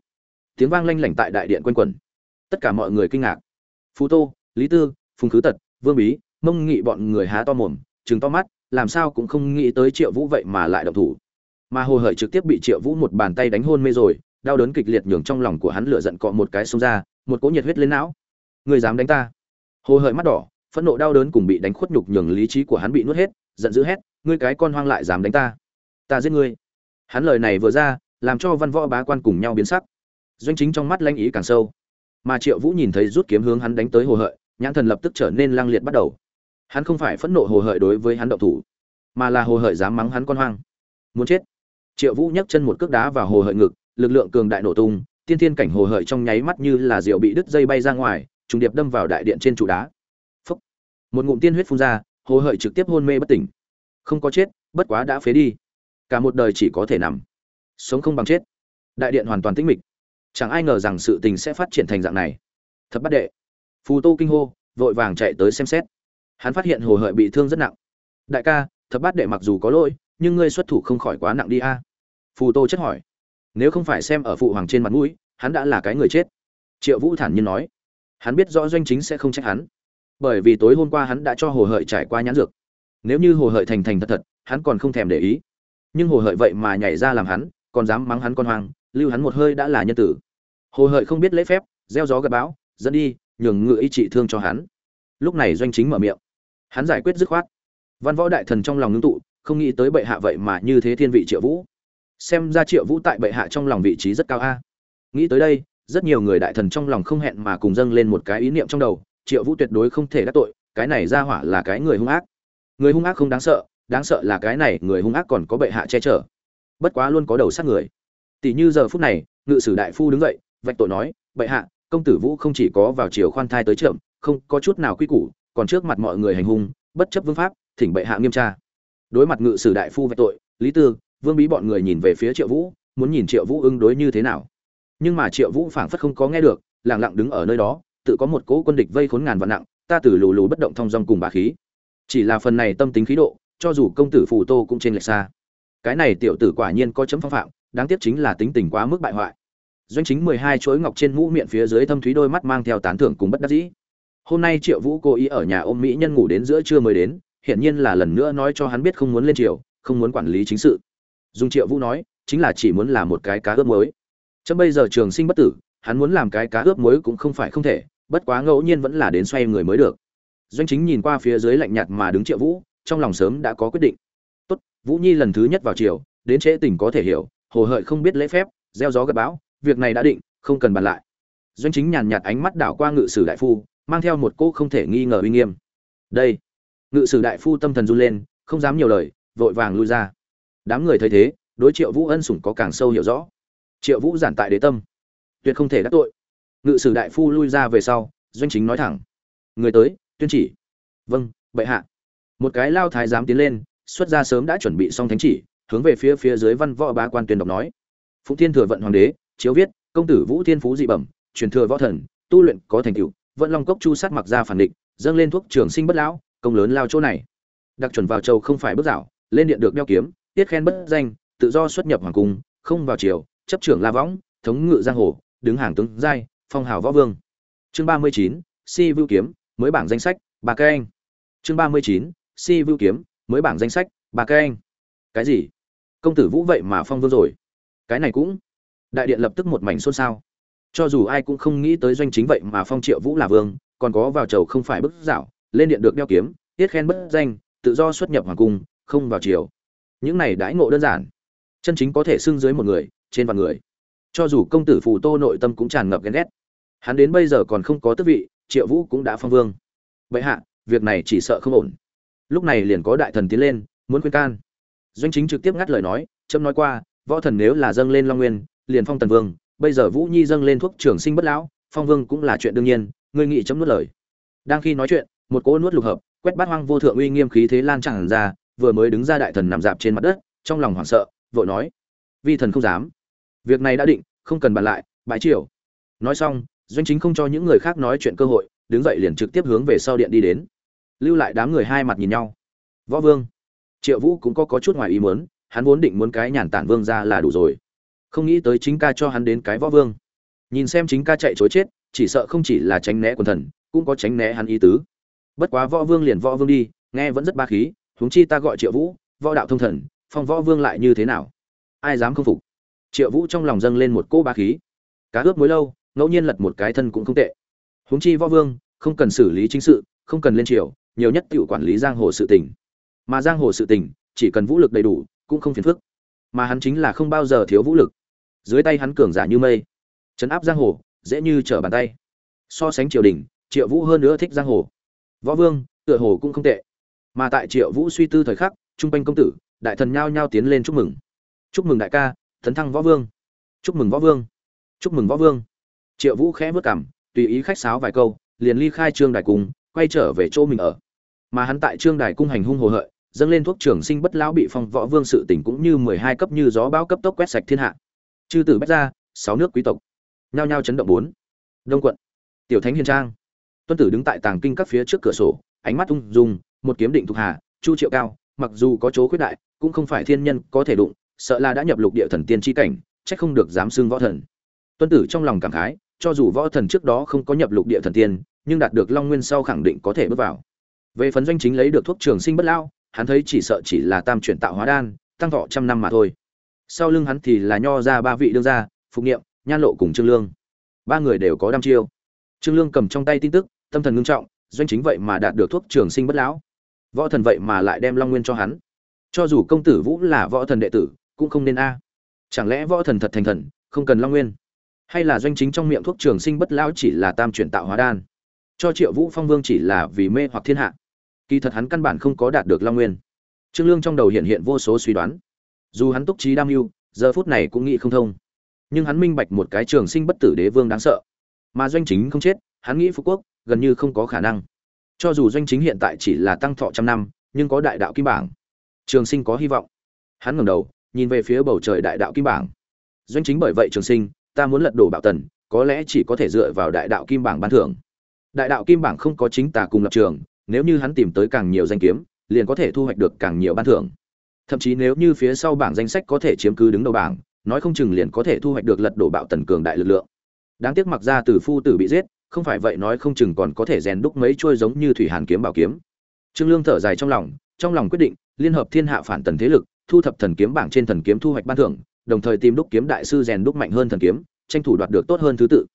Tiếng vang lanh lảnh tại đại điện quanh quẩn. Tất cả mọi người kinh ngạc. Phú tô, lý tư, phùng khứ tật, vương bí, mông nghị bọn người há to mồm chừng to mắt, làm sao cũng không nghĩ tới triệu vũ vậy mà lại động thủ. Mà hồ hởi trực tiếp bị triệu vũ một bàn tay đánh hôn mê rồi đau đớn kịch liệt nhường trong lòng của hắn lửa giận cọ một cái xông ra, một cỗ nhiệt huyết lên não. Người dám đánh ta? Hồ hởi mắt đỏ, phẫn nộ đau đớn cùng bị đánh khuất nhục nhường lý trí của hắn bị nuốt hết, giận dữ hét, ngươi cái con hoang lại dám đánh ta? Ta giết ngươi. Hắn lời này vừa ra, làm cho văn võ bá quan cùng nhau biến sắc. Doanh chính trong mắt lanh ý càng sâu. Mà triệu vũ nhìn thấy rút kiếm hướng hắn đánh tới hồ hợi, nhãn thần lập tức trở nên lăng liệt bắt đầu. Hắn không phải phẫn nộ hồ hợi đối với hắn động thủ, mà là hồ hợi dám mắng hắn con hoang. Muốn chết. Triệu vũ nhấc chân một cước đá vào hồ hợi ngực lực lượng cường đại nổ tung, tiên thiên cảnh hồ hợi trong nháy mắt như là diều bị đứt dây bay ra ngoài, trùng điệp đâm vào đại điện trên trụ đá. Phúc. một ngụm tiên huyết phun ra, hồ hợi trực tiếp hôn mê bất tỉnh. Không có chết, bất quá đã phế đi. Cả một đời chỉ có thể nằm. Sống không bằng chết. Đại điện hoàn toàn tĩnh mịch. Chẳng ai ngờ rằng sự tình sẽ phát triển thành dạng này. Thật bắt đệ. Phù tô kinh hô, vội vàng chạy tới xem xét. Hắn phát hiện hồ hợi bị thương rất nặng. Đại ca, thập bát đệ mặc dù có lỗi, nhưng ngươi xuất thủ không khỏi quá nặng đi a. Phù tô chất hỏi nếu không phải xem ở phụ hoàng trên mặt mũi, hắn đã là cái người chết. Triệu vũ thản nhiên nói. Hắn biết rõ doanh chính sẽ không trách hắn. Bởi vì tối hôm qua hắn đã cho hồ hợi trải qua nhãn dược. Nếu như hồ hợi thành thành thật thật, hắn còn không thèm để ý. Nhưng hồ hợi vậy mà nhảy ra làm hắn, còn dám mắng hắn con hoang, lưu hắn một hơi đã là nhân tử. Hồ hợi không biết lễ phép, gieo gió gặp bão, dẫn đi, nhường ngựa y trị thương cho hắn. Lúc này doanh chính mở miệng. Hắn giải quyết dứt khoát. Văn võ đại thần trong lòng ngưng tụ, không nghĩ tới bệ hạ vậy mà như thế thiên vị triệu vũ xem ra triệu vũ tại bệ hạ trong lòng vị trí rất cao a. Nghĩ tới đây, rất nhiều người đại thần trong lòng không hẹn mà cùng dâng lên một cái ý niệm trong đầu, triệu vũ tuyệt đối không thể đắc tội, cái này ra hỏa là cái người hung ác. Người hung ác không đáng sợ đáng sợ là cái này người hung ác còn có bệ hạ che chở. Bất quá luôn có đầu sát người. Tỷ như giờ phút này, ngự sử đại phu đứng dậy, vạch tội nói, bệ hạ, công tử vũ không chỉ có vào chiều khoan thai tới trượm không có chút nào quy củ, còn trước mặt mọi người hành hung, bất chấp vương pháp, thỉnh bệ hạ nghiêm tra. Đối mặt ngự sử đại phu vạch tội, lý tư vương bí bọn người nhìn về phía triệu vũ, muốn nhìn triệu vũ ứng đối như thế nào. Nhưng mà triệu vũ phảng phất không có nghe được lẳng lặng đứng ở nơi đó, tự có một cỗ quân địch vây khốn ngàn vạn nặng, ta từ lù lù bất động thong dong cùng bà khí. Chỉ là phần này tâm tính khí độ, cho dù công tử phù tô cũng trên lệch xa. Cái này tiểu tử quả nhiên có chấm phong phạm, đáng tiếc chính là tính tình quá mức bại hoại. Doanh chính mười hai chuỗi ngọc trên mũ miệng phía dưới thâm thúy đôi mắt mang theo tán thưởng cùng bất đắc dĩ. Hôm nay triệu vũ cố ý ở nhà ôm mỹ nhân ngủ đến giữa trưa mới đến, hiển nhiên là lần nữa nói cho hắn biết không muốn lên triều, không muốn quản lý chính sự dùng triệu vũ nói, chính là chỉ muốn làm một cái cá ướp muối. Chấm bây giờ trường sinh bất tử, hắn muốn làm cái cá ướp muối cũng không phải không thể, bất quá ngẫu nhiên vẫn là đến xoay người mới được. Doanh chính nhìn qua phía dưới lạnh nhạt mà đứng triệu vũ, trong lòng sớm đã có quyết định. Tốt, vũ nhi lần thứ nhất vào triều, đến trễ tình có thể hiểu, hồ hợi không biết lễ phép, gieo gió gặp bão, việc này đã định, không cần bàn lại. Doanh chính nhàn nhạt ánh mắt đảo qua ngự sử đại phu, mang theo một cô không thể nghi ngờ uy nghiêm. Đây. Ngự sử đại phu tâm thần run lên, không dám nhiều lời, vội vàng lui ra đám người thấy thế, đối triệu vũ ân sủng có càng sâu hiểu rõ. Triệu vũ giản tại đế tâm. Tuyệt không thể đắc tội. Ngự sử đại phu lui ra về sau, doanh chính nói thẳng. Người tới, tuyên chỉ. Vâng bệ hạ. Một cái lao thái giám tiến lên, xuất ra sớm đã chuẩn bị xong thánh chỉ, hướng về phía phía dưới văn võ ba quan tuyên đọc nói. Phụng thiên thừa vận hoàng đế, chiếu viết, công tử vũ thiên phú dị bẩm, truyền thừa võ thần, tu luyện có thành tựu, vận long cốc chu sát mặc ra phản định dâng lên thuốc trường sinh bất lão, công lớn lao chỗ này. Đặc chuẩn vào châu không phải bước dạo, lên điện được đeo kiếm tiết khen bất danh, tự do xuất nhập hoàng cung, không vào triều, chấp trưởng la võng, thống ngự giang hồ, đứng hàng tướng giai, phong hào võ vương. Chương ba mươi chín, si vưu kiếm, mới bảng danh sách, bà cái anh. Chương ba mươi chín, si vưu kiếm, mới bảng danh sách, bà cái anh. Cái gì? Công tử vũ vậy mà phong vương rồi. Cái này cũng, đại điện lập tức một mảnh xôn xao. Cho dù ai cũng không nghĩ tới doanh chính vậy mà phong triệu vũ là vương, còn có vào chầu không phải bức dạo, lên điện được đeo kiếm, tiết khen bất danh, tự do xuất nhập hoàng cung, không vào triều những này đãi ngộ đơn giản. Chân chính có thể xưng dưới một người, trên vạn người. Cho dù công tử phù tô nội tâm cũng tràn ngập ghen ghét. Hắn đến bây giờ còn không có tước vị, triệu vũ cũng đã phong vương. Vậy hạ, việc này chỉ sợ không ổn. Lúc này liền có đại thần tiến lên, muốn khuyên can. Doanh chính trực tiếp ngắt lời nói trâm nói qua, võ thần nếu là dâng lên long nguyên, liền phong tần vương. Bây giờ vũ nhi dâng lên thuốc trường sinh bất lão, phong vương cũng là chuyện đương nhiên, ngươi nghĩ chấm nuốt lời. Đang khi nói chuyện, một cỗ nuốt lục hợp, quét bát hoang vô thượng uy nghiêm khí thế lan tràn ra vừa mới đứng ra đại thần nằm dạp trên mặt đất trong lòng hoảng sợ vội nói vi thần không dám. Việc này đã định không cần bàn lại bãi triều. Nói xong doanh chính không cho những người khác nói chuyện cơ hội đứng dậy liền trực tiếp hướng về sau điện đi đến. Lưu lại đám người hai mặt nhìn nhau. Võ vương. Triệu vũ cũng có, có chút ngoài ý muốn hắn vốn định muốn cái nhàn tản vương ra là đủ rồi. Không nghĩ tới chính ca cho hắn đến cái võ vương. Nhìn xem chính ca chạy chối chết chỉ sợ không chỉ là tránh né quần thần cũng có tránh né hắn ý tứ. Bất quá võ vương liền võ vương đi nghe vẫn rất ba khí huống chi ta gọi triệu vũ, võ đạo thông thần, phong võ vương lại như thế nào? Ai dám không phục? Triệu vũ trong lòng dâng lên một cỗ bá khí. Cá ướp mối lâu, ngẫu nhiên lật một cái thân cũng không tệ. Huống chi võ vương, không cần xử lý chính sự, không cần lên triều, nhiều nhất tự quản lý giang hồ sự tình. Mà giang hồ sự tình, chỉ cần vũ lực đầy đủ, cũng không phiền phức. Mà hắn chính là không bao giờ thiếu vũ lực. Dưới tay hắn cường giả như mây, chấn áp giang hồ, dễ như trở bàn tay. So sánh triều đình, triệu vũ hơn nữa thích giang hồ. Võ vương, tựa hồ cũng không tệ mà tại triệu vũ suy tư thời khắc, trung quanh công tử, đại thần nhao nhao tiến lên chúc mừng. Chúc mừng đại ca tấn thăng võ vương. Chúc mừng võ vương. Chúc mừng võ vương. Triệu vũ khẽ vớt cảm, tùy ý khách sáo vài câu, liền ly khai trương đài cung, quay trở về chỗ mình ở. Mà hắn tại trương đài cung hành hung hồ hợi, dâng lên thuốc trường sinh bất lão bị phong võ vương sự tỉnh cũng như mười hai cấp như gió bão cấp tốc quét sạch thiên hạ. Chư tử bách ra sáu nước quý tộc. Nhao nhao chấn động bốn. Đông quận. Tiểu thánh hiền trang. Tuân tử đứng tại tàng kinh các phía trước cửa sổ, ánh mắt ung dung một kiếm định thuộc hà, chu triệu cao, mặc dù có chỗ khuyết đại, cũng không phải thiên nhân có thể đụng, sợ là đã nhập lục địa thần tiên chi cảnh trách không được dám xưng võ thần. Tuân tử trong lòng cảm khái, cho dù võ thần trước đó không có nhập lục địa thần tiên, nhưng đạt được long nguyên sau khẳng định có thể bước vào. Về phấn doanh chính lấy được thuốc trường sinh bất lao, hắn thấy chỉ sợ chỉ là tam chuyển tạo hóa đan, tăng thọ trăm năm mà thôi. Sau lưng hắn thì là nho ra ba vị đương gia, phục nghiệm nhan lộ cùng trương lương. Ba người đều có đam chiêu. Trương lương cầm trong tay tin tức, tâm thần ngưng trọng, doanh chính vậy mà đạt được thuốc trường sinh bất lão võ thần vậy mà lại đem long nguyên cho hắn. Cho dù công tử vũ là võ thần đệ tử, cũng không nên a. Chẳng lẽ võ thần thật thành thần, không cần long nguyên? Hay là doanh chính trong miệng thuốc trường sinh bất lão chỉ là tam chuyển tạo hóa đan? Cho triệu vũ phong vương chỉ là vì mê hoặc thiên hạ. Kỳ thật hắn căn bản không có đạt được long nguyên. Trương lương trong đầu hiện hiện vô số suy đoán. Dù hắn túc trí đam mưu, giờ phút này cũng nghĩ không thông. Nhưng hắn minh bạch một cái trường sinh bất tử đế vương đáng sợ. Mà doanh chính không chết, hắn nghĩ phú quốc, gần như không có khả năng cho dù doanh chính hiện tại chỉ là tăng thọ trăm năm, nhưng có đại đạo kim bảng. Trường sinh có hy vọng. Hắn ngẩng đầu, nhìn về phía bầu trời đại đạo kim bảng. Doanh chính bởi vậy trường sinh, ta muốn lật đổ bạo tần, có lẽ chỉ có thể dựa vào đại đạo kim bảng ban thưởng. Đại đạo kim bảng không có chính tà cùng lập trường, nếu như hắn tìm tới càng nhiều danh kiếm, liền có thể thu hoạch được càng nhiều ban thưởng. Thậm chí nếu như phía sau bảng danh sách có thể chiếm cứ đứng đầu bảng, nói không chừng liền có thể thu hoạch được lật đổ bạo tần cường đại lực lượng. Đáng tiếc mặc ra từ phu tử bị giết không phải vậy nói không chừng còn có thể rèn đúc mấy chuôi giống như thủy hàn kiếm bảo kiếm. Trương lương thở dài trong lòng trong lòng quyết định, liên hợp thiên hạ phản tần thế lực, thu thập thần kiếm bảng trên thần kiếm thu hoạch ban thưởng, đồng thời tìm đúc kiếm đại sư rèn đúc mạnh hơn thần kiếm, tranh thủ đoạt được tốt hơn thứ tự.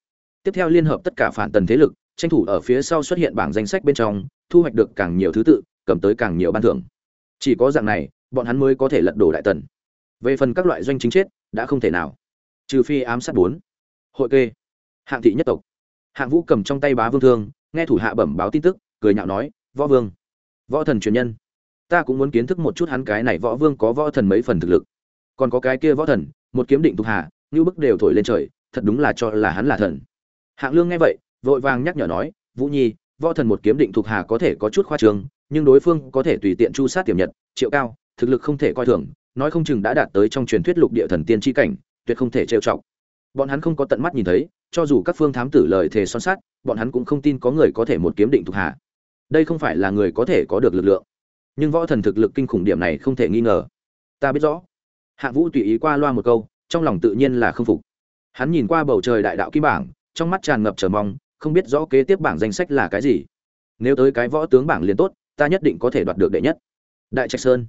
Tiếp theo liên hợp tất cả phản tần thế lực, tranh thủ ở phía sau xuất hiện bảng danh sách bên trong, thu hoạch được càng nhiều thứ tự, cầm tới càng nhiều ban thưởng. Chỉ có dạng này, bọn hắn mới có thể lật đổ đại tần. Về phần các loại doanh chính chết, đã không thể nào. Trừ phi ám sát bốn. Hội kê. Hạng thị nhất tộc hạng vũ cầm trong tay bá vương thương, nghe thủ hạ bẩm báo tin tức, cười nhạo nói, võ vương, võ thần truyền nhân. Ta cũng muốn kiến thức một chút hắn cái này võ vương có võ thần mấy phần thực lực. Còn có cái kia võ thần, một kiếm định thuộc hạ như bức đều thổi lên trời, thật đúng là cho là hắn là thần. Hạng lương nghe vậy, vội vàng nhắc nhở nói, vũ nhi, võ thần một kiếm định thuộc hạ có thể có chút khoa trương nhưng đối phương có thể tùy tiện chu sát tiềm nhật, triệu cao, thực lực không thể coi thường, nói không chừng đã đạt tới trong truyền thuyết lục địa thần tiên tri cảnh, tuyệt không thể trêu chọc. Bọn hắn không có tận mắt nhìn thấy cho dù các phương thám tử lời thề son sát bọn hắn cũng không tin có người có thể một kiếm định thuộc hạ. Đây không phải là người có thể có được lực lượng. Nhưng võ thần thực lực kinh khủng điểm này không thể nghi ngờ. Ta biết rõ. Hạ vũ tùy ý qua loa một câu, trong lòng tự nhiên là không phục. Hắn nhìn qua bầu trời đại đạo kim bảng, trong mắt tràn ngập chờ mong, không biết rõ kế tiếp bảng danh sách là cái gì. Nếu tới cái võ tướng bảng liền tốt, ta nhất định có thể đoạt được đệ nhất. Đại trạch sơn.